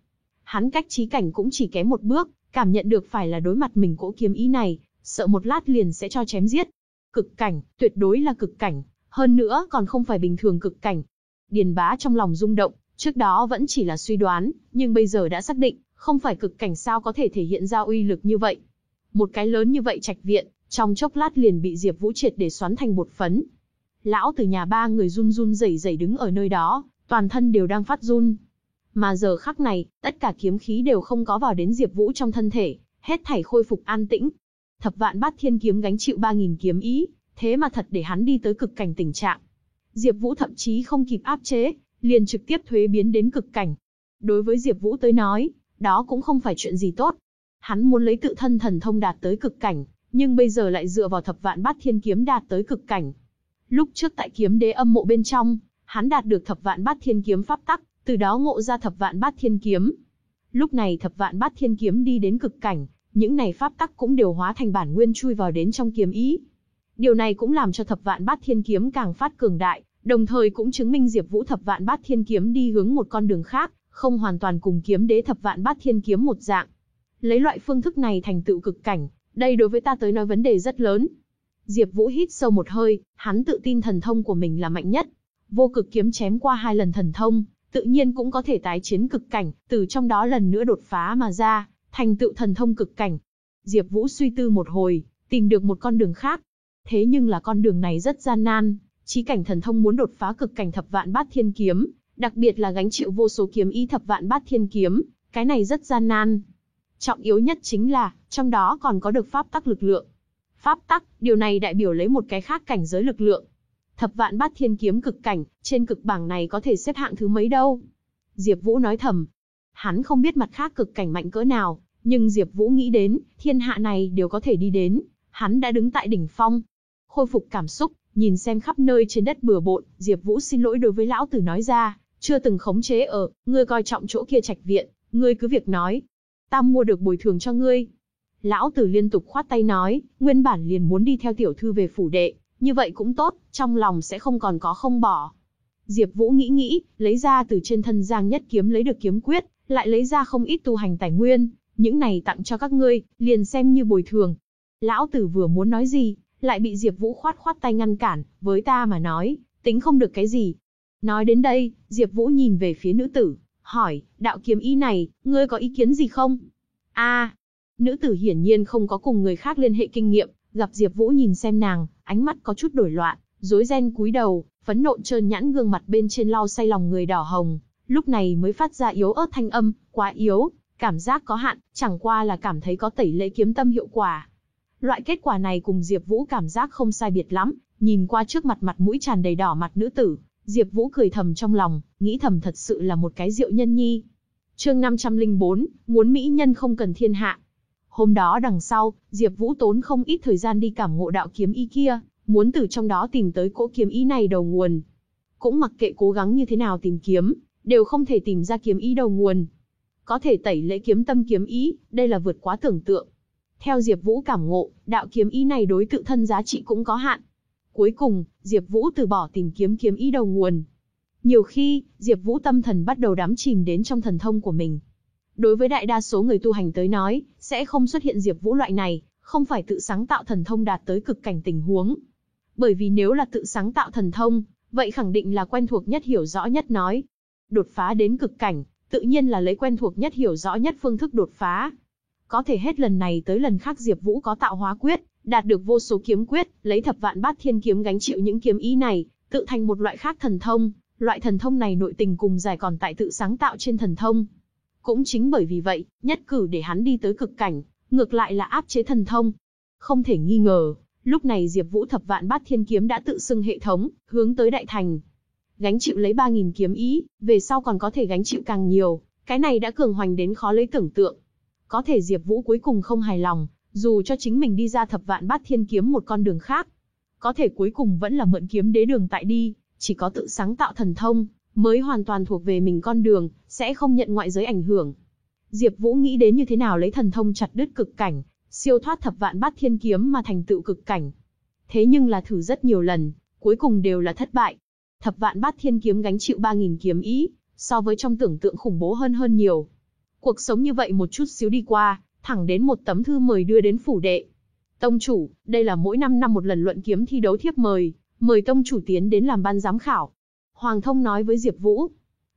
Hắn cách trí cảnh cũng chỉ kém một bước, cảm nhận được phải là đối mặt mình cỗ kiếm ý này, sợ một lát liền sẽ cho chém giết. Cực cảnh, tuyệt đối là cực cảnh, hơn nữa còn không phải bình thường cực cảnh. Điền bá trong lòng rung động, trước đó vẫn chỉ là suy đoán, nhưng bây giờ đã xác định, không phải cực cảnh sao có thể thể hiện ra uy lực như vậy. Một cái lớn như vậy trạch viện, trong chốc lát liền bị Diệp Vũ triệt để xoắn thành bột phấn. Lão từ nhà ba người run run rẩy rẩy đứng ở nơi đó, toàn thân đều đang phát run. Mà giờ khắc này, tất cả kiếm khí đều không có vào đến Diệp Vũ trong thân thể, hết thảy khôi phục an tĩnh. Thập vạn bát thiên kiếm gánh chịu 3000 kiếm ý, thế mà thật để hắn đi tới cực cảnh tình trạng. Diệp Vũ thậm chí không kịp áp chế, liền trực tiếp thuế biến đến cực cảnh. Đối với Diệp Vũ tới nói, đó cũng không phải chuyện gì tốt. Hắn muốn lấy tự thân thần thông đạt tới cực cảnh, nhưng bây giờ lại dựa vào thập vạn bát thiên kiếm đạt tới cực cảnh. Lúc trước tại kiếm đế âm mộ bên trong, hắn đạt được thập vạn bát thiên kiếm pháp tắc, từ đó ngộ ra thập vạn bát thiên kiếm. Lúc này thập vạn bát thiên kiếm đi đến cực cảnh, những này pháp tắc cũng đều hóa thành bản nguyên chui vào đến trong kiếm ý. Điều này cũng làm cho thập vạn bát thiên kiếm càng phát cường đại, đồng thời cũng chứng minh Diệp Vũ thập vạn bát thiên kiếm đi hướng một con đường khác, không hoàn toàn cùng kiếm đế thập vạn bát thiên kiếm một dạng. Lấy loại phương thức này thành tựu cực cảnh, đây đối với ta tới nói vấn đề rất lớn. Diệp Vũ hít sâu một hơi, hắn tự tin thần thông của mình là mạnh nhất. Vô cực kiếm chém qua hai lần thần thông, tự nhiên cũng có thể tái chiến cực cảnh, từ trong đó lần nữa đột phá mà ra, thành tựu thần thông cực cảnh. Diệp Vũ suy tư một hồi, tìm được một con đường khác. Thế nhưng là con đường này rất gian nan, chí cảnh thần thông muốn đột phá cực cảnh thập vạn bát thiên kiếm, đặc biệt là gánh chịu vô số kiếm ý thập vạn bát thiên kiếm, cái này rất gian nan. Trọng yếu nhất chính là, trong đó còn có được pháp tắc lực lượng. Pháp tắc, điều này đại biểu lấy một cái khác cảnh giới lực lượng. Thập vạn bát thiên kiếm cực cảnh, trên cực bảng này có thể xếp hạng thứ mấy đâu. Diệp Vũ nói thầm. Hắn không biết mặt khác cực cảnh mạnh cỡ nào, nhưng Diệp Vũ nghĩ đến, thiên hạ này đều có thể đi đến, hắn đã đứng tại đỉnh phong. Khôi phục cảm xúc, nhìn xem khắp nơi trên đất bừa bộn, Diệp Vũ xin lỗi đối với lão tử nói ra, chưa từng khống chế ở, ngươi coi trọng chỗ kia trạch viện, ngươi cứ việc nói, ta mua được bồi thường cho ngươi. Lão tử liên tục khoát tay nói, nguyên bản liền muốn đi theo tiểu thư về phủ đệ, như vậy cũng tốt, trong lòng sẽ không còn có không bỏ. Diệp Vũ nghĩ nghĩ, lấy ra từ trên thân Giang Nhất kiếm lấy được kiếm quyết, lại lấy ra không ít tu hành tài nguyên, những này tặng cho các ngươi, liền xem như bồi thường. Lão tử vừa muốn nói gì, lại bị Diệp Vũ khoát khoát tay ngăn cản, với ta mà nói, tính không được cái gì. Nói đến đây, Diệp Vũ nhìn về phía nữ tử, hỏi, đạo kiếm ý này, ngươi có ý kiến gì không? A, nữ tử hiển nhiên không có cùng người khác liên hệ kinh nghiệm, gặp Diệp Vũ nhìn xem nàng, ánh mắt có chút đổi loạn, rối ren cúi đầu, phấn nộ trơn nhãn gương mặt bên trên lau say lòng người đỏ hồng, lúc này mới phát ra yếu ớt thanh âm, quá yếu, cảm giác có hạn, chẳng qua là cảm thấy có tẩy lễ kiếm tâm hiệu quả. Loại kết quả này cùng Diệp Vũ cảm giác không sai biệt lắm, nhìn qua trước mặt mặt mũi tràn đầy đỏ mặt nữ tử, Diệp Vũ cười thầm trong lòng, nghĩ thầm thật sự là một cái diệu nhân nhi. Chương 504, muốn mỹ nhân không cần thiên hạ. Hôm đó đằng sau, Diệp Vũ tốn không ít thời gian đi cảm ngộ đạo kiếm ý kia, muốn từ trong đó tìm tới cỗ kiếm ý này đầu nguồn. Cũng mặc kệ cố gắng như thế nào tìm kiếm, đều không thể tìm ra kiếm ý đầu nguồn. Có thể tẩy lễ kiếm tâm kiếm ý, đây là vượt quá tưởng tượng. Theo Diệp Vũ cảm ngộ, đạo kiếm ý này đối tự thân giá trị cũng có hạn. Cuối cùng, Diệp Vũ từ bỏ tìm kiếm kiếm ý đầu nguồn. Nhiều khi, Diệp Vũ tâm thần bắt đầu đắm chìm đến trong thần thông của mình. Đối với đại đa số người tu hành tới nói, sẽ không xuất hiện Diệp Vũ loại này, không phải tự sáng tạo thần thông đạt tới cực cảnh tình huống. Bởi vì nếu là tự sáng tạo thần thông, vậy khẳng định là quen thuộc nhất hiểu rõ nhất nói. Đột phá đến cực cảnh, tự nhiên là lấy quen thuộc nhất hiểu rõ nhất phương thức đột phá. Có thể hết lần này tới lần khác Diệp Vũ có tạo hóa quyết, đạt được vô số kiếm quyết, lấy thập vạn bát thiên kiếm gánh chịu những kiếm ý này, tự thành một loại khác thần thông, loại thần thông này nội tình cùng dài còn tại tự sáng tạo trên thần thông. Cũng chính bởi vì vậy, nhất cử để hắn đi tới cực cảnh, ngược lại là áp chế thần thông. Không thể nghi ngờ, lúc này Diệp Vũ thập vạn bát thiên kiếm đã tự xưng hệ thống, hướng tới đại thành. Gánh chịu lấy 3000 kiếm ý, về sau còn có thể gánh chịu càng nhiều, cái này đã cường hoành đến khó lấy tưởng tượng. Có thể Diệp Vũ cuối cùng không hài lòng, dù cho chính mình đi ra thập vạn bát thiên kiếm một con đường khác, có thể cuối cùng vẫn là mượn kiếm đế đường tại đi, chỉ có tự sáng tạo thần thông, mới hoàn toàn thuộc về mình con đường, sẽ không nhận ngoại giới ảnh hưởng. Diệp Vũ nghĩ đến như thế nào lấy thần thông chặt đứt cực cảnh, siêu thoát thập vạn bát thiên kiếm mà thành tựu cực cảnh. Thế nhưng là thử rất nhiều lần, cuối cùng đều là thất bại. Thập vạn bát thiên kiếm gánh chịu 3000 kiếm ý, so với trong tưởng tượng khủng bố hơn hơn nhiều. Cuộc sống như vậy một chút xíu đi qua, thẳng đến một tấm thư mời đưa đến phủ đệ. Tông chủ, đây là mỗi 5 năm một lần luận kiếm thi đấu thiếp mời, mời tông chủ tiến đến làm ban giám khảo. Hoàng thông nói với Diệp Vũ.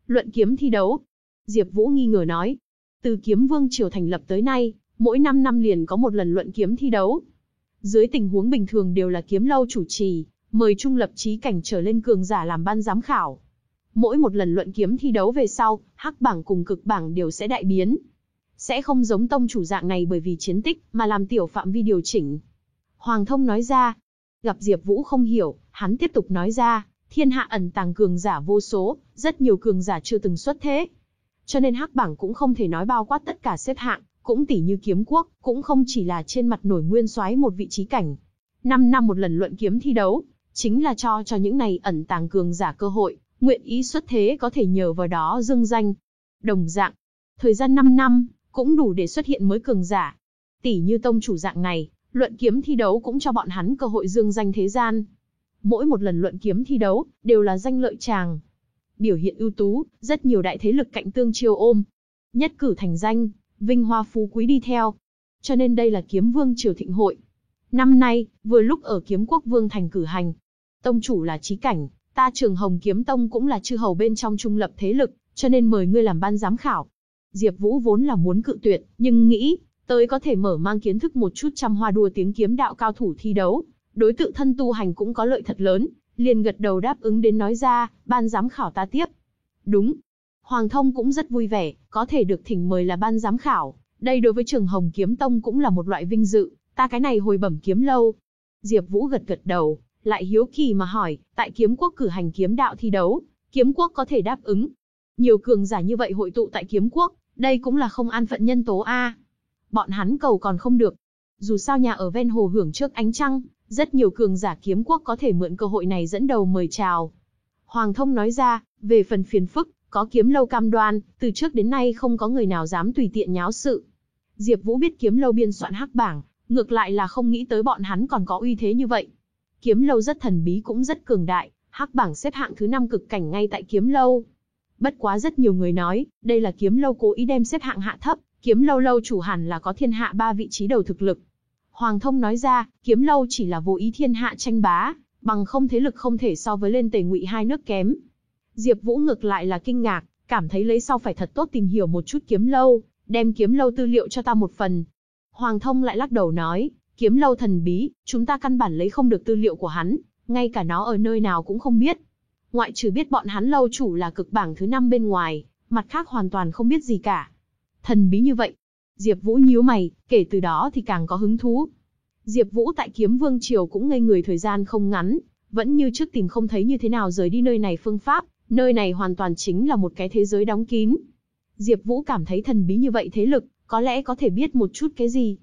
Luận kiếm thi đấu. Diệp Vũ nghi ngờ nói. Từ kiếm vương triều thành lập tới nay, mỗi 5 năm liền có một lần luận kiếm thi đấu. Dưới tình huống bình thường đều là kiếm lâu chủ trì, mời trung lập trí cảnh trở lên cường giả làm ban giám khảo. Mỗi một lần luận kiếm thi đấu về sau, hắc bảng cùng cực bảng đều sẽ đại biến, sẽ không giống tông chủ dạng này bởi vì chiến tích, mà làm tiểu phạm vi điều chỉnh. Hoàng thông nói ra, gặp Diệp Vũ không hiểu, hắn tiếp tục nói ra, thiên hạ ẩn tàng cường giả vô số, rất nhiều cường giả chưa từng xuất thế. Cho nên hắc bảng cũng không thể nói bao quát tất cả xếp hạng, cũng tỷ như kiếm quốc, cũng không chỉ là trên mặt nổi nguyên soái một vị trí cảnh. 5 năm một lần luận kiếm thi đấu, chính là cho cho những này ẩn tàng cường giả cơ hội, nguyện ý xuất thế có thể nhờ vào đó dương danh. Đồng dạng, thời gian 5 năm, cũng đủ để xuất hiện mới cường giả. Tỷ như tông chủ dạng này, luận kiếm thi đấu cũng cho bọn hắn cơ hội dương danh thế gian. Mỗi một lần luận kiếm thi đấu, đều là danh lợi chàng. Biểu hiện ưu tú, rất nhiều đại thế lực cạnh tương chiêu ôm. Nhất cử thành danh, vinh hoa phú quý đi theo. Cho nên đây là kiếm vương triều thịnh hội. Năm nay, vừa lúc ở kiếm quốc vương thành cử hành. Tông chủ là trí cảnh, ta trường hồng kiếm tông cũng là chư hầu bên trong trung lập thế lực, cho nên mời ngươi làm ban giám khảo. Diệp Vũ vốn là muốn cự tuyệt, nhưng nghĩ, tới có thể mở mang kiến thức một chút trăm hoa đua tiếng kiếm đạo cao thủ thi đấu, đối tự thân tu hành cũng có lợi thật lớn, liền gật đầu đáp ứng đến nói ra, ban giám khảo ta tiếp. Đúng. Hoàng Thông cũng rất vui vẻ, có thể được thỉnh mời là ban giám khảo, đây đối với Trường Hồng Kiếm Tông cũng là một loại vinh dự, ta cái này hồi bẩm kiếm lâu. Diệp Vũ gật gật đầu, lại hiếu kỳ mà hỏi, tại kiếm quốc cử hành kiếm đạo thi đấu, kiếm quốc có thể đáp ứng. Nhiều cường giả như vậy hội tụ tại kiếm quốc, đây cũng là không an phận nhân tố A. Bọn hắn cầu còn không được. Dù sao nhà ở ven hồ hưởng trước ánh trăng, rất nhiều cường giả kiếm quốc có thể mượn cơ hội này dẫn đầu mời chào. Hoàng thông nói ra, về phần phiền phức, có kiếm lâu cam đoan, từ trước đến nay không có người nào dám tùy tiện nháo sự. Diệp Vũ biết kiếm lâu biên soạn hắc bảng, ngược lại là không nghĩ tới bọn hắn còn có uy thế như vậy. Kiếm lâu rất thần bí cũng rất cường đại, hắc bảng xếp hạng thứ 5 cực cảnh ngay tại kiếm lâu. Bất quá rất nhiều người nói, đây là kiếm lâu cố ý đem xếp hạng hạ thấp, kiếm lâu lâu chủ hẳn là có thiên hạ ba vị trí đầu thực lực. Hoàng thông nói ra, kiếm lâu chỉ là vô ý thiên hạ tranh bá, bằng không thế lực không thể so với lên tề ngụy hai nước kém. Diệp Vũ ngược lại là kinh ngạc, cảm thấy lấy sau phải thật tốt tìm hiểu một chút kiếm lâu, đem kiếm lâu tư liệu cho ta một phần. Hoàng thông lại lắc đầu nói, kiếm lâu thần bí, chúng ta căn bản lấy không được tư liệu của hắn, ngay cả nó ở nơi nào cũng không biết. Ngoại trừ biết bọn hắn lâu chủ là cực bảng thứ năm bên ngoài, mặt khác hoàn toàn không biết gì cả. Thần bí như vậy. Diệp Vũ nhíu mày, kể từ đó thì càng có hứng thú. Diệp Vũ tại Kiếm Vương triều cũng ngây người thời gian không ngắn, vẫn như trước tìm không thấy như thế nào rời đi nơi này phương pháp, nơi này hoàn toàn chính là một cái thế giới đóng kín. Diệp Vũ cảm thấy thần bí như vậy thế lực, có lẽ có thể biết một chút cái gì.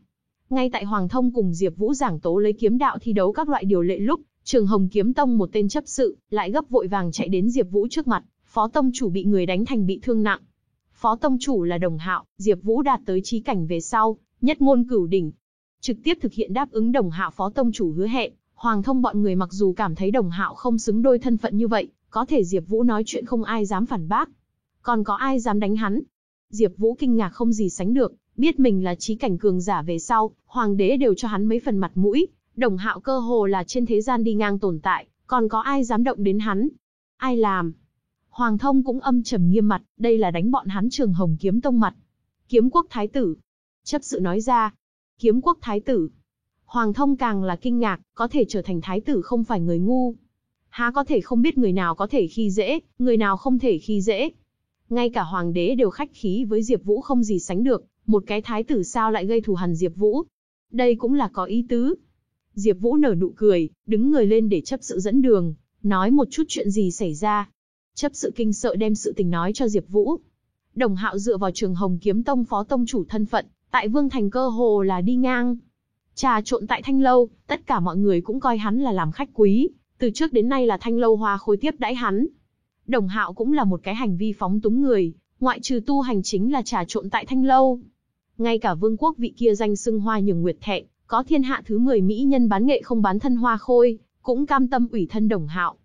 Ngay tại Hoàng Thông cùng Diệp Vũ giảng tố lấy kiếm đạo thi đấu các loại điều lệ lúc, Trường Hồng Kiếm Tông một tên chấp sự, lại gấp vội vàng chạy đến Diệp Vũ trước mặt, Phó tông chủ bị người đánh thành bị thương nặng. Phó tông chủ là Đồng Hạo, Diệp Vũ đạt tới chí cảnh về sau, nhất ngôn cửu đỉnh. Trực tiếp thực hiện đáp ứng Đồng Hạo Phó tông chủ hứa hẹn, Hoàng Thông bọn người mặc dù cảm thấy Đồng Hạo không xứng đôi thân phận như vậy, có thể Diệp Vũ nói chuyện không ai dám phản bác. Còn có ai dám đánh hắn? Diệp Vũ kinh ngạc không gì sánh được, biết mình là chí cảnh cường giả về sau, hoàng đế đều cho hắn mấy phần mặt mũi, Đồng Hạo cơ hồ là trên thế gian đi ngang tồn tại, còn có ai dám động đến hắn? Ai làm? Hoàng Thông cũng âm trầm nghiêm mặt, đây là đánh bọn hắn Trường Hồng Kiếm Tông mặt. Kiếm Quốc Thái tử. Chấp sự nói ra. Kiếm Quốc Thái tử. Hoàng Thông càng là kinh ngạc, có thể trở thành thái tử không phải người ngu. Há có thể không biết người nào có thể khi dễ, người nào không thể khi dễ. Ngay cả hoàng đế đều khách khí với Diệp Vũ không gì sánh được, một cái thái tử sao lại gây thù hằn Diệp Vũ. Đây cũng là có ý tứ, Diệp Vũ nở nụ cười, đứng người lên để chấp sự dẫn đường, nói một chút chuyện gì xảy ra. Chấp sự kinh sợ đem sự tình nói cho Diệp Vũ. Đồng Hạo dựa vào Trường Hồng Kiếm Tông phó tông chủ thân phận, tại Vương Thành cơ hồ là đi ngang. Trà trộn tại Thanh lâu, tất cả mọi người cũng coi hắn là làm khách quý, từ trước đến nay là Thanh lâu hoa khôi tiếp đãi hắn. Đồng Hạo cũng là một cái hành vi phóng túng người, ngoại trừ tu hành chính là trà trộn tại Thanh lâu. Ngay cả vương quốc vị kia danh xưng hoa nhường nguyệt thẹn, có thiên hạ thứ 10 mỹ nhân bán nghệ không bán thân hoa khôi, cũng cam tâm ủy thân Đồng Hạo.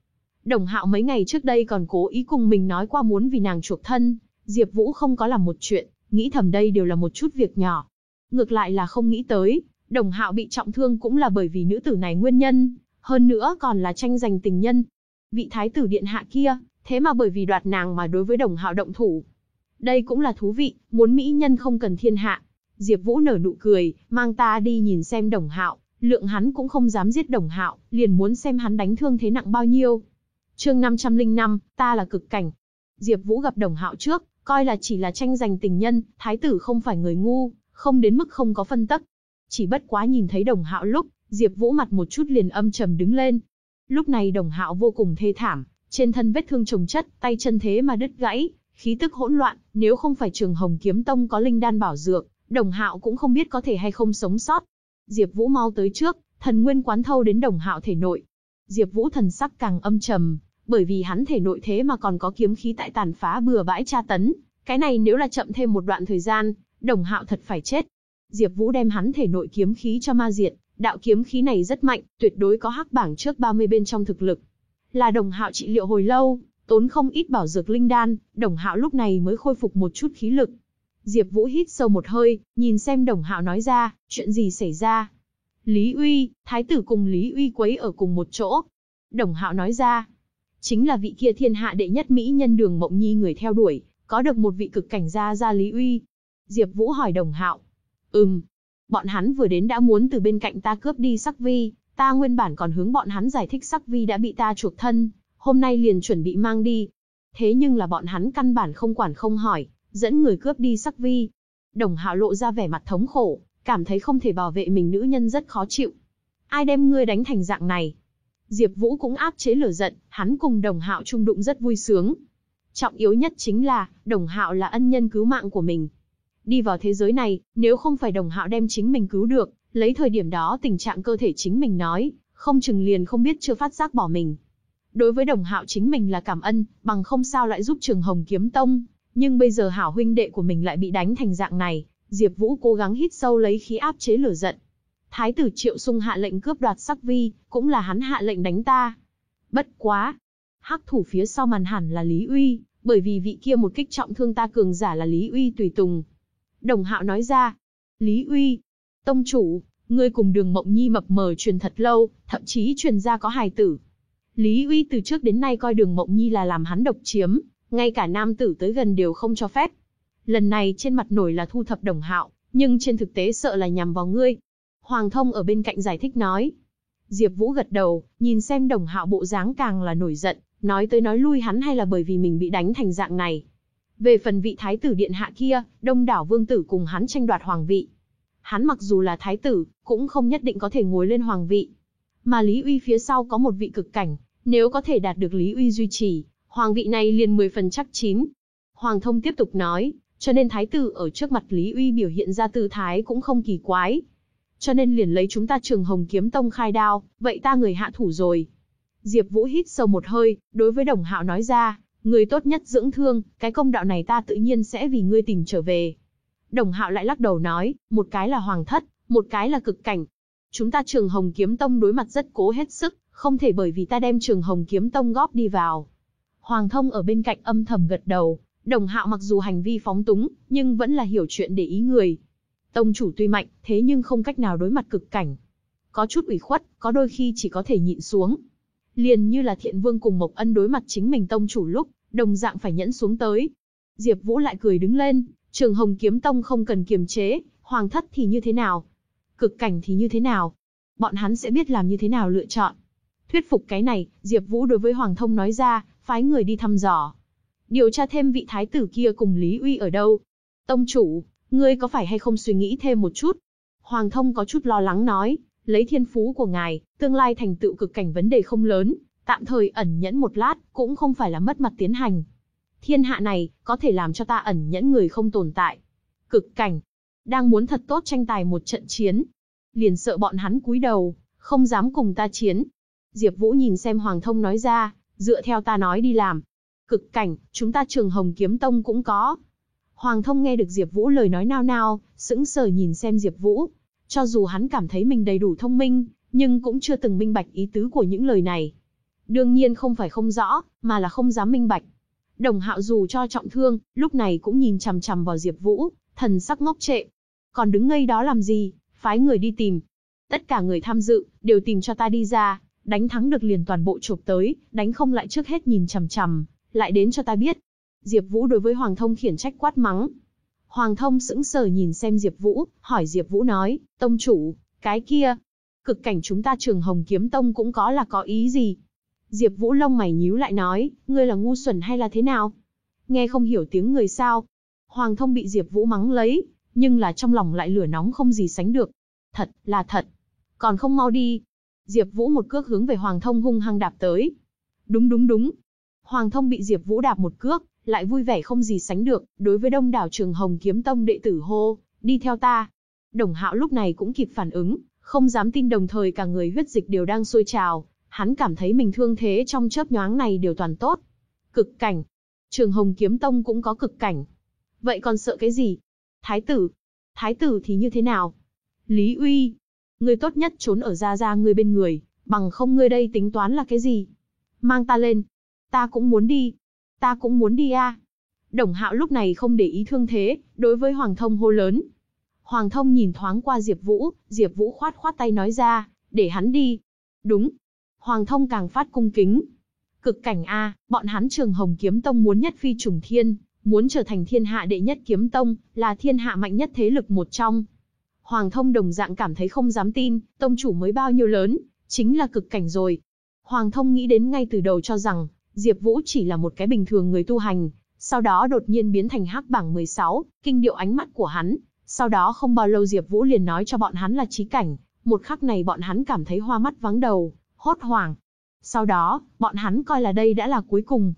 Đồng Hạo mấy ngày trước đây còn cố ý cùng mình nói qua muốn vì nàng chuộc thân, Diệp Vũ không có làm một chuyện, nghĩ thầm đây đều là một chút việc nhỏ. Ngược lại là không nghĩ tới, Đồng Hạo bị trọng thương cũng là bởi vì nữ tử này nguyên nhân, hơn nữa còn là tranh giành tình nhân. Vị thái tử điện hạ kia, thế mà bởi vì đoạt nàng mà đối với Đồng Hạo động thủ. Đây cũng là thú vị, muốn mỹ nhân không cần thiên hạ, Diệp Vũ nở nụ cười, mang ta đi nhìn xem Đồng Hạo, lượng hắn cũng không dám giết Đồng Hạo, liền muốn xem hắn đánh thương thế nặng bao nhiêu. Chương 505, ta là cực cảnh. Diệp Vũ gặp Đồng Hạo trước, coi là chỉ là tranh giành tình nhân, thái tử không phải người ngu, không đến mức không có phân tắc. Chỉ bất quá nhìn thấy Đồng Hạo lúc, Diệp Vũ mặt một chút liền âm trầm đứng lên. Lúc này Đồng Hạo vô cùng thê thảm, trên thân vết thương chồng chất, tay chân thế mà đứt gãy, khí tức hỗn loạn, nếu không phải Trường Hồng Kiếm Tông có linh đan bảo dược, Đồng Hạo cũng không biết có thể hay không sống sót. Diệp Vũ mau tới trước, thần nguyên quán thâu đến Đồng Hạo thể nội. Diệp Vũ thần sắc càng âm trầm, bởi vì hắn thể nội thế mà còn có kiếm khí tại tàn phá bừa bãi tra tấn, cái này nếu là chậm thêm một đoạn thời gian, Đồng Hạo thật phải chết. Diệp Vũ đem hắn thể nội kiếm khí cho ma diệt, đạo kiếm khí này rất mạnh, tuyệt đối có hắc bảng trước 30 bên trong thực lực. Là Đồng Hạo trị liệu hồi lâu, tốn không ít bảo dược linh đan, Đồng Hạo lúc này mới khôi phục một chút khí lực. Diệp Vũ hít sâu một hơi, nhìn xem Đồng Hạo nói ra, chuyện gì xảy ra? Lý Uy, thái tử cùng Lý Uy quấy ở cùng một chỗ. Đồng Hạo nói ra, chính là vị kia thiên hạ đệ nhất mỹ nhân Đường Mộng Nhi người theo đuổi, có được một vị cực cảnh gia gia Lý Uy. Diệp Vũ hỏi Đồng Hạo, "Ừm, bọn hắn vừa đến đã muốn từ bên cạnh ta cướp đi Sắc Vi, ta nguyên bản còn hướng bọn hắn giải thích Sắc Vi đã bị ta chuộc thân, hôm nay liền chuẩn bị mang đi. Thế nhưng là bọn hắn căn bản không quản không hỏi, dẫn người cướp đi sắc vi. Đồng Hạo lộ ra vẻ mặt thống khổ, cảm thấy không thể bảo vệ mình nữ nhân rất khó chịu. Ai đem ngươi đánh thành dạng này? Diệp Vũ cũng áp chế lửa giận, hắn cùng Đồng Hạo chung đụng rất vui sướng. Trọng yếu nhất chính là, Đồng Hạo là ân nhân cứu mạng của mình. Đi vào thế giới này, nếu không phải Đồng Hạo đem chính mình cứu được, lấy thời điểm đó tình trạng cơ thể chính mình nói, không chừng liền không biết chưa phát giác bỏ mình. Đối với Đồng Hạo chính mình là cảm ơn, bằng không sao lại giúp Trường Hồng Kiếm Tông, nhưng bây giờ hảo huynh đệ của mình lại bị đánh thành dạng này, Diệp Vũ cố gắng hít sâu lấy khí áp chế lửa giận. Thái tử Triệu Sung hạ lệnh cướp đoạt sắc vi, cũng là hắn hạ lệnh đánh ta. Bất quá, hắc thủ phía sau màn hẳn là Lý Uy, bởi vì vị kia một kích trọng thương ta cường giả là Lý Uy tùy tùng. Đồng Hạo nói ra, Lý Uy, tông chủ, ngươi cùng đường Mộng Nhi mập mờ truyền thật lâu, thậm chí truyền ra có hài tử. Lý Uy từ trước đến nay coi đường Mộng Nhi là làm hắn độc chiếm, ngay cả nam tử tới gần đều không cho phép. Lần này trên mặt nổi là thu thập đồng hạo, nhưng trên thực tế sợ là nhằm vào ngươi. Hoàng thông ở bên cạnh giải thích nói. Diệp Vũ gật đầu, nhìn xem đồng hạo bộ dáng càng là nổi giận, nói tới nói lui hắn hay là bởi vì mình bị đánh thành dạng này. Về phần vị thái tử điện hạ kia, đông đảo vương tử cùng hắn tranh đoạt hoàng vị. Hắn mặc dù là thái tử, cũng không nhất định có thể ngồi lên hoàng vị. Mà Lý Uy phía sau có một vị cực cảnh, nếu có thể đạt được Lý Uy duy trì, hoàng vị này liền 10 phần chắc chín. Hoàng thông tiếp tục nói, cho nên thái tử ở trước mặt Lý Uy biểu hiện ra tư thái cũng không kỳ quái. Cho nên liền lấy chúng ta trường Hồng Kiếm Tông khai đao, vậy ta người hạ thủ rồi. Diệp Vũ hít sâu một hơi, đối với Đồng Hạo nói ra, người tốt nhất dưỡng thương, cái công đạo này ta tự nhiên sẽ vì ngươi tìm trở về. Đồng Hạo lại lắc đầu nói, một cái là hoàng thất, một cái là cực cảnh. Chúng ta Trường Hồng Kiếm Tông đối mặt rất cố hết sức, không thể bởi vì ta đem Trường Hồng Kiếm Tông góp đi vào. Hoàng Thông ở bên cạnh âm thầm gật đầu, Đồng Hạo mặc dù hành vi phóng túng, nhưng vẫn là hiểu chuyện để ý người. Tông chủ tuy mạnh, thế nhưng không cách nào đối mặt cực cảnh. Có chút ủy khuất, có đôi khi chỉ có thể nhịn xuống. Liền như là thiện vương cùng Mộc Ân đối mặt chính mình tông chủ lúc, đồng dạng phải nhẫn xuống tới. Diệp Vũ lại cười đứng lên, Trường Hồng Kiếm Tông không cần kiềm chế, hoàng thất thì như thế nào? Cực cảnh thì như thế nào? Bọn hắn sẽ biết làm như thế nào lựa chọn. Thuyết phục cái này, Diệp Vũ đối với Hoàng Thông nói ra, phái người đi thăm dò. Điều tra thêm vị thái tử kia cùng Lý Uy ở đâu. Tông chủ, ngươi có phải hay không suy nghĩ thêm một chút? Hoàng Thông có chút lo lắng nói, lấy thiên phú của ngài, tương lai thành tựu cực cảnh vấn đề không lớn, tạm thời ẩn nhẫn một lát, cũng không phải là mất mặt tiến hành. Thiên hạ này, có thể làm cho ta ẩn nhẫn người không tồn tại. Cực cảnh, đang muốn thật tốt tranh tài một trận chiến. Liền sợ bọn hắn cúi đầu, không dám cùng ta chiến. Diệp Vũ nhìn xem Hoàng Thông nói ra, dựa theo ta nói đi làm. Cực cảnh, chúng ta trường Hồng Kiếm Tông cũng có. Hoàng Thông nghe được Diệp Vũ lời nói nao nao, sững sờ nhìn xem Diệp Vũ. Cho dù hắn cảm thấy mình đầy đủ thông minh, nhưng cũng chưa từng minh bạch ý tứ của những lời này. Đương nhiên không phải không rõ, mà là không dám minh bạch. Đồng Hạo dù cho trọng thương, lúc này cũng nhìn chằm chằm vào Diệp Vũ, thần sắc ngốc trệ. Còn đứng ngây đó làm gì, phái người đi tìm. Tất cả người tham dự, đều tìm cho ta đi ra, đánh thắng được liền toàn bộ chụp tới, đánh không lại trước hết nhìn chằm chằm, lại đến cho ta biết. Diệp Vũ đối với Hoàng Thông khiển trách quát mắng. Hoàng Thông sững sờ nhìn xem Diệp Vũ, hỏi Diệp Vũ nói, tông chủ, cái kia, cực cảnh chúng ta trường Hồng Kiếm Tông cũng có là có ý gì? Diệp Vũ lông mày nhíu lại nói, ngươi là ngu xuẩn hay là thế nào? Nghe không hiểu tiếng người sao? Hoàng Thông bị Diệp Vũ mắng lấy, nhưng là trong lòng lại lửa nóng không gì sánh được. Thật, là thật. Còn không mau đi. Diệp Vũ một cước hướng về Hoàng Thông hung hăng đạp tới. Đúng đúng đúng. Hoàng Thông bị Diệp Vũ đạp một cước, lại vui vẻ không gì sánh được, đối với Đông đảo Trường Hồng Kiếm Tông đệ tử hô, đi theo ta. Đồng Hạo lúc này cũng kịp phản ứng, không dám tin đồng thời cả người huyết dịch đều đang sôi trào, hắn cảm thấy mình thương thế trong chớp nhoáng này đều toàn tốt. Cực cảnh. Trường Hồng Kiếm Tông cũng có cực cảnh. Vậy còn sợ cái gì? Thái tử. Thái tử thì như thế nào? Lý Uy. Ngươi tốt nhất trốn ở ra ra ngươi bên người, bằng không ngươi đây tính toán là cái gì? Mang ta lên. Ta cũng muốn đi. Ta cũng muốn đi a. Đồng Hạo lúc này không để ý thương thế, đối với Hoàng Thông hô lớn. Hoàng Thông nhìn thoáng qua Diệp Vũ, Diệp Vũ khoát khoát tay nói ra, để hắn đi. Đúng, Hoàng Thông càng phát cung kính. Cực cảnh A, bọn hắn trường Hồng Kiếm Tông muốn nhất phi trùng thiên, muốn trở thành thiên hạ đệ nhất kiếm tông, là thiên hạ mạnh nhất thế lực một trong. Hoàng Thông đồng dạng cảm thấy không dám tin, tông chủ mới bao nhiêu lớn, chính là cực cảnh rồi. Hoàng Thông nghĩ đến ngay từ đầu cho rằng, Diệp Vũ chỉ là một cái bình thường người tu hành, sau đó đột nhiên biến thành hắc bảng 16, kinh điệu ánh mắt của hắn, sau đó không bao lâu Diệp Vũ liền nói cho bọn hắn là chí cảnh, một khắc này bọn hắn cảm thấy hoa mắt vắng đầu, hốt hoảng. Sau đó, bọn hắn coi là đây đã là cuối cùng.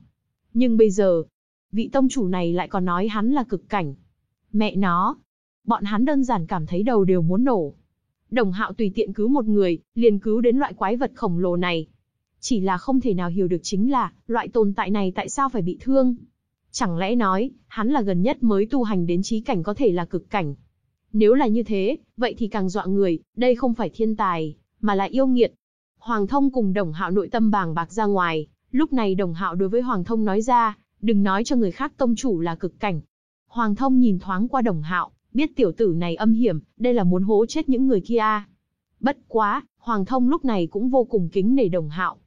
Nhưng bây giờ, vị tông chủ này lại còn nói hắn là cực cảnh. Mẹ nó, bọn hắn đơn giản cảm thấy đầu đều muốn nổ. Đồng hạo tùy tiện cứu một người, liền cứu đến loại quái vật khổng lồ này. Chỉ là không thể nào hiểu được chính là, loại tồn tại này tại sao phải bị thương. Chẳng lẽ nói, hắn là gần nhất mới tu hành đến trí cảnh có thể là cực cảnh. Nếu là như thế, vậy thì càng dọa người, đây không phải thiên tài, mà là yêu nghiệt. Hoàng Thông cùng Đồng Hạo nội tâm bàng bạc ra ngoài, lúc này Đồng Hạo đối với Hoàng Thông nói ra, đừng nói cho người khác tông chủ là cực cảnh. Hoàng thông nhìn thoáng qua đồng hạo, biết tiểu tử này âm hiểm, đây là muốn hố chết những người kia. À? Bất quá, Hoàng thông lúc này cũng vô cùng kính nể đồng hạo.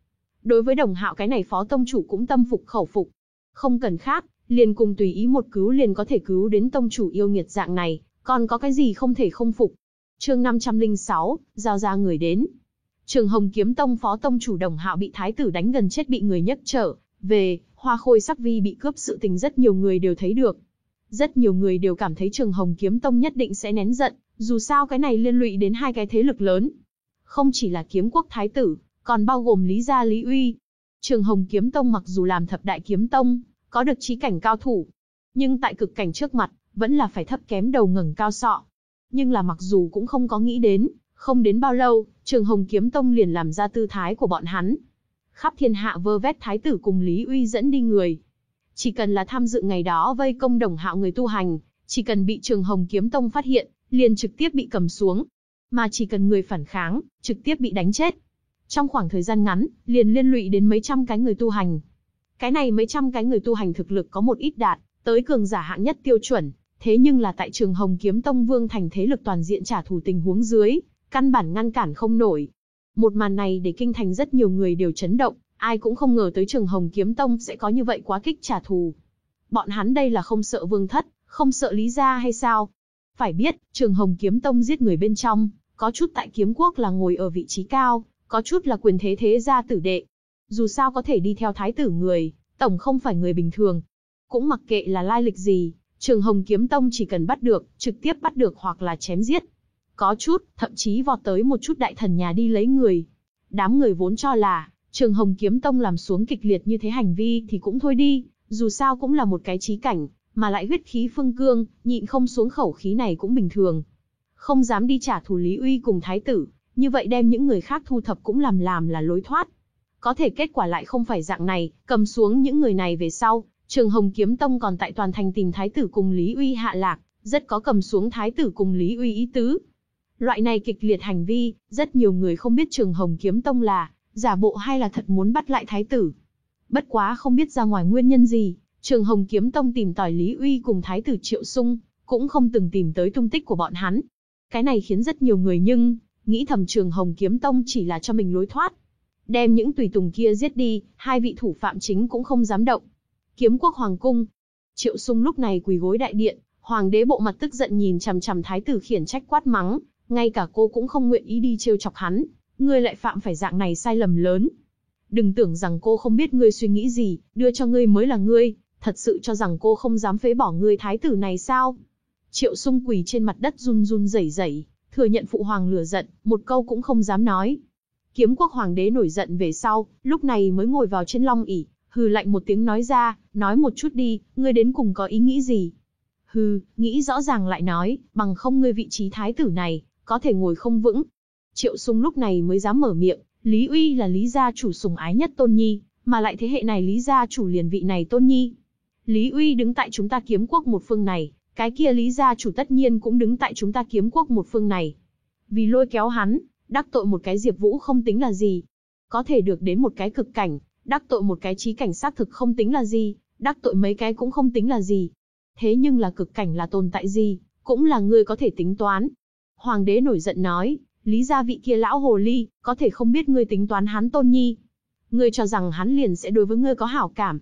Đối với đồng hạo cái này phó tông chủ cũng tâm phục khẩu phục. Không cần khác, liền cùng tùy ý một cứu liền có thể cứu đến tông chủ yêu nghiệt dạng này, còn có cái gì không thể không phục. Chương 506, giao ra người đến. Trường Hồng Kiếm Tông phó tông chủ Đồng Hạo bị thái tử đánh gần chết bị người nhấc trở về, Hoa Khôi Sắc Vi bị cướp sự tình rất nhiều người đều thấy được. Rất nhiều người đều cảm thấy Trường Hồng Kiếm Tông nhất định sẽ nén giận, dù sao cái này liên lụy đến hai cái thế lực lớn. Không chỉ là kiếm quốc thái tử, còn bao gồm Lý Gia Lý Uy. Trường Hồng Kiếm Tông mặc dù làm thập đại kiếm tông, có được trí cảnh cao thủ, nhưng tại cực cảnh trước mặt, vẫn là phải thấp kém đầu ngẩng cao sọ. Nhưng là mặc dù cũng không có nghĩ đến, không đến bao lâu, Trường Hồng Kiếm Tông liền làm ra tư thái của bọn hắn. Khắp thiên hạ vơ vét thái tử cùng Lý Uy dẫn đi người. Chỉ cần là tham dự ngày đó vây công đồng hạo người tu hành, chỉ cần bị Trường Hồng Kiếm Tông phát hiện, liền trực tiếp bị cầm xuống. Mà chỉ cần người phản kháng, trực tiếp bị đánh chết. Trong khoảng thời gian ngắn, liền liên lụy đến mấy trăm cái người tu hành. Cái này mấy trăm cái người tu hành thực lực có một ít đạt, tới cường giả hạng nhất tiêu chuẩn, thế nhưng là tại trường Hồng Kiếm Tông Vương thành thế lực toàn diện trả thù tình huống dưới, căn bản ngăn cản không nổi. Một màn này để kinh thành rất nhiều người đều chấn động, ai cũng không ngờ tới trường Hồng Kiếm Tông sẽ có như vậy quá kích trả thù. Bọn hắn đây là không sợ vương thất, không sợ lý gia hay sao? Phải biết, trường Hồng Kiếm Tông giết người bên trong, có chút tại kiếm quốc là ngồi ở vị trí cao, có chút là quyền thế thế gia tử đệ. Dù sao có thể đi theo thái tử người, tổng không phải người bình thường. Cũng mặc kệ là lai lịch gì, trường Hồng Kiếm Tông chỉ cần bắt được, trực tiếp bắt được hoặc là chém giết. Có chút, thậm chí vọt tới một chút đại thần nhà đi lấy người. Đám người vốn cho là, trường Hồng Kiếm Tông làm xuống kịch liệt như thế hành vi thì cũng thôi đi, dù sao cũng là một cái trí cảnh, mà lại huyết khí phương cương, nhịn không xuống khẩu khí này cũng bình thường. Không dám đi trả thù Lý Uy cùng Thái tử, như vậy đem những người khác thu thập cũng làm làm là lối thoát. Có thể kết quả lại không phải dạng này, cầm xuống những người này về sau, Trường Hồng Kiếm Tông còn tại toàn thành tìm Thái tử cùng Lý Uy hạ lạc, rất có cầm xuống Thái tử cùng Lý Uy ý tứ. Loại này kịch liệt hành vi, rất nhiều người không biết Trường Hồng Kiếm Tông là giả bộ hay là thật muốn bắt lại Thái tử. Bất quá không biết ra ngoài nguyên nhân gì, Trường Hồng Kiếm Tông tìm tỏi Lý Uy cùng Thái tử Triệu Sung, cũng không từng tìm tới tung tích của bọn hắn. Cái này khiến rất nhiều người nhưng, nghĩ thầm Trường Hồng Kiếm Tông chỉ là cho mình lối thoát. Đem những tùy tùng kia giết đi, hai vị thủ phạm chính cũng không dám động. Kiếm quốc Hoàng Cung. Triệu Sung lúc này quỳ gối đại điện, Hoàng đế bộ mặt tức giận nhìn chằm chằm thái tử khiển trách quát mắng, ngay cả cô cũng không nguyện ý đi trêu chọc hắn, ngươi lại phạm phải dạng này sai lầm lớn. Đừng tưởng rằng cô không biết ngươi suy nghĩ gì, đưa cho ngươi mới là ngươi, thật sự cho rằng cô không dám phế bỏ ngươi thái tử này sao? Triệu sung quỳ trên mặt đất run run rẩy rẩy, thừa nhận phụ hoàng lửa giận, một câu cũng không dám nói. Kiếm quốc hoàng đế nổi giận về sau, lúc này mới ngồi vào trên long ỷ, hừ lạnh một tiếng nói ra, nói một chút đi, ngươi đến cùng có ý nghĩ gì? Hừ, nghĩ rõ ràng lại nói, bằng không ngươi vị trí thái tử này, có thể ngồi không vững. Triệu sung lúc này mới dám mở miệng, Lý Uy là Lý gia chủ sùng ái nhất Tôn Nhi, mà lại thế hệ này Lý gia chủ liền vị này Tôn Nhi. Lý Uy đứng tại chúng ta kiếm quốc một phương này, cái kia Lý gia chủ tất nhiên cũng đứng tại chúng ta kiếm quốc một phương này. Vì lôi kéo hắn, đắc tội một cái Diệp Vũ không tính là gì. Có thể được đến một cái cực cảnh, đắc tội một cái trí cảnh xác thực không tính là gì, đắc tội mấy cái cũng không tính là gì. Thế nhưng là cực cảnh là tồn tại gì, cũng là ngươi có thể tính toán. Hoàng đế nổi giận nói, lý gia vị kia lão hồ ly, có thể không biết ngươi tính toán hắn tôn nhi. Ngươi cho rằng hắn liền sẽ đối với ngươi có hảo cảm.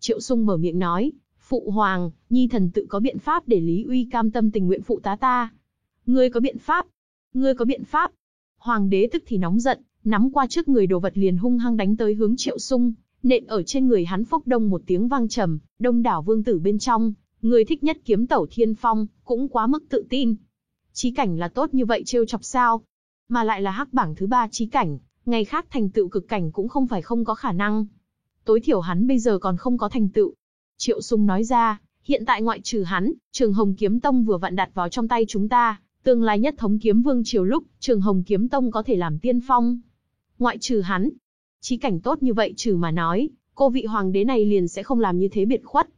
Triệu sung mở miệng nói, phụ hoàng, nhi thần tự có biện pháp để Lý Uy cam tâm tình nguyện phụ tá ta. Ngươi có biện pháp? Ngươi có biện pháp? Hoàng đế tức thì nóng giận, nắm qua trước người đồ vật liền hung hăng đánh tới hướng Triệu Sung, nện ở trên người hắn phốc đông một tiếng vang trầm, đông đảo vương tử bên trong, người thích nhất kiếm tẩu thiên phong, cũng quá mức tự tin. Chí cảnh là tốt như vậy trêu chọc sao? Mà lại là hắc bảng thứ ba chí cảnh, ngày khác thành tựu cực cảnh cũng không phải không có khả năng. Tối thiểu hắn bây giờ còn không có thành tựu. Triệu Sung nói ra, hiện tại ngoại trừ hắn, Trường Hồng Kiếm Tông vừa vặn đặt vào trong tay chúng ta, tương lai nhất thống kiếm vương triều lúc, Trường Hồng Kiếm Tông có thể làm tiên phong. Ngoại trừ hắn, chí cảnh tốt như vậy trừ mà nói, cô vị hoàng đế này liền sẽ không làm như thế biệt khuất.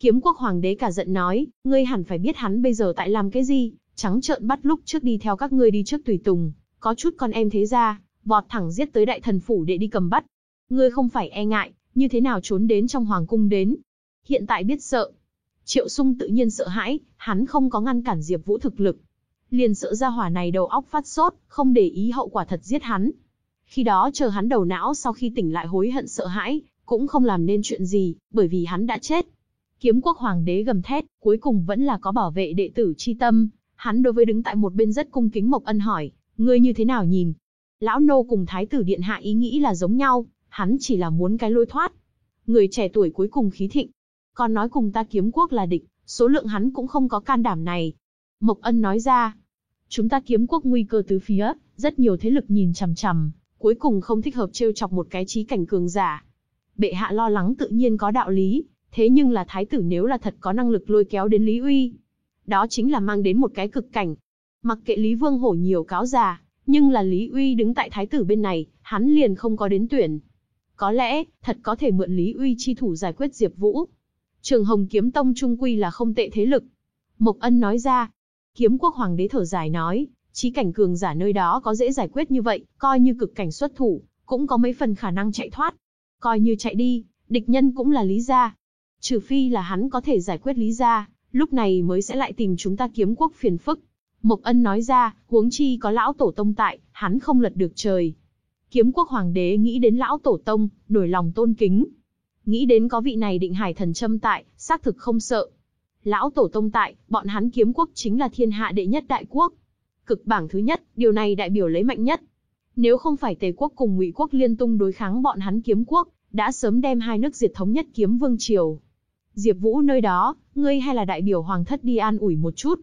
Kiếm quốc hoàng đế cả giận nói, ngươi hẳn phải biết hắn bây giờ tại làm cái gì, trắng trợn bắt lúc trước đi theo các ngươi đi trước tùy tùng, có chút con em thế ra, vọt thẳng giết tới đại thần phủ để đi cầm bắt. Ngươi không phải e ngại, như thế nào trốn đến trong hoàng cung đến. hiện tại biết sợ. Triệu Sung tự nhiên sợ hãi, hắn không có ngăn cản Diệp Vũ thực lực. Liền sợ ra hỏa này đầu óc phát sốt, không để ý hậu quả thật giết hắn. Khi đó chờ hắn đầu não sau khi tỉnh lại hối hận sợ hãi, cũng không làm nên chuyện gì, bởi vì hắn đã chết. Kiếm quốc hoàng đế gầm thét, cuối cùng vẫn là có bảo vệ đệ tử chi tâm. Hắn đối với đứng tại một bên rất cung kính Mộc Ân hỏi, ngươi như thế nào nhìn? Lão nô cùng thái tử điện hạ ý nghĩ là giống nhau, hắn chỉ là muốn cái lôi thoát. Người trẻ tuổi cuối cùng khí thịnh, còn nói cùng ta kiếm quốc là địch, số lượng hắn cũng không có can đảm này. Mộc Ân nói ra, chúng ta kiếm quốc nguy cơ tứ phía, rất nhiều thế lực nhìn chằm chằm, cuối cùng không thích hợp trêu chọc một cái trí cảnh cường giả. Bệ hạ lo lắng tự nhiên có đạo lý, thế nhưng là thái tử nếu là thật có năng lực lôi kéo đến Lý Uy, đó chính là mang đến một cái cực cảnh. Mặc kệ Lý Vương hổ nhiều cáo già, nhưng là Lý Uy đứng tại thái tử bên này, hắn liền không có đến tuyển. Có lẽ, thật có thể mượn Lý Uy chi thủ giải quyết Diệp Vũ. Trường Hồng Kiếm Tông trung quy là không tệ thế lực. Mộc Ân nói ra. Kiếm Quốc Hoàng đế thở dài nói, chí cảnh cường giả nơi đó có dễ giải quyết như vậy, coi như cực cảnh xuất thủ, cũng có mấy phần khả năng chạy thoát. Coi như chạy đi, địch nhân cũng là Lý gia. Trừ phi là hắn có thể giải quyết Lý gia, lúc này mới sẽ lại tìm chúng ta kiếm quốc phiền phức. Mộc Ân nói ra, huống chi có lão tổ tông tại, hắn không lật được trời. Kiếm quốc hoàng đế nghĩ đến lão tổ tông, nổi lòng tôn kính. Nghĩ đến có vị này định hải thần châm tại, xác thực không sợ. Lão tổ tông tại, bọn hắn kiếm quốc chính là thiên hạ đệ nhất đại quốc. Cực bảng thứ nhất, điều này đại biểu lấy mạnh nhất. Nếu không phải Tề quốc cùng Ngụy quốc liên tung đối kháng bọn hắn kiếm quốc, đã sớm đem hai nước diệt thống nhất kiếm vương triều. Diệp Vũ nơi đó, ngươi hay là đại biểu hoàng thất đi an ủi một chút.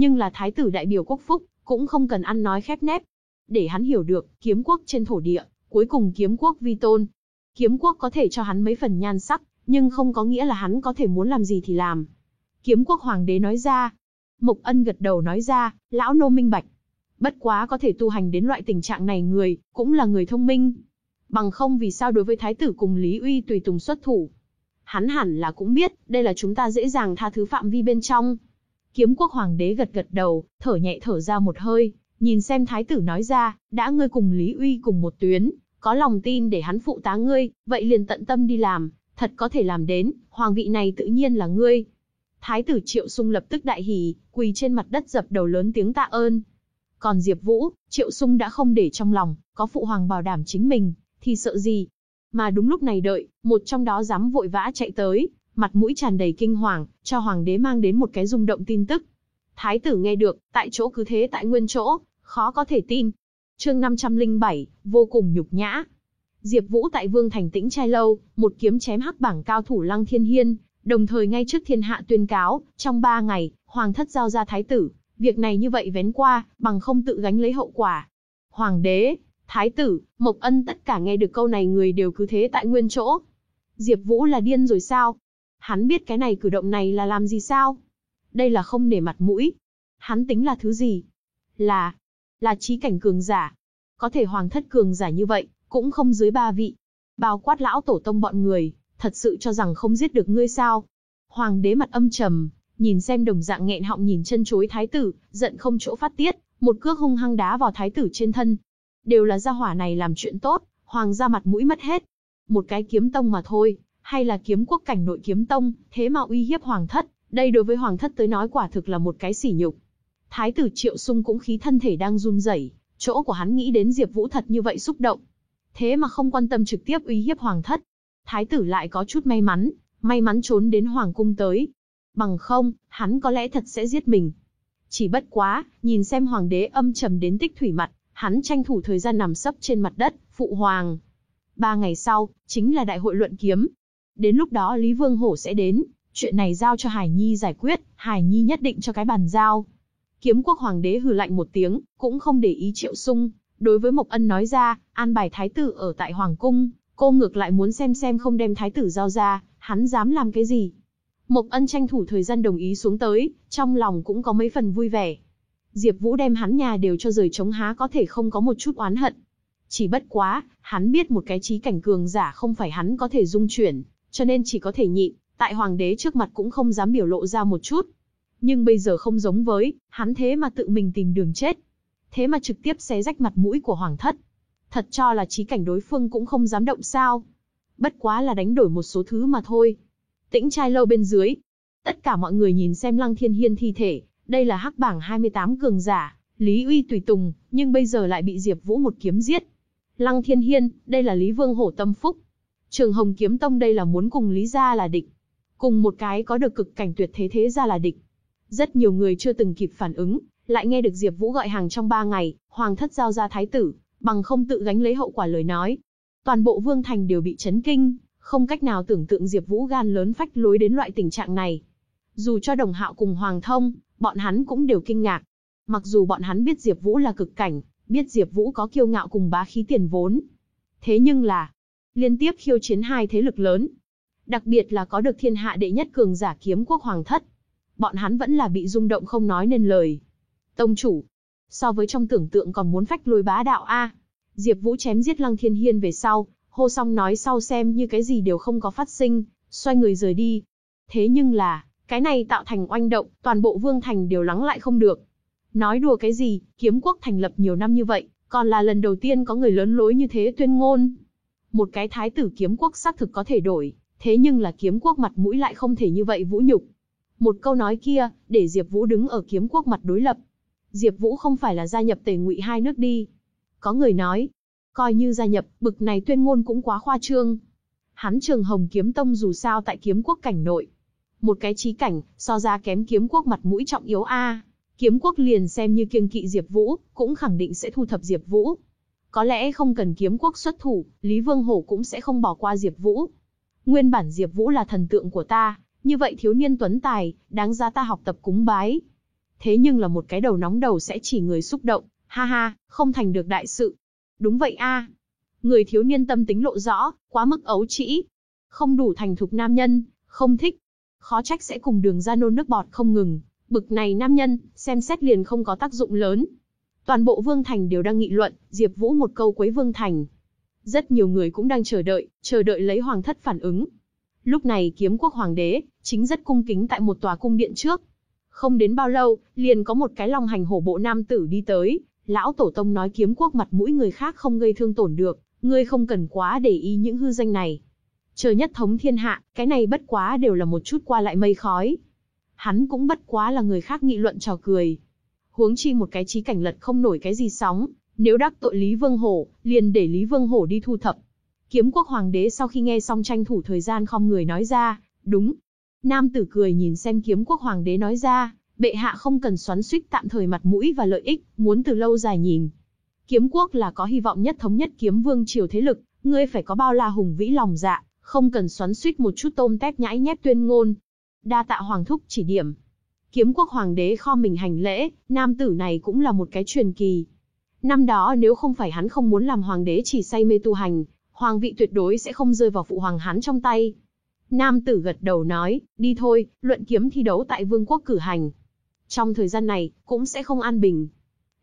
Nhưng là thái tử đại biểu quốc phúc, cũng không cần ăn nói khép nép. Để hắn hiểu được, kiếm quốc trên thổ địa, cuối cùng kiếm quốc vi tôn. Kiếm quốc có thể cho hắn mấy phần nhan sắc, nhưng không có nghĩa là hắn có thể muốn làm gì thì làm. Kiếm quốc hoàng đế nói ra. Mục ân gật đầu nói ra, lão nô minh bạch. Bất quá có thể tu hành đến loại tình trạng này người, cũng là người thông minh. Bằng không vì sao đối với thái tử cùng Lý Uy tùy tùng xuất thủ. Hắn hẳn là cũng biết, đây là chúng ta dễ dàng tha thứ phạm vi bên trong. Kiếm quốc hoàng đế gật gật đầu, thở nhẹ thở ra một hơi, nhìn xem thái tử nói ra, đã ngươi cùng Lý Uy cùng một tuyến, có lòng tin để hắn phụ tá ngươi, vậy liền tận tâm đi làm, thật có thể làm đến, hoàng vị này tự nhiên là ngươi. Thái tử Triệu Sung lập tức đại hỉ, quỳ trên mặt đất dập đầu lớn tiếng tạ ơn. Còn Diệp Vũ, Triệu Sung đã không để trong lòng, có phụ hoàng bảo đảm chính mình, thì sợ gì. Mà đúng lúc này đợi, một trong đó dám vội vã chạy tới, mặt mũi tràn đầy kinh hoàng, cho hoàng đế mang đến một cái rung động tin tức. Thái tử nghe được, tại chỗ cứ thế tại nguyên chỗ, khó có thể tin. Chương 507, vô cùng nhục nhã. Diệp Vũ tại Vương Thành Tĩnh trai lâu, một kiếm chém hắc bảng cao thủ Lăng Thiên Hiên, đồng thời ngay trước thiên hạ tuyên cáo, trong 3 ngày, hoàng thất giao ra thái tử, việc này như vậy vén qua, bằng không tự gánh lấy hậu quả. Hoàng đế, thái tử, Mộc Ân tất cả nghe được câu này người đều cứ thế tại nguyên chỗ. Diệp Vũ là điên rồi sao? Hắn biết cái này cử động này là làm gì sao? Đây là không nể mặt mũi. Hắn tính là thứ gì? Là, là trí cảnh cường giả. Có thể hoàng thất cường giả như vậy, cũng không dưới ba vị. Bao quát lão tổ tông bọn người, thật sự cho rằng không giết được ngươi sao? Hoàng đế mặt âm trầm, nhìn xem đồng dạng nghẹn họng nhìn chân chối thái tử, giận không chỗ phát tiết, một cước hung hăng đá vào thái tử trên thân. Đều là gia hỏa này làm chuyện tốt, hoàng gia mặt mũi mất hết. Một cái kiếm tông mà thôi, hay là kiếm quốc cảnh nội kiếm tông, thế mà uy hiếp hoàng thất, đây đối với hoàng thất tới nói quả thực là một cái sỉ nhục. Thái tử Triệu Sung cũng khí thân thể đang run rẩy, chỗ của hắn nghĩ đến Diệp Vũ thật như vậy xúc động. Thế mà không quan tâm trực tiếp uy hiếp hoàng thất. Thái tử lại có chút may mắn, may mắn trốn đến hoàng cung tới. Bằng không, hắn có lẽ thật sẽ giết mình. Chỉ bất quá, nhìn xem hoàng đế âm trầm đến tích thủy mặt, hắn tranh thủ thời gian nằm sấp trên mặt đất, phụ hoàng. Ba ngày sau, chính là đại hội luận kiếm. Đến lúc đó Lý Vương Hổ sẽ đến, chuyện này giao cho Hải Nhi giải quyết, Hải Nhi nhất định cho cái bàn giao. Kiếm quốc hoàng đế hừ lạnh một tiếng, cũng không để ý triệu sung. Đối với Mộc Ân nói ra, an bài thái tử ở tại hoàng cung, cô ngược lại muốn xem xem không đem thái tử giao ra, hắn dám làm cái gì. Mộc Ân tranh thủ thời gian đồng ý xuống tới, trong lòng cũng có mấy phần vui vẻ. Diệp Vũ đem hắn nhà đều cho rời chống há có thể không có một chút oán hận. Chỉ bất quá, hắn biết một cái trí cảnh cường giả không phải hắn có thể dung chuyển, cho nên chỉ có thể nhịn, tại hoàng đế trước mặt cũng không dám biểu lộ ra một chút. Nhưng bây giờ không giống với, hắn thế mà tự mình tìm đường chết. Thế mà trực tiếp xé rách mặt mũi của hoàng thất. Thật cho là trí cảnh đối phương cũng không dám động sao. Bất quá là đánh đổi một số thứ mà thôi. Tĩnh trai lâu bên dưới. Tất cả mọi người nhìn xem Lăng Thiên Hiên thi thể, đây là hắc bảng 28 cường giả, Lý Uy tùy tùng, nhưng bây giờ lại bị Diệp Vũ một kiếm giết. Lăng Thiên Hiên, đây là Lý Vương Hổ tâm phúc. Trường Hồng Kiếm Tông đây là muốn cùng Lý gia là địch. Cùng một cái có được cực cảnh tuyệt thế thế gia là địch. Rất nhiều người chưa từng kịp phản ứng, lại nghe được Diệp Vũ gọi hàng trong 3 ngày, hoàng thất giao ra thái tử, bằng không tự gánh lấy hậu quả lời nói. Toàn bộ vương thành đều bị chấn kinh, không cách nào tưởng tượng Diệp Vũ gan lớn phách lối đến loại tình trạng này. Dù cho Đồng Hạo cùng Hoàng Thông, bọn hắn cũng đều kinh ngạc. Mặc dù bọn hắn biết Diệp Vũ là cực cảnh, biết Diệp Vũ có kiêu ngạo cùng bá khí tiền vốn. Thế nhưng là, liên tiếp khiêu chiến hai thế lực lớn, đặc biệt là có được thiên hạ đệ nhất cường giả kiếm quốc hoàng thất. Bọn hắn vẫn là bị rung động không nói nên lời. Tông chủ, so với trong tưởng tượng còn muốn phách lôi bá đạo a. Diệp Vũ chém giết Lăng Thiên Hiên về sau, hô xong nói sau xem như cái gì đều không có phát sinh, xoay người rời đi. Thế nhưng là, cái này tạo thành oanh động, toàn bộ vương thành đều lắng lại không được. Nói đùa cái gì, kiếm quốc thành lập nhiều năm như vậy, còn là lần đầu tiên có người lớn lối như thế tuyên ngôn. Một cái thái tử kiếm quốc xác thực có thể đổi, thế nhưng là kiếm quốc mặt mũi lại không thể như vậy vũ nhục. Một câu nói kia, để Diệp Vũ đứng ở kiếm quốc mặt đối lập. Diệp Vũ không phải là gia nhập tề ngụy hai nước đi. Có người nói, coi như gia nhập, bực này tuyên ngôn cũng quá khoa trương. Hắn Trường Hồng Kiếm Tông dù sao tại kiếm quốc cảnh nội. Một cái chí cảnh, so ra kém kiếm quốc mặt mũi trọng yếu a. Kiếm quốc liền xem như kiêng kỵ Diệp Vũ, cũng khẳng định sẽ thu thập Diệp Vũ. Có lẽ không cần kiếm quốc xuất thủ, Lý Vương Hổ cũng sẽ không bỏ qua Diệp Vũ. Nguyên bản Diệp Vũ là thần tượng của ta, như vậy thiếu niên tuấn tài, đáng giá ta học tập cúng bái. Thế nhưng là một cái đầu nóng đầu sẽ chỉ người xúc động, ha ha, không thành được đại sự. Đúng vậy a. Người thiếu niên tâm tính lộ rõ, quá mức ấu trĩ. Không đủ thành thục nam nhân, không thích. Khó trách sẽ cùng đường ra nôn nước bọt không ngừng. Bực này nam nhân, xem xét liền không có tác dụng lớn. Toàn bộ Vương Thành đều đang nghị luận, Diệp Vũ một câu quấy Vương Thành. Rất nhiều người cũng đang chờ đợi, chờ đợi lấy hoàng thất phản ứng. Lúc này kiếm quốc hoàng đế, chính rất cung kính tại một tòa cung điện trước. Không đến bao lâu, liền có một cái long hành hổ bộ nam tử đi tới, lão tổ tông nói kiếm quốc mặt mũi người khác không gây thương tổn được, ngươi không cần quá để ý những hư danh này. Chờ nhất thống thiên hạ, cái này bất quá đều là một chút qua lại mây khói. Hắn cũng bất quá là người khác nghị luận trò cười. Huống chi một cái trí cảnh lật không nổi cái gì sóng, nếu đắc tội Lý Vương Hổ, liền để Lý Vương Hổ đi thu thập. Kiếm quốc hoàng đế sau khi nghe xong tranh thủ thời gian không người nói ra, đúng. Nam tử cười nhìn xem kiếm quốc hoàng đế nói ra, bệ hạ không cần xoắn xuýt tạm thời mặt mũi và lợi ích, muốn từ lâu dài nhìn. Kiếm quốc là có hy vọng nhất thống nhất kiếm vương triều thế lực, ngươi phải có bao la hùng vĩ lòng dạ, không cần xoắn xuýt một chút tôm tép nhãi nhép tuyên ngôn. Đa tạ hoàng thúc chỉ điểm. Kiếm quốc hoàng đế kho mình hành lễ, nam tử này cũng là một cái truyền kỳ. Năm đó nếu không phải hắn không muốn làm hoàng đế chỉ say mê tu hành, hoàng vị tuyệt đối sẽ không rơi vào phụ hoàng hắn trong tay. Nam tử gật đầu nói, đi thôi, luận kiếm thi đấu tại vương quốc cử hành. Trong thời gian này, cũng sẽ không an bình.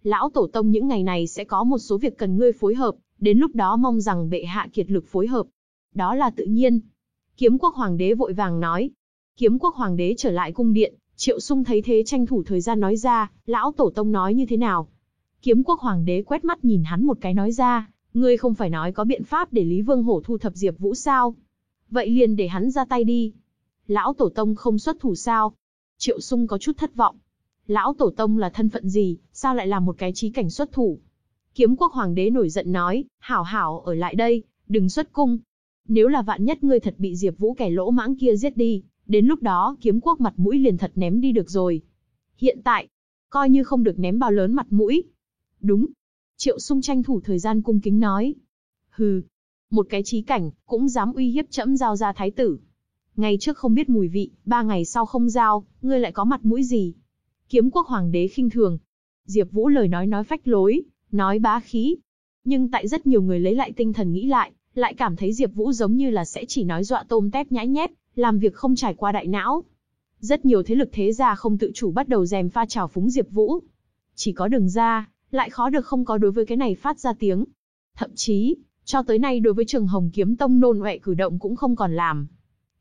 Lão Tổ Tông những ngày này sẽ có một số việc cần ngươi phối hợp, đến lúc đó mong rằng bệ hạ kiệt lực phối hợp. Đó là tự nhiên. Kiếm quốc hoàng đế vội vàng nói. Kiếm quốc hoàng đế trở lại cung điện, Triệu Sung thấy thế tranh thủ thời gian nói ra, lão Tổ Tông nói như thế nào. Kiếm quốc hoàng đế quét mắt nhìn hắn một cái nói ra, ngươi không phải nói có biện pháp để Lý Vương Hổ thu thập Diệp Vũ sao? Vậy liền để hắn ra tay đi. Lão Tổ Tông không xuất thủ sao? Triệu Sung có chút thất vọng. Lão Tổ Tông là thân phận gì, sao lại là một cái trí cảnh xuất thủ? Kiếm quốc hoàng đế nổi giận nói, hảo hảo ở lại đây, đừng xuất cung. Nếu là vạn nhất ngươi thật bị Diệp Vũ kẻ lỗ mãng kia giết đi, đến lúc đó kiếm quốc mặt mũi liền thật ném đi được rồi. Hiện tại, coi như không được ném bao lớn mặt mũi. Đúng. Triệu sung tranh thủ thời gian cung kính nói. Hừ. Một cái trí cảnh, cũng dám uy hiếp chẫm giao ra thái tử. Ngày trước không biết mùi vị, ba ngày sau không giao, ngươi lại có mặt mũi gì? Kiếm quốc hoàng đế khinh thường. Diệp Vũ lời nói nói phách lối, nói bá khí. Nhưng tại rất nhiều người lấy lại tinh thần nghĩ lại, lại cảm thấy Diệp Vũ giống như là sẽ chỉ nói dọa tôm tép nhãi nhép, làm việc không trải qua đại não. Rất nhiều thế lực thế gia không tự chủ bắt đầu rèm pha trào phúng Diệp Vũ. Chỉ có đường ra, lại khó được không có đối với cái này phát ra tiếng. Thậm chí, cho tới nay đối với Trường Hồng Kiếm Tông nôn ọe cử động cũng không còn làm.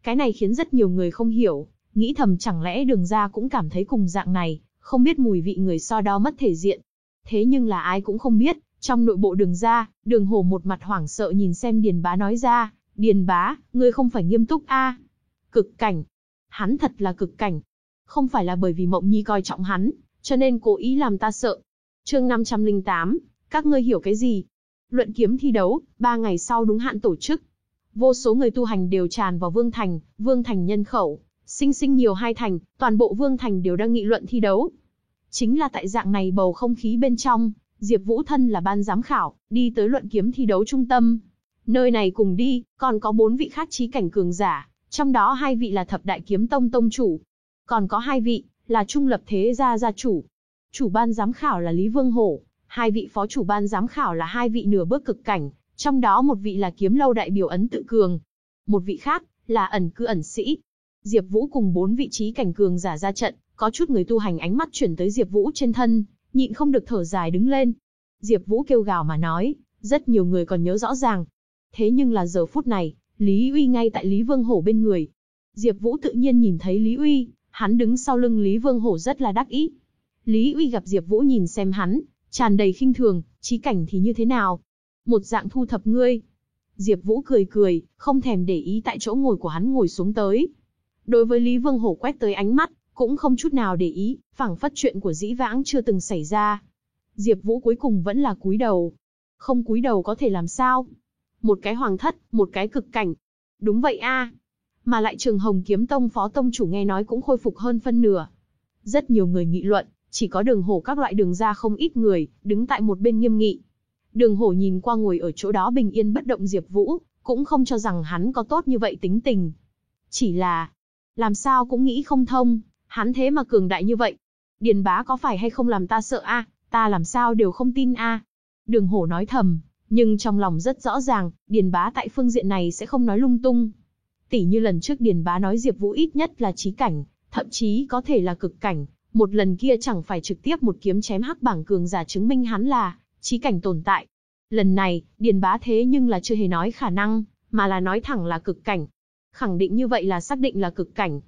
Cái này khiến rất nhiều người không hiểu, nghĩ thầm chẳng lẽ đường ra cũng cảm thấy cùng dạng này, không biết mùi vị người so đo mất thể diện. Thế nhưng là ai cũng không biết, trong nội bộ đường ra, đường hồ một mặt hoảng sợ nhìn xem Điền Bá nói ra, Điền Bá, ngươi không phải nghiêm túc a? Cực cảnh. Hắn thật là cực cảnh. Không phải là bởi vì Mộng Nhi coi trọng hắn, cho nên cố ý làm ta sợ. Chương 508, các ngươi hiểu cái gì? Luận kiếm thi đấu, ba ngày sau đúng hạn tổ chức. Vô số người tu hành đều tràn vào Vương Thành, Vương Thành nhân khẩu, sinh sinh nhiều hai thành, toàn bộ Vương Thành đều đang nghị luận thi đấu. Chính là tại dạng này bầu không khí bên trong, Diệp Vũ thân là ban giám khảo, đi tới luận kiếm thi đấu trung tâm. Nơi này cùng đi, còn có bốn vị khác chí cảnh cường giả, trong đó hai vị là thập đại kiếm tông tông chủ. Còn có hai vị, là trung lập thế gia gia chủ. Chủ ban giám khảo là Lý Vương Hổ, hai vị phó chủ ban giám khảo là hai vị nửa bước cực cảnh, trong đó một vị là kiếm lâu đại biểu ấn tự cường. Một vị khác, là ẩn cư ẩn sĩ. Diệp Vũ cùng bốn vị trí cảnh cường giả ra trận, có chút người tu hành ánh mắt chuyển tới Diệp Vũ trên thân, nhịn không được thở dài đứng lên. Diệp Vũ kêu gào mà nói, rất nhiều người còn nhớ rõ ràng. Thế nhưng là giờ phút này, Lý Uy ngay tại Lý Vương Hổ bên người. Diệp Vũ tự nhiên nhìn thấy Lý Uy, hắn đứng sau lưng Lý Vương Hổ rất là đắc ý. Lý Uy gặp Diệp Vũ nhìn xem hắn, tràn đầy khinh thường, chí cảnh thì như thế nào? Một dạng thu thập ngươi. Diệp Vũ cười cười, không thèm để ý tại chỗ ngồi của hắn ngồi xuống tới. Đối với Lý Vương Hổ quét tới ánh mắt, cũng không chút nào để ý, phảng phất chuyện của dĩ vãng chưa từng xảy ra. Diệp Vũ cuối cùng vẫn là cúi đầu. Không cúi đầu có thể làm sao? Một cái hoàng thất, một cái cực cảnh. Đúng vậy a. Mà lại Trường Hồng Kiếm Tông phó tông chủ nghe nói cũng khôi phục hơn phân nửa. Rất nhiều người nghị luận, chỉ có Đường Hổ các loại đường ra không ít người, đứng tại một bên nghiêm nghị. Đường Hổ nhìn qua ngồi ở chỗ đó bình yên bất động Diệp Vũ, cũng không cho rằng hắn có tốt như vậy tính tình. Chỉ là, làm sao cũng nghĩ không thông, Hắn thế mà cường đại như vậy. Điền bá có phải hay không làm ta sợ a? ta làm sao đều không tin a. Đường hổ nói thầm, nhưng trong lòng rất rõ ràng, Điền bá tại phương diện này sẽ không nói lung tung. Tỷ như lần trước Điền bá nói Diệp Vũ ít nhất là trí cảnh, thậm chí có thể là cực cảnh, một lần kia chẳng phải trực tiếp một kiếm chém hắc bảng cường giả chứng minh hắn là trí cảnh tồn tại. Lần này, Điền bá thế nhưng là chưa hề nói khả năng, mà là nói thẳng là cực cảnh. Khẳng định như vậy là xác định là cực cảnh,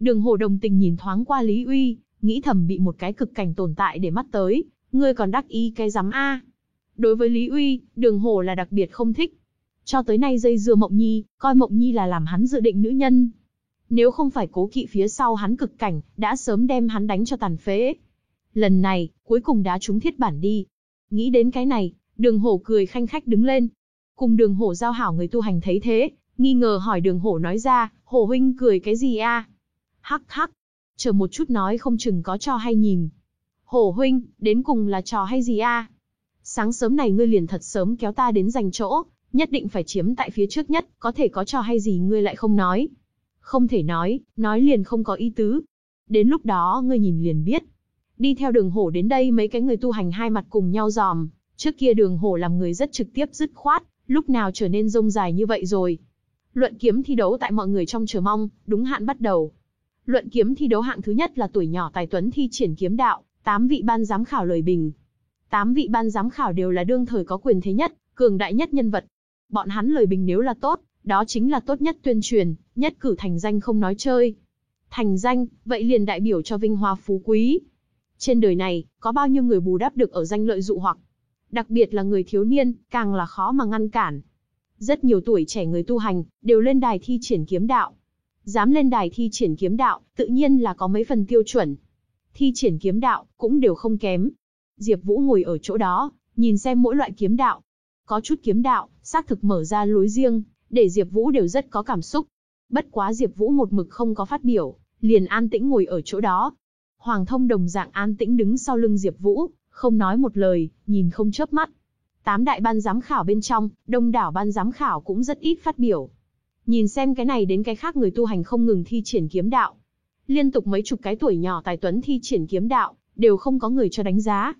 Đường Hồ đồng tình nhìn thoáng qua Lý Uy, nghĩ thầm bị một cái cực cảnh tồn tại để mắt tới, ngươi còn đắc ý cái rắm a. Đối với Lý Uy, Đường Hồ là đặc biệt không thích. Cho tới nay dây dưa Mộng Nhi, coi Mộng Nhi là làm hắn dự định nữ nhân. Nếu không phải cố kỵ phía sau hắn cực cảnh, đã sớm đem hắn đánh cho tàn phế. Lần này, cuối cùng đã trúng thiết bản đi. Nghĩ đến cái này, đường hổ cười khanh khách đứng lên. Cùng đường hổ giao hảo người tu hành thấy thế, nghi ngờ hỏi đường hổ nói ra, hổ huynh cười cái gì a? Hắc hắc, chờ một chút nói không chừng có trò hay nhìn. Hổ huynh, đến cùng là trò hay gì a? Sáng sớm này ngươi liền thật sớm kéo ta đến giành chỗ, nhất định phải chiếm tại phía trước nhất, có thể có trò hay gì ngươi lại không nói. Không thể nói, nói liền không có ý tứ. Đến lúc đó ngươi nhìn liền biết. Đi theo đường hổ đến đây mấy cái người tu hành hai mặt cùng nhau dòm, trước kia đường hổ làm người rất trực tiếp dứt khoát, lúc nào trở nên rông dài như vậy rồi. Luận kiếm thi đấu tại mọi người trong chờ mong, đúng hạn bắt đầu. Luận kiếm thi đấu hạng thứ nhất là tuổi nhỏ tài tuấn thi triển kiếm đạo, tám vị ban giám khảo lời bình. Tám vị ban giám khảo đều là đương thời có quyền thế nhất, cường đại nhất nhân vật. Bọn hắn lời bình nếu là tốt, đó chính là tốt nhất tuyên truyền, nhất cử thành danh không nói chơi. Thành danh, vậy liền đại biểu cho vinh hoa phú quý. Trên đời này, có bao nhiêu người bù đắp được ở danh lợi dụ hoặc. Đặc biệt là người thiếu niên, càng là khó mà ngăn cản. Rất nhiều tuổi trẻ người tu hành, đều lên đài thi triển kiếm đạo. Dám lên đài thi triển kiếm đạo, tự nhiên là có mấy phần tiêu chuẩn. Thi triển kiếm đạo, cũng đều không kém. Diệp Vũ ngồi ở chỗ đó, nhìn xem mỗi loại kiếm đạo. Có chút kiếm đạo, xác thực mở ra lối riêng, để Diệp Vũ đều rất có cảm xúc. Bất quá Diệp Vũ một mực không có phát biểu, liền an tĩnh ngồi ở chỗ đó. Hoàng Thông đồng dạng an tĩnh đứng sau lưng Diệp Vũ, không nói một lời, nhìn không chớp mắt. Tám đại ban giám khảo bên trong, đông đảo ban giám khảo cũng rất ít phát biểu. Nhìn xem cái này đến cái khác người tu hành không ngừng thi triển kiếm đạo. Liên tục mấy chục cái tuổi nhỏ tài tuấn thi triển kiếm đạo, đều không có người cho đánh giá.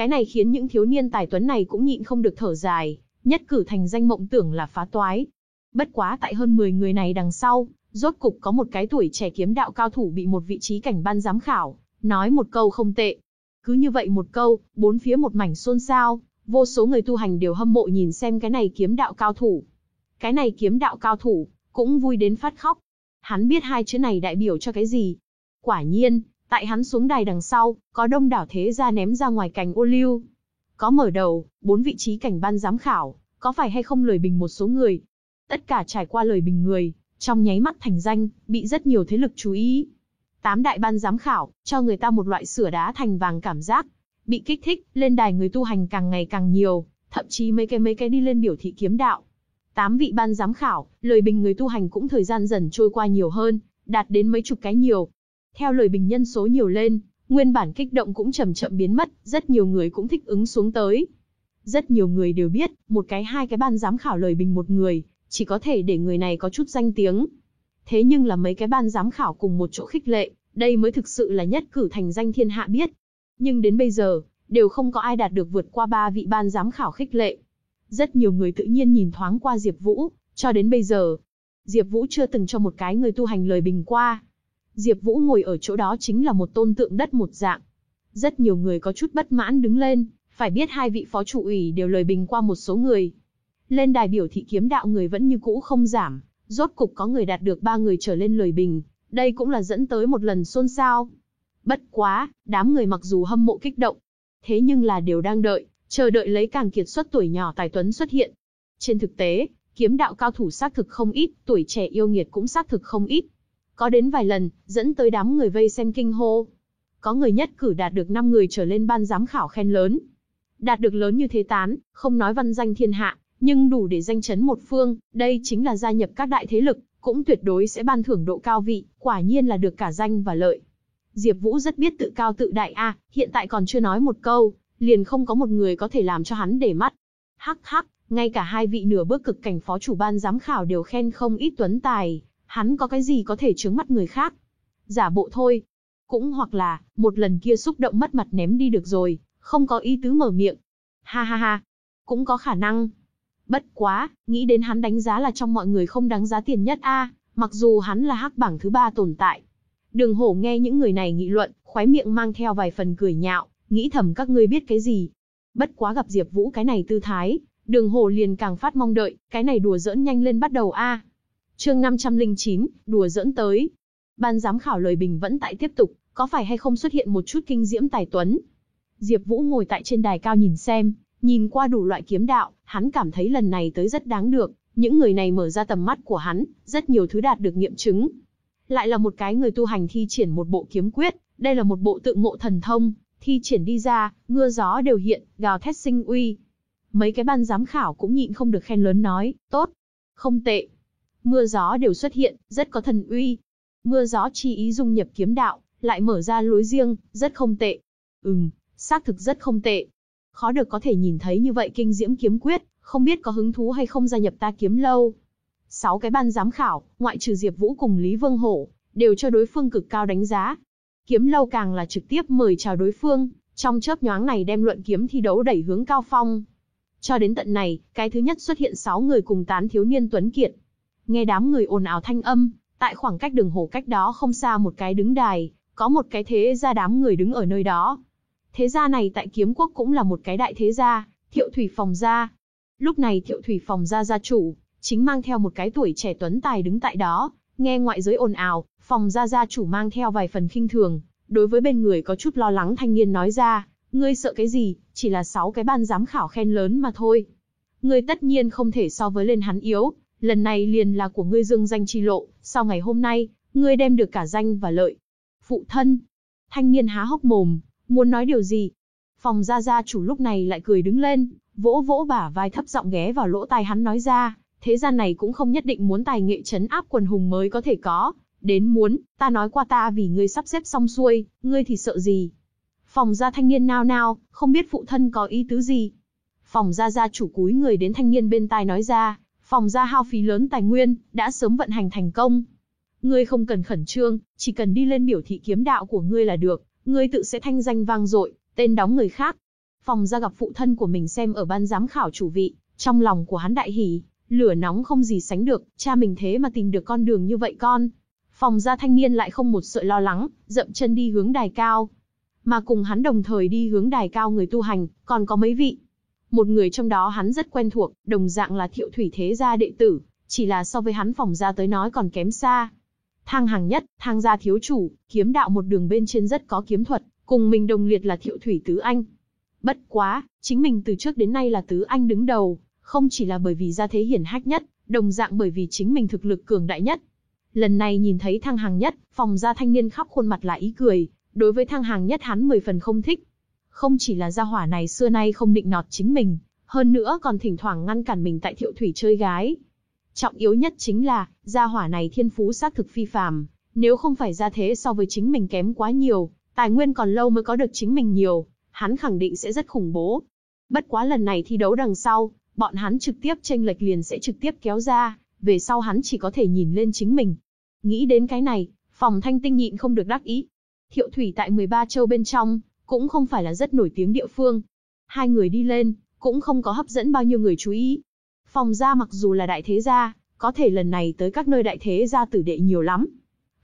Cái này khiến những thiếu niên tài tuấn này cũng nhịn không được thở dài, nhất cử thành danh mộng tưởng là phá toái. Bất quá tại hơn 10 người này đằng sau, rốt cục có một cái tuổi trẻ kiếm đạo cao thủ bị một vị trí cảnh ban giám khảo, nói một câu không tệ. Cứ như vậy một câu, bốn phía một mảnh xôn xao, vô số người tu hành đều hâm mộ nhìn xem cái này kiếm đạo cao thủ. Cái này kiếm đạo cao thủ, cũng vui đến phát khóc. Hắn biết hai chữ này đại biểu cho cái gì. Quả nhiên, tại hắn xuống đài đằng sau, có đông đảo thế gia ném ra ngoài cành ô liu. Có mở đầu, bốn vị trí cảnh ban giám khảo, có phải hay không lời bình một số người. Tất cả trải qua lời bình người, trong nháy mắt thành danh, bị rất nhiều thế lực chú ý. Tám đại ban giám khảo, cho người ta một loại sửa đá thành vàng cảm giác. Bị kích thích, lên đài người tu hành càng ngày càng nhiều, thậm chí mấy cái mấy cái đi lên biểu thị kiếm đạo. Tám vị ban giám khảo, lời bình người tu hành cũng thời gian dần trôi qua nhiều hơn, đạt đến mấy chục cái nhiều. Theo lời bình nhân số nhiều lên, nguyên bản kích động cũng chậm chậm biến mất, rất nhiều người cũng thích ứng xuống tới. Rất nhiều người đều biết, một cái hai cái ban giám khảo lời bình một người, chỉ có thể để người này có chút danh tiếng. Thế nhưng là mấy cái ban giám khảo cùng một chỗ khích lệ, đây mới thực sự là nhất cử thành danh thiên hạ biết. Nhưng đến bây giờ, đều không có ai đạt được vượt qua ba vị ban giám khảo khích lệ. Rất nhiều người tự nhiên nhìn thoáng qua Diệp Vũ, cho đến bây giờ, Diệp Vũ chưa từng cho một cái người tu hành lời bình qua. Diệp Vũ ngồi ở chỗ đó chính là một tôn tượng đất một dạng. Rất nhiều người có chút bất mãn đứng lên, phải biết hai vị phó chủ ủy đều lời bình qua một số người. Lên đài biểu thị kiếm đạo người vẫn như cũ không giảm, rốt cục có người đạt được ba người trở lên lời bình, đây cũng là dẫn tới một lần xôn xao. Bất quá, đám người mặc dù hâm mộ kích động, thế nhưng là đều đang đợi, chờ đợi lấy càng kiệt xuất tuổi nhỏ tài tuấn xuất hiện. Trên thực tế, kiếm đạo cao thủ xác thực không ít, tuổi trẻ yêu nghiệt cũng xác thực không ít. Có đến vài lần, dẫn tới đám người vây xem kinh hô. Có người nhất cử đạt được 5 người trở lên ban giám khảo khen lớn. Đạt được lớn như thế tán, không nói văn danh thiên hạ, nhưng đủ để danh chấn một phương, đây chính là gia nhập các đại thế lực, cũng tuyệt đối sẽ ban thưởng độ cao vị, quả nhiên là được cả danh và lợi. Diệp Vũ rất biết tự cao tự đại a, hiện tại còn chưa nói một câu, liền không có một người có thể làm cho hắn để mắt. Hắc hắc, ngay cả hai vị nửa bước cực cảnh phó chủ ban giám khảo đều khen không ít tuấn tài, hắn có cái gì có thể chướng mắt người khác. Giả bộ thôi. Cũng hoặc là, một lần kia xúc động mất mặt ném đi được rồi, không có ý tứ mở miệng. Ha ha ha. Cũng có khả năng. Bất quá, nghĩ đến hắn đánh giá là trong mọi người không đáng giá tiền nhất a, mặc dù hắn là hắc bảng thứ ba tồn tại. Đường hổ nghe những người này nghị luận, khóe miệng mang theo vài phần cười nhạo, nghĩ thầm các ngươi biết cái gì. Bất quá gặp Diệp Vũ cái này tư thái, đường hổ liền càng phát mong đợi, cái này đùa giỡn nhanh lên bắt đầu a. Chương 509, đùa dẫn tới. Ban giám khảo lời bình vẫn tại tiếp tục, có phải hay không xuất hiện một chút kinh diễm tài tuấn. Diệp Vũ ngồi tại trên đài cao nhìn xem, nhìn qua đủ loại kiếm đạo, hắn cảm thấy lần này tới rất đáng được, những người này mở ra tầm mắt của hắn, rất nhiều thứ đạt được nghiệm chứng. Lại là một cái người tu hành thi triển một bộ kiếm quyết, đây là một bộ tự ngộ thần thông, thi triển đi ra, mưa gió đều hiện, gào thét sinh uy. Mấy cái ban giám khảo cũng nhịn không được khen lớn nói, tốt, không tệ. Mưa gió đều xuất hiện, rất có thần uy. Mưa gió chi ý dung nhập kiếm đạo, lại mở ra lối riêng, rất không tệ. Ừm, xác thực rất không tệ. Khó được có thể nhìn thấy như vậy kinh diễm kiếm quyết, không biết có hứng thú hay không gia nhập ta kiếm lâu. Sáu cái ban giám khảo, ngoại trừ Diệp Vũ cùng Lý Vương Hổ, đều cho đối phương cực cao đánh giá. Kiếm lâu càng là trực tiếp mời chào đối phương, trong chớp nhoáng này đem luận kiếm thi đấu đẩy hướng cao phong. Cho đến tận này, cái thứ nhất xuất hiện 6 người cùng tán thiếu niên tuấn kiệt. Nghe đám người ồn ào thanh âm, tại khoảng cách đường hồ cách đó không xa một cái đứng đài, có một cái thế gia đám người đứng ở nơi đó. Thế gia này tại kiếm quốc cũng là một cái đại thế gia, thiệu thủy phòng gia. Lúc này thiệu thủy phòng gia gia chủ, chính mang theo một cái tuổi trẻ tuấn tài đứng tại đó, nghe ngoại giới ồn ào, phòng gia gia chủ mang theo vài phần khinh thường, đối với bên người có chút lo lắng thanh niên nói ra, ngươi sợ cái gì, chỉ là sáu cái ban giám khảo khen lớn mà thôi. Ngươi tất nhiên không thể so với lên hắn yếu, lần này liền là của ngươi dương danh chi lộ, sau ngày hôm nay, ngươi đem được cả danh và lợi. Phụ thân, thanh niên há hốc mồm, muốn nói điều gì? Phòng gia gia chủ lúc này lại cười đứng lên, vỗ vỗ bả vai thấp giọng ghé vào lỗ tai hắn nói ra, thế gian này cũng không nhất định muốn tài nghệ chấn áp quần hùng mới có thể có, đến muốn, ta nói qua ta vì ngươi sắp xếp xong xuôi, ngươi thì sợ gì? Phòng gia thanh niên nao nao, không biết phụ thân có ý tứ gì. Phòng gia gia chủ cúi người đến thanh niên bên tai nói ra, phòng gia hao phí lớn tài nguyên, đã sớm vận hành thành công. Ngươi không cần khẩn trương, chỉ cần đi lên biểu thị kiếm đạo của ngươi là được, ngươi tự sẽ thanh danh vang dội, tên đóng người khác. Phòng gia gặp phụ thân của mình xem ở ban giám khảo chủ vị, trong lòng của hắn đại hỉ, lửa nóng không gì sánh được, cha mình thế mà tìm được con đường như vậy con. Phòng gia thanh niên lại không một sợi lo lắng, dậm chân đi hướng đài cao. Mà cùng hắn đồng thời đi hướng đài cao người tu hành, còn có mấy vị. Một người trong đó hắn rất quen thuộc, đồng dạng là thiệu thủy thế gia đệ tử, chỉ là so với hắn phòng gia tới nói còn kém xa. Thang hàng nhất, thang gia thiếu chủ, kiếm đạo một đường bên trên rất có kiếm thuật, cùng mình đồng liệt là thiệu thủy tứ anh. Bất quá, chính mình từ trước đến nay là tứ anh đứng đầu, không chỉ là bởi vì gia thế hiển hách nhất, đồng dạng bởi vì chính mình thực lực cường đại nhất. Lần này nhìn thấy thang hàng nhất, phòng gia thanh niên khắp khuôn mặt là ý cười, đối với thang hàng nhất hắn mười phần không thích. Không chỉ là gia hỏa này xưa nay không định nọt chính mình, hơn nữa còn thỉnh thoảng ngăn cản mình tại thiệu thủy chơi gái. Trọng yếu nhất chính là, gia hỏa này thiên phú xác thực phi phàm, nếu không phải ra thế so với chính mình kém quá nhiều, tài nguyên còn lâu mới có được chính mình nhiều, hắn khẳng định sẽ rất khủng bố. Bất quá lần này thi đấu đằng sau, bọn hắn trực tiếp tranh lệch liền sẽ trực tiếp kéo ra, về sau hắn chỉ có thể nhìn lên chính mình. Nghĩ đến cái này, phòng thanh tinh nhịn không được đắc ý. Thiệu thủy tại 13 châu bên trong, cũng không phải là rất nổi tiếng địa phương. Hai người đi lên, cũng không có hấp dẫn bao nhiêu người chú ý. Phòng gia mặc dù là đại thế gia, có thể lần này tới các nơi đại thế gia tử đệ nhiều lắm.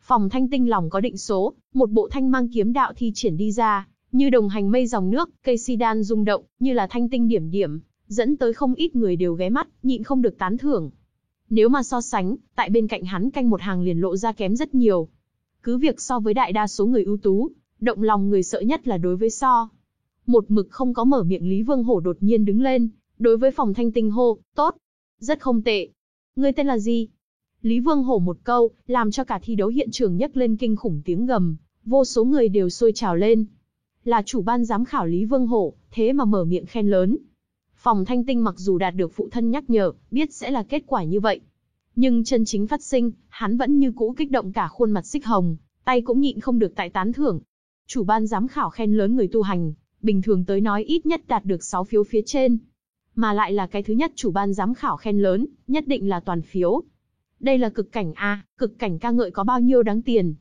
Phòng thanh tinh lòng có định số, một bộ thanh mang kiếm đạo thi triển đi ra, như đồng hành mây dòng nước, cây si đan rung động, như là thanh tinh điểm điểm, dẫn tới không ít người đều ghé mắt, nhịn không được tán thưởng. Nếu mà so sánh, tại bên cạnh hắn canh một hàng liền lộ ra kém rất nhiều. Cứ việc so với đại đa số người ưu tú, động lòng người sợ nhất là đối với so. Một mực không có mở miệng Lý Vương Hổ đột nhiên đứng lên, đối với phòng thanh tinh hô, tốt, rất không tệ. Ngươi tên là gì? Lý Vương Hổ một câu, làm cho cả thi đấu hiện trường nhấc lên kinh khủng tiếng gầm, vô số người đều sôi trào lên. Là chủ ban giám khảo Lý Vương Hổ, thế mà mở miệng khen lớn. Phòng thanh tinh mặc dù đạt được phụ thân nhắc nhở, biết sẽ là kết quả như vậy. Nhưng chân chính phát sinh, hắn vẫn như cũ kích động cả khuôn mặt xích hồng, tay cũng nhịn không được tại tán thưởng. Chủ ban giám khảo khen lớn người tu hành, bình thường tới nói ít nhất đạt được 6 phiếu phía trên. Mà lại là cái thứ nhất chủ ban giám khảo khen lớn, nhất định là toàn phiếu. Đây là cực cảnh A, cực cảnh ca ngợi có bao nhiêu đáng tiền.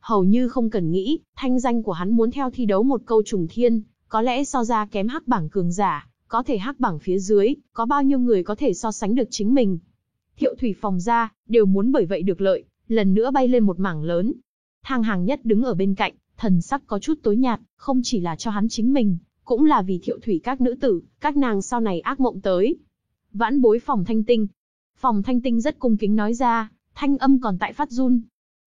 Hầu như không cần nghĩ, thanh danh của hắn muốn theo thi đấu một câu trùng thiên, có lẽ so ra kém hắc bảng cường giả, có thể hắc bảng phía dưới, có bao nhiêu người có thể so sánh được chính mình. Thiệu thủy phòng ra, đều muốn bởi vậy được lợi, lần nữa bay lên một mảng lớn. Thang hàng nhất đứng ở bên cạnh, thần sắc có chút tối nhạt, không chỉ là cho hắn chính mình, cũng là vì thiệu thủy các nữ tử, các nàng sau này ác mộng tới. Vãn bối phòng thanh tinh. Phòng thanh tinh rất cung kính nói ra, thanh âm còn tại phát run.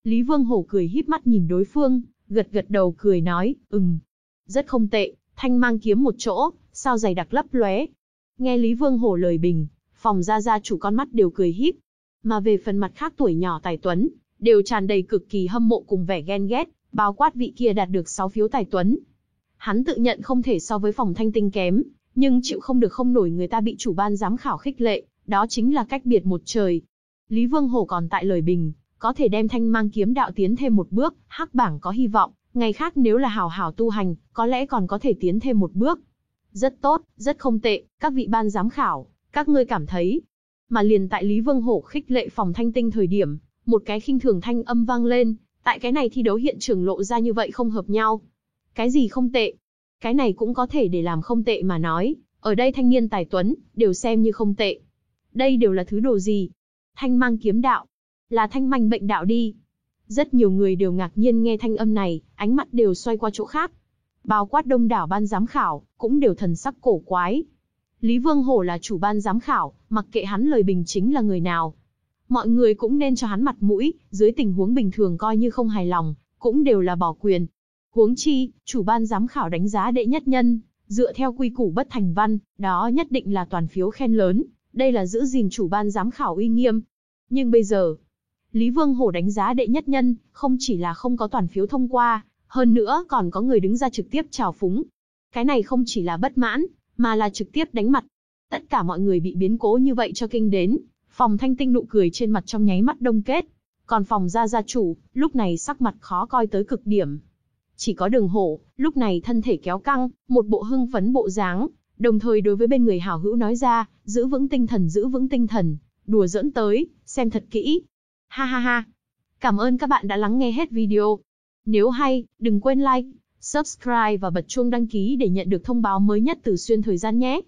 Lý Vương Hổ cười híp mắt nhìn đối phương, gật gật đầu cười nói, ừm, rất không tệ, thanh mang kiếm một chỗ, sao dày đặc lấp lóe. Nghe Lý Vương Hổ lời bình, phòng gia gia chủ con mắt đều cười híp. Mà về phần mặt khác tuổi nhỏ tài tuấn, đều tràn đầy cực kỳ hâm mộ cùng vẻ ghen ghét, bao quát vị kia đạt được 6 phiếu tài tuấn. Hắn tự nhận không thể so với phòng thanh tinh kém, nhưng chịu không được không nổi người ta bị chủ ban giám khảo khích lệ, đó chính là cách biệt một trời. Lý Vương Hổ còn tại lời bình, có thể đem thanh mang kiếm đạo tiến thêm một bước, hắc bảng có hy vọng, ngày khác nếu là Hào hảo tu hành, có lẽ còn có thể tiến thêm một bước. Rất tốt, rất không tệ, các vị ban giám khảo, các ngươi cảm thấy. Mà liền tại Lý Vương Hổ khích lệ phòng thanh tinh thời điểm, một cái khinh thường thanh âm vang lên, tại cái này thi đấu hiện trường lộ ra như vậy không hợp nhau. Cái gì không tệ? Cái này cũng có thể để làm không tệ mà nói, ở đây thanh niên tài tuấn, đều xem như không tệ. Đây đều là thứ đồ gì? Thanh mang kiếm đạo. Là thanh manh bệnh đạo đi. Rất nhiều người đều ngạc nhiên nghe thanh âm này, ánh mắt đều xoay qua chỗ khác. Bao quát đông đảo ban giám khảo, cũng đều thần sắc cổ quái. Lý Vương Hổ là chủ ban giám khảo, mặc kệ hắn lời bình chính là người nào. Mọi người cũng nên cho hắn mặt mũi, dưới tình huống bình thường coi như không hài lòng, cũng đều là bỏ quyền. Huống chi, chủ ban giám khảo đánh giá đệ nhất nhân, dựa theo quy củ bất thành văn, đó nhất định là toàn phiếu khen lớn, đây là giữ gìn chủ ban giám khảo uy nghiêm. Nhưng bây giờ, Lý Vương Hổ đánh giá đệ nhất nhân, không chỉ là không có toàn phiếu thông qua, hơn nữa còn có người đứng ra trực tiếp chào phúng. Cái này không chỉ là bất mãn, mà là trực tiếp đánh mặt. Tất cả mọi người bị biến cố như vậy cho kinh đến, phòng thanh tinh nụ cười trên mặt trong nháy mắt đông kết. Còn phòng gia gia chủ, lúc này sắc mặt khó coi tới cực điểm. Chỉ có đường hổ, lúc này thân thể kéo căng, một bộ hưng phấn bộ dáng, đồng thời đối với bên người hảo hữu nói ra, giữ vững tinh thần giữ vững tinh thần, đùa giỡn tới, xem thật kỹ. Ha ha ha. Cảm ơn các bạn đã lắng nghe hết video. Nếu hay, đừng quên like, subscribe và bật chuông đăng ký để nhận được thông báo mới nhất từ xuyên thời gian nhé.